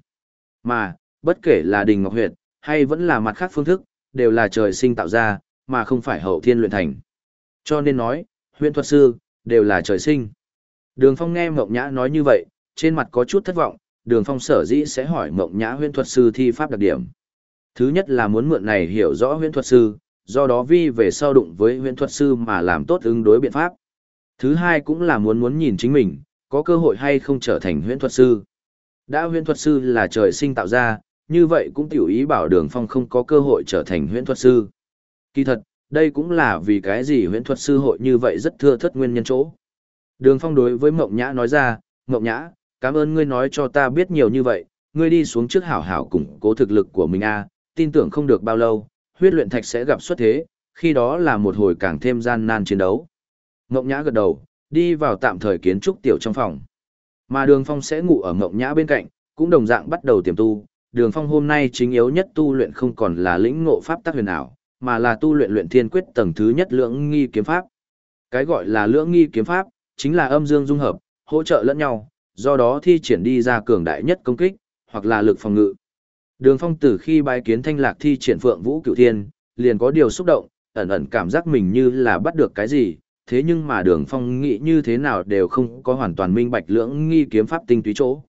Mà, bất kể là Đình Ngọc Huyệt, hay vẫn là mặt khác phương thức, đều là trời sinh tạo ra, mà không phải hậu thiên luyện thành. Cho nên nói, huyễn thuật sư, đều là trời sinh. Đường Phong nghe Mộng Nhã nói như vậy, trên mặt có chút thất vọng, Đường Phong sở dĩ sẽ hỏi Mộng Nhã huyễn thuật sư thi pháp đặc điểm. Thứ nhất là muốn mượn này hiểu rõ huyễn thuật sư, do đó vi về sau đụng với huyễn thuật sư mà làm tốt ứng đối biện pháp. Thứ hai cũng là muốn muốn nhìn chính mình, có cơ hội hay không trở thành huyễn thuật sư. Đã huyễn thuật sư là trời sinh tạo ra, như vậy cũng tiểu ý bảo đường phong không có cơ hội trở thành huyễn thuật sư. Kỳ thật, đây cũng là vì cái gì huyễn thuật sư hội như vậy rất thưa thất nguyên nhân chỗ. Đường phong đối với Mộng Nhã nói ra, Mộng Nhã, cảm ơn ngươi nói cho ta biết nhiều như vậy, ngươi đi xuống trước hảo hảo củng cố thực lực của mình a tin tưởng không được bao lâu, huyết luyện thạch sẽ gặp xuất thế, khi đó là một hồi càng thêm gian nan chiến đấu. Mộng Nhã gật đầu, đi vào tạm thời kiến trúc tiểu trong phòng. Mà Đường Phong sẽ ngủ ở Mộng Nhã bên cạnh, cũng đồng dạng bắt đầu tiềm tu. Đường Phong hôm nay chính yếu nhất tu luyện không còn là lĩnh ngộ pháp tác huyền ảo, mà là tu luyện luyện thiên quyết tầng thứ nhất lưỡng nghi kiếm pháp. Cái gọi là lưỡng nghi kiếm pháp, chính là âm dương dung hợp, hỗ trợ lẫn nhau, do đó thi triển đi ra cường đại nhất công kích, hoặc là lực phòng ngự. Đường Phong từ khi bái kiến Thanh Lạc thi triển Phượng Vũ Cửu Thiên, liền có điều xúc động, ẩn ẩn cảm giác mình như là bắt được cái gì, thế nhưng mà Đường Phong nghĩ như thế nào đều không có hoàn toàn minh bạch lưỡng nghi kiếm pháp tinh túy chỗ.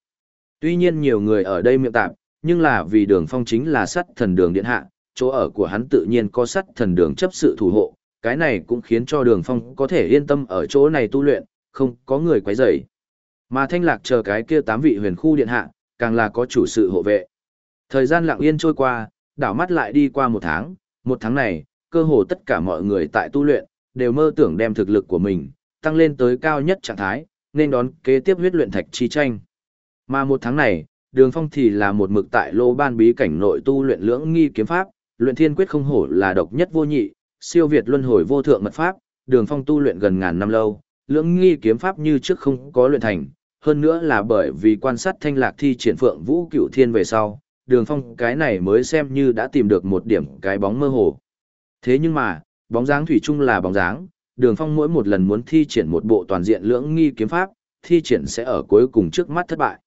Tuy nhiên nhiều người ở đây miệng tạm, nhưng là vì Đường Phong chính là sắt thần đường điện hạ, chỗ ở của hắn tự nhiên có sắt thần đường chấp sự thủ hộ, cái này cũng khiến cho Đường Phong có thể yên tâm ở chỗ này tu luyện, không có người quấy rầy. Mà Thanh Lạc chờ cái kia tám vị huyền khu điện hạ, càng là có chủ sự hộ vệ. Thời gian lặng yên trôi qua, đảo mắt lại đi qua một tháng, một tháng này, cơ hồ tất cả mọi người tại tu luyện, đều mơ tưởng đem thực lực của mình, tăng lên tới cao nhất trạng thái, nên đón kế tiếp huyết luyện thạch chi tranh. Mà một tháng này, đường phong thì là một mực tại lô ban bí cảnh nội tu luyện lưỡng nghi kiếm pháp, luyện thiên quyết không hổ là độc nhất vô nhị, siêu việt luân hồi vô thượng mật pháp, đường phong tu luyện gần ngàn năm lâu, lưỡng nghi kiếm pháp như trước không có luyện thành, hơn nữa là bởi vì quan sát thanh lạc thi triển phượng vũ cửu thiên về sau, đường phong cái này mới xem như đã tìm được một điểm cái bóng mơ hồ. Thế nhưng mà, bóng dáng thủy chung là bóng dáng, đường phong mỗi một lần muốn thi triển một bộ toàn diện lưỡng nghi kiếm pháp, thi triển sẽ ở cuối cùng trước mắt thất bại.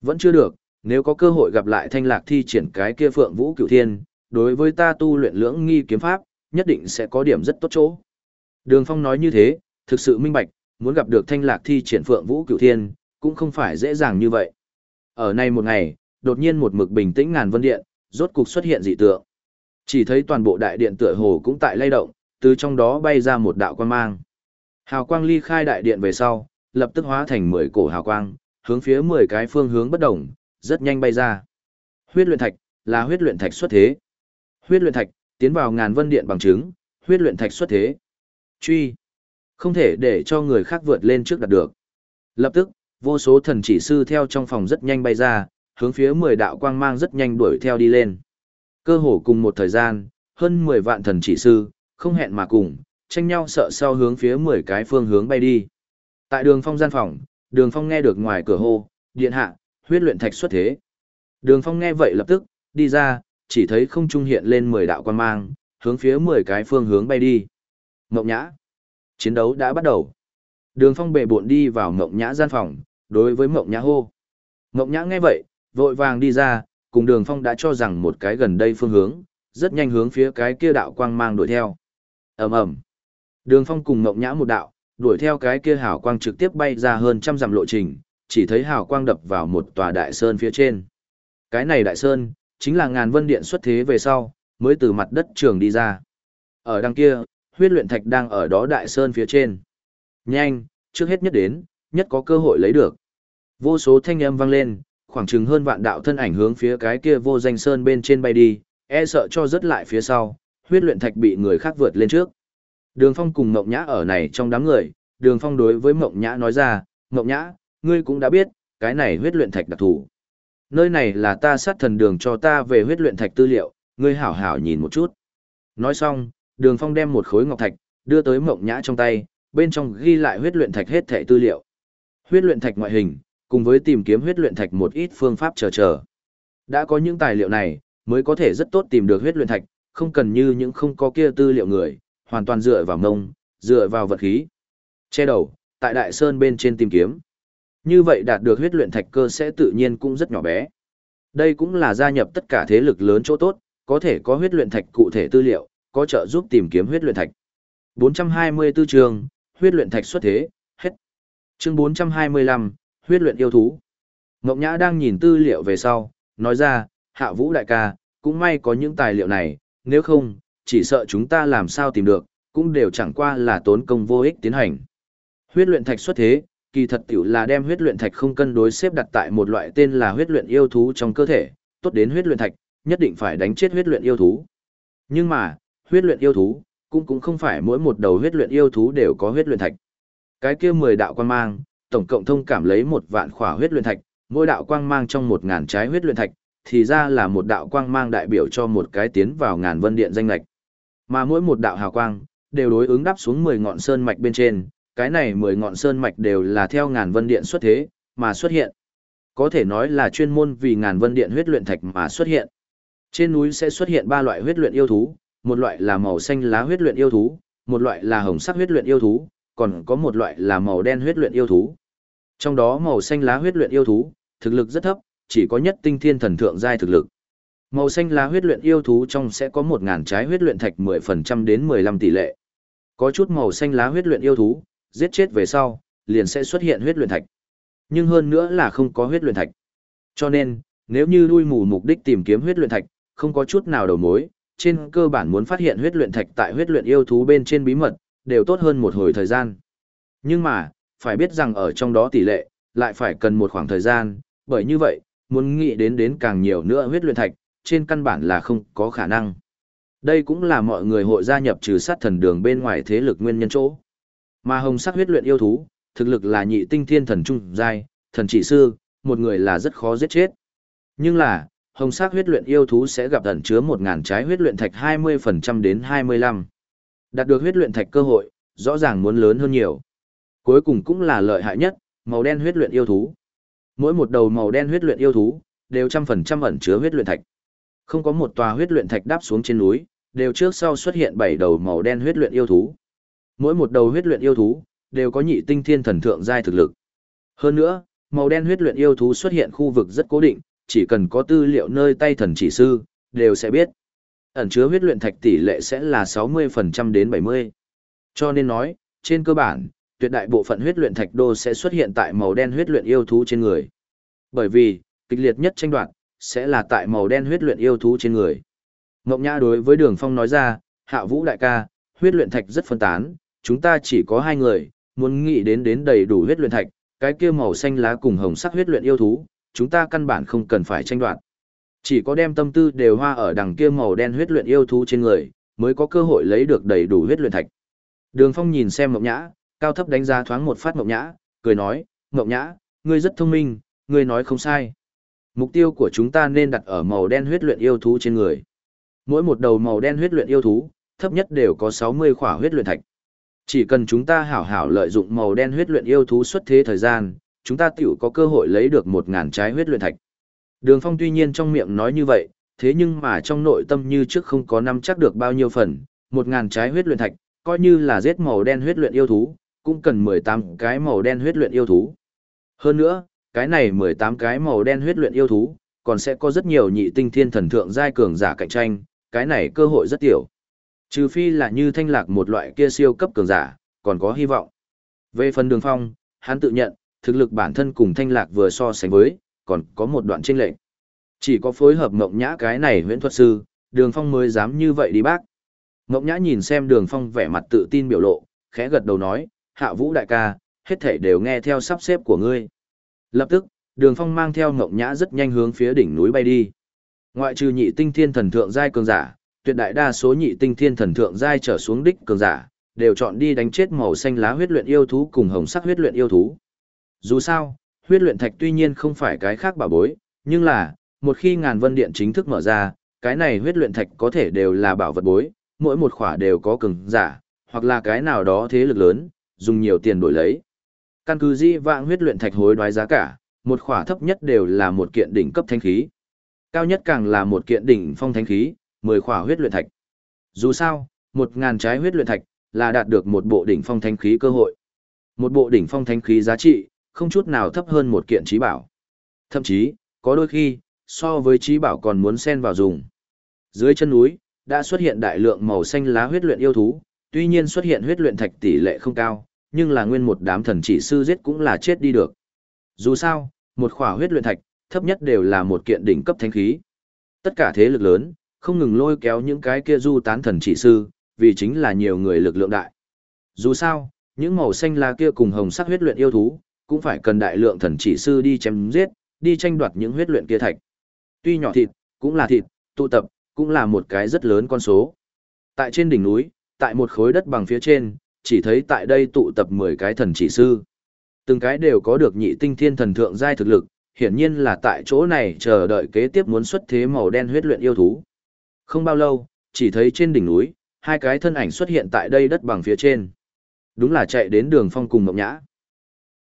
Vẫn chưa được, nếu có cơ hội gặp lại thanh lạc thi triển cái kia phượng vũ cửu thiên, đối với ta tu luyện lưỡng nghi kiếm pháp, nhất định sẽ có điểm rất tốt chỗ. Đường phong nói như thế, thực sự minh bạch, muốn gặp được thanh lạc thi triển phượng vũ cửu thiên, cũng không phải dễ dàng như vậy. Ở nay một ngày, đột nhiên một mực bình tĩnh ngàn vân điện, rốt cục xuất hiện dị tượng. Chỉ thấy toàn bộ đại điện tựa hồ cũng tại lay động, từ trong đó bay ra một đạo quang mang. Hào quang ly khai đại điện về sau, lập tức hóa thành 10 cổ hào quang, hướng phía 10 cái phương hướng bất động, rất nhanh bay ra. Huyết luyện thạch, là huyết luyện thạch xuất thế. Huyết luyện thạch, tiến vào ngàn vân điện bằng chứng, huyết luyện thạch xuất thế. Truy, không thể để cho người khác vượt lên trước đạt được. Lập tức, vô số thần chỉ sư theo trong phòng rất nhanh bay ra, hướng phía 10 đạo quang mang rất nhanh đuổi theo đi lên. Cơ hồ cùng một thời gian, hơn 10 vạn thần chỉ sư, không hẹn mà cùng, tranh nhau sợ sau hướng phía 10 cái phương hướng bay đi. Tại đường phong gian phòng, đường phong nghe được ngoài cửa hô, điện hạ, huyết luyện thạch xuất thế. Đường phong nghe vậy lập tức, đi ra, chỉ thấy không trung hiện lên 10 đạo quang mang, hướng phía 10 cái phương hướng bay đi. Mộng nhã. Chiến đấu đã bắt đầu. Đường phong bệ bộn đi vào mộng nhã gian phòng, đối với mộng nhã hô. Mộng nhã nghe vậy, vội vàng đi ra, cùng đường phong đã cho rằng một cái gần đây phương hướng, rất nhanh hướng phía cái kia đạo quang mang đuổi theo. ầm ầm Đường phong cùng mộng nhã một đạo, đuổi theo cái kia hào quang trực tiếp bay ra hơn trăm dặm lộ trình, chỉ thấy hào quang đập vào một tòa đại sơn phía trên. Cái này đại sơn, chính là ngàn vân điện xuất thế về sau, mới từ mặt đất trường đi ra. Ở đằng kia, huyết luyện thạch đang ở đó đại sơn phía trên. Nhanh, trước hết nhất đến, nhất có cơ hội lấy được. Vô số thanh âm vang lên, khoảng chừng hơn vạn đạo thân ảnh hướng phía cái kia vô danh sơn bên trên bay đi, e sợ cho rất lại phía sau, huyết luyện thạch bị người khác vượt lên trước. Đường Phong cùng Mộng Nhã ở này trong đám người, Đường Phong đối với Mộng Nhã nói ra, Mộng Nhã, ngươi cũng đã biết, cái này huyết luyện thạch đặc thù. Nơi này là ta sát thần đường cho ta về huyết luyện thạch tư liệu, ngươi hảo hảo nhìn một chút. Nói xong, Đường Phong đem một khối ngọc thạch, đưa tới Mộng Nhã trong tay, bên trong ghi lại huyết luyện thạch hết thảy tư liệu. Huyết luyện thạch ngoại hình, cùng với tìm kiếm huyết luyện thạch một ít phương pháp chờ chờ. Đã có những tài liệu này, mới có thể rất tốt tìm được huyết luyện thạch, không cần như những không có kia tư liệu người, hoàn toàn dựa vào mông, dựa vào vật khí. Che đầu, tại đại sơn bên trên tìm kiếm. Như vậy đạt được huyết luyện thạch cơ sẽ tự nhiên cũng rất nhỏ bé. Đây cũng là gia nhập tất cả thế lực lớn chỗ tốt, có thể có huyết luyện thạch cụ thể tư liệu, có trợ giúp tìm kiếm huyết luyện thạch. 424 chương, huyết luyện thạch xuất thế, hết. Chương 425, huyết luyện yêu thú. Ngọc Nhã đang nhìn tư liệu về sau, nói ra, hạ vũ đại ca, cũng may có những tài liệu này, nếu không, chỉ sợ chúng ta làm sao tìm được, cũng đều chẳng qua là tốn công vô ích tiến hành. Huyết luyện thạch xuất thế, kỳ thật tiểu là đem huyết luyện thạch không cân đối xếp đặt tại một loại tên là huyết luyện yêu thú trong cơ thể, tốt đến huyết luyện thạch, nhất định phải đánh chết huyết luyện yêu thú. Nhưng mà, huyết luyện yêu thú, cũng cũng không phải mỗi một đầu huyết luyện yêu thú đều có huyết luyện thạch. Cái kia 10 đạo quan mang, tổng cộng thông cảm lấy một vạn khỏa huyết luyện thạch, mỗi đạo quang mang trong một ngàn trái huyết luyện thạch, thì ra là một đạo quang mang đại biểu cho một cái tiến vào ngàn vân điện danh lệch. Mà mỗi một đạo hào quang, đều đối ứng đáp xuống 10 ngọn sơn mạch bên trên, cái này 10 ngọn sơn mạch đều là theo ngàn vân điện xuất thế, mà xuất hiện. Có thể nói là chuyên môn vì ngàn vân điện huyết luyện thạch mà xuất hiện. Trên núi sẽ xuất hiện ba loại huyết luyện yêu thú, một loại là màu xanh lá huyết luyện yêu thú, một loại là hồng sắc huyết luyện yêu thú, còn có một loại là màu đen huyết luyện yêu thú. Trong đó màu xanh lá huyết luyện yêu thú, thực lực rất thấp, chỉ có nhất tinh thiên thần thượng giai thực lực. Màu xanh lá huyết luyện yêu thú trong sẽ có 1000 trái huyết luyện thạch 10% đến 15 tỷ lệ. Có chút màu xanh lá huyết luyện yêu thú, giết chết về sau, liền sẽ xuất hiện huyết luyện thạch. Nhưng hơn nữa là không có huyết luyện thạch. Cho nên, nếu như đuôi mù mục đích tìm kiếm huyết luyện thạch, không có chút nào đầu mối, trên cơ bản muốn phát hiện huyết luyện thạch tại huyết luyện yêu thú bên trên bí mật, đều tốt hơn một hồi thời gian. Nhưng mà, phải biết rằng ở trong đó tỷ lệ, lại phải cần một khoảng thời gian, bởi như vậy, muốn nghĩ đến đến càng nhiều nữa huyết luyện thạch, trên căn bản là không có khả năng. Đây cũng là mọi người hội gia nhập trừ sát thần đường bên ngoài thế lực nguyên nhân chỗ. Mà hồng sắc huyết luyện yêu thú, thực lực là nhị tinh thiên thần trung giai, thần chỉ sư, một người là rất khó giết chết. Nhưng là, hồng sắc huyết luyện yêu thú sẽ gặp ẩn chứa 1000 trái huyết luyện thạch 20% đến 25. Đạt được huyết luyện thạch cơ hội, rõ ràng muốn lớn hơn nhiều. Cuối cùng cũng là lợi hại nhất, màu đen huyết luyện yêu thú. Mỗi một đầu màu đen huyết luyện yêu thú đều trăm phần trăm ẩn chứa huyết luyện thạch. Không có một tòa huyết luyện thạch đáp xuống trên núi, đều trước sau xuất hiện bảy đầu màu đen huyết luyện yêu thú. Mỗi một đầu huyết luyện yêu thú đều có nhị tinh thiên thần thượng giai thực lực. Hơn nữa, màu đen huyết luyện yêu thú xuất hiện khu vực rất cố định, chỉ cần có tư liệu nơi tay thần chỉ sư, đều sẽ biết. Ẩn chứa huyết luyện thạch tỷ lệ sẽ là 60% đến 70. Cho nên nói, trên cơ bản, tuyệt đại bộ phận huyết luyện thạch đô sẽ xuất hiện tại màu đen huyết luyện yêu thú trên người. Bởi vì, kịch liệt nhất tranh đoạt sẽ là tại màu đen huyết luyện yêu thú trên người. Ngọc Nhã đối với Đường Phong nói ra, Hạ Vũ đại ca, huyết luyện thạch rất phân tán, chúng ta chỉ có hai người, muốn nghĩ đến đến đầy đủ huyết luyện thạch, cái kia màu xanh lá cùng hồng sắc huyết luyện yêu thú, chúng ta căn bản không cần phải tranh đoạt. Chỉ có đem tâm tư đều hoa ở đằng kia màu đen huyết luyện yêu thú trên người, mới có cơ hội lấy được đầy đủ huyết luyện thạch. Đường Phong nhìn xem Ngọc Nhã, cao thấp đánh giá thoáng một phát Ngọc Nhã, cười nói, Ngọc Nhã, ngươi rất thông minh, ngươi nói không sai. Mục tiêu của chúng ta nên đặt ở màu đen huyết luyện yêu thú trên người. Mỗi một đầu màu đen huyết luyện yêu thú, thấp nhất đều có 60 khỏa huyết luyện thạch. Chỉ cần chúng ta hảo hảo lợi dụng màu đen huyết luyện yêu thú xuất thế thời gian, chúng ta tiểu có cơ hội lấy được một ngàn trái huyết luyện thạch. Đường Phong tuy nhiên trong miệng nói như vậy, thế nhưng mà trong nội tâm như trước không có năm chắc được bao nhiêu phần, một ngàn trái huyết luyện thạch, coi như là giết màu đen huyết luyện yêu thú, cũng cần 18 cái màu đen huyết luyện yêu thú. Hơn nữa, cái này 18 cái màu đen huyết luyện yêu thú, còn sẽ có rất nhiều nhị tinh thiên thần thượng giai cường giả cạnh tranh, cái này cơ hội rất tiểu. Trừ phi là như thanh lạc một loại kia siêu cấp cường giả, còn có hy vọng. Về phần đường phong, hắn tự nhận, thực lực bản thân cùng thanh lạc vừa so sánh với, còn có một đoạn chênh lệch. Chỉ có phối hợp mộng nhã cái này huyễn thuật sư, đường phong mới dám như vậy đi bác. Mộng nhã nhìn xem đường phong vẻ mặt tự tin biểu lộ, khẽ gật đầu nói, hạ vũ đại ca, hết thể đều nghe theo sắp xếp của ngươi. Lập tức, đường phong mang theo ngộng nhã rất nhanh hướng phía đỉnh núi bay đi. Ngoại trừ nhị tinh thiên thần thượng giai cường giả, tuyệt đại đa số nhị tinh thiên thần thượng giai trở xuống đích cường giả, đều chọn đi đánh chết màu xanh lá huyết luyện yêu thú cùng hồng sắc huyết luyện yêu thú. Dù sao, huyết luyện thạch tuy nhiên không phải cái khác bảo bối, nhưng là, một khi ngàn vân điện chính thức mở ra, cái này huyết luyện thạch có thể đều là bảo vật bối, mỗi một khỏa đều có cường giả, hoặc là cái nào đó thế lực lớn, dùng nhiều tiền đổi lấy. Căn cứ di vãng huyết luyện thạch hối đoái giá cả, một khỏa thấp nhất đều là một kiện đỉnh cấp thanh khí. Cao nhất càng là một kiện đỉnh phong thanh khí, 10 khỏa huyết luyện thạch. Dù sao, 1000 trái huyết luyện thạch là đạt được một bộ đỉnh phong thanh khí cơ hội. Một bộ đỉnh phong thanh khí giá trị, không chút nào thấp hơn một kiện trí bảo. Thậm chí, có đôi khi, so với trí bảo còn muốn xen vào dùng. Dưới chân núi, đã xuất hiện đại lượng màu xanh lá huyết luyện yêu thú, tuy nhiên xuất hiện huyết luyện thạch tỷ lệ không cao, nhưng là nguyên một đám thần chỉ sư giết cũng là chết đi được. Dù sao, một khỏa huyết luyện thạch, thấp nhất đều là một kiện đỉnh cấp thánh khí. Tất cả thế lực lớn, không ngừng lôi kéo những cái kia du tán thần chỉ sư, vì chính là nhiều người lực lượng đại. Dù sao, những màu xanh lá kia cùng hồng sắc huyết luyện yêu thú, cũng phải cần đại lượng thần chỉ sư đi chém giết, đi tranh đoạt những huyết luyện kia thạch. Tuy nhỏ thịt, cũng là thịt, tụ tập, cũng là một cái rất lớn con số. Tại trên đỉnh núi, tại một khối đất bằng phía trên, chỉ thấy tại đây tụ tập 10 cái thần chỉ sư. Từng cái đều có được nhị tinh thiên thần thượng giai thực lực, hiển nhiên là tại chỗ này chờ đợi kế tiếp muốn xuất thế màu đen huyết luyện yêu thú. Không bao lâu, chỉ thấy trên đỉnh núi, hai cái thân ảnh xuất hiện tại đây đất bằng phía trên. Đúng là chạy đến đường phong cùng mộng nhã.